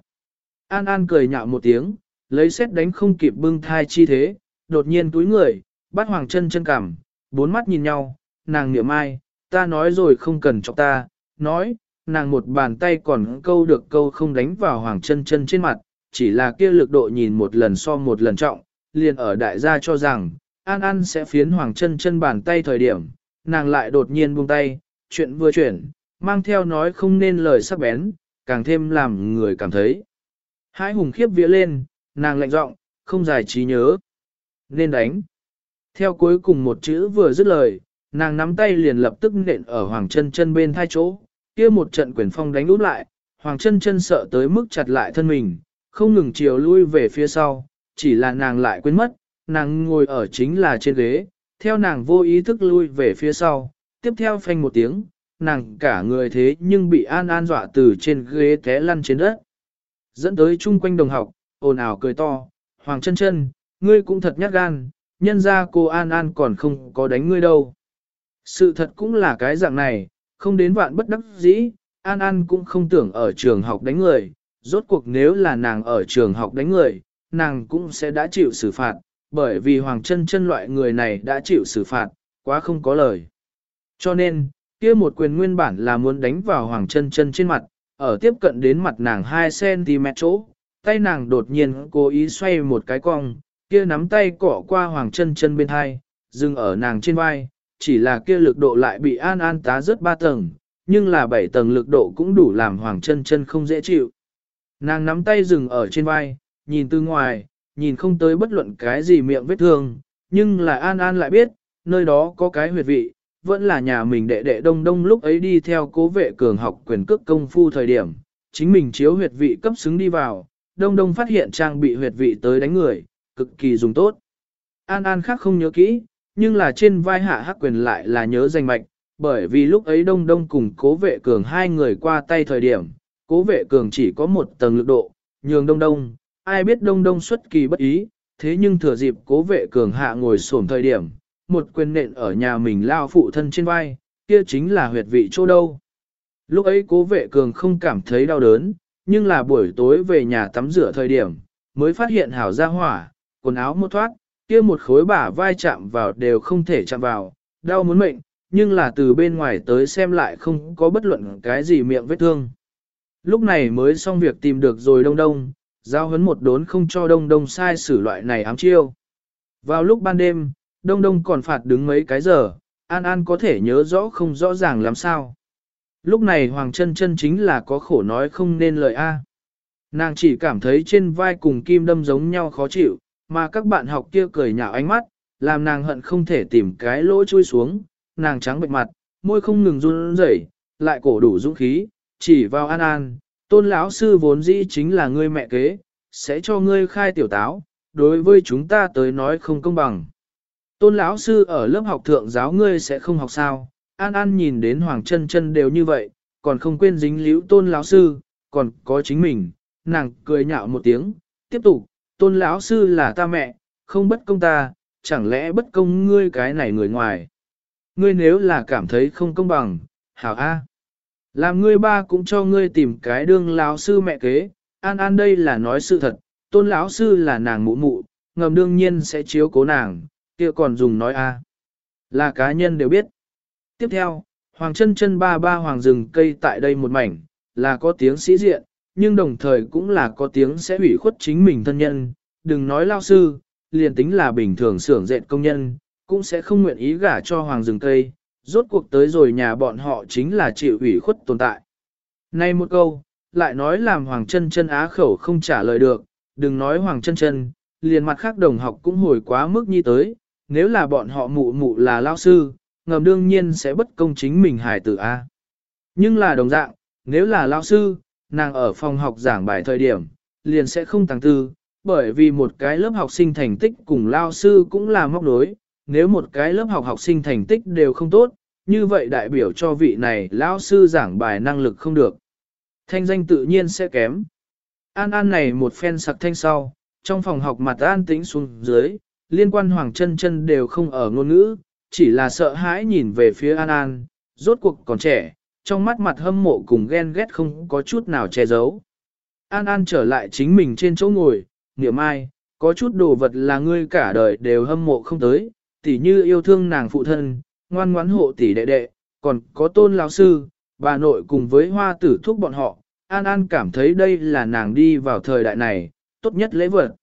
An An cười nhạo một tiếng, lấy xét đánh không kịp bưng thai chi thế, đột nhiên túi người, bắt Hoàng Trân Trân cảm, bốn mắt nhìn nhau, nàng niệm ai, ta nói rồi không cần cho ta, nói, nàng một bàn tay còn câu được câu không đánh vào Hoàng Trân Trân trên mặt, chỉ là kia lực độ nhìn một lần so một lần trọng, liền ở đại gia cho rằng, An An sẽ phiến Hoàng Trân Trân bàn tay thời điểm, nàng lại đột nhiên buông tay, chuyện vừa chuyển, mang theo nói không nên lời sắc bén, càng thêm làm người cảm thấy. hãi hùng khiếp vía lên, nàng lạnh giọng, không giải trí nhớ. Nên đánh. Theo cuối cùng một chữ vừa dứt lời, nàng nắm tay liền lập tức nện ở Hoàng chân chân bên thai chỗ, kia một trận quyền phong đánh úp lại, Hoàng chân chân sợ tới mức chặt lại thân mình, không ngừng chiều lui về phía sau, chỉ là nàng lại quên mất, nàng ngồi ở chính là trên ghế, theo nàng vô ý thức lui về phía sau, tiếp theo phanh một tiếng, nàng cả người thế nhưng bị an an dọa từ trên ghế té lăn trên đất. Dẫn tới chung quanh đồng học, ồn ào cười to, Hoàng chân chân, ngươi cũng thật nhát gan, nhân ra cô An An còn không có đánh ngươi đâu. Sự thật cũng là cái dạng này, không đến vạn bất đắc dĩ, An An cũng không tưởng ở trường học đánh người, rốt cuộc nếu là nàng ở trường học đánh người, nàng cũng sẽ đã chịu xử phạt, bởi vì Hoàng chân chân loại người này đã chịu xử phạt, quá không có lời. Cho nên, kia một quyền nguyên bản là muốn đánh vào Hoàng chân chân trên mặt, ở tiếp cận đến mặt nàng 2cm chỗ, tay nàng đột nhiên cố ý xoay một cái cong, kia nắm tay cỏ qua Hoàng chân chân bên hai, dừng ở nàng trên vai, chỉ là kia lực độ lại bị an an tá rớt ba tầng, nhưng là bảy tầng lực độ cũng đủ làm Hoàng chân chân không dễ chịu. Nàng nắm tay dừng ở trên vai, nhìn từ ngoài, nhìn không tới bất luận cái gì miệng vết thương, nhưng là An An lại biết, nơi đó có cái huyệt vị, vẫn là nhà mình đệ đệ đông đông lúc ấy đi theo cố vệ cường học quyền cước công phu thời điểm, chính mình chiếu huyệt vị cấp xứng đi vào, đông đông phát hiện trang bị huyệt vị tới đánh người, cực kỳ dùng tốt. An An khác không nhớ kỹ, nhưng là trên vai hạ hắc quyền lại là nhớ danh mạch, bởi vì lúc ấy đông đông cùng cố vệ cường hai người qua tay thời điểm, cố vệ cường chỉ có một tầng lực độ, nhường đông đông, ai biết đông đông xuất kỳ bất ý, thế nhưng thừa dịp cố vệ cường hạ ngồi xổm thời điểm, một quyền nện ở nhà mình lao phụ thân trên vai, kia chính là huyệt vị chỗ đâu. Lúc ấy cố vệ cường không cảm thấy đau đớn, nhưng là buổi tối về nhà tắm rửa thời điểm, mới phát hiện hảo ra hỏa, quần áo một thoát, kia một khối bả vai chạm vào đều không thể chạm vào, đau muốn mệnh, nhưng là từ bên ngoài tới xem lại không có bất luận cái gì miệng vết thương. Lúc này mới xong việc tìm được rồi đông đông, giao hấn một đốn không cho đông đông sai xử loại này ám chiêu. Vào lúc ban đêm, đông đông còn phạt đứng mấy cái giờ, An An có thể nhớ rõ không rõ ràng làm sao. Lúc này Hoàng chân chân chính là có khổ nói không nên lời A. Nàng chỉ cảm thấy trên vai cùng kim đâm giống nhau khó chịu, mà các bạn học kia cười nhạo ánh mắt, làm nàng hận không thể tìm cái lỗ chui xuống, nàng trắng bệch mặt, môi không ngừng run rẩy, lại cổ đủ dũng khí, chỉ vào An An, tôn lão sư vốn dĩ chính là ngươi mẹ kế, sẽ cho ngươi khai tiểu táo, đối với chúng ta tới nói không công bằng. Tôn lão sư ở lớp học thượng giáo ngươi sẽ không học sao, An An nhìn đến Hoàng chân chân đều như vậy, còn không quên dính liễu tôn lão sư, còn có chính mình, nàng cười nhạo một tiếng, tiếp tục, tôn lão sư là ta mẹ, không bất công ta, chẳng lẽ bất công ngươi cái này người ngoài. Ngươi nếu là cảm thấy không công bằng, hảo a. Làm ngươi ba cũng cho ngươi tìm cái đương lão sư mẹ kế, an an đây là nói sự thật, tôn lão sư là nàng mụ mụ, ngầm đương nhiên sẽ chiếu cố nàng, kia còn dùng nói a. Là cá nhân đều biết. Tiếp theo, Hoàng chân chân ba ba hoàng rừng cây tại đây một mảnh, là có tiếng sĩ diện, nhưng đồng thời cũng là có tiếng sẽ hủy khuất chính mình thân nhân, đừng nói lao sư, liền tính là bình thường xưởng dệt công nhân, cũng sẽ không nguyện ý gả cho hoàng rừng cây, rốt cuộc tới rồi nhà bọn họ chính là chịu ủy khuất tồn tại. Nay một câu, lại nói làm hoàng chân chân á khẩu không trả lời được, đừng nói hoàng chân chân, liền mặt khác đồng học cũng hồi quá mức như tới, nếu là bọn họ mụ mụ là lao sư, ngầm đương nhiên sẽ bất công chính mình hài tử A. Nhưng là đồng dạng, nếu là lao sư, nàng ở phòng học giảng bài thời điểm, liền sẽ không tăng tư, bởi vì một cái lớp học sinh thành tích cùng lao sư cũng là móc nối, nếu một cái lớp học học sinh thành tích đều không tốt, như vậy đại biểu cho vị này lão sư giảng bài năng lực không được. Thanh danh tự nhiên sẽ kém. An An này một phen sặc thanh sau, trong phòng học mặt an tĩnh xuống dưới, liên quan Hoàng chân chân đều không ở ngôn ngữ, chỉ là sợ hãi nhìn về phía An An, rốt cuộc còn trẻ, trong mắt mặt hâm mộ cùng ghen ghét không có chút nào che giấu. An An trở lại chính mình trên chỗ ngồi, niệm ai, có chút đồ vật là ngươi cả đời đều hâm mộ không tới, tỉ như yêu thương nàng phụ thân, ngoan ngoãn hộ tỷ đệ đệ, còn có tôn lão sư, bà nội cùng với hoa tử thúc bọn họ. An An cảm thấy đây là nàng đi vào thời đại này, tốt nhất lễ vật.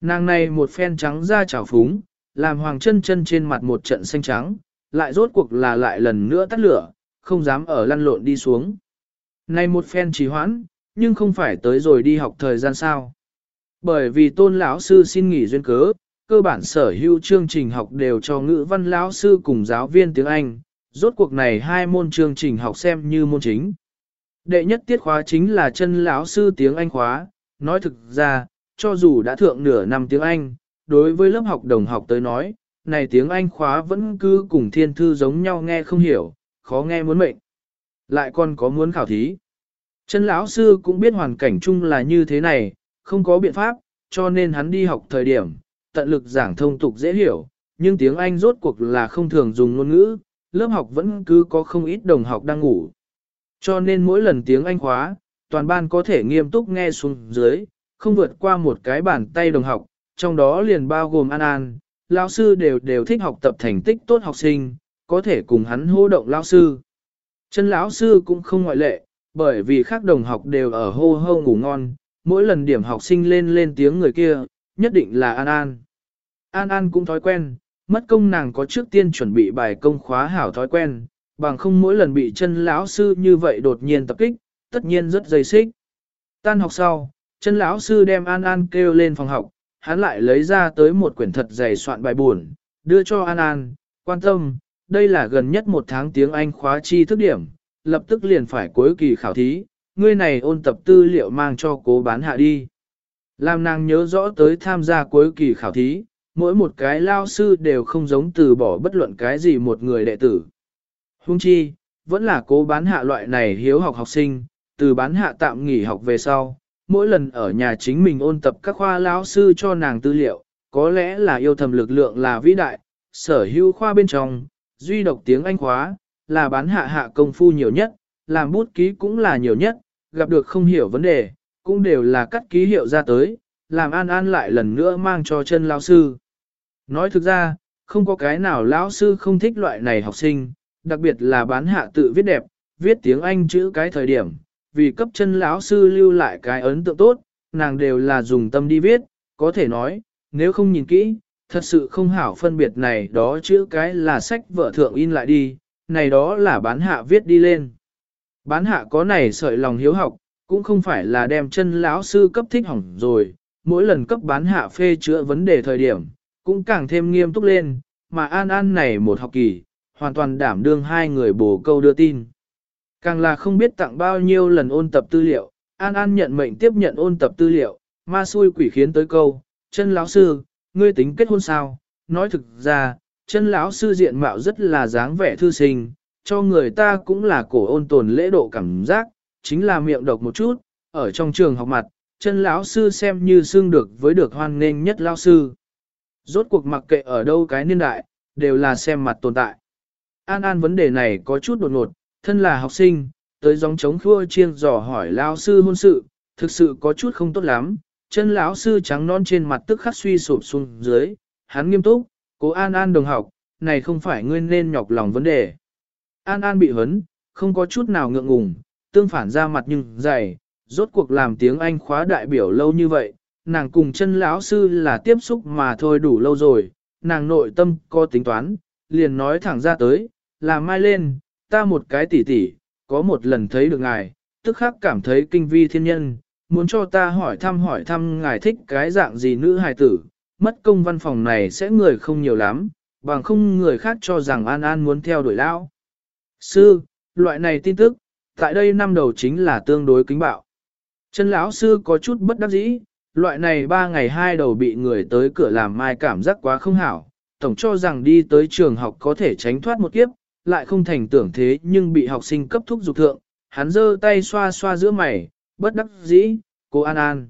Nàng này một phen trắng da trào phúng, làm hoàng chân chân trên mặt một trận xanh trắng, lại rốt cuộc là lại lần nữa tắt lửa, không dám ở lăn lộn đi xuống. Này một phen trì hoãn, nhưng không phải tới rồi đi học thời gian sao. Bởi vì tôn lão sư xin nghỉ duyên cớ, cơ bản sở hữu chương trình học đều cho ngữ văn lão sư cùng giáo viên tiếng Anh, rốt cuộc này hai môn chương trình học xem như môn chính. Đệ nhất tiết khóa chính là chân lão sư tiếng Anh khóa, nói thực ra, cho dù đã thượng nửa năm tiếng Anh, đối với lớp học đồng học tới nói, này tiếng Anh khóa vẫn cứ cùng thiên thư giống nhau nghe không hiểu, khó nghe muốn mệnh. Lại còn có muốn khảo thí. Chân lão sư cũng biết hoàn cảnh chung là như thế này, không có biện pháp, cho nên hắn đi học thời điểm, tận lực giảng thông tục dễ hiểu, nhưng tiếng Anh rốt cuộc là không thường dùng ngôn ngữ, lớp học vẫn cứ có không ít đồng học đang ngủ. Cho nên mỗi lần tiếng Anh khóa, toàn ban có thể nghiêm túc nghe xuống dưới, không vượt qua một cái bàn tay đồng học, trong đó liền bao gồm An An, lão sư đều đều thích học tập thành tích tốt học sinh, có thể cùng hắn hô động lão sư. Chân lão sư cũng không ngoại lệ, bởi vì các đồng học đều ở hô hô ngủ ngon, mỗi lần điểm học sinh lên lên tiếng người kia, nhất định là An An. An An cũng thói quen, mất công nàng có trước tiên chuẩn bị bài công khóa hảo thói quen, bằng không mỗi lần bị chân lão sư như vậy đột nhiên tập kích, tất nhiên rất dây xích. Tan học sau, chân lão sư đem An An kêu lên phòng học, hắn lại lấy ra tới một quyển thật dày soạn bài buồn, đưa cho An An, quan tâm, đây là gần nhất một tháng tiếng Anh khóa chi thức điểm, lập tức liền phải cuối kỳ khảo thí, ngươi này ôn tập tư liệu mang cho cố bán hạ đi. Làm nàng nhớ rõ tới tham gia cuối kỳ khảo thí, mỗi một cái lao sư đều không giống từ bỏ bất luận cái gì một người đệ tử. Hung chi, vẫn là cố bán hạ loại này hiếu học học sinh, từ bán hạ tạm nghỉ học về sau, mỗi lần ở nhà chính mình ôn tập các khoa lão sư cho nàng tư liệu, có lẽ là yêu thầm lực lượng là vĩ đại, sở hữu khoa bên trong, duy độc tiếng Anh khóa, là bán hạ hạ công phu nhiều nhất, làm bút ký cũng là nhiều nhất, gặp được không hiểu vấn đề, cũng đều là cắt ký hiệu ra tới, làm an an lại lần nữa mang cho chân lão sư. Nói thực ra, không có cái nào lão sư không thích loại này học sinh, đặc biệt là bán hạ tự viết đẹp, viết tiếng Anh chữ cái thời điểm, vì cấp chân lão sư lưu lại cái ấn tượng tốt, nàng đều là dùng tâm đi viết, có thể nói, nếu không nhìn kỹ, thật sự không hảo phân biệt này đó chữ cái là sách vợ thượng in lại đi, này đó là bán hạ viết đi lên. Bán hạ có này sợi lòng hiếu học, cũng không phải là đem chân lão sư cấp thích hỏng rồi, mỗi lần cấp bán hạ phê chữa vấn đề thời điểm, cũng càng thêm nghiêm túc lên, mà an an này một học kỳ, hoàn toàn đảm đương hai người bổ câu đưa tin. Càng là không biết tặng bao nhiêu lần ôn tập tư liệu, An An nhận mệnh tiếp nhận ôn tập tư liệu, ma xui quỷ khiến tới câu, chân lão sư, ngươi tính kết hôn sao? Nói thực ra, chân lão sư diện mạo rất là dáng vẻ thư sinh, cho người ta cũng là cổ ôn tồn lễ độ cảm giác, chính là miệng độc một chút, ở trong trường học mặt, chân lão sư xem như xương được với được hoan nghênh nhất lão sư. Rốt cuộc mặc kệ ở đâu cái niên đại, đều là xem mặt tồn tại. An An vấn đề này có chút đột ngột, thân là học sinh, tới gióng chống khua chiên dò hỏi lão sư hôn sự, thực sự có chút không tốt lắm. Chân lão sư trắng non trên mặt tức khắc suy sụp xuống dưới, hắn nghiêm túc, cố An An đồng học, này không phải ngươi nên nhọc lòng vấn đề. An An bị hấn, không có chút nào ngượng ngùng, tương phản ra mặt nhưng dày, rốt cuộc làm tiếng Anh khóa đại biểu lâu như vậy, nàng cùng chân lão sư là tiếp xúc mà thôi đủ lâu rồi, nàng nội tâm có tính toán, liền nói thẳng ra tới, là mai lên, ta một cái tỉ tỉ, có một lần thấy được ngài, tức khắc cảm thấy kinh vi thiên nhân, muốn cho ta hỏi thăm hỏi thăm ngài thích cái dạng gì nữ hài tử, mất công văn phòng này sẽ người không nhiều lắm, bằng không người khác cho rằng An An muốn theo đuổi lão. Sư, loại này tin tức, tại đây năm đầu chính là tương đối kính bạo. Chân lão sư có chút bất đắc dĩ, loại này ba ngày hai đầu bị người tới cửa làm mai cảm giác quá không hảo, tổng cho rằng đi tới trường học có thể tránh thoát một kiếp, lại không thành tưởng thế nhưng bị học sinh cấp thúc dục thượng, hắn giơ tay xoa xoa giữa mày, bất đắc dĩ, cô An An.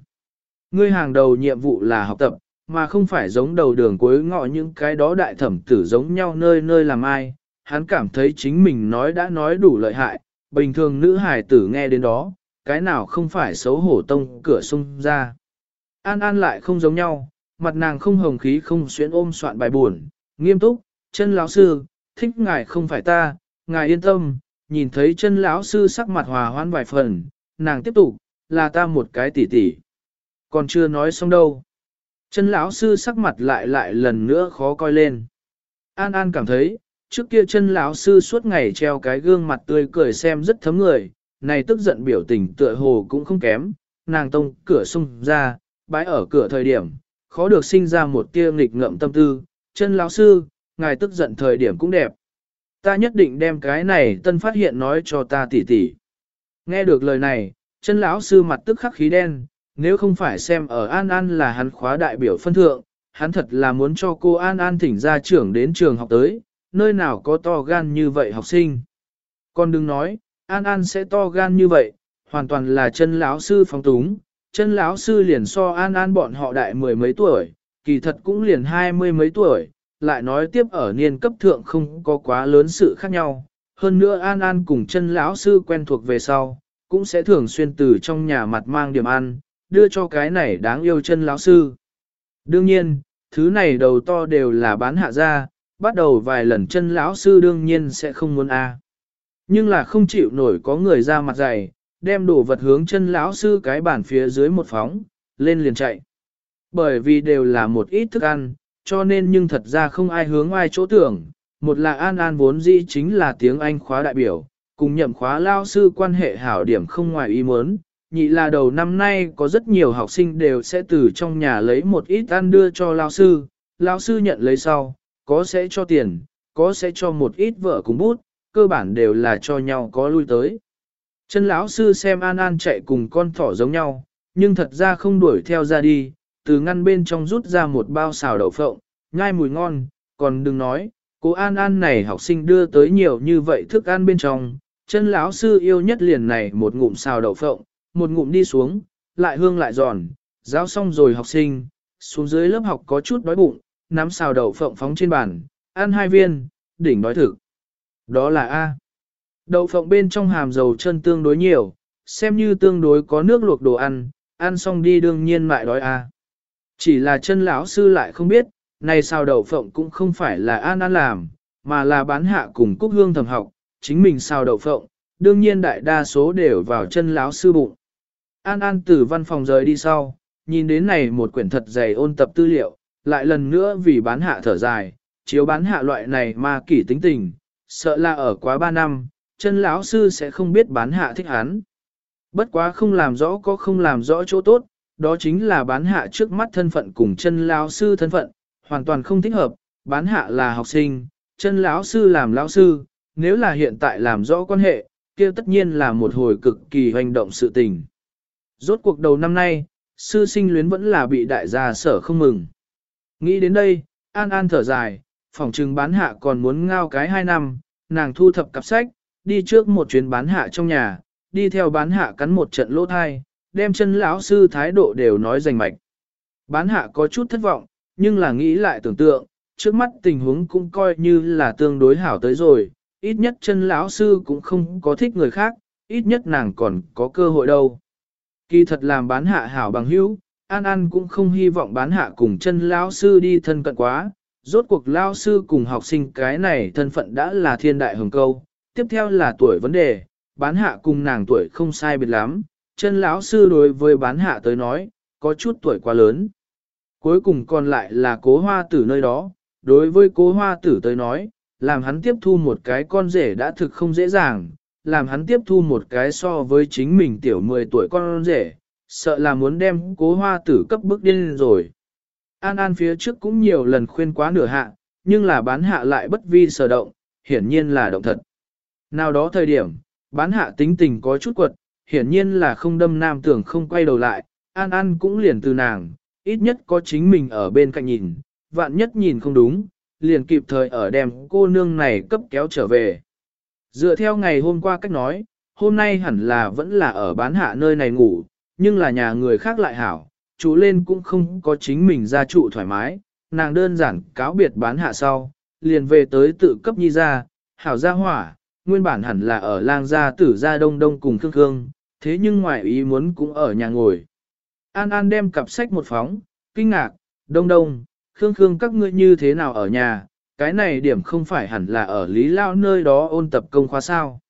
Ngươi hàng đầu nhiệm vụ là học tập, mà không phải giống đầu đường cuối ngọ những cái đó đại thẩm tử giống nhau nơi nơi làm ai. Hắn cảm thấy chính mình nói đã nói đủ lợi hại, bình thường nữ hải tử nghe đến đó, cái nào không phải xấu hổ tông cửa sung ra. An An lại không giống nhau, mặt nàng không hồng khí không xuyến ôm soạn bài buồn, nghiêm túc, chân lão sư, thích ngài không phải ta, ngài yên tâm, nhìn thấy chân lão sư sắc mặt hòa hoãn vài phần, nàng tiếp tục, là ta một cái tỉ tỉ. Còn chưa nói xong đâu. Chân lão sư sắc mặt lại lại lần nữa khó coi lên. An An cảm thấy, trước kia chân lão sư suốt ngày treo cái gương mặt tươi cười xem rất thấm người, này tức giận biểu tình tựa hồ cũng không kém, nàng tông cửa xung ra, bãi ở cửa thời điểm, khó được sinh ra một tia nghịch ngợm tâm tư, chân lão sư, ngài tức giận thời điểm cũng đẹp. Ta nhất định đem cái này tân phát hiện nói cho ta tỉ tỉ. Nghe được lời này, chân lão sư mặt tức khắc khí đen, nếu không phải xem ở An An là hắn khóa đại biểu phân thượng, hắn thật là muốn cho cô An An thỉnh ra trưởng đến trường học tới, nơi nào có to gan như vậy học sinh. Con đừng nói, An An sẽ to gan như vậy, hoàn toàn là chân lão sư phóng túng, chân lão sư liền so An An bọn họ đại mười mấy tuổi, kỳ thật cũng liền hai mươi mấy tuổi, lại nói tiếp ở niên cấp thượng không có quá lớn sự khác nhau. Hơn nữa An An cùng chân lão sư quen thuộc về sau, cũng sẽ thường xuyên từ trong nhà mặt mang điểm ăn, đưa cho cái này đáng yêu chân lão sư. Đương nhiên, thứ này đầu to đều là bán hạ ra, bắt đầu vài lần chân lão sư đương nhiên sẽ không muốn a. À. Nhưng là không chịu nổi có người ra mặt dày, đem đồ vật hướng chân lão sư cái bàn phía dưới một phóng, lên liền chạy. Bởi vì đều là một ít thức ăn, cho nên nhưng thật ra không ai hướng ai chỗ tưởng. Một là An An vốn dĩ chính là tiếng Anh khóa đại biểu, cùng nhậm khóa lao sư quan hệ hảo điểm không ngoài ý muốn. Nhị là đầu năm nay có rất nhiều học sinh đều sẽ từ trong nhà lấy một ít ăn đưa cho lao sư, lao sư nhận lấy sau, có sẽ cho tiền, có sẽ cho một ít vợ cùng bút, cơ bản đều là cho nhau có lui tới. Chân lão sư xem An An chạy cùng con thỏ giống nhau, nhưng thật ra không đuổi theo ra đi, từ ngăn bên trong rút ra một bao xào đậu phộng, nhai mùi ngon, còn đừng nói, cô An An này học sinh đưa tới nhiều như vậy thức ăn bên trong, chân lão sư yêu nhất liền này một ngụm xào đậu phộng, một ngụm đi xuống, lại hương lại giòn, giáo xong rồi học sinh, xuống dưới lớp học có chút đói bụng, nắm xào đậu phộng phóng trên bàn, ăn hai viên, đỉnh đói thực. Đó là A. Đậu phộng bên trong hàm dầu chân tương đối nhiều, xem như tương đối có nước luộc đồ ăn, ăn xong đi đương nhiên mại đói A. Chỉ là chân lão sư lại không biết, này xào đậu phộng cũng không phải là An ăn làm, mà là bán hạ cùng Cúc Hương thầm học, chính mình xào đậu phộng, đương nhiên đại đa số đều vào chân lão sư bụng. An An từ văn phòng rời đi sau, nhìn đến này một quyển thật dày ôn tập tư liệu, lại lần nữa vì bán hạ thở dài, chiếu bán hạ loại này mà kỷ tính tình, sợ là ở quá 3 năm, chân lão sư sẽ không biết bán hạ thích hắn. Bất quá không làm rõ có không làm rõ chỗ tốt, đó chính là bán hạ trước mắt thân phận cùng chân lão sư thân phận, hoàn toàn không thích hợp, bán hạ là học sinh, chân lão sư làm lão sư, nếu là hiện tại làm rõ quan hệ, kia tất nhiên là một hồi cực kỳ hành động sự tình. Rốt cuộc đầu năm nay, sư sinh luyến vẫn là bị đại gia sở không mừng. Nghĩ đến đây, An An thở dài, phòng trừng bán hạ còn muốn ngao cái hai năm, nàng thu thập cặp sách, đi trước một chuyến bán hạ trong nhà, đi theo bán hạ cắn một trận lỗ thai, đem chân lão sư thái độ đều nói rành mạch. Bán hạ có chút thất vọng, nhưng là nghĩ lại tưởng tượng, trước mắt tình huống cũng coi như là tương đối hảo tới rồi, ít nhất chân lão sư cũng không có thích người khác, ít nhất nàng còn có cơ hội đâu. Kỳ thật làm bán hạ hảo bằng hữu, An An cũng không hy vọng bán hạ cùng chân lão sư đi thân cận quá, rốt cuộc lão sư cùng học sinh cái này thân phận đã là thiên đại hồng câu, tiếp theo là tuổi vấn đề, bán hạ cùng nàng tuổi không sai biệt lắm, chân lão sư đối với bán hạ tới nói, có chút tuổi quá lớn. Cuối cùng còn lại là cố hoa tử nơi đó, đối với cố hoa tử tới nói, làm hắn tiếp thu một cái con rể đã thực không dễ dàng, làm hắn tiếp thu một cái so với chính mình tiểu 10 tuổi con rể, sợ là muốn đem cố hoa tử cấp bước điên rồi. An An phía trước cũng nhiều lần khuyên quá nửa hạ, nhưng là bán hạ lại bất vi sở động, hiển nhiên là động thật. Nào đó thời điểm, bán hạ tính tình có chút quật, hiển nhiên là không đâm nam tưởng không quay đầu lại, An An cũng liền từ nàng, ít nhất có chính mình ở bên cạnh nhìn, vạn nhất nhìn không đúng, liền kịp thời ở đem cô nương này cấp kéo trở về. Dựa theo ngày hôm qua cách nói, hôm nay hẳn là vẫn là ở bán hạ nơi này ngủ, nhưng là nhà người khác lại hảo, chủ lên cũng không có chính mình ra trụ thoải mái, nàng đơn giản cáo biệt bán hạ sau, liền về tới tự cấp nhi ra, hảo gia hỏa, nguyên bản hẳn là ở lang gia tử gia đông đông cùng khương khương, thế nhưng ngoại ý muốn cũng ở nhà ngồi. An An đem cặp sách một phóng, kinh ngạc, đông đông, khương khương các ngươi như thế nào ở nhà, cái này điểm không phải hẳn là ở Lý Lao nơi đó ôn tập công khóa sao.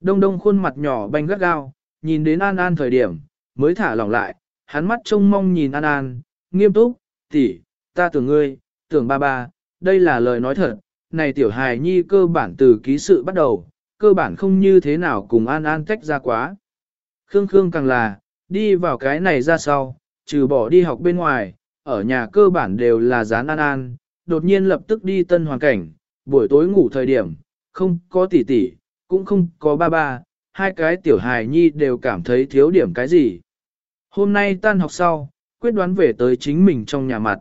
Đông đông khuôn mặt nhỏ banh gắt gao, nhìn đến An An thời điểm, mới thả lỏng lại, hắn mắt trông mong nhìn An An, nghiêm túc, tỷ, ta tưởng ngươi, tưởng ba ba, đây là lời nói thật, này tiểu hài nhi cơ bản từ ký sự bắt đầu, cơ bản không như thế nào cùng An An tách ra quá. Khương Khương càng là, đi vào cái này ra sau, trừ bỏ đi học bên ngoài, ở nhà cơ bản đều là dán An An, đột nhiên lập tức đi tân hoàn cảnh, buổi tối ngủ thời điểm, không có tỷ tỷ, cũng không có ba ba, hai cái tiểu hài nhi đều cảm thấy thiếu điểm cái gì. Hôm nay tan học sau, quyết đoán về tới chính mình trong nhà mặt.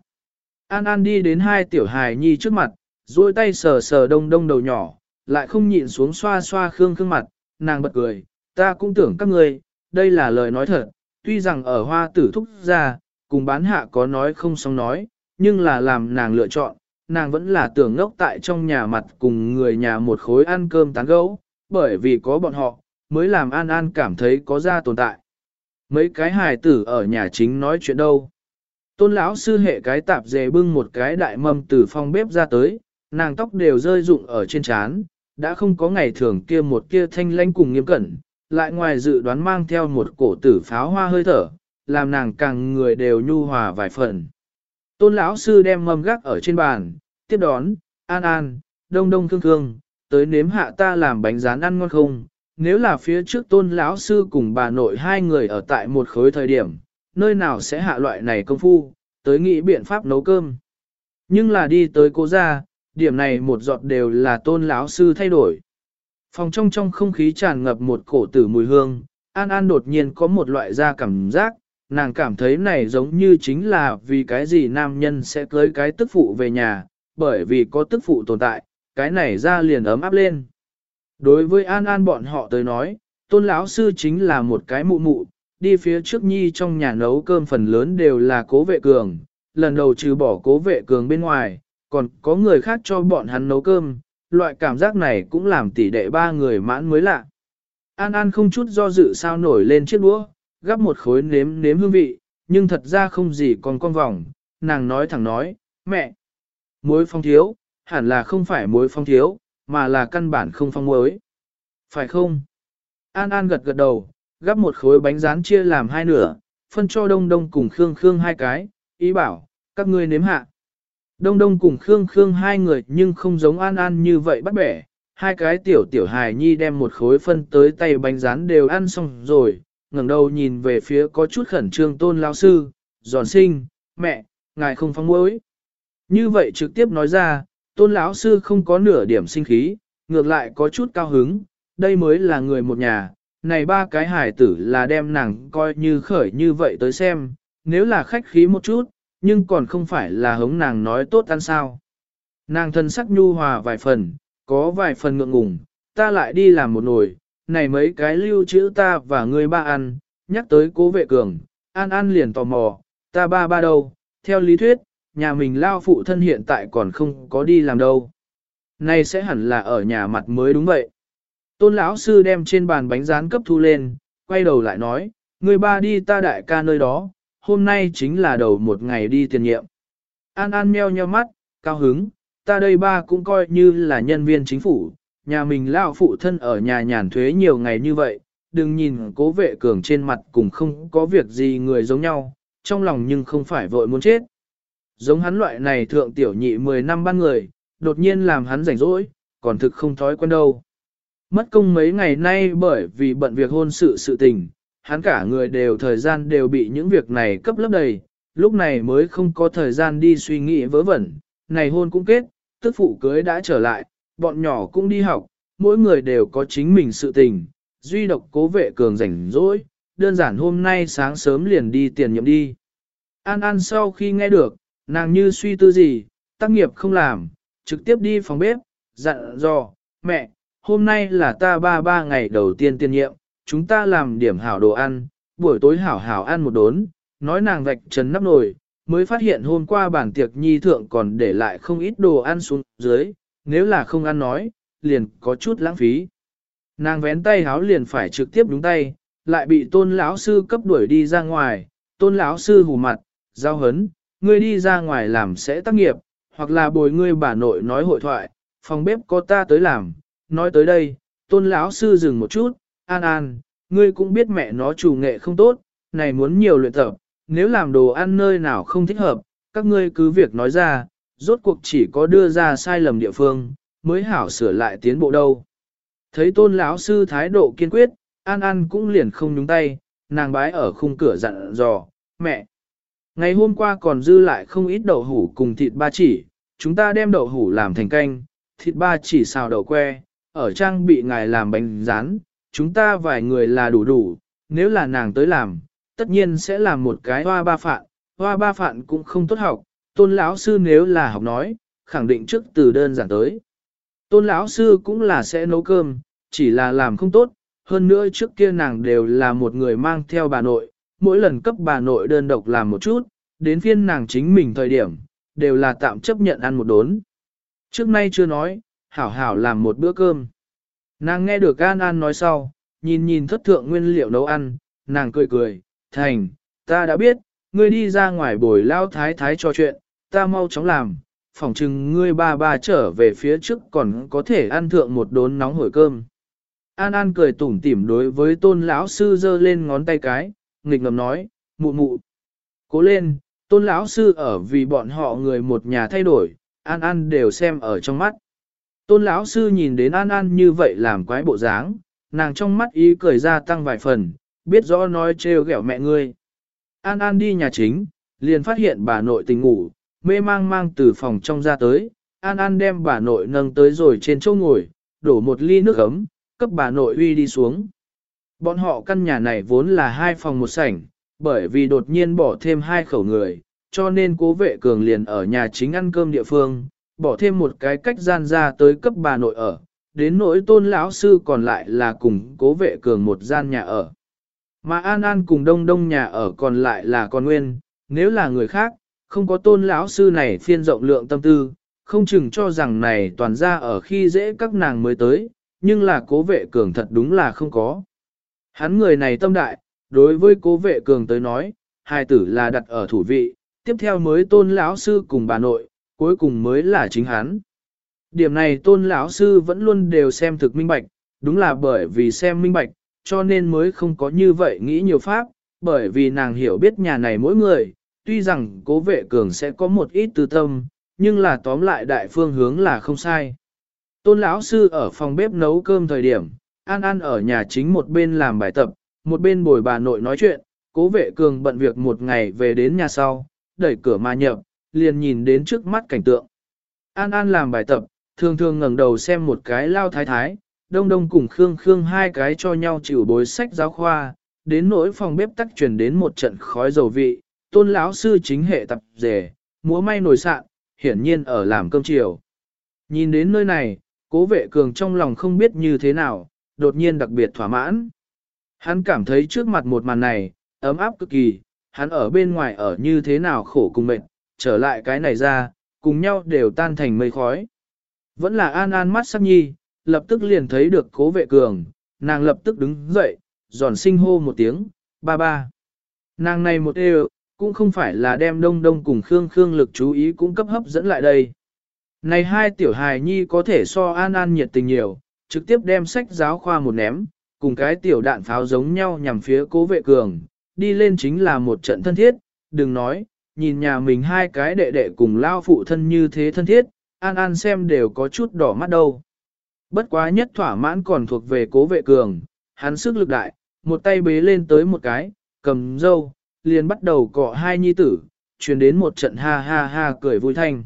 An An đi đến hai tiểu hài nhi trước mặt, duỗi tay sờ sờ đông đông đầu nhỏ, lại không nhịn xuống xoa xoa khương khương mặt, nàng bật cười, ta cũng tưởng các ngươi, đây là lời nói thật, tuy rằng ở hoa tử thúc ra, cùng bán hạ có nói không xong nói, nhưng là làm nàng lựa chọn, nàng vẫn là tưởng ngốc tại trong nhà mặt cùng người nhà một khối ăn cơm tán gẫu, bởi vì có bọn họ, mới làm An An cảm thấy có ra tồn tại. Mấy cái hài tử ở nhà chính nói chuyện đâu. Tôn lão sư hệ cái tạp dề bưng một cái đại mâm từ phòng bếp ra tới, nàng tóc đều rơi rụng ở trên trán, đã không có ngày thường kia một kia thanh lãnh cùng nghiêm cẩn, lại ngoài dự đoán mang theo một cổ tử pháo hoa hơi thở, làm nàng càng người đều nhu hòa vài phần. Tôn lão sư đem mâm gác ở trên bàn, tiếp đón, an an, đông đông thương thương, tới nếm hạ ta làm bánh rán ăn ngon không? Nếu là phía trước tôn lão sư cùng bà nội hai người ở tại một khối thời điểm, nơi nào sẽ hạ loại này công phu, tới nghĩ biện pháp nấu cơm. Nhưng là đi tới cố ra điểm này một giọt đều là tôn lão sư thay đổi. Phòng trong trong không khí tràn ngập một cổ tử mùi hương, An An đột nhiên có một loại da cảm giác, nàng cảm thấy này giống như chính là vì cái gì nam nhân sẽ cưới cái tức phụ về nhà, bởi vì có tức phụ tồn tại, cái này ra liền ấm áp lên. Đối với An An bọn họ tới nói, tôn lão sư chính là một cái mụ mụ, đi phía trước nhi trong nhà nấu cơm phần lớn đều là cố vệ cường, lần đầu trừ bỏ cố vệ cường bên ngoài, còn có người khác cho bọn hắn nấu cơm, loại cảm giác này cũng làm tỷ đệ ba người mãn mới lạ. An An không chút do dự sao nổi lên chiếc đũa, gắp một khối nếm nếm hương vị, nhưng thật ra không gì còn con vòng, nàng nói thẳng nói, mẹ, muối phong thiếu, hẳn là không phải muối phong thiếu, mà là căn bản không phong muối. Phải không? An An gật gật đầu, gắp một khối bánh rán chia làm hai nửa, phân cho Đông Đông cùng Khương Khương hai cái, ý bảo, các ngươi nếm hạ. Đông Đông cùng Khương Khương hai người nhưng không giống An An như vậy bắt bẻ, hai cái tiểu tiểu hài nhi đem một khối phân tới tay bánh rán đều ăn xong rồi, ngẩng đầu nhìn về phía có chút khẩn trương tôn lao sư, giòn sinh, mẹ, ngài không phong muối. Như vậy trực tiếp nói ra, tôn lão sư không có nửa điểm sinh khí, ngược lại có chút cao hứng, đây mới là người một nhà, này ba cái hải tử là đem nàng coi như khởi như vậy tới xem, nếu là khách khí một chút, nhưng còn không phải là hống nàng nói tốt ăn sao. Nàng thân sắc nhu hòa vài phần, có vài phần ngượng ngùng, ta lại đi làm một nồi, này mấy cái lưu trữ ta và ngươi ba ăn, nhắc tới cố vệ cường, an an liền tò mò, ta ba ba đâu, theo lý thuyết, nhà mình lao phụ thân hiện tại còn không có đi làm đâu. nay sẽ hẳn là ở nhà mặt mới đúng vậy. Tôn lão sư đem trên bàn bánh rán cấp thu lên, quay đầu lại nói, người ba đi ta đại ca nơi đó, hôm nay chính là đầu một ngày đi tiền nhiệm. An An meo nheo mắt, cao hứng, ta đây ba cũng coi như là nhân viên chính phủ, nhà mình lao phụ thân ở nhà nhàn thuế nhiều ngày như vậy, đừng nhìn cố vệ cường trên mặt cùng không có việc gì người giống nhau, trong lòng nhưng không phải vội muốn chết. Giống hắn loại này thượng tiểu nhị 10 năm ban người, đột nhiên làm hắn rảnh rỗi, còn thực không thói quen đâu. Mất công mấy ngày nay bởi vì bận việc hôn sự sự tình, hắn cả người đều thời gian đều bị những việc này cấp lấp đầy, lúc này mới không có thời gian đi suy nghĩ vớ vẩn, này hôn cũng kết, tức phụ cưới đã trở lại, bọn nhỏ cũng đi học, mỗi người đều có chính mình sự tình, duy độc cố vệ cường rảnh rỗi, đơn giản hôm nay sáng sớm liền đi tiền nhiệm đi. An An sau khi nghe được, nàng như suy tư gì, tác nghiệp không làm, trực tiếp đi phòng bếp, dặn dò, mẹ, hôm nay là ta ba ba ngày đầu tiên tiên nhiệm, chúng ta làm điểm hảo đồ ăn, buổi tối hảo hảo ăn một đốn, nói nàng vạch trần nắp nồi, mới phát hiện hôm qua bản tiệc nhi thượng còn để lại không ít đồ ăn xuống dưới, nếu là không ăn nói, liền có chút lãng phí. Nàng vén tay háo liền phải trực tiếp đúng tay, lại bị tôn lão sư cấp đuổi đi ra ngoài, tôn lão sư hù mặt, giao hấn, ngươi đi ra ngoài làm sẽ tác nghiệp, hoặc là bồi ngươi bà nội nói hội thoại, phòng bếp có ta tới làm, nói tới đây, tôn lão sư dừng một chút, an an, ngươi cũng biết mẹ nó chủ nghệ không tốt, này muốn nhiều luyện tập, nếu làm đồ ăn nơi nào không thích hợp, các ngươi cứ việc nói ra, rốt cuộc chỉ có đưa ra sai lầm địa phương, mới hảo sửa lại tiến bộ đâu. Thấy tôn lão sư thái độ kiên quyết, An An cũng liền không nhúng tay, nàng bái ở khung cửa dặn dò, mẹ. Ngày hôm qua còn dư lại không ít đậu hủ cùng thịt ba chỉ, chúng ta đem đậu hủ làm thành canh, thịt ba chỉ xào đậu que, ở trang bị ngài làm bánh rán, chúng ta vài người là đủ đủ, nếu là nàng tới làm, tất nhiên sẽ làm một cái hoa ba phạn, hoa ba phạn cũng không tốt học, tôn lão sư nếu là học nói, khẳng định trước từ đơn giản tới. Tôn lão sư cũng là sẽ nấu cơm, chỉ là làm không tốt, hơn nữa trước kia nàng đều là một người mang theo bà nội, mỗi lần cấp bà nội đơn độc làm một chút, đến phiên nàng chính mình thời điểm, đều là tạm chấp nhận ăn một đốn. Trước nay chưa nói, hảo hảo làm một bữa cơm. Nàng nghe được An An nói sau, nhìn nhìn thất thượng nguyên liệu nấu ăn, nàng cười cười, thành, ta đã biết, ngươi đi ra ngoài bồi lao thái thái cho chuyện, ta mau chóng làm, phỏng chừng ngươi ba ba trở về phía trước còn có thể ăn thượng một đốn nóng hổi cơm. An An cười tủm tỉm đối với tôn lão sư giơ lên ngón tay cái, nghịch ngầm nói, mụ mụ. Cố lên, tôn lão sư ở vì bọn họ người một nhà thay đổi, An An đều xem ở trong mắt. Tôn lão sư nhìn đến An An như vậy làm quái bộ dáng, nàng trong mắt ý cười ra tăng vài phần, biết rõ nói trêu ghẹo mẹ ngươi. An An đi nhà chính, liền phát hiện bà nội tình ngủ, mê mang mang từ phòng trong ra tới, An An đem bà nội nâng tới rồi trên chỗ ngồi, đổ một ly nước ấm, cấp bà nội uy đi xuống. Bọn họ căn nhà này vốn là hai phòng một sảnh, bởi vì đột nhiên bỏ thêm hai khẩu người, cho nên cố vệ cường liền ở nhà chính ăn cơm địa phương, bỏ thêm một cái cách gian ra tới cấp bà nội ở, đến nỗi tôn lão sư còn lại là cùng cố vệ cường một gian nhà ở. Mà An An cùng đông đông nhà ở còn lại là con nguyên, nếu là người khác, không có tôn lão sư này phiên rộng lượng tâm tư, không chừng cho rằng này toàn ra ở khi dễ các nàng mới tới, nhưng là cố vệ cường thật đúng là không có. Hắn người này tâm đại, đối với cố vệ cường tới nói, hai tử là đặt ở thủ vị, tiếp theo mới tôn lão sư cùng bà nội, cuối cùng mới là chính hắn. Điểm này tôn lão sư vẫn luôn đều xem thực minh bạch, đúng là bởi vì xem minh bạch, cho nên mới không có như vậy nghĩ nhiều pháp, bởi vì nàng hiểu biết nhà này mỗi người, tuy rằng cố vệ cường sẽ có một ít tư tâm, nhưng là tóm lại đại phương hướng là không sai. Tôn lão sư ở phòng bếp nấu cơm thời điểm, An An ở nhà chính một bên làm bài tập, một bên bồi bà nội nói chuyện, cố vệ cường bận việc một ngày về đến nhà sau, đẩy cửa mà nhập, liền nhìn đến trước mắt cảnh tượng. An An làm bài tập, thường thường ngẩng đầu xem một cái lao thái thái, đông đông cùng Khương Khương hai cái cho nhau chịu bối sách giáo khoa, đến nỗi phòng bếp tắc truyền đến một trận khói dầu vị, tôn lão sư chính hệ tập rể, múa may nồi sạn, hiển nhiên ở làm cơm chiều. Nhìn đến nơi này, cố vệ cường trong lòng không biết như thế nào, đột nhiên đặc biệt thỏa mãn. Hắn cảm thấy trước mặt một màn này, ấm áp cực kỳ, hắn ở bên ngoài ở như thế nào khổ cùng mệt, trở lại cái này ra, cùng nhau đều tan thành mây khói. Vẫn là an an mắt sắc nhi, lập tức liền thấy được cố vệ cường, nàng lập tức đứng dậy, giòn sinh hô một tiếng, ba ba. Nàng này một đều, cũng không phải là đem đông đông cùng Khương Khương lực chú ý cũng cấp hấp dẫn lại đây. Này hai tiểu hài nhi có thể so an an nhiệt tình nhiều, trực tiếp đem sách giáo khoa một ném, cùng cái tiểu đạn pháo giống nhau nhằm phía cố vệ cường, đi lên chính là một trận thân thiết, đừng nói, nhìn nhà mình hai cái đệ đệ cùng lao phụ thân như thế thân thiết, an an xem đều có chút đỏ mắt đâu. Bất quá nhất thỏa mãn còn thuộc về cố vệ cường, hắn sức lực đại, một tay bế lên tới một cái, cầm dâu, liền bắt đầu cọ hai nhi tử, truyền đến một trận ha ha ha cười vui thanh.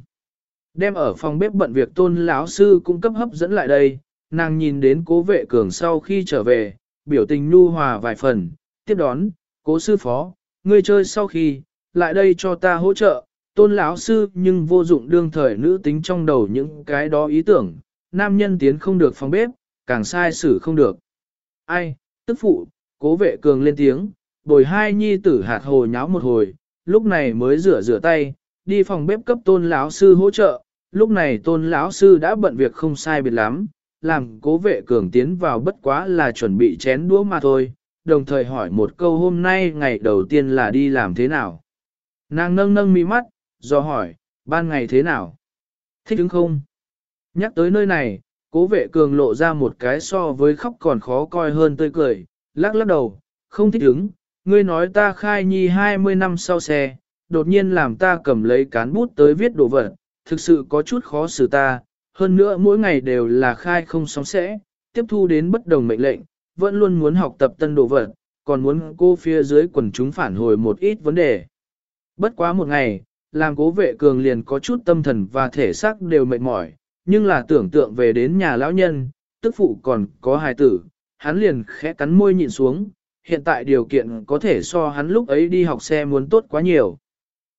Đem ở phòng bếp bận việc tôn lão sư cung cấp hấp dẫn lại đây, nàng nhìn đến cố vệ cường sau khi trở về, biểu tình nu hòa vài phần, tiếp đón, cố sư phó, ngươi chơi sau khi, lại đây cho ta hỗ trợ, tôn lão sư nhưng vô dụng đương thời nữ tính trong đầu những cái đó ý tưởng, nam nhân tiến không được phòng bếp, càng sai xử không được. Ai, tức phụ, cố vệ cường lên tiếng, bồi hai nhi tử hạt hồ nháo một hồi, lúc này mới rửa rửa tay, đi phòng bếp cấp tôn lão sư hỗ trợ, lúc này tôn lão sư đã bận việc không sai biệt lắm, làm cố vệ cường tiến vào bất quá là chuẩn bị chén đũa mà thôi, đồng thời hỏi một câu hôm nay ngày đầu tiên là đi làm thế nào. Nàng nâng nâng mi mắt, do hỏi, ban ngày thế nào? Thích ứng không? Nhắc tới nơi này, cố vệ cường lộ ra một cái so với khóc còn khó coi hơn tươi cười, lắc lắc đầu, không thích ứng, ngươi nói ta khai nhi 20 năm sau xe, đột nhiên làm ta cầm lấy cán bút tới viết đồ vật, thực sự có chút khó xử ta, hơn nữa mỗi ngày đều là khai không sóng sẽ, tiếp thu đến bất đồng mệnh lệnh, vẫn luôn muốn học tập tân đồ vật, còn muốn cô phía dưới quần chúng phản hồi một ít vấn đề. Bất quá một ngày, làm cố vệ cường liền có chút tâm thần và thể xác đều mệt mỏi, nhưng là tưởng tượng về đến nhà lão nhân, tức phụ còn có hài tử, hắn liền khẽ cắn môi nhịn xuống, hiện tại điều kiện có thể so hắn lúc ấy đi học xe muốn tốt quá nhiều.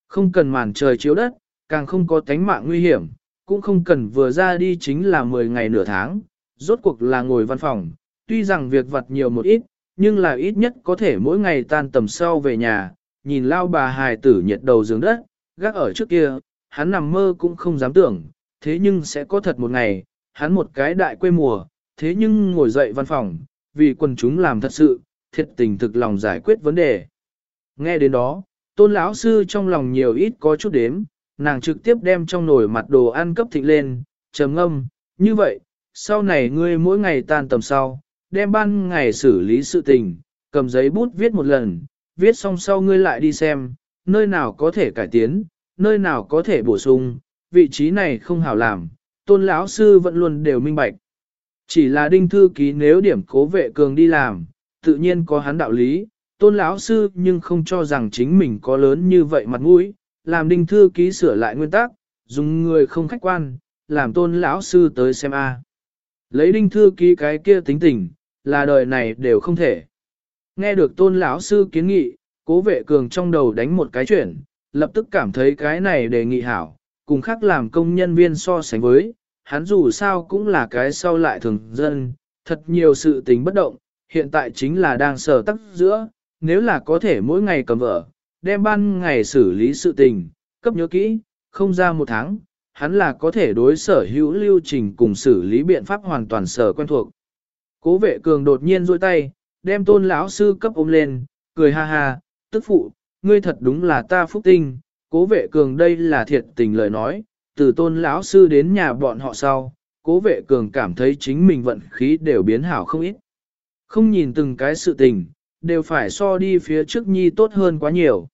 Không cần màn trời chiếu đất, càng không có tánh mạng nguy hiểm, cũng không cần vừa ra đi chính là 10 ngày nửa tháng, rốt cuộc là ngồi văn phòng, tuy rằng việc vặt nhiều một ít, nhưng là ít nhất có thể mỗi ngày tan tầm sau về nhà, nhìn lao bà hài tử nhiệt đầu giường đất, gác ở trước kia, hắn nằm mơ cũng không dám tưởng, thế nhưng sẽ có thật một ngày, hắn một cái đại quê mùa, thế nhưng ngồi dậy văn phòng, vì quần chúng làm thật sự, thiệt tình thực lòng giải quyết vấn đề. Nghe đến đó, tôn lão sư trong lòng nhiều ít có chút đếm, nàng trực tiếp đem trong nồi mặt đồ ăn cấp thịnh lên, trầm ngâm, như vậy, sau này ngươi mỗi ngày tan tầm sau, đem ban ngày xử lý sự tình, cầm giấy bút viết một lần, viết xong sau ngươi lại đi xem, nơi nào có thể cải tiến, nơi nào có thể bổ sung, vị trí này không hảo làm, tôn lão sư vẫn luôn đều minh bạch. Chỉ là đinh thư ký nếu điểm cố vệ cường đi làm, tự nhiên có hắn đạo lý, tôn lão sư nhưng không cho rằng chính mình có lớn như vậy mặt mũi, làm đinh thư ký sửa lại nguyên tắc, dùng người không khách quan, làm tôn lão sư tới xem a. Lấy đinh thư ký cái kia tính tình, là đời này đều không thể. Nghe được tôn lão sư kiến nghị, cố vệ cường trong đầu đánh một cái chuyển, lập tức cảm thấy cái này đề nghị hảo, cùng khác làm công nhân viên so sánh với, hắn dù sao cũng là cái sau lại thường dân, thật nhiều sự tình bất động, hiện tại chính là đang sở tắc giữa, nếu là có thể mỗi ngày cầm vợ, đem ban ngày xử lý sự tình, cấp nhớ kỹ, không ra một tháng, hắn là có thể đối sở hữu lưu trình cùng xử lý biện pháp hoàn toàn sở quen thuộc. Cố vệ cường đột nhiên duỗi tay, đem tôn lão sư cấp ôm lên, cười ha ha, tức phụ, ngươi thật đúng là ta phúc tinh, cố vệ cường đây là thiệt tình lời nói, từ tôn lão sư đến nhà bọn họ sau, cố vệ cường cảm thấy chính mình vận khí đều biến hảo không ít. Không nhìn từng cái sự tình, đều phải so đi phía trước nhi tốt hơn quá nhiều.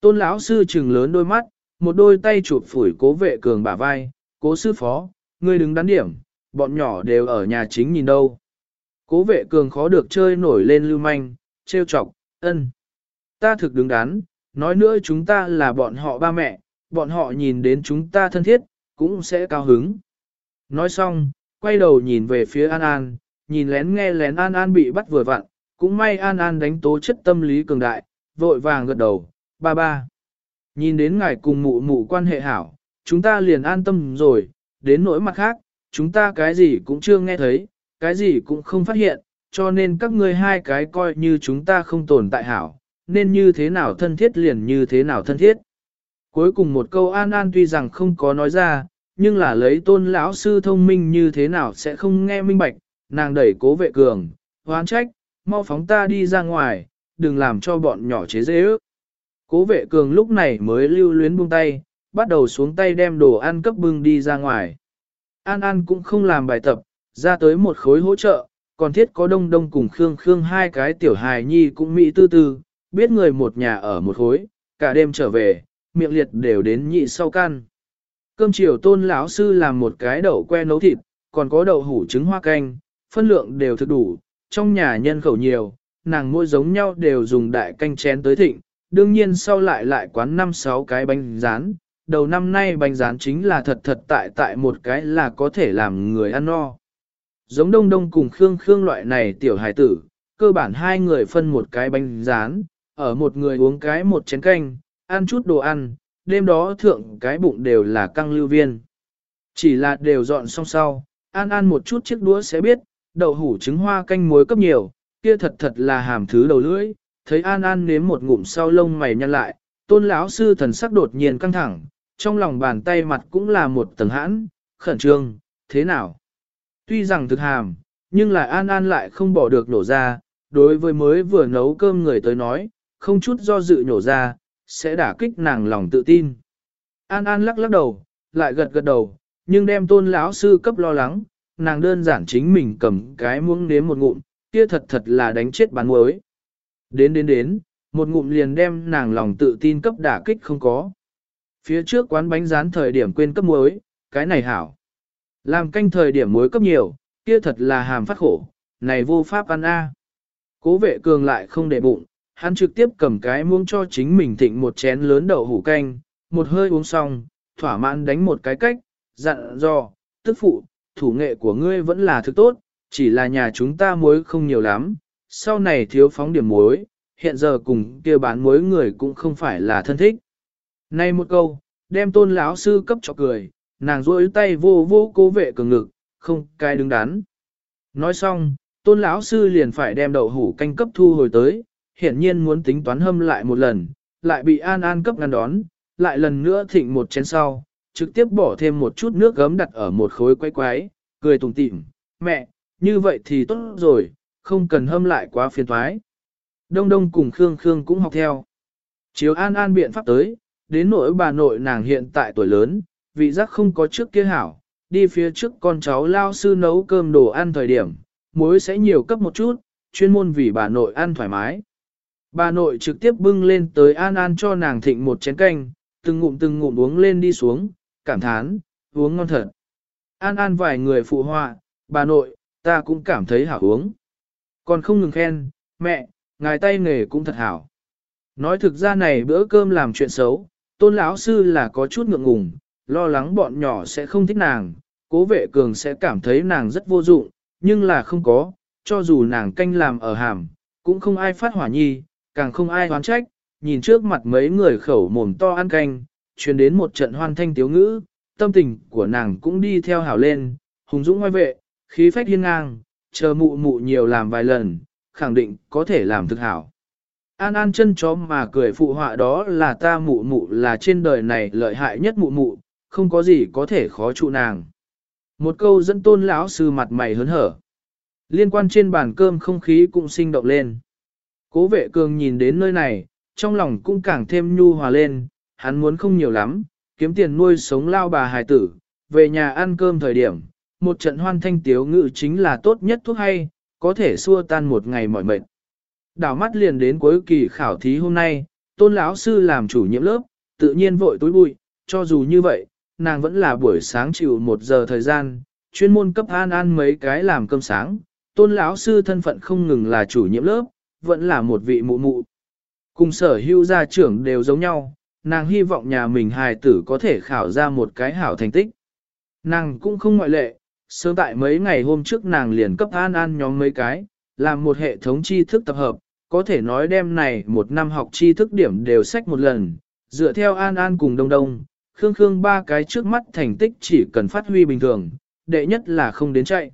Tôn lão sư trừng lớn đôi mắt, một đôi tay chụp phủi cố vệ cường bả vai, cố sư phó, ngươi đứng đắn điểm, bọn nhỏ đều ở nhà chính nhìn đâu. Cố vệ cường khó được chơi nổi lên lưu manh, trêu chọc, ân. Ta thực đứng đắn, nói nữa chúng ta là bọn họ ba mẹ, bọn họ nhìn đến chúng ta thân thiết, cũng sẽ cao hứng. Nói xong, quay đầu nhìn về phía An An, nhìn lén nghe lén An An bị bắt vừa vặn, cũng may An An đánh tố chất tâm lý cường đại, vội vàng gật đầu, ba ba. Nhìn đến ngài cùng mụ mụ quan hệ hảo, chúng ta liền an tâm rồi, đến nỗi mặt khác, chúng ta cái gì cũng chưa nghe thấy, cái gì cũng không phát hiện, cho nên các ngươi hai cái coi như chúng ta không tồn tại hảo, nên như thế nào thân thiết liền như thế nào thân thiết. Cuối cùng một câu an an tuy rằng không có nói ra, nhưng là lấy tôn lão sư thông minh như thế nào sẽ không nghe minh bạch, nàng đẩy cố vệ cường, hoán trách, mau phóng ta đi ra ngoài, đừng làm cho bọn nhỏ chế dễ ước. Cố vệ cường lúc này mới lưu luyến buông tay, bắt đầu xuống tay đem đồ ăn cấp bưng đi ra ngoài. An An cũng không làm bài tập, ra tới một khối hỗ trợ, còn thiết có đông đông cùng Khương Khương hai cái tiểu hài nhi cũng mỹ tư tư, biết người một nhà ở một khối, cả đêm trở về, miệng liệt đều đến nhị sau can. Cơm chiều tôn lão sư làm một cái đậu que nấu thịt, còn có đậu hủ trứng hoa canh, phân lượng đều thực đủ, trong nhà nhân khẩu nhiều, nàng mỗi giống nhau đều dùng đại canh chén tới thịnh, đương nhiên sau lại lại quán 5-6 cái bánh rán, đầu năm nay bánh rán chính là thật thật tại tại một cái là có thể làm người ăn no. Giống đông đông cùng Khương Khương loại này tiểu hài tử, cơ bản hai người phân một cái bánh rán, ở một người uống cái một chén canh, ăn chút đồ ăn, đêm đó thượng cái bụng đều là căng lưu viên. Chỉ là đều dọn xong sau, ăn ăn một chút chiếc đũa sẽ biết, đậu hủ trứng hoa canh muối cấp nhiều, kia thật thật là hàm thứ đầu lưỡi, thấy An An nếm một ngụm sau lông mày nhăn lại, tôn lão sư thần sắc đột nhiên căng thẳng, trong lòng bàn tay mặt cũng là một tầng hãn, khẩn trương, thế nào? Tuy rằng thực hàm, nhưng lại An An lại không bỏ được nổ ra, đối với mới vừa nấu cơm người tới nói, không chút do dự nổ ra, sẽ đả kích nàng lòng tự tin. An An lắc lắc đầu, lại gật gật đầu, nhưng đem tôn lão sư cấp lo lắng, nàng đơn giản chính mình cầm cái muỗng nếm một ngụm, kia thật thật là đánh chết bán muối. Đến đến đến, một ngụm liền đem nàng lòng tự tin cấp đả kích không có. Phía trước quán bánh rán thời điểm quên cấp muối, cái này hảo. Làm canh thời điểm muối cấp nhiều, kia thật là hàm phát khổ, này vô pháp ăn a. À. Cố vệ cường lại không để bụng, hắn trực tiếp cầm cái muỗng cho chính mình thịnh một chén lớn đậu hủ canh, một hơi uống xong, thỏa mãn đánh một cái cách, dặn dò, tức phụ, thủ nghệ của ngươi vẫn là thứ tốt, chỉ là nhà chúng ta muối không nhiều lắm, sau này thiếu phóng điểm muối, hiện giờ cùng kia bán muối người cũng không phải là thân thích. Nay một câu, đem tôn lão sư cấp cho cười, nàng rôi tay vô vô cố vệ cường ngực, không cai đứng đắn. Nói xong, tôn lão sư liền phải đem đậu hủ canh cấp thu hồi tới, hiển nhiên muốn tính toán hâm lại một lần, lại bị an an cấp ngăn đón, lại lần nữa thịnh một chén sau, trực tiếp bỏ thêm một chút nước gấm đặt ở một khối quay quái, cười tùng tịm mẹ, như vậy thì tốt rồi, không cần hâm lại quá phiền thoái. Đông đông cùng Khương Khương cũng học theo. Chiếu an an biện pháp tới, đến nỗi bà nội nàng hiện tại tuổi lớn, vị giác không có trước kia hảo, đi phía trước con cháu lao sư nấu cơm đồ ăn thời điểm, muối sẽ nhiều cấp một chút, chuyên môn vì bà nội ăn thoải mái. Bà nội trực tiếp bưng lên tới An An cho nàng thịnh một chén canh, từng ngụm từng ngụm uống lên đi xuống, cảm thán, uống ngon thật. An An vài người phụ họa, bà nội, ta cũng cảm thấy hảo uống. Còn không ngừng khen, mẹ, ngài tay nghề cũng thật hảo. Nói thực ra này bữa cơm làm chuyện xấu, tôn lão sư là có chút ngượng ngùng, lo lắng bọn nhỏ sẽ không thích nàng, cố vệ cường sẽ cảm thấy nàng rất vô dụng, nhưng là không có, cho dù nàng canh làm ở hàm, cũng không ai phát hỏa nhi, càng không ai hoán trách, nhìn trước mặt mấy người khẩu mồm to ăn canh, truyền đến một trận hoan thanh tiếu ngữ, tâm tình của nàng cũng đi theo hảo lên, hùng dũng ngoài vệ, khí phách hiên ngang, chờ mụ mụ nhiều làm vài lần, khẳng định có thể làm thực hảo. An An chân chó mà cười phụ họa đó là ta mụ mụ là trên đời này lợi hại nhất mụ mụ, không có gì có thể khó trụ nàng. Một câu dẫn tôn lão sư mặt mày hớn hở. Liên quan trên bàn cơm không khí cũng sinh động lên. Cố vệ cường nhìn đến nơi này, trong lòng cũng càng thêm nhu hòa lên, hắn muốn không nhiều lắm, kiếm tiền nuôi sống lao bà hài tử, về nhà ăn cơm thời điểm, một trận hoan thanh tiếu ngự chính là tốt nhất thuốc hay, có thể xua tan một ngày mỏi mệt. Đảo mắt liền đến cuối kỳ khảo thí hôm nay, tôn lão sư làm chủ nhiệm lớp, tự nhiên vội tối bụi, cho dù như vậy, nàng vẫn là buổi sáng chịu một giờ thời gian, chuyên môn cấp an an mấy cái làm cơm sáng, tôn lão sư thân phận không ngừng là chủ nhiệm lớp, vẫn là một vị mụ mụ. Cùng sở hữu gia trưởng đều giống nhau, nàng hy vọng nhà mình hài tử có thể khảo ra một cái hảo thành tích. Nàng cũng không ngoại lệ, sớm tại mấy ngày hôm trước nàng liền cấp an an nhóm mấy cái, làm một hệ thống tri thức tập hợp, có thể nói đêm này một năm học tri thức điểm đều sách một lần, dựa theo an an cùng đông đông, khương khương ba cái trước mắt thành tích chỉ cần phát huy bình thường, đệ nhất là không đến chạy.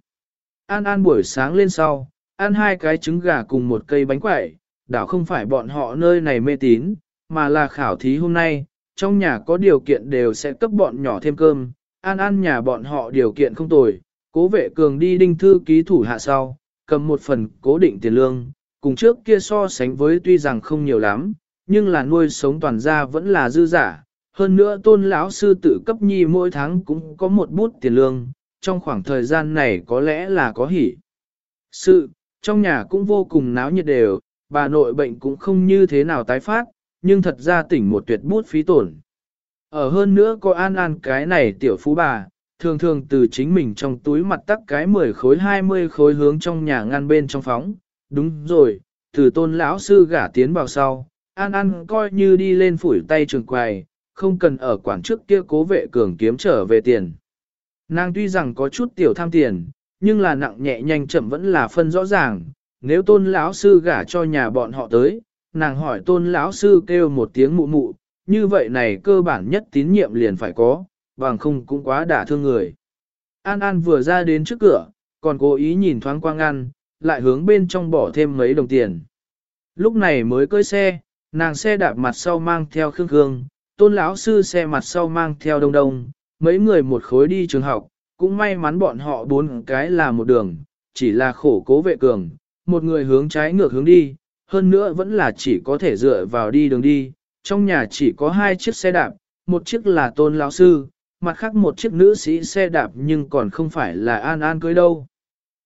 An An buổi sáng lên sau, ăn hai cái trứng gà cùng một cây bánh quẩy, đảo không phải bọn họ nơi này mê tín, mà là khảo thí hôm nay, trong nhà có điều kiện đều sẽ cấp bọn nhỏ thêm cơm, An An nhà bọn họ điều kiện không tồi, cố vệ cường đi đinh thư ký thủ hạ sau, cầm một phần cố định tiền lương, cùng trước kia so sánh với tuy rằng không nhiều lắm, nhưng là nuôi sống toàn gia vẫn là dư giả. Hơn nữa tôn lão sư tự cấp nhi mỗi tháng cũng có một bút tiền lương, trong khoảng thời gian này có lẽ là có hỉ. Sự, trong nhà cũng vô cùng náo nhiệt đều, bà nội bệnh cũng không như thế nào tái phát, nhưng thật ra tỉnh một tuyệt bút phí tổn. Ở hơn nữa có an an cái này tiểu phú bà, thường thường từ chính mình trong túi mặt tắc cái 10 khối 20 khối hướng trong nhà ngăn bên trong phóng. Đúng rồi, từ tôn lão sư gả tiến vào sau, an an coi như đi lên phủi tay trường quài, không cần ở quản trước kia cố vệ cường kiếm trở về tiền. Nàng tuy rằng có chút tiểu tham tiền, nhưng là nặng nhẹ nhanh chậm vẫn là phân rõ ràng, nếu tôn lão sư gả cho nhà bọn họ tới, nàng hỏi tôn lão sư kêu một tiếng mụ mụ, như vậy này cơ bản nhất tín nhiệm liền phải có, bằng không cũng quá đả thương người. An An vừa ra đến trước cửa, còn cố ý nhìn thoáng qua ngăn, lại hướng bên trong bỏ thêm mấy đồng tiền. Lúc này mới cơi xe, nàng xe đạp mặt sau mang theo khương khương, tôn lão sư xe mặt sau mang theo đông đông, mấy người một khối đi trường học, cũng may mắn bọn họ bốn cái là một đường, chỉ là khổ cố vệ cường, một người hướng trái ngược hướng đi, hơn nữa vẫn là chỉ có thể dựa vào đi đường đi, trong nhà chỉ có hai chiếc xe đạp, một chiếc là tôn lão sư, mặt khác một chiếc nữ sĩ xe đạp nhưng còn không phải là an an cưới đâu.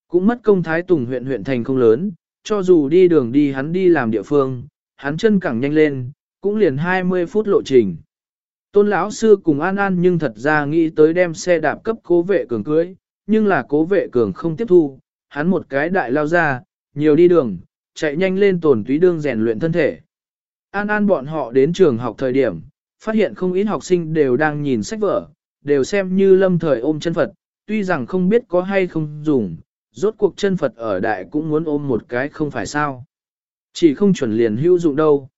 Cũng mất công thái tùng huyện huyện thành không lớn, cho dù đi đường đi hắn đi làm địa phương, hắn chân cẳng nhanh lên, cũng liền 20 phút lộ trình. Tôn lão sư cùng An An nhưng thật ra nghĩ tới đem xe đạp cấp cố vệ cường cưới, nhưng là cố vệ cường không tiếp thu, hắn một cái đại lao ra, nhiều đi đường, chạy nhanh lên tổn túy đương rèn luyện thân thể. An An bọn họ đến trường học thời điểm, phát hiện không ít học sinh đều đang nhìn sách vở, đều xem như lâm thời ôm chân Phật, tuy rằng không biết có hay không dùng, rốt cuộc chân Phật ở đại cũng muốn ôm một cái không phải sao. Chỉ không chuẩn liền hữu dụng đâu.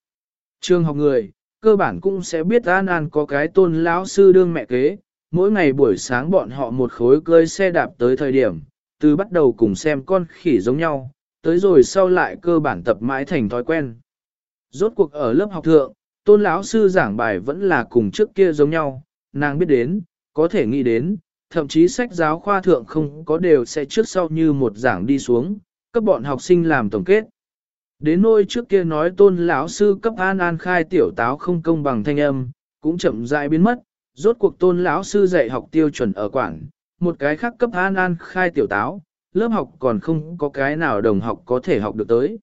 Trường học người, cơ bản cũng sẽ biết An An có cái tôn lão sư đương mẹ kế, mỗi ngày buổi sáng bọn họ một khối cơi xe đạp tới thời điểm, từ bắt đầu cùng xem con khỉ giống nhau, tới rồi sau lại cơ bản tập mãi thành thói quen. Rốt cuộc ở lớp học thượng, tôn lão sư giảng bài vẫn là cùng trước kia giống nhau, nàng biết đến, có thể nghĩ đến, thậm chí sách giáo khoa thượng không có đều sẽ trước sau như một giảng đi xuống, cấp bọn học sinh làm tổng kết. Đến nôi trước kia nói tôn lão sư cấp an an khai tiểu táo không công bằng thanh âm, cũng chậm rãi biến mất, rốt cuộc tôn lão sư dạy học tiêu chuẩn ở quảng, một cái khác cấp an an khai tiểu táo, lớp học còn không có cái nào đồng học có thể học được tới.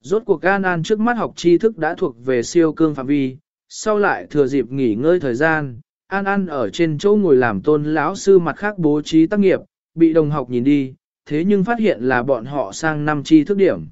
Rốt cuộc an an trước mắt học tri thức đã thuộc về siêu cương phạm vi, sau lại thừa dịp nghỉ ngơi thời gian, an an ở trên chỗ ngồi làm tôn lão sư mặt khác bố trí tác nghiệp, bị đồng học nhìn đi, thế nhưng phát hiện là bọn họ sang năm tri thức điểm.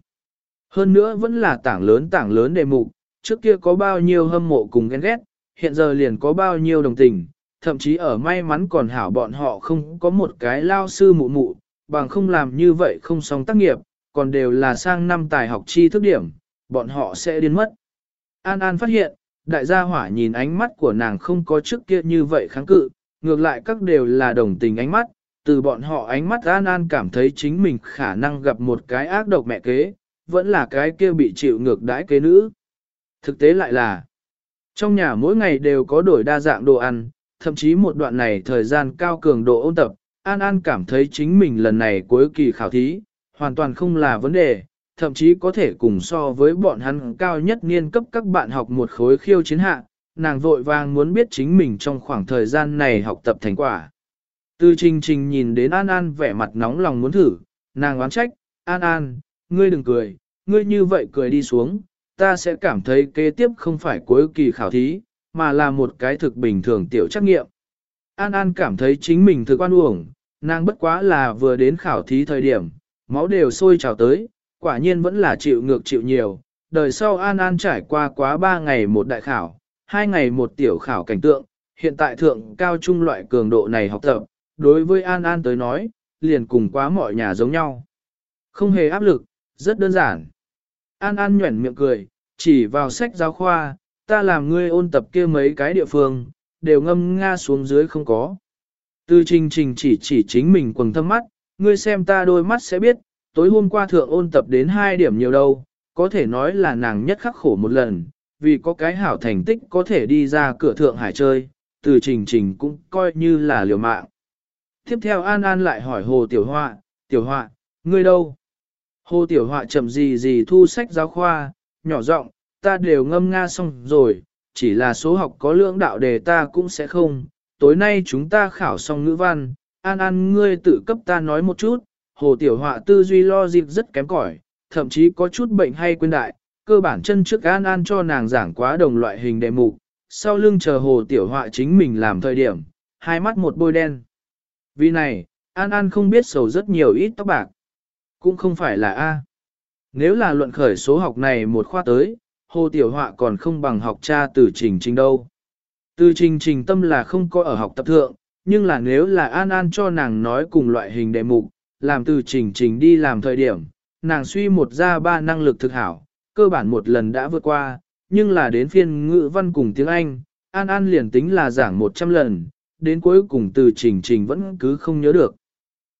Hơn nữa vẫn là tảng lớn tảng lớn đề mục, trước kia có bao nhiêu hâm mộ cùng ghen ghét, hiện giờ liền có bao nhiêu đồng tình, thậm chí ở may mắn còn hảo bọn họ không có một cái lao sư mụ mụ, bằng không làm như vậy không xong tác nghiệp, còn đều là sang năm tài học chi thức điểm, bọn họ sẽ điên mất. An An phát hiện, đại gia hỏa nhìn ánh mắt của nàng không có trước kia như vậy kháng cự, ngược lại các đều là đồng tình ánh mắt, từ bọn họ ánh mắt An An cảm thấy chính mình khả năng gặp một cái ác độc mẹ kế, vẫn là cái kia bị chịu ngược đãi kế nữ. Thực tế lại là, trong nhà mỗi ngày đều có đổi đa dạng đồ ăn, thậm chí một đoạn này thời gian cao cường độ ôn tập, An An cảm thấy chính mình lần này cuối kỳ khảo thí, hoàn toàn không là vấn đề, thậm chí có thể cùng so với bọn hắn cao nhất niên cấp các bạn học một khối khiêu chiến hạ, nàng vội vàng muốn biết chính mình trong khoảng thời gian này học tập thành quả. Từ trình trình nhìn đến An An vẻ mặt nóng lòng muốn thử, nàng oán trách, An An, ngươi đừng cười, ngươi như vậy cười đi xuống, ta sẽ cảm thấy kế tiếp không phải cuối kỳ khảo thí, mà là một cái thực bình thường tiểu trắc nghiệm. An An cảm thấy chính mình thực quan uổng, nàng bất quá là vừa đến khảo thí thời điểm, máu đều sôi trào tới, quả nhiên vẫn là chịu ngược chịu nhiều. Đời sau An An trải qua quá 3 ngày một đại khảo, 2 ngày một tiểu khảo cảnh tượng, hiện tại thượng cao trung loại cường độ này học tập, đối với An An tới nói, liền cùng quá mọi nhà giống nhau. Không hề áp lực, rất đơn giản. An An nhuẩn miệng cười, chỉ vào sách giáo khoa, ta làm ngươi ôn tập kia mấy cái địa phương, đều ngâm nga xuống dưới không có. Từ trình trình chỉ chỉ chính mình quần thâm mắt, ngươi xem ta đôi mắt sẽ biết, tối hôm qua thượng ôn tập đến hai điểm nhiều đâu, có thể nói là nàng nhất khắc khổ một lần, vì có cái hảo thành tích có thể đi ra cửa thượng hải chơi, từ trình trình cũng coi như là liều mạng. Tiếp theo An An lại hỏi Hồ Tiểu Họa, Tiểu Họa, ngươi đâu? Hồ Tiểu Họa chậm gì gì thu sách giáo khoa, nhỏ giọng, ta đều ngâm nga xong rồi, chỉ là số học có lượng đạo đề ta cũng sẽ không. Tối nay chúng ta khảo xong ngữ văn, An An ngươi tự cấp ta nói một chút, Hồ Tiểu Họa tư duy lo dịp rất kém cỏi, thậm chí có chút bệnh hay quên đại, cơ bản chân trước An An cho nàng giảng quá đồng loại hình đề mục, sau lưng chờ Hồ Tiểu Họa chính mình làm thời điểm, hai mắt một bôi đen. Vì này, An An không biết sầu rất nhiều ít tóc bạc. Cũng không phải là A. Nếu là luận khởi số học này một khoa tới, Hồ Tiểu Họa còn không bằng học cha từ trình trình đâu. Từ trình trình tâm là không có ở học tập thượng, nhưng là nếu là An An cho nàng nói cùng loại hình đề mục, làm từ trình trình đi làm thời điểm, nàng suy một ra ba năng lực thực hảo, cơ bản một lần đã vượt qua, nhưng là đến phiên ngữ văn cùng tiếng Anh, An An liền tính là giảng 100 lần, đến cuối cùng từ trình trình vẫn cứ không nhớ được.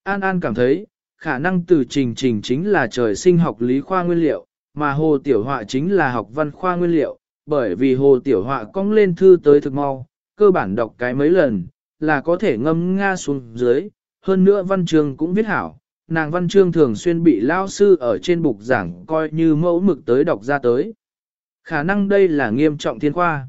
An An cảm thấy, khả năng từ trình trình chính là trời sinh học lý khoa nguyên liệu, mà hồ tiểu họa chính là học văn khoa nguyên liệu, bởi vì hồ tiểu họa cong lên thư tới thực mau, cơ bản đọc cái mấy lần, là có thể ngâm nga xuống dưới, hơn nữa văn chương cũng viết hảo, nàng văn chương thường xuyên bị lao sư ở trên bục giảng coi như mẫu mực tới đọc ra tới. Khả năng đây là nghiêm trọng thiên khoa.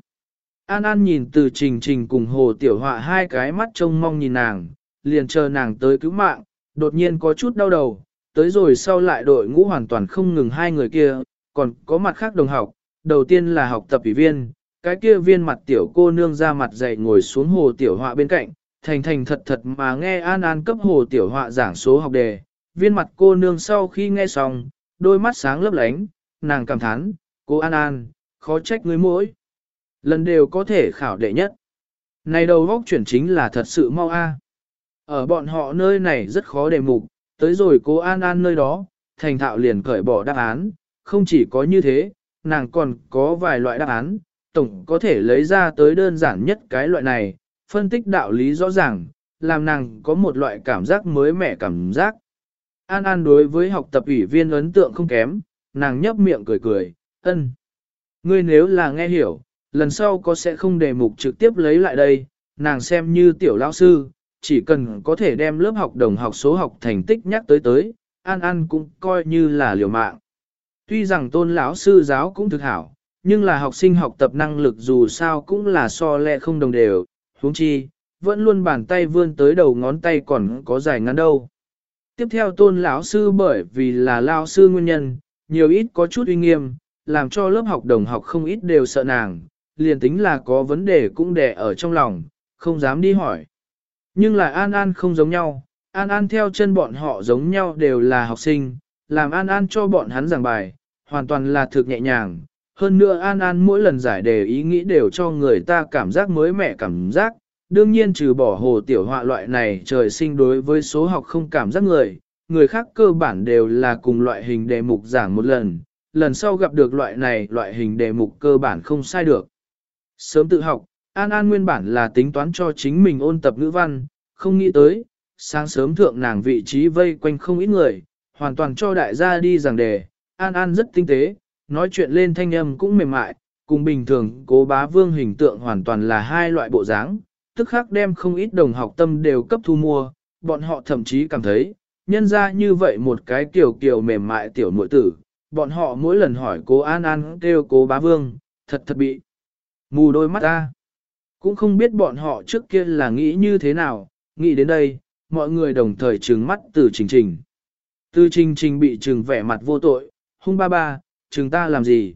An An nhìn từ trình trình cùng hồ tiểu họa hai cái mắt trông mong nhìn nàng, liền chờ nàng tới cứu mạng, đột nhiên có chút đau đầu, tới rồi sau lại đội ngũ hoàn toàn không ngừng hai người kia, còn có mặt khác đồng học, đầu tiên là học tập ủy viên, cái kia viên mặt tiểu cô nương ra mặt dậy ngồi xuống hồ tiểu họa bên cạnh, thành thành thật thật mà nghe An An cấp hồ tiểu họa giảng số học đề, viên mặt cô nương sau khi nghe xong, đôi mắt sáng lấp lánh, nàng cảm thán, cô An An, khó trách người mỗi. Lần đều có thể khảo đệ nhất. Này đầu góc chuyển chính là thật sự mau a. Ở bọn họ nơi này rất khó đề mục, tới rồi cô An An nơi đó, thành thạo liền cởi bỏ đáp án, không chỉ có như thế, nàng còn có vài loại đáp án, tổng có thể lấy ra tới đơn giản nhất cái loại này, phân tích đạo lý rõ ràng, làm nàng có một loại cảm giác mới mẻ cảm giác. An An đối với học tập ủy viên ấn tượng không kém, nàng nhấp miệng cười cười, ân. Ngươi nếu là nghe hiểu, lần sau có sẽ không đề mục trực tiếp lấy lại đây, nàng xem như tiểu lão sư, chỉ cần có thể đem lớp học đồng học số học thành tích nhắc tới tới, An An cũng coi như là liều mạng. Tuy rằng tôn lão sư giáo cũng thực hảo, nhưng là học sinh học tập năng lực dù sao cũng là so lẹ không đồng đều, huống chi, vẫn luôn bàn tay vươn tới đầu ngón tay còn có dài ngắn đâu. Tiếp theo tôn lão sư bởi vì là lão sư nguyên nhân, nhiều ít có chút uy nghiêm, làm cho lớp học đồng học không ít đều sợ nàng, liền tính là có vấn đề cũng đè ở trong lòng, không dám đi hỏi. Nhưng là An An không giống nhau, An An theo chân bọn họ giống nhau đều là học sinh, làm An An cho bọn hắn giảng bài, hoàn toàn là thực nhẹ nhàng. Hơn nữa An An mỗi lần giải đề ý nghĩ đều cho người ta cảm giác mới mẻ cảm giác, đương nhiên trừ bỏ hồ tiểu họa loại này trời sinh đối với số học không cảm giác người, người khác cơ bản đều là cùng loại hình đề mục giảng một lần, lần sau gặp được loại này loại hình đề mục cơ bản không sai được. Sớm tự học, An An nguyên bản là tính toán cho chính mình ôn tập ngữ văn, không nghĩ tới, sáng sớm thượng nàng vị trí vây quanh không ít người, hoàn toàn cho đại gia đi giảng đề, An An rất tinh tế, nói chuyện lên thanh âm cũng mềm mại, cùng bình thường cố bá vương hình tượng hoàn toàn là hai loại bộ dáng, tức khắc đem không ít đồng học tâm đều cấp thu mua, bọn họ thậm chí cảm thấy, nhân ra như vậy một cái kiểu kiểu mềm mại tiểu nội tử, bọn họ mỗi lần hỏi cố An An kêu cố bá vương, thật thật bị mù đôi mắt ta. Cũng không biết bọn họ trước kia là nghĩ như thế nào, nghĩ đến đây, mọi người đồng thời trừng mắt từ trình trình. Từ trình trình bị trừng vẻ mặt vô tội, hung ba ba, trừng ta làm gì?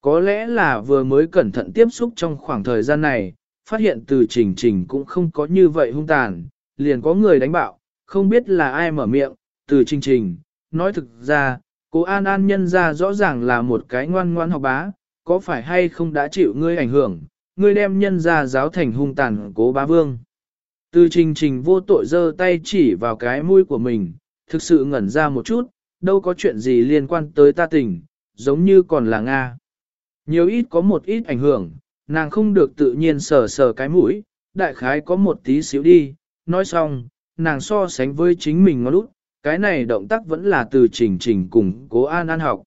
Có lẽ là vừa mới cẩn thận tiếp xúc trong khoảng thời gian này, phát hiện từ trình trình cũng không có như vậy hung tàn, liền có người đánh bạo, không biết là ai mở miệng, từ trình trình, nói thực ra, cô An An nhân ra rõ ràng là một cái ngoan ngoan học bá, có phải hay không đã chịu ngươi ảnh hưởng, ngươi đem nhân ra giáo thành hung tàn cố bá vương. Từ trình trình vô tội giơ tay chỉ vào cái mũi của mình, thực sự ngẩn ra một chút, đâu có chuyện gì liên quan tới ta tình, giống như còn là Nga. Nhiều ít có một ít ảnh hưởng, nàng không được tự nhiên sờ sờ cái mũi, đại khái có một tí xíu đi, nói xong, nàng so sánh với chính mình ngó lút, cái này động tác vẫn là từ trình trình cùng cố An An học.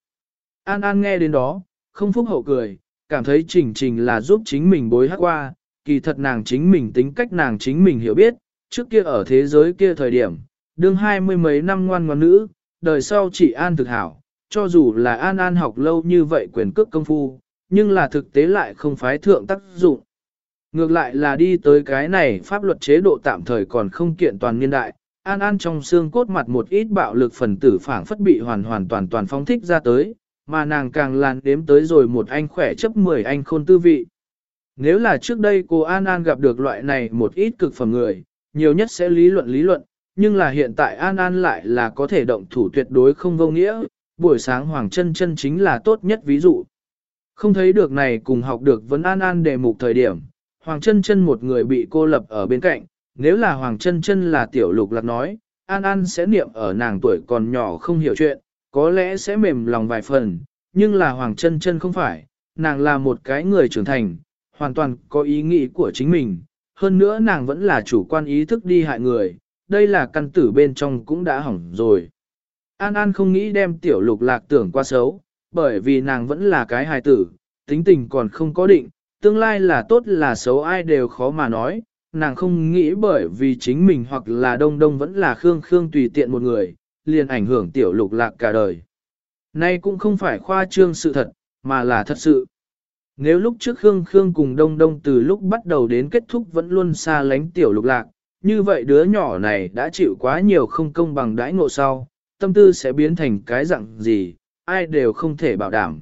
An An nghe đến đó, không phúc hậu cười, cảm thấy trình trình là giúp chính mình bối hát qua, kỳ thật nàng chính mình tính cách nàng chính mình hiểu biết, trước kia ở thế giới kia thời điểm, đương hai mươi mấy năm ngoan ngoan nữ, đời sau chỉ An thực hảo, cho dù là An An học lâu như vậy quyền cước công phu, nhưng là thực tế lại không phái thượng tác dụng. Ngược lại là đi tới cái này pháp luật chế độ tạm thời còn không kiện toàn niên đại, An An trong xương cốt mặt một ít bạo lực phần tử phản phất bị hoàn hoàn toàn toàn phóng thích ra tới, mà nàng càng làn đếm tới rồi một anh khỏe chấp 10 anh khôn tư vị. Nếu là trước đây cô An An gặp được loại này một ít cực phẩm người, nhiều nhất sẽ lý luận lý luận, nhưng là hiện tại An An lại là có thể động thủ tuyệt đối không vô nghĩa, buổi sáng Hoàng chân chân chính là tốt nhất ví dụ. Không thấy được này cùng học được vấn An An đề mục thời điểm, Hoàng chân chân một người bị cô lập ở bên cạnh, nếu là Hoàng chân chân là tiểu lục lạc nói, An An sẽ niệm ở nàng tuổi còn nhỏ không hiểu chuyện, có lẽ sẽ mềm lòng vài phần, nhưng là Hoàng chân chân không phải, nàng là một cái người trưởng thành, hoàn toàn có ý nghĩ của chính mình, hơn nữa nàng vẫn là chủ quan ý thức đi hại người, đây là căn tử bên trong cũng đã hỏng rồi. An An không nghĩ đem tiểu lục lạc tưởng qua xấu, bởi vì nàng vẫn là cái hài tử, tính tình còn không có định, tương lai là tốt là xấu ai đều khó mà nói, nàng không nghĩ bởi vì chính mình hoặc là đông đông vẫn là khương khương tùy tiện một người, liền ảnh hưởng tiểu lục lạc cả đời. Nay cũng không phải khoa trương sự thật, mà là thật sự. Nếu lúc trước Khương Khương cùng Đông Đông từ lúc bắt đầu đến kết thúc vẫn luôn xa lánh tiểu lục lạc, như vậy đứa nhỏ này đã chịu quá nhiều không công bằng đãi ngộ sau, tâm tư sẽ biến thành cái dạng gì, ai đều không thể bảo đảm.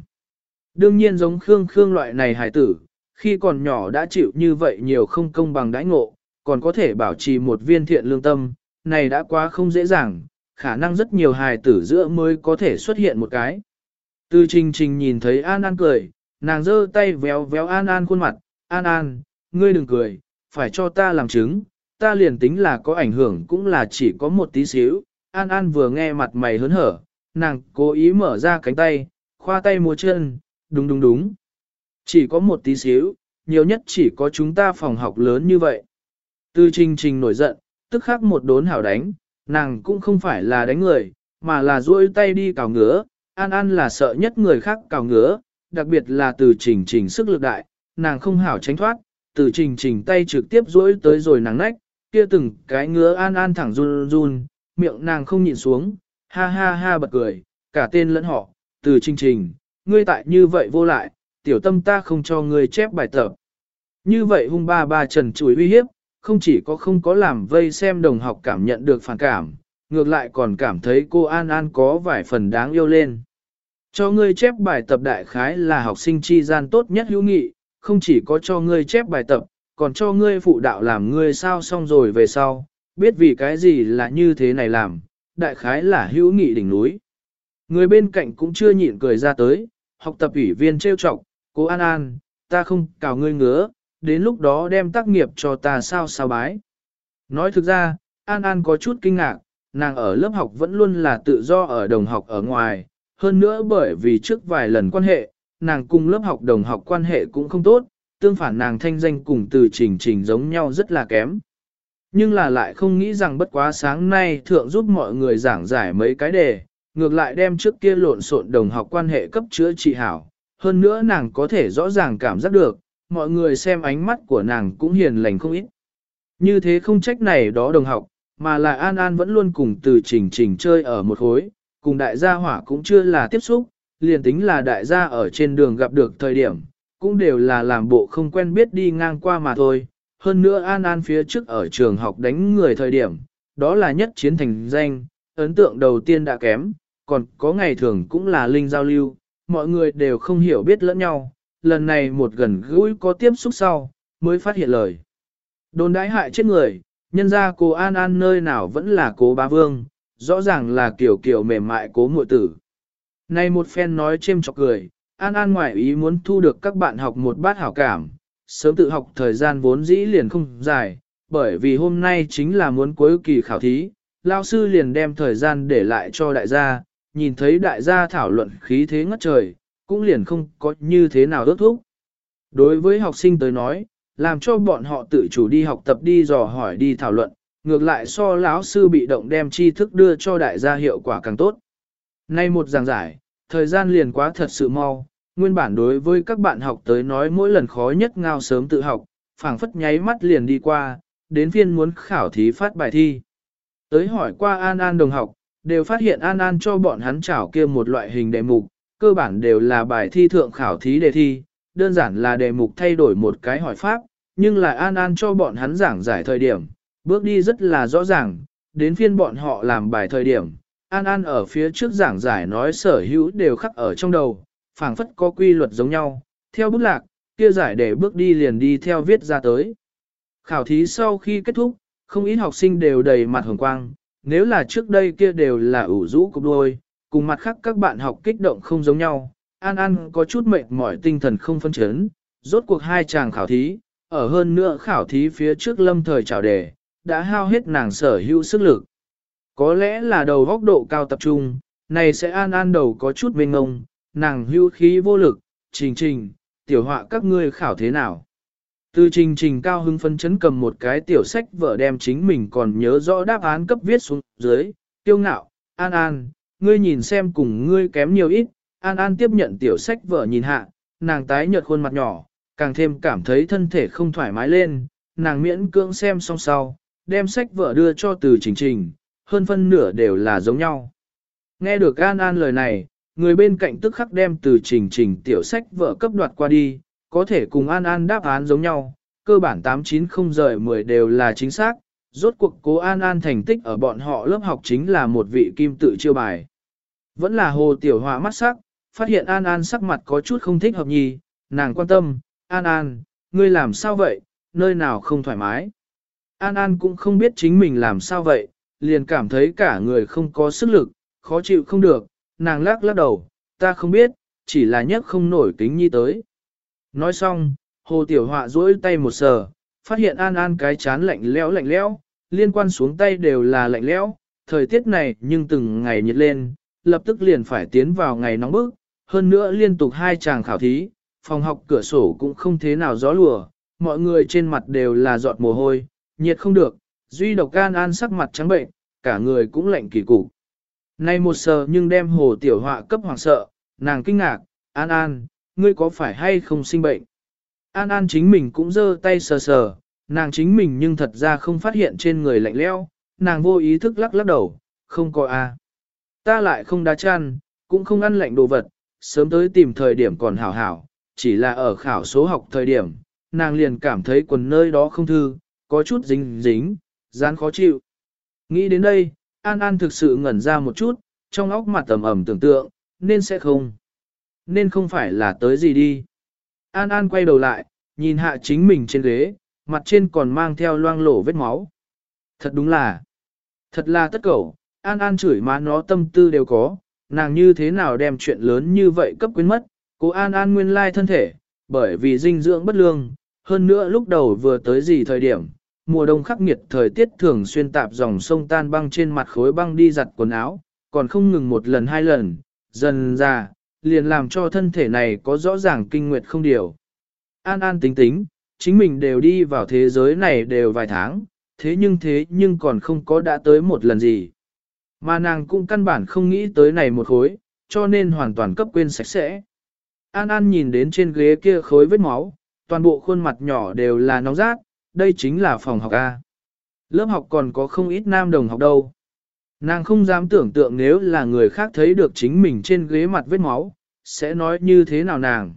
Đương nhiên giống Khương Khương loại này hài tử, khi còn nhỏ đã chịu như vậy nhiều không công bằng đãi ngộ, còn có thể bảo trì một viên thiện lương tâm, này đã quá không dễ dàng, khả năng rất nhiều hài tử giữa mới có thể xuất hiện một cái. Từ trình trình nhìn thấy An An cười, nàng giơ tay véo véo An An khuôn mặt, An An, ngươi đừng cười, phải cho ta làm chứng, ta liền tính là có ảnh hưởng cũng là chỉ có một tí xíu. An An vừa nghe mặt mày hớn hở, nàng cố ý mở ra cánh tay, khoa tay múa chân, đúng đúng đúng. Chỉ có một tí xíu, nhiều nhất chỉ có chúng ta phòng học lớn như vậy. Từ trình trình nổi giận, tức khắc một đốn hảo đánh, nàng cũng không phải là đánh người, mà là duỗi tay đi cào ngứa, An An là sợ nhất người khác cào ngứa, đặc biệt là từ trình trình sức lực đại, nàng không hảo tránh thoát, từ trình trình tay trực tiếp duỗi tới rồi nàng nách, kia từng cái ngứa An An thẳng run run, miệng nàng không nhịn xuống, ha ha ha bật cười, cả tên lẫn họ, từ trình trình, ngươi tại như vậy vô lại, tiểu tâm ta không cho ngươi chép bài tập. Như vậy hung ba ba trần chùi uy hiếp, không chỉ có không có làm vây xem đồng học cảm nhận được phản cảm, ngược lại còn cảm thấy cô An An có vài phần đáng yêu lên. Cho ngươi chép bài tập đại khái là học sinh chi gian tốt nhất hữu nghị, không chỉ có cho ngươi chép bài tập, còn cho ngươi phụ đạo làm ngươi sao xong rồi về sau, biết vì cái gì là như thế này làm, đại khái là hữu nghị đỉnh núi. Người bên cạnh cũng chưa nhịn cười ra tới, học tập ủy viên trêu chọc, cô An An, ta không cào ngươi ngứa, đến lúc đó đem tác nghiệp cho ta sao sao bái. Nói thực ra, An An có chút kinh ngạc, nàng ở lớp học vẫn luôn là tự do ở đồng học ở ngoài, hơn nữa bởi vì trước vài lần quan hệ, nàng cùng lớp học đồng học quan hệ cũng không tốt, tương phản nàng thanh danh cùng từ trình trình giống nhau rất là kém. Nhưng là lại không nghĩ rằng bất quá sáng nay thượng giúp mọi người giảng giải mấy cái đề, ngược lại đem trước kia lộn xộn đồng học quan hệ cấp chữa trị hảo. Hơn nữa nàng có thể rõ ràng cảm giác được, mọi người xem ánh mắt của nàng cũng hiền lành không ít. Như thế không trách này đó đồng học, mà là An An vẫn luôn cùng từ trình trình chơi ở một khối, cùng đại gia hỏa cũng chưa là tiếp xúc, liền tính là đại gia ở trên đường gặp được thời điểm, cũng đều là làm bộ không quen biết đi ngang qua mà thôi. Hơn nữa An An phía trước ở trường học đánh người thời điểm, đó là nhất chiến thành danh, ấn tượng đầu tiên đã kém, còn có ngày thường cũng là linh giao lưu, mọi người đều không hiểu biết lẫn nhau, lần này một gần gũi có tiếp xúc sau, mới phát hiện lời. Đồn đãi hại chết người, nhân ra cô An An nơi nào vẫn là cố bá vương, rõ ràng là kiểu kiểu mềm mại cố muội tử. Này một phen nói chêm chọc cười, An An ngoại ý muốn thu được các bạn học một bát hảo cảm, sớm tự học thời gian vốn dĩ liền không dài, bởi vì hôm nay chính là muốn cuối kỳ khảo thí, lao sư liền đem thời gian để lại cho đại gia, nhìn thấy đại gia thảo luận khí thế ngất trời, cũng liền không có như thế nào đốt thuốc. Đối với học sinh tới nói, làm cho bọn họ tự chủ đi học tập đi dò hỏi đi thảo luận, ngược lại so lão sư bị động đem tri thức đưa cho đại gia hiệu quả càng tốt. Nay một giảng giải, thời gian liền quá thật sự mau, nguyên bản đối với các bạn học tới nói mỗi lần khó nhất ngao sớm tự học, phảng phất nháy mắt liền đi qua, đến phiên muốn khảo thí phát bài thi. Tới hỏi qua An An đồng học, đều phát hiện An An cho bọn hắn trảo kia một loại hình đề mục, cơ bản đều là bài thi thượng khảo thí đề thi, đơn giản là đề mục thay đổi một cái hỏi pháp, nhưng là An An cho bọn hắn giảng giải thời điểm, bước đi rất là rõ ràng, đến phiên bọn họ làm bài thời điểm, An An ở phía trước giảng giải nói sở hữu đều khắc ở trong đầu, phảng phất có quy luật giống nhau, theo bút lạc, kia giải để bước đi liền đi theo viết ra tới. Khảo thí sau khi kết thúc, không ít học sinh đều đầy mặt hồng quang, nếu là trước đây kia đều là ủ rũ cục đôi, cùng mặt khác các bạn học kích động không giống nhau, An An có chút mệt mỏi tinh thần không phân chấn, rốt cuộc hai chàng khảo thí, ở hơn nữa khảo thí phía trước lâm thời trào đề, đã hao hết nàng sở hữu sức lực. Có lẽ là đầu góc độ cao tập trung, này sẽ An An đầu có chút mênh ngông, nàng hưu khí vô lực, trình trình, tiểu họa các ngươi khảo thế nào. Từ trình trình cao hưng phân chấn cầm một cái tiểu sách vở đem chính mình còn nhớ rõ đáp án cấp viết xuống dưới, tiêu ngạo, an an, ngươi nhìn xem cùng ngươi kém nhiều ít, an an tiếp nhận tiểu sách vợ nhìn hạ, nàng tái nhợt khuôn mặt nhỏ, càng thêm cảm thấy thân thể không thoải mái lên, nàng miễn cưỡng xem xong sau, đem sách vợ đưa cho từ trình trình, hơn phân nửa đều là giống nhau. Nghe được an an lời này, người bên cạnh tức khắc đem từ trình trình tiểu sách vợ cấp đoạt qua đi, có thể cùng An An đáp án giống nhau, cơ bản 890 rời 10 đều là chính xác, rốt cuộc cố An An thành tích ở bọn họ lớp học chính là một vị kim tự chiêu bài. Vẫn là hồ tiểu họa mắt sắc, phát hiện An An sắc mặt có chút không thích hợp nhì, nàng quan tâm, An An, ngươi làm sao vậy, nơi nào không thoải mái. An An cũng không biết chính mình làm sao vậy, liền cảm thấy cả người không có sức lực, khó chịu không được, nàng lắc lắc đầu, ta không biết, chỉ là nhấc không nổi kính nhi tới. Nói xong, hồ tiểu họa duỗi tay một sờ, phát hiện an an cái chán lạnh lẽo lạnh lẽo, liên quan xuống tay đều là lạnh lẽo, thời tiết này nhưng từng ngày nhiệt lên, lập tức liền phải tiến vào ngày nóng bức, hơn nữa liên tục hai chàng khảo thí, phòng học cửa sổ cũng không thế nào gió lùa, mọi người trên mặt đều là giọt mồ hôi, nhiệt không được, duy độc can an sắc mặt trắng bệnh, cả người cũng lạnh kỳ cục. Nay một sờ nhưng đem hồ tiểu họa cấp hoàng sợ, nàng kinh ngạc, an an, ngươi có phải hay không sinh bệnh? An An chính mình cũng giơ tay sờ sờ, nàng chính mình nhưng thật ra không phát hiện trên người lạnh leo, nàng vô ý thức lắc lắc đầu, không có a. À. Ta lại không đá chăn, cũng không ăn lạnh đồ vật, sớm tới tìm thời điểm còn hảo hảo, chỉ là ở khảo số học thời điểm, nàng liền cảm thấy quần nơi đó không thư, có chút dính dính, dán khó chịu. Nghĩ đến đây, An An thực sự ngẩn ra một chút, trong óc mặt tầm ẩm tưởng tượng, nên sẽ không nên không phải là tới gì đi. An An quay đầu lại, nhìn hạ chính mình trên ghế, mặt trên còn mang theo loang lổ vết máu. Thật đúng là, thật là tất cẩu, An An chửi má nó tâm tư đều có, nàng như thế nào đem chuyện lớn như vậy cấp quyến mất, cô An An nguyên lai thân thể, bởi vì dinh dưỡng bất lương, hơn nữa lúc đầu vừa tới gì thời điểm, mùa đông khắc nghiệt thời tiết thường xuyên tạp dòng sông tan băng trên mặt khối băng đi giặt quần áo, còn không ngừng một lần hai lần, dần ra, liền làm cho thân thể này có rõ ràng kinh nguyệt không điều. An An tính tính, chính mình đều đi vào thế giới này đều vài tháng, thế nhưng thế nhưng còn không có đã tới một lần gì. Mà nàng cũng căn bản không nghĩ tới này một khối, cho nên hoàn toàn cấp quên sạch sẽ. An An nhìn đến trên ghế kia khối vết máu, toàn bộ khuôn mặt nhỏ đều là nóng rát, đây chính là phòng học A. Lớp học còn có không ít nam đồng học đâu. Nàng không dám tưởng tượng nếu là người khác thấy được chính mình trên ghế mặt vết máu, sẽ nói như thế nào nàng.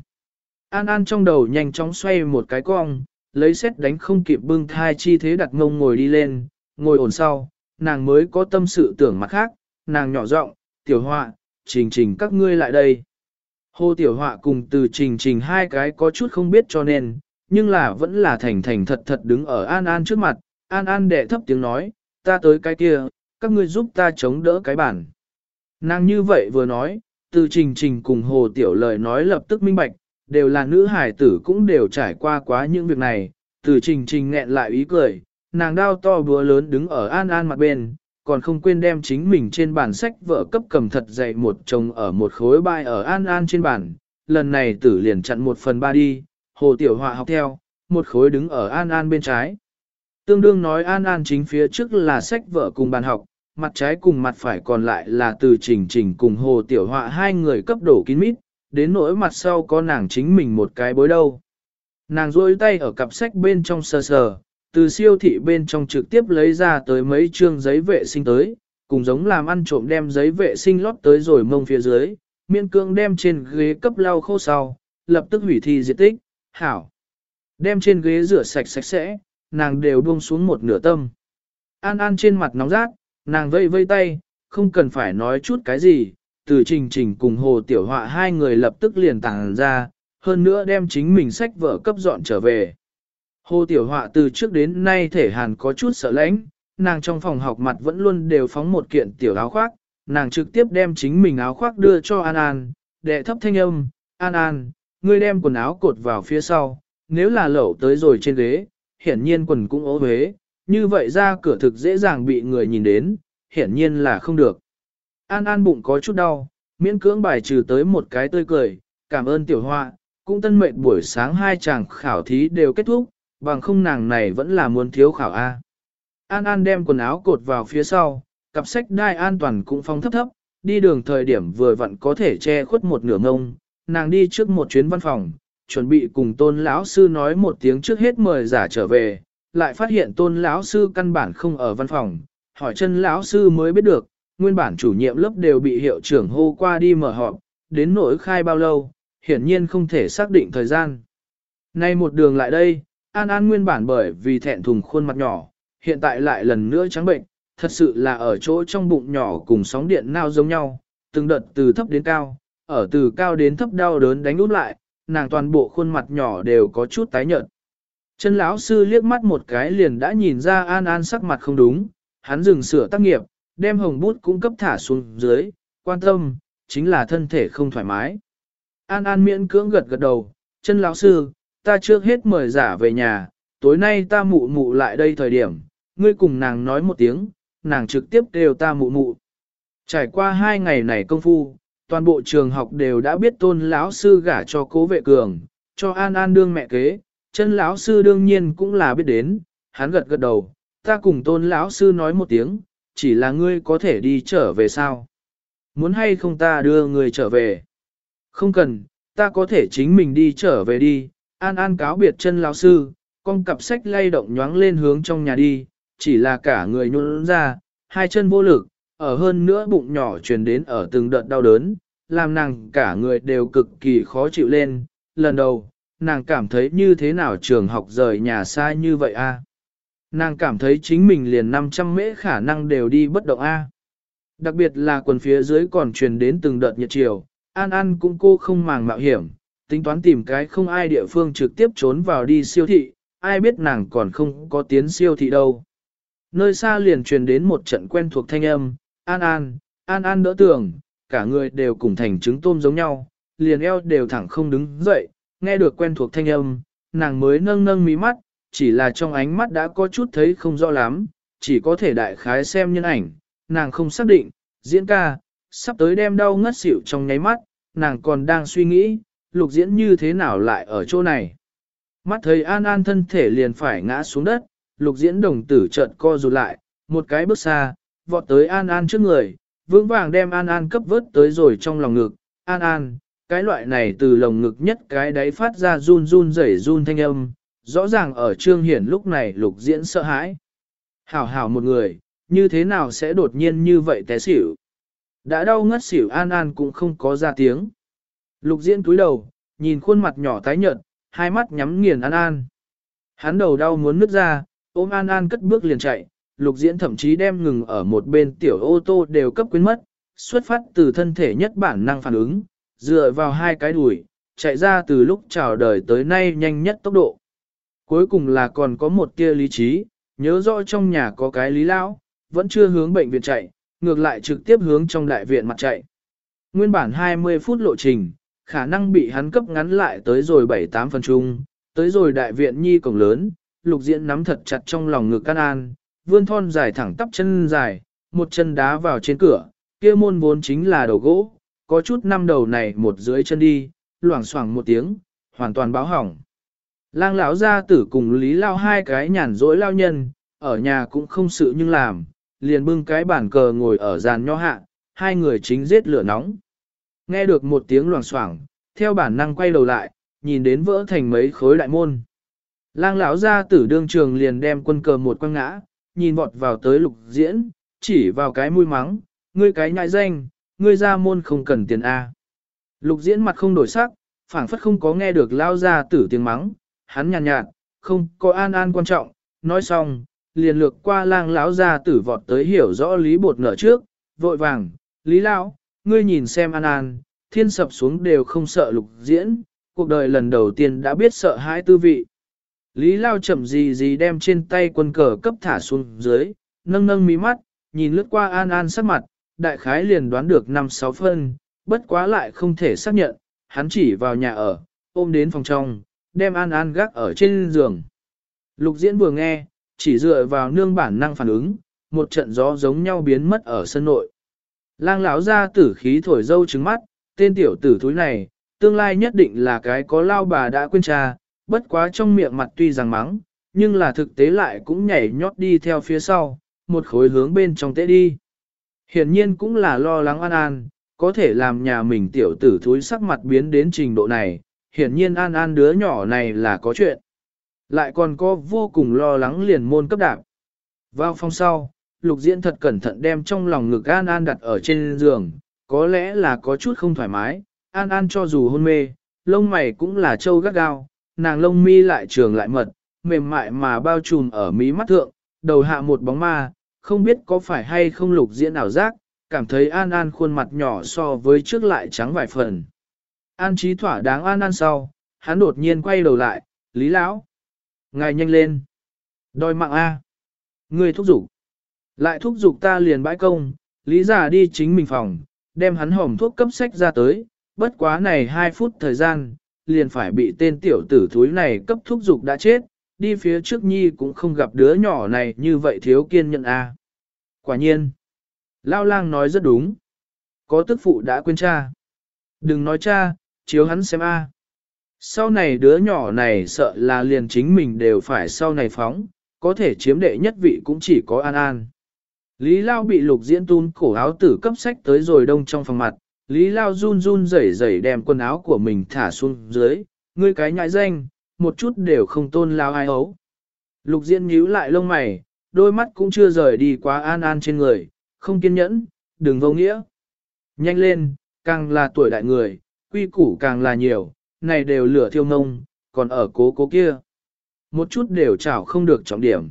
An An trong đầu nhanh chóng xoay một cái cong, lấy xét đánh không kịp bưng thai chi thế đặt ngông ngồi đi lên, ngồi ổn sau, nàng mới có tâm sự tưởng mặt khác, nàng nhỏ giọng, tiểu họa, trình trình các ngươi lại đây. Hồ tiểu họa cùng từ trình trình hai cái có chút không biết cho nên, nhưng là vẫn là thành thành thật thật đứng ở An An trước mặt, An An đệ thấp tiếng nói, ta tới cái kia, các ngươi giúp ta chống đỡ cái bản. Nàng như vậy vừa nói, từ trình trình cùng hồ tiểu lời nói lập tức minh bạch, đều là nữ hải tử cũng đều trải qua quá những việc này, từ trình trình nghẹn lại ý cười, nàng đao to búa lớn đứng ở an an mặt bên, còn không quên đem chính mình trên bản sách vợ cấp cầm thật dày một chồng ở một khối bài ở an an trên bản, lần này tử liền chặn một phần ba đi, hồ tiểu họa học theo, một khối đứng ở an an bên trái. Tương đương nói an an chính phía trước là sách vợ cùng bàn học, mặt trái cùng mặt phải còn lại là từ trình trình cùng hồ tiểu họa hai người cấp đổ kín mít, đến nỗi mặt sau có nàng chính mình một cái bối đâu. Nàng rôi tay ở cặp sách bên trong sờ sờ, từ siêu thị bên trong trực tiếp lấy ra tới mấy chương giấy vệ sinh tới, cùng giống làm ăn trộm đem giấy vệ sinh lót tới rồi mông phía dưới, miên cương đem trên ghế cấp lau khô sau, lập tức hủy thi diệt tích, hảo. Đem trên ghế rửa sạch sạch sẽ, nàng đều buông xuống một nửa tâm. An An trên mặt nóng rát, nàng vây vây tay, không cần phải nói chút cái gì, từ trình trình cùng hồ tiểu họa hai người lập tức liền tàng ra, hơn nữa đem chính mình sách vở cấp dọn trở về. Hồ tiểu họa từ trước đến nay thể hàn có chút sợ lãnh, nàng trong phòng học mặt vẫn luôn đều phóng một kiện tiểu áo khoác, nàng trực tiếp đem chính mình áo khoác đưa cho An An, đệ thấp thanh âm, An An, ngươi đem quần áo cột vào phía sau, nếu là lẩu tới rồi trên ghế, hiển nhiên quần cũng ố huế, như vậy ra cửa thực dễ dàng bị người nhìn đến, hiển nhiên là không được. An An bụng có chút đau, miễn cưỡng bài trừ tới một cái tươi cười, cảm ơn tiểu họa, cũng tân mệnh buổi sáng hai chàng khảo thí đều kết thúc, bằng không nàng này vẫn là muốn thiếu khảo A. An An đem quần áo cột vào phía sau, cặp sách đai an toàn cũng phong thấp thấp, đi đường thời điểm vừa vặn có thể che khuất một nửa ngông, nàng đi trước một chuyến văn phòng, chuẩn bị cùng tôn lão sư nói một tiếng trước hết mời giả trở về, lại phát hiện tôn lão sư căn bản không ở văn phòng, hỏi chân lão sư mới biết được, nguyên bản chủ nhiệm lớp đều bị hiệu trưởng hô qua đi mở họp, đến nỗi khai bao lâu, hiển nhiên không thể xác định thời gian. Nay một đường lại đây, An An nguyên bản bởi vì thẹn thùng khuôn mặt nhỏ, hiện tại lại lần nữa trắng bệnh, thật sự là ở chỗ trong bụng nhỏ cùng sóng điện nao giống nhau, từng đợt từ thấp đến cao, ở từ cao đến thấp đau đớn đánh út lại, nàng toàn bộ khuôn mặt nhỏ đều có chút tái nhợt. Chân lão sư liếc mắt một cái liền đã nhìn ra An An sắc mặt không đúng, hắn dừng sửa tác nghiệp, đem hồng bút cung cấp thả xuống dưới, quan tâm, chính là thân thể không thoải mái. An An miễn cưỡng gật gật đầu, chân lão sư, ta trước hết mời giả về nhà, tối nay ta mụ mụ lại đây thời điểm, ngươi cùng nàng nói một tiếng, nàng trực tiếp đều ta mụ mụ. Trải qua hai ngày này công phu, toàn bộ trường học đều đã biết tôn lão sư gả cho cố vệ cường, cho An An đương mẹ kế, chân lão sư đương nhiên cũng là biết đến, hắn gật gật đầu, ta cùng tôn lão sư nói một tiếng, chỉ là ngươi có thể đi trở về sao? Muốn hay không ta đưa ngươi trở về? Không cần, ta có thể chính mình đi trở về đi, an an cáo biệt chân lão sư, con cặp sách lay động nhoáng lên hướng trong nhà đi, chỉ là cả người nhún ra, hai chân vô lực, ở hơn nữa bụng nhỏ truyền đến ở từng đợt đau đớn, làm nàng cả người đều cực kỳ khó chịu lên, lần đầu, nàng cảm thấy như thế nào trường học rời nhà xa như vậy a? Nàng cảm thấy chính mình liền 500 mễ khả năng đều đi bất động A. Đặc biệt là quần phía dưới còn truyền đến từng đợt nhiệt chiều, An An cũng cô không màng mạo hiểm, tính toán tìm cái không ai địa phương trực tiếp trốn vào đi siêu thị, ai biết nàng còn không có tiến siêu thị đâu. Nơi xa liền truyền đến một trận quen thuộc thanh âm, An An, An An đỡ tường, cả người đều cùng thành trứng tôm giống nhau, liền eo đều thẳng không đứng dậy, nghe được quen thuộc thanh âm, nàng mới nâng nâng mí mắt, chỉ là trong ánh mắt đã có chút thấy không rõ lắm, chỉ có thể đại khái xem nhân ảnh, nàng không xác định, diễn ca, sắp tới đem đau ngất xỉu trong nháy mắt, nàng còn đang suy nghĩ, lục diễn như thế nào lại ở chỗ này. Mắt thấy An An thân thể liền phải ngã xuống đất, lục diễn đồng tử chợt co rụt lại, một cái bước xa, vọt tới An An trước người, vững vàng đem An An cấp vớt tới rồi trong lòng ngực. An An, cái loại này từ lồng ngực nhất cái đấy phát ra run run rẩy run thanh âm, rõ ràng ở trương hiển lúc này lục diễn sợ hãi. Hảo hảo một người, như thế nào sẽ đột nhiên như vậy té xỉu. Đã đau ngất xỉu An An cũng không có ra tiếng. Lục diễn túi đầu, nhìn khuôn mặt nhỏ tái nhợt, hai mắt nhắm nghiền An An. Hắn đầu đau muốn nứt ra, ôm An An cất bước liền chạy, lục diễn thậm chí đem ngừng ở một bên tiểu ô tô đều cấp quyến mất, xuất phát từ thân thể nhất bản năng phản ứng, dựa vào hai cái đùi, chạy ra từ lúc chào đời tới nay nhanh nhất tốc độ. Cuối cùng là còn có một tia lý trí, nhớ rõ trong nhà có cái lý lão, vẫn chưa hướng bệnh viện chạy, ngược lại trực tiếp hướng trong đại viện mặt chạy. Nguyên bản 20 phút lộ trình, khả năng bị hắn cấp ngắn lại tới rồi 7-8 phần chung, tới rồi đại viện nhi cổng lớn, lục diễn nắm thật chặt trong lòng ngực can an, vươn thon dài thẳng tắp chân dài, một chân đá vào trên cửa, kia môn vốn chính là đầu gỗ, có chút năm đầu này một dưới chân đi, loảng xoảng một tiếng, hoàn toàn báo hỏng. Lang lão gia tử cùng Lý Lao hai cái nhàn rỗi lao nhân, ở nhà cũng không sự nhưng làm, liền bưng cái bàn cờ ngồi ở giàn nho hạ, hai người chính giết lửa nóng. Nghe được một tiếng loảng xoảng, theo bản năng quay đầu lại, nhìn đến vỡ thành mấy khối đại môn. Lang lão gia tử đương trường liền đem quân cờ một quăng ngã, nhìn vọt vào tới lục diễn, chỉ vào cái mũi mắng, ngươi cái nhại danh, ngươi ra môn không cần tiền A. Lục diễn mặt không đổi sắc, phảng phất không có nghe được lao gia tử tiếng mắng, hắn nhàn nhạt, nhạt, không có an an quan trọng, nói xong, liền lược qua lang lão gia tử vọt tới hiểu rõ lý bột nở trước, vội vàng, lý lão, ngươi nhìn xem an an, thiên sập xuống đều không sợ lục diễn, cuộc đời lần đầu tiên đã biết sợ hãi tư vị. Lý Lao chậm gì gì đem trên tay quân cờ cấp thả xuống dưới, nâng nâng mí mắt, nhìn lướt qua An An sắc mặt, đại khái liền đoán được 5-6 phân, bất quá lại không thể xác nhận, hắn chỉ vào nhà ở, ôm đến phòng trong, đem An An gác ở trên giường. Lục diễn vừa nghe, chỉ dựa vào nương bản năng phản ứng, một trận gió giống nhau biến mất ở sân nội. Lang lão ra tử khí thổi dâu trứng mắt, tên tiểu tử thúi này, tương lai nhất định là cái có lao bà đã quên cha, bất quá trong miệng mặt tuy rằng mắng, nhưng là thực tế lại cũng nhảy nhót đi theo phía sau, một khối hướng bên trong tế đi. Hiển nhiên cũng là lo lắng An An, có thể làm nhà mình tiểu tử thúi sắc mặt biến đến trình độ này, hiển nhiên An An đứa nhỏ này là có chuyện. Lại còn có vô cùng lo lắng liền môn cấp đạp. Vào phòng sau, lục diễn thật cẩn thận đem trong lòng ngực An An đặt ở trên giường, có lẽ là có chút không thoải mái, An An cho dù hôn mê, lông mày cũng là trâu gắt gao, nàng lông mi lại trường lại mật, mềm mại mà bao trùm ở mí mắt thượng, đầu hạ một bóng ma, không biết có phải hay không lục diễn ảo giác, cảm thấy An An khuôn mặt nhỏ so với trước lại trắng vài phần. An trí thỏa đáng An An sau, hắn đột nhiên quay đầu lại, Lý Lão. Ngài nhanh lên. Đòi mạng A. Người thúc giục. Lại thúc giục ta liền bãi công, Lý giả đi chính mình phòng, đem hắn hỏng thuốc cấp sách ra tới, bất quá này 2 phút thời gian, liền phải bị tên tiểu tử thúi này cấp thúc dục đã chết, đi phía trước nhi cũng không gặp đứa nhỏ này như vậy thiếu kiên nhẫn a. Quả nhiên, Lao lang nói rất đúng. Có tức phụ đã quên cha. Đừng nói cha, chiếu hắn xem a. Sau này đứa nhỏ này sợ là liền chính mình đều phải sau này phóng, có thể chiếm đệ nhất vị cũng chỉ có An An. Lý Lao bị lục diễn tún cổ áo tử cấp sách tới rồi đông trong phòng mặt, Lý Lao run run rẩy rẩy đem quần áo của mình thả xuống dưới, ngươi cái nhãi danh, một chút đều không tôn Lao ai ấu. Lục Diễn nhíu lại lông mày, đôi mắt cũng chưa rời đi quá an an trên người, không kiên nhẫn, đừng vô nghĩa. Nhanh lên, càng là tuổi đại người, quy củ càng là nhiều, này đều lửa thiêu ngông, còn ở cố cố kia. Một chút đều chảo không được trọng điểm.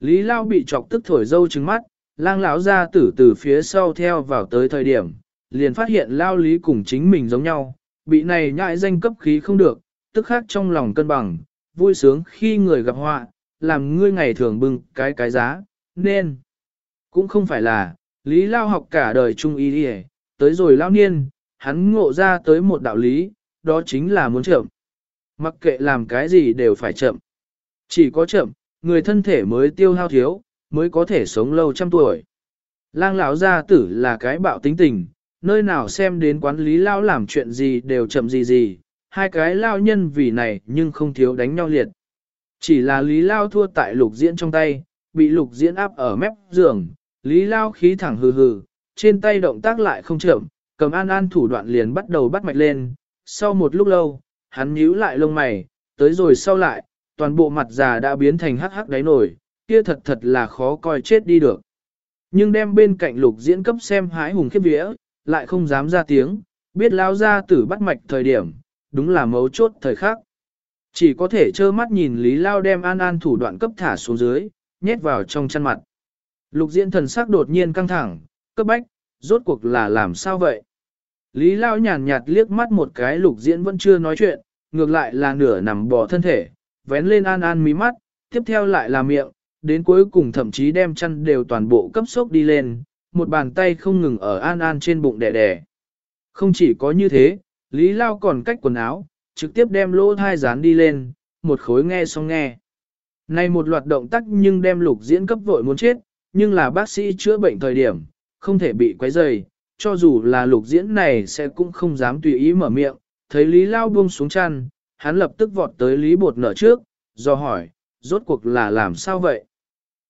Lý Lao bị chọc tức thổi dâu trứng mắt, lang lão ra tử từ phía sau theo vào tới thời điểm, liền phát hiện lao lý cùng chính mình giống nhau, bị này nhại danh cấp khí không được, tức khác trong lòng cân bằng, vui sướng khi người gặp họa, làm ngươi ngày thường bưng cái cái giá, nên cũng không phải là, lý lao học cả đời trung y đi tới rồi lao niên, hắn ngộ ra tới một đạo lý, đó chính là muốn chậm. Mặc kệ làm cái gì đều phải chậm. Chỉ có chậm, người thân thể mới tiêu hao thiếu, mới có thể sống lâu trăm tuổi. Lang lão gia tử là cái bạo tính tình, nơi nào xem đến quán lý lao làm chuyện gì đều chậm gì gì, hai cái lao nhân vì này nhưng không thiếu đánh nhau liệt. Chỉ là Lý Lao thua tại lục diễn trong tay, bị lục diễn áp ở mép giường, Lý Lao khí thẳng hừ hừ, trên tay động tác lại không chậm, cầm an an thủ đoạn liền bắt đầu bắt mạch lên, sau một lúc lâu, hắn nhíu lại lông mày, tới rồi sau lại, toàn bộ mặt già đã biến thành hắc hắc đáy nổi, kia thật thật là khó coi chết đi được. Nhưng đem bên cạnh lục diễn cấp xem hái hùng khiếp vía, lại không dám ra tiếng, biết lao ra tử bắt mạch thời điểm, đúng là mấu chốt thời khắc. Chỉ có thể trơ mắt nhìn Lý Lao đem an an thủ đoạn cấp thả xuống dưới, nhét vào trong chăn mặt. Lục diễn thần sắc đột nhiên căng thẳng, cấp bách, rốt cuộc là làm sao vậy? Lý Lao nhàn nhạt liếc mắt một cái lục diễn vẫn chưa nói chuyện, ngược lại là nửa nằm bò thân thể, vén lên an an mí mắt, tiếp theo lại là miệng, đến cuối cùng thậm chí đem chăn đều toàn bộ cấp sốc đi lên, một bàn tay không ngừng ở an an trên bụng đẻ đẻ. Không chỉ có như thế, Lý Lao còn cách quần áo, trực tiếp đem lỗ thai dán đi lên, một khối nghe xong nghe. Này một loạt động tác nhưng đem lục diễn cấp vội muốn chết, nhưng là bác sĩ chữa bệnh thời điểm, không thể bị quấy rầy, cho dù là lục diễn này sẽ cũng không dám tùy ý mở miệng, thấy Lý Lao buông xuống chăn, hắn lập tức vọt tới Lý Bột nở trước, do hỏi, rốt cuộc là làm sao vậy?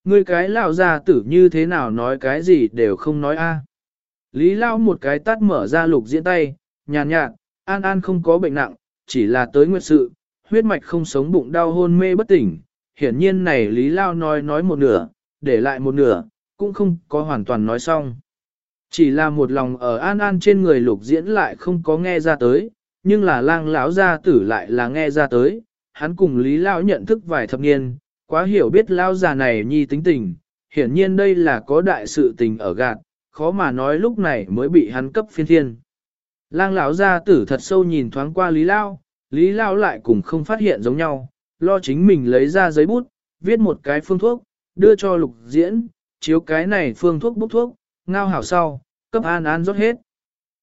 Ngươi cái lão già tử như thế nào nói cái gì đều không nói a. Lý Lao một cái tắt mở ra lục diễn tay, nhàn nhạt, an an không có bệnh nặng, chỉ là tới nguyệt sự, huyết mạch không sống bụng đau hôn mê bất tỉnh. Hiển nhiên này Lý Lao nói nói một nửa, để lại một nửa, cũng không có hoàn toàn nói xong. Chỉ là một lòng ở an an trên người lục diễn lại không có nghe ra tới, nhưng là lang lão gia tử lại là nghe ra tới, hắn cùng Lý lão nhận thức vài thập niên, quá hiểu biết Lao già này nhi tính tình, hiển nhiên đây là có đại sự tình ở gạt, khó mà nói lúc này mới bị hắn cấp phiên thiên. Lang lão gia tử thật sâu nhìn thoáng qua Lý Lao, Lý Lao lại cùng không phát hiện giống nhau, lo chính mình lấy ra giấy bút, viết một cái phương thuốc, đưa cho lục diễn, chiếu cái này phương thuốc bút thuốc, ngao hảo sau, cấp an an rót hết.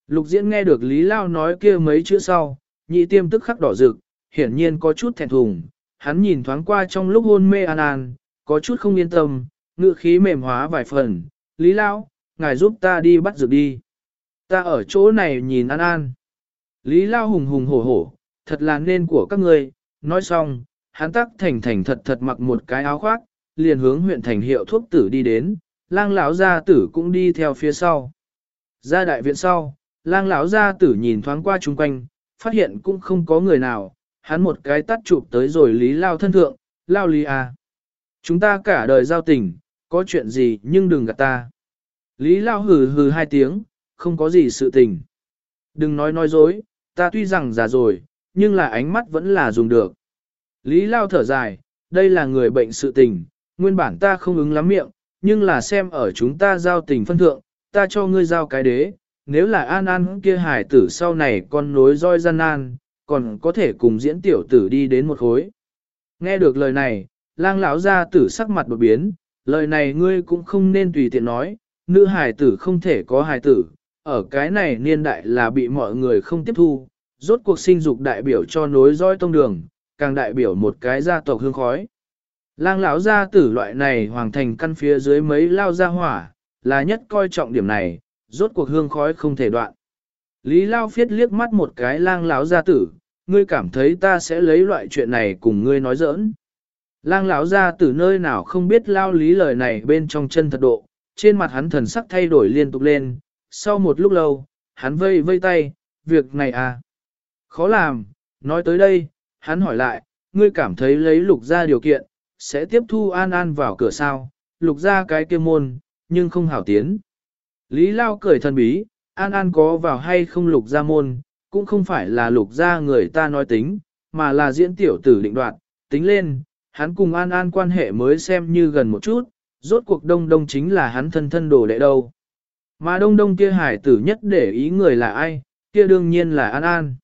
Lục diễn nghe được Lý Lao nói kia mấy chữ sau, nhị tiêm tức khắc đỏ rực, hiển nhiên có chút thẹn thùng, hắn nhìn thoáng qua trong lúc hôn mê an an, có chút không yên tâm, ngựa khí mềm hóa vài phần, Lý Lao, ngài giúp ta đi bắt dược đi. Ta ở chỗ này nhìn an an. Lý Lao hùng hùng hổ hổ, thật là nên của các ngươi, nói xong, hắn tắc thành thành thật thật mặc một cái áo khoác, liền hướng huyện thành hiệu thuốc tử đi đến, lang lão gia tử cũng đi theo phía sau. Ra đại viện sau, lang lão gia tử nhìn thoáng qua chung quanh, phát hiện cũng không có người nào, hắn một cái tắt chụp tới rồi lý lao thân thượng, lao lý à. Chúng ta cả đời giao tình, có chuyện gì nhưng đừng gạt ta. Lý lao hừ hừ hai tiếng, không có gì sự tình. Đừng nói nói dối, ta tuy rằng già rồi, nhưng là ánh mắt vẫn là dùng được. Lý lao thở dài, đây là người bệnh sự tình, nguyên bản ta không ứng lắm miệng, nhưng là xem ở chúng ta giao tình phân thượng, ta cho ngươi giao cái đế, nếu là an an kia hải tử sau này con nối roi gian nan, còn có thể cùng diễn tiểu tử đi đến một khối. Nghe được lời này, lang lão ra tử sắc mặt đột biến, lời này ngươi cũng không nên tùy tiện nói, nữ hài tử không thể có hài tử, ở cái này niên đại là bị mọi người không tiếp thu, rốt cuộc sinh dục đại biểu cho nối roi tông đường, càng đại biểu một cái gia tộc hương khói. Lang lão gia tử loại này hoàng thành căn phía dưới mấy lao gia hỏa, là nhất coi trọng điểm này, rốt cuộc hương khói không thể đoạn. Lý Lao phiết liếc mắt một cái lang lão gia tử, ngươi cảm thấy ta sẽ lấy loại chuyện này cùng ngươi nói giỡn. Lang lão gia tử nơi nào không biết lao lý lời này bên trong chân thật độ, trên mặt hắn thần sắc thay đổi liên tục lên, sau một lúc lâu, hắn vây vây tay, việc này à, khó làm, nói tới đây, hắn hỏi lại, ngươi cảm thấy lấy lục ra điều kiện, sẽ tiếp thu an an vào cửa sao, lục ra cái kia môn, nhưng không hảo tiến. Lý Lao cười thần bí, An An có vào hay không lục ra môn, cũng không phải là lục ra người ta nói tính, mà là diễn tiểu tử định đoạt, tính lên, hắn cùng An An quan hệ mới xem như gần một chút, rốt cuộc đông đông chính là hắn thân thân đồ đệ đâu. Mà đông đông kia hải tử nhất để ý người là ai, kia đương nhiên là An An.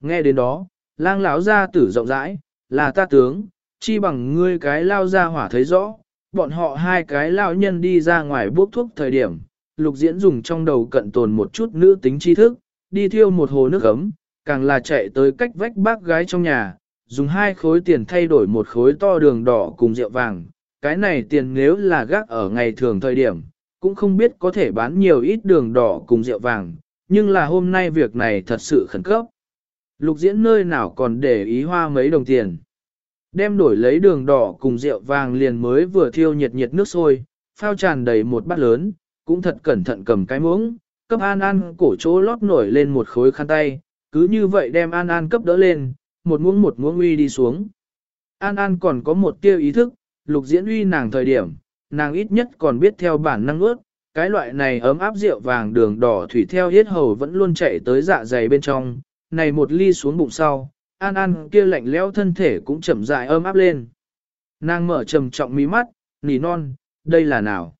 Nghe đến đó, lang lão gia tử rộng rãi, là ta tướng, chi bằng ngươi cái lao ra hỏa thấy rõ, bọn họ hai cái lao nhân đi ra ngoài bốc thuốc thời điểm, lục diễn dùng trong đầu cận tồn một chút nữ tính tri thức, đi thiêu một hồ nước ấm, càng là chạy tới cách vách bác gái trong nhà, dùng hai khối tiền thay đổi một khối to đường đỏ cùng rượu vàng. Cái này tiền nếu là gác ở ngày thường thời điểm, cũng không biết có thể bán nhiều ít đường đỏ cùng rượu vàng, nhưng là hôm nay việc này thật sự khẩn cấp. Lục diễn nơi nào còn để ý hoa mấy đồng tiền. Đem đổi lấy đường đỏ cùng rượu vàng liền mới vừa thiêu nhiệt nhiệt nước sôi, phao tràn đầy một bát lớn, cũng thật cẩn thận cầm cái muỗng, cấp An An cổ chỗ lót nổi lên một khối khăn tay, cứ như vậy đem An An cấp đỡ lên, một muỗng một muỗng uy đi xuống. An An còn có một tiêu ý thức, lục diễn uy nàng thời điểm, nàng ít nhất còn biết theo bản năng ướt, cái loại này ấm áp rượu vàng đường đỏ thủy theo hết hầu vẫn luôn chạy tới dạ dày bên trong, này một ly xuống bụng sau, An An kia lạnh lẽo thân thể cũng chậm rãi ấm áp lên. Nàng mở trầm trọng mí mắt, nỉ non, đây là nào?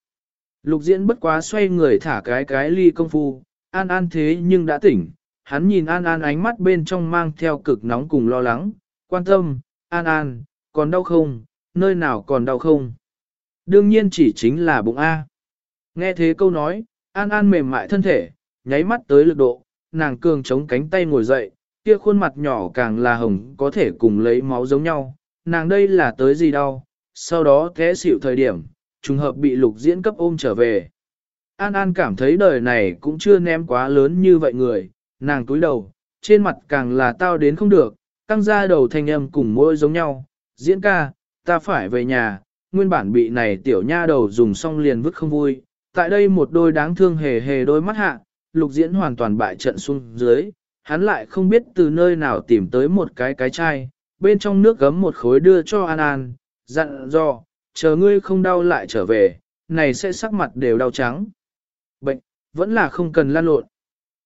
Lục diễn bất quá xoay người thả cái cái ly công phu, An An thế nhưng đã tỉnh, hắn nhìn An An ánh mắt bên trong mang theo cực nóng cùng lo lắng, quan tâm, An An, còn đau không, nơi nào còn đau không? Đương nhiên chỉ chính là bụng A. Nghe thế câu nói, An An mềm mại thân thể, nháy mắt tới lực độ, nàng cường chống cánh tay ngồi dậy, kia khuôn mặt nhỏ càng là hồng có thể cùng lấy máu giống nhau, nàng đây là tới gì đâu, sau đó thế xịu thời điểm, trùng hợp bị lục diễn cấp ôm trở về. An An cảm thấy đời này cũng chưa ném quá lớn như vậy người, nàng túi đầu, trên mặt càng là tao đến không được, căng ra đầu thanh âm cùng môi giống nhau, diễn ca, ta phải về nhà, nguyên bản bị này tiểu nha đầu dùng xong liền vứt không vui, tại đây một đôi đáng thương hề hề đôi mắt hạ, lục diễn hoàn toàn bại trận xuống dưới, hắn lại không biết từ nơi nào tìm tới một cái cái chai, bên trong nước gấm một khối đưa cho An An, dặn dò, chờ ngươi không đau lại trở về, này sẽ sắc mặt đều đau trắng. Bệnh, vẫn là không cần lan lộn.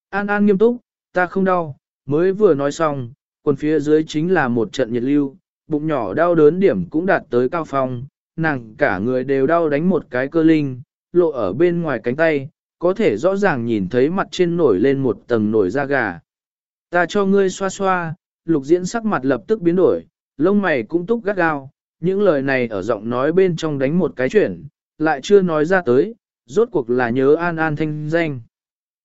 An An nghiêm túc, ta không đau, mới vừa nói xong, quần phía dưới chính là một trận nhiệt lưu, bụng nhỏ đau đớn điểm cũng đạt tới cao phong, nàng cả người đều đau đánh một cái cơ linh, lộ ở bên ngoài cánh tay, có thể rõ ràng nhìn thấy mặt trên nổi lên một tầng nổi da gà. Ta cho ngươi xoa xoa, lục diễn sắc mặt lập tức biến đổi, lông mày cũng túc gắt gao, những lời này ở giọng nói bên trong đánh một cái chuyển, lại chưa nói ra tới, rốt cuộc là nhớ an an thanh danh.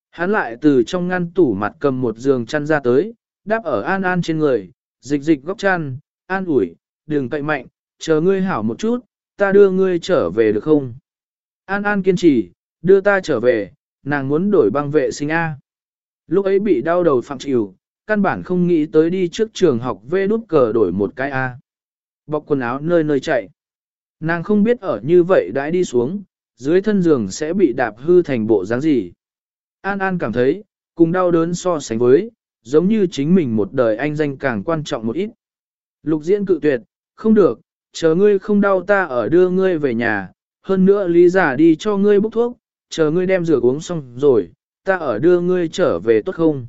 Hắn lại từ trong ngăn tủ mặt cầm một giường chăn ra tới, đáp ở an an trên người, dịch dịch góc chăn, an ủi, đừng cậy mạnh, chờ ngươi hảo một chút, ta đưa ngươi trở về được không? An An kiên trì, đưa ta trở về, nàng muốn đổi băng vệ sinh A. Lúc ấy bị đau đầu phạm chịu, căn bản không nghĩ tới đi trước trường học vê đút cờ đổi một cái A. Bọc quần áo nơi nơi chạy. Nàng không biết ở như vậy đã đi xuống, dưới thân giường sẽ bị đạp hư thành bộ dáng gì. An An cảm thấy, cùng đau đớn so sánh với, giống như chính mình một đời anh danh càng quan trọng một ít. Lục diễn cự tuyệt, không được, chờ ngươi không đau ta ở đưa ngươi về nhà, hơn nữa lý giả đi cho ngươi bốc thuốc, chờ ngươi đem rửa uống xong rồi, ta ở đưa ngươi trở về tốt không?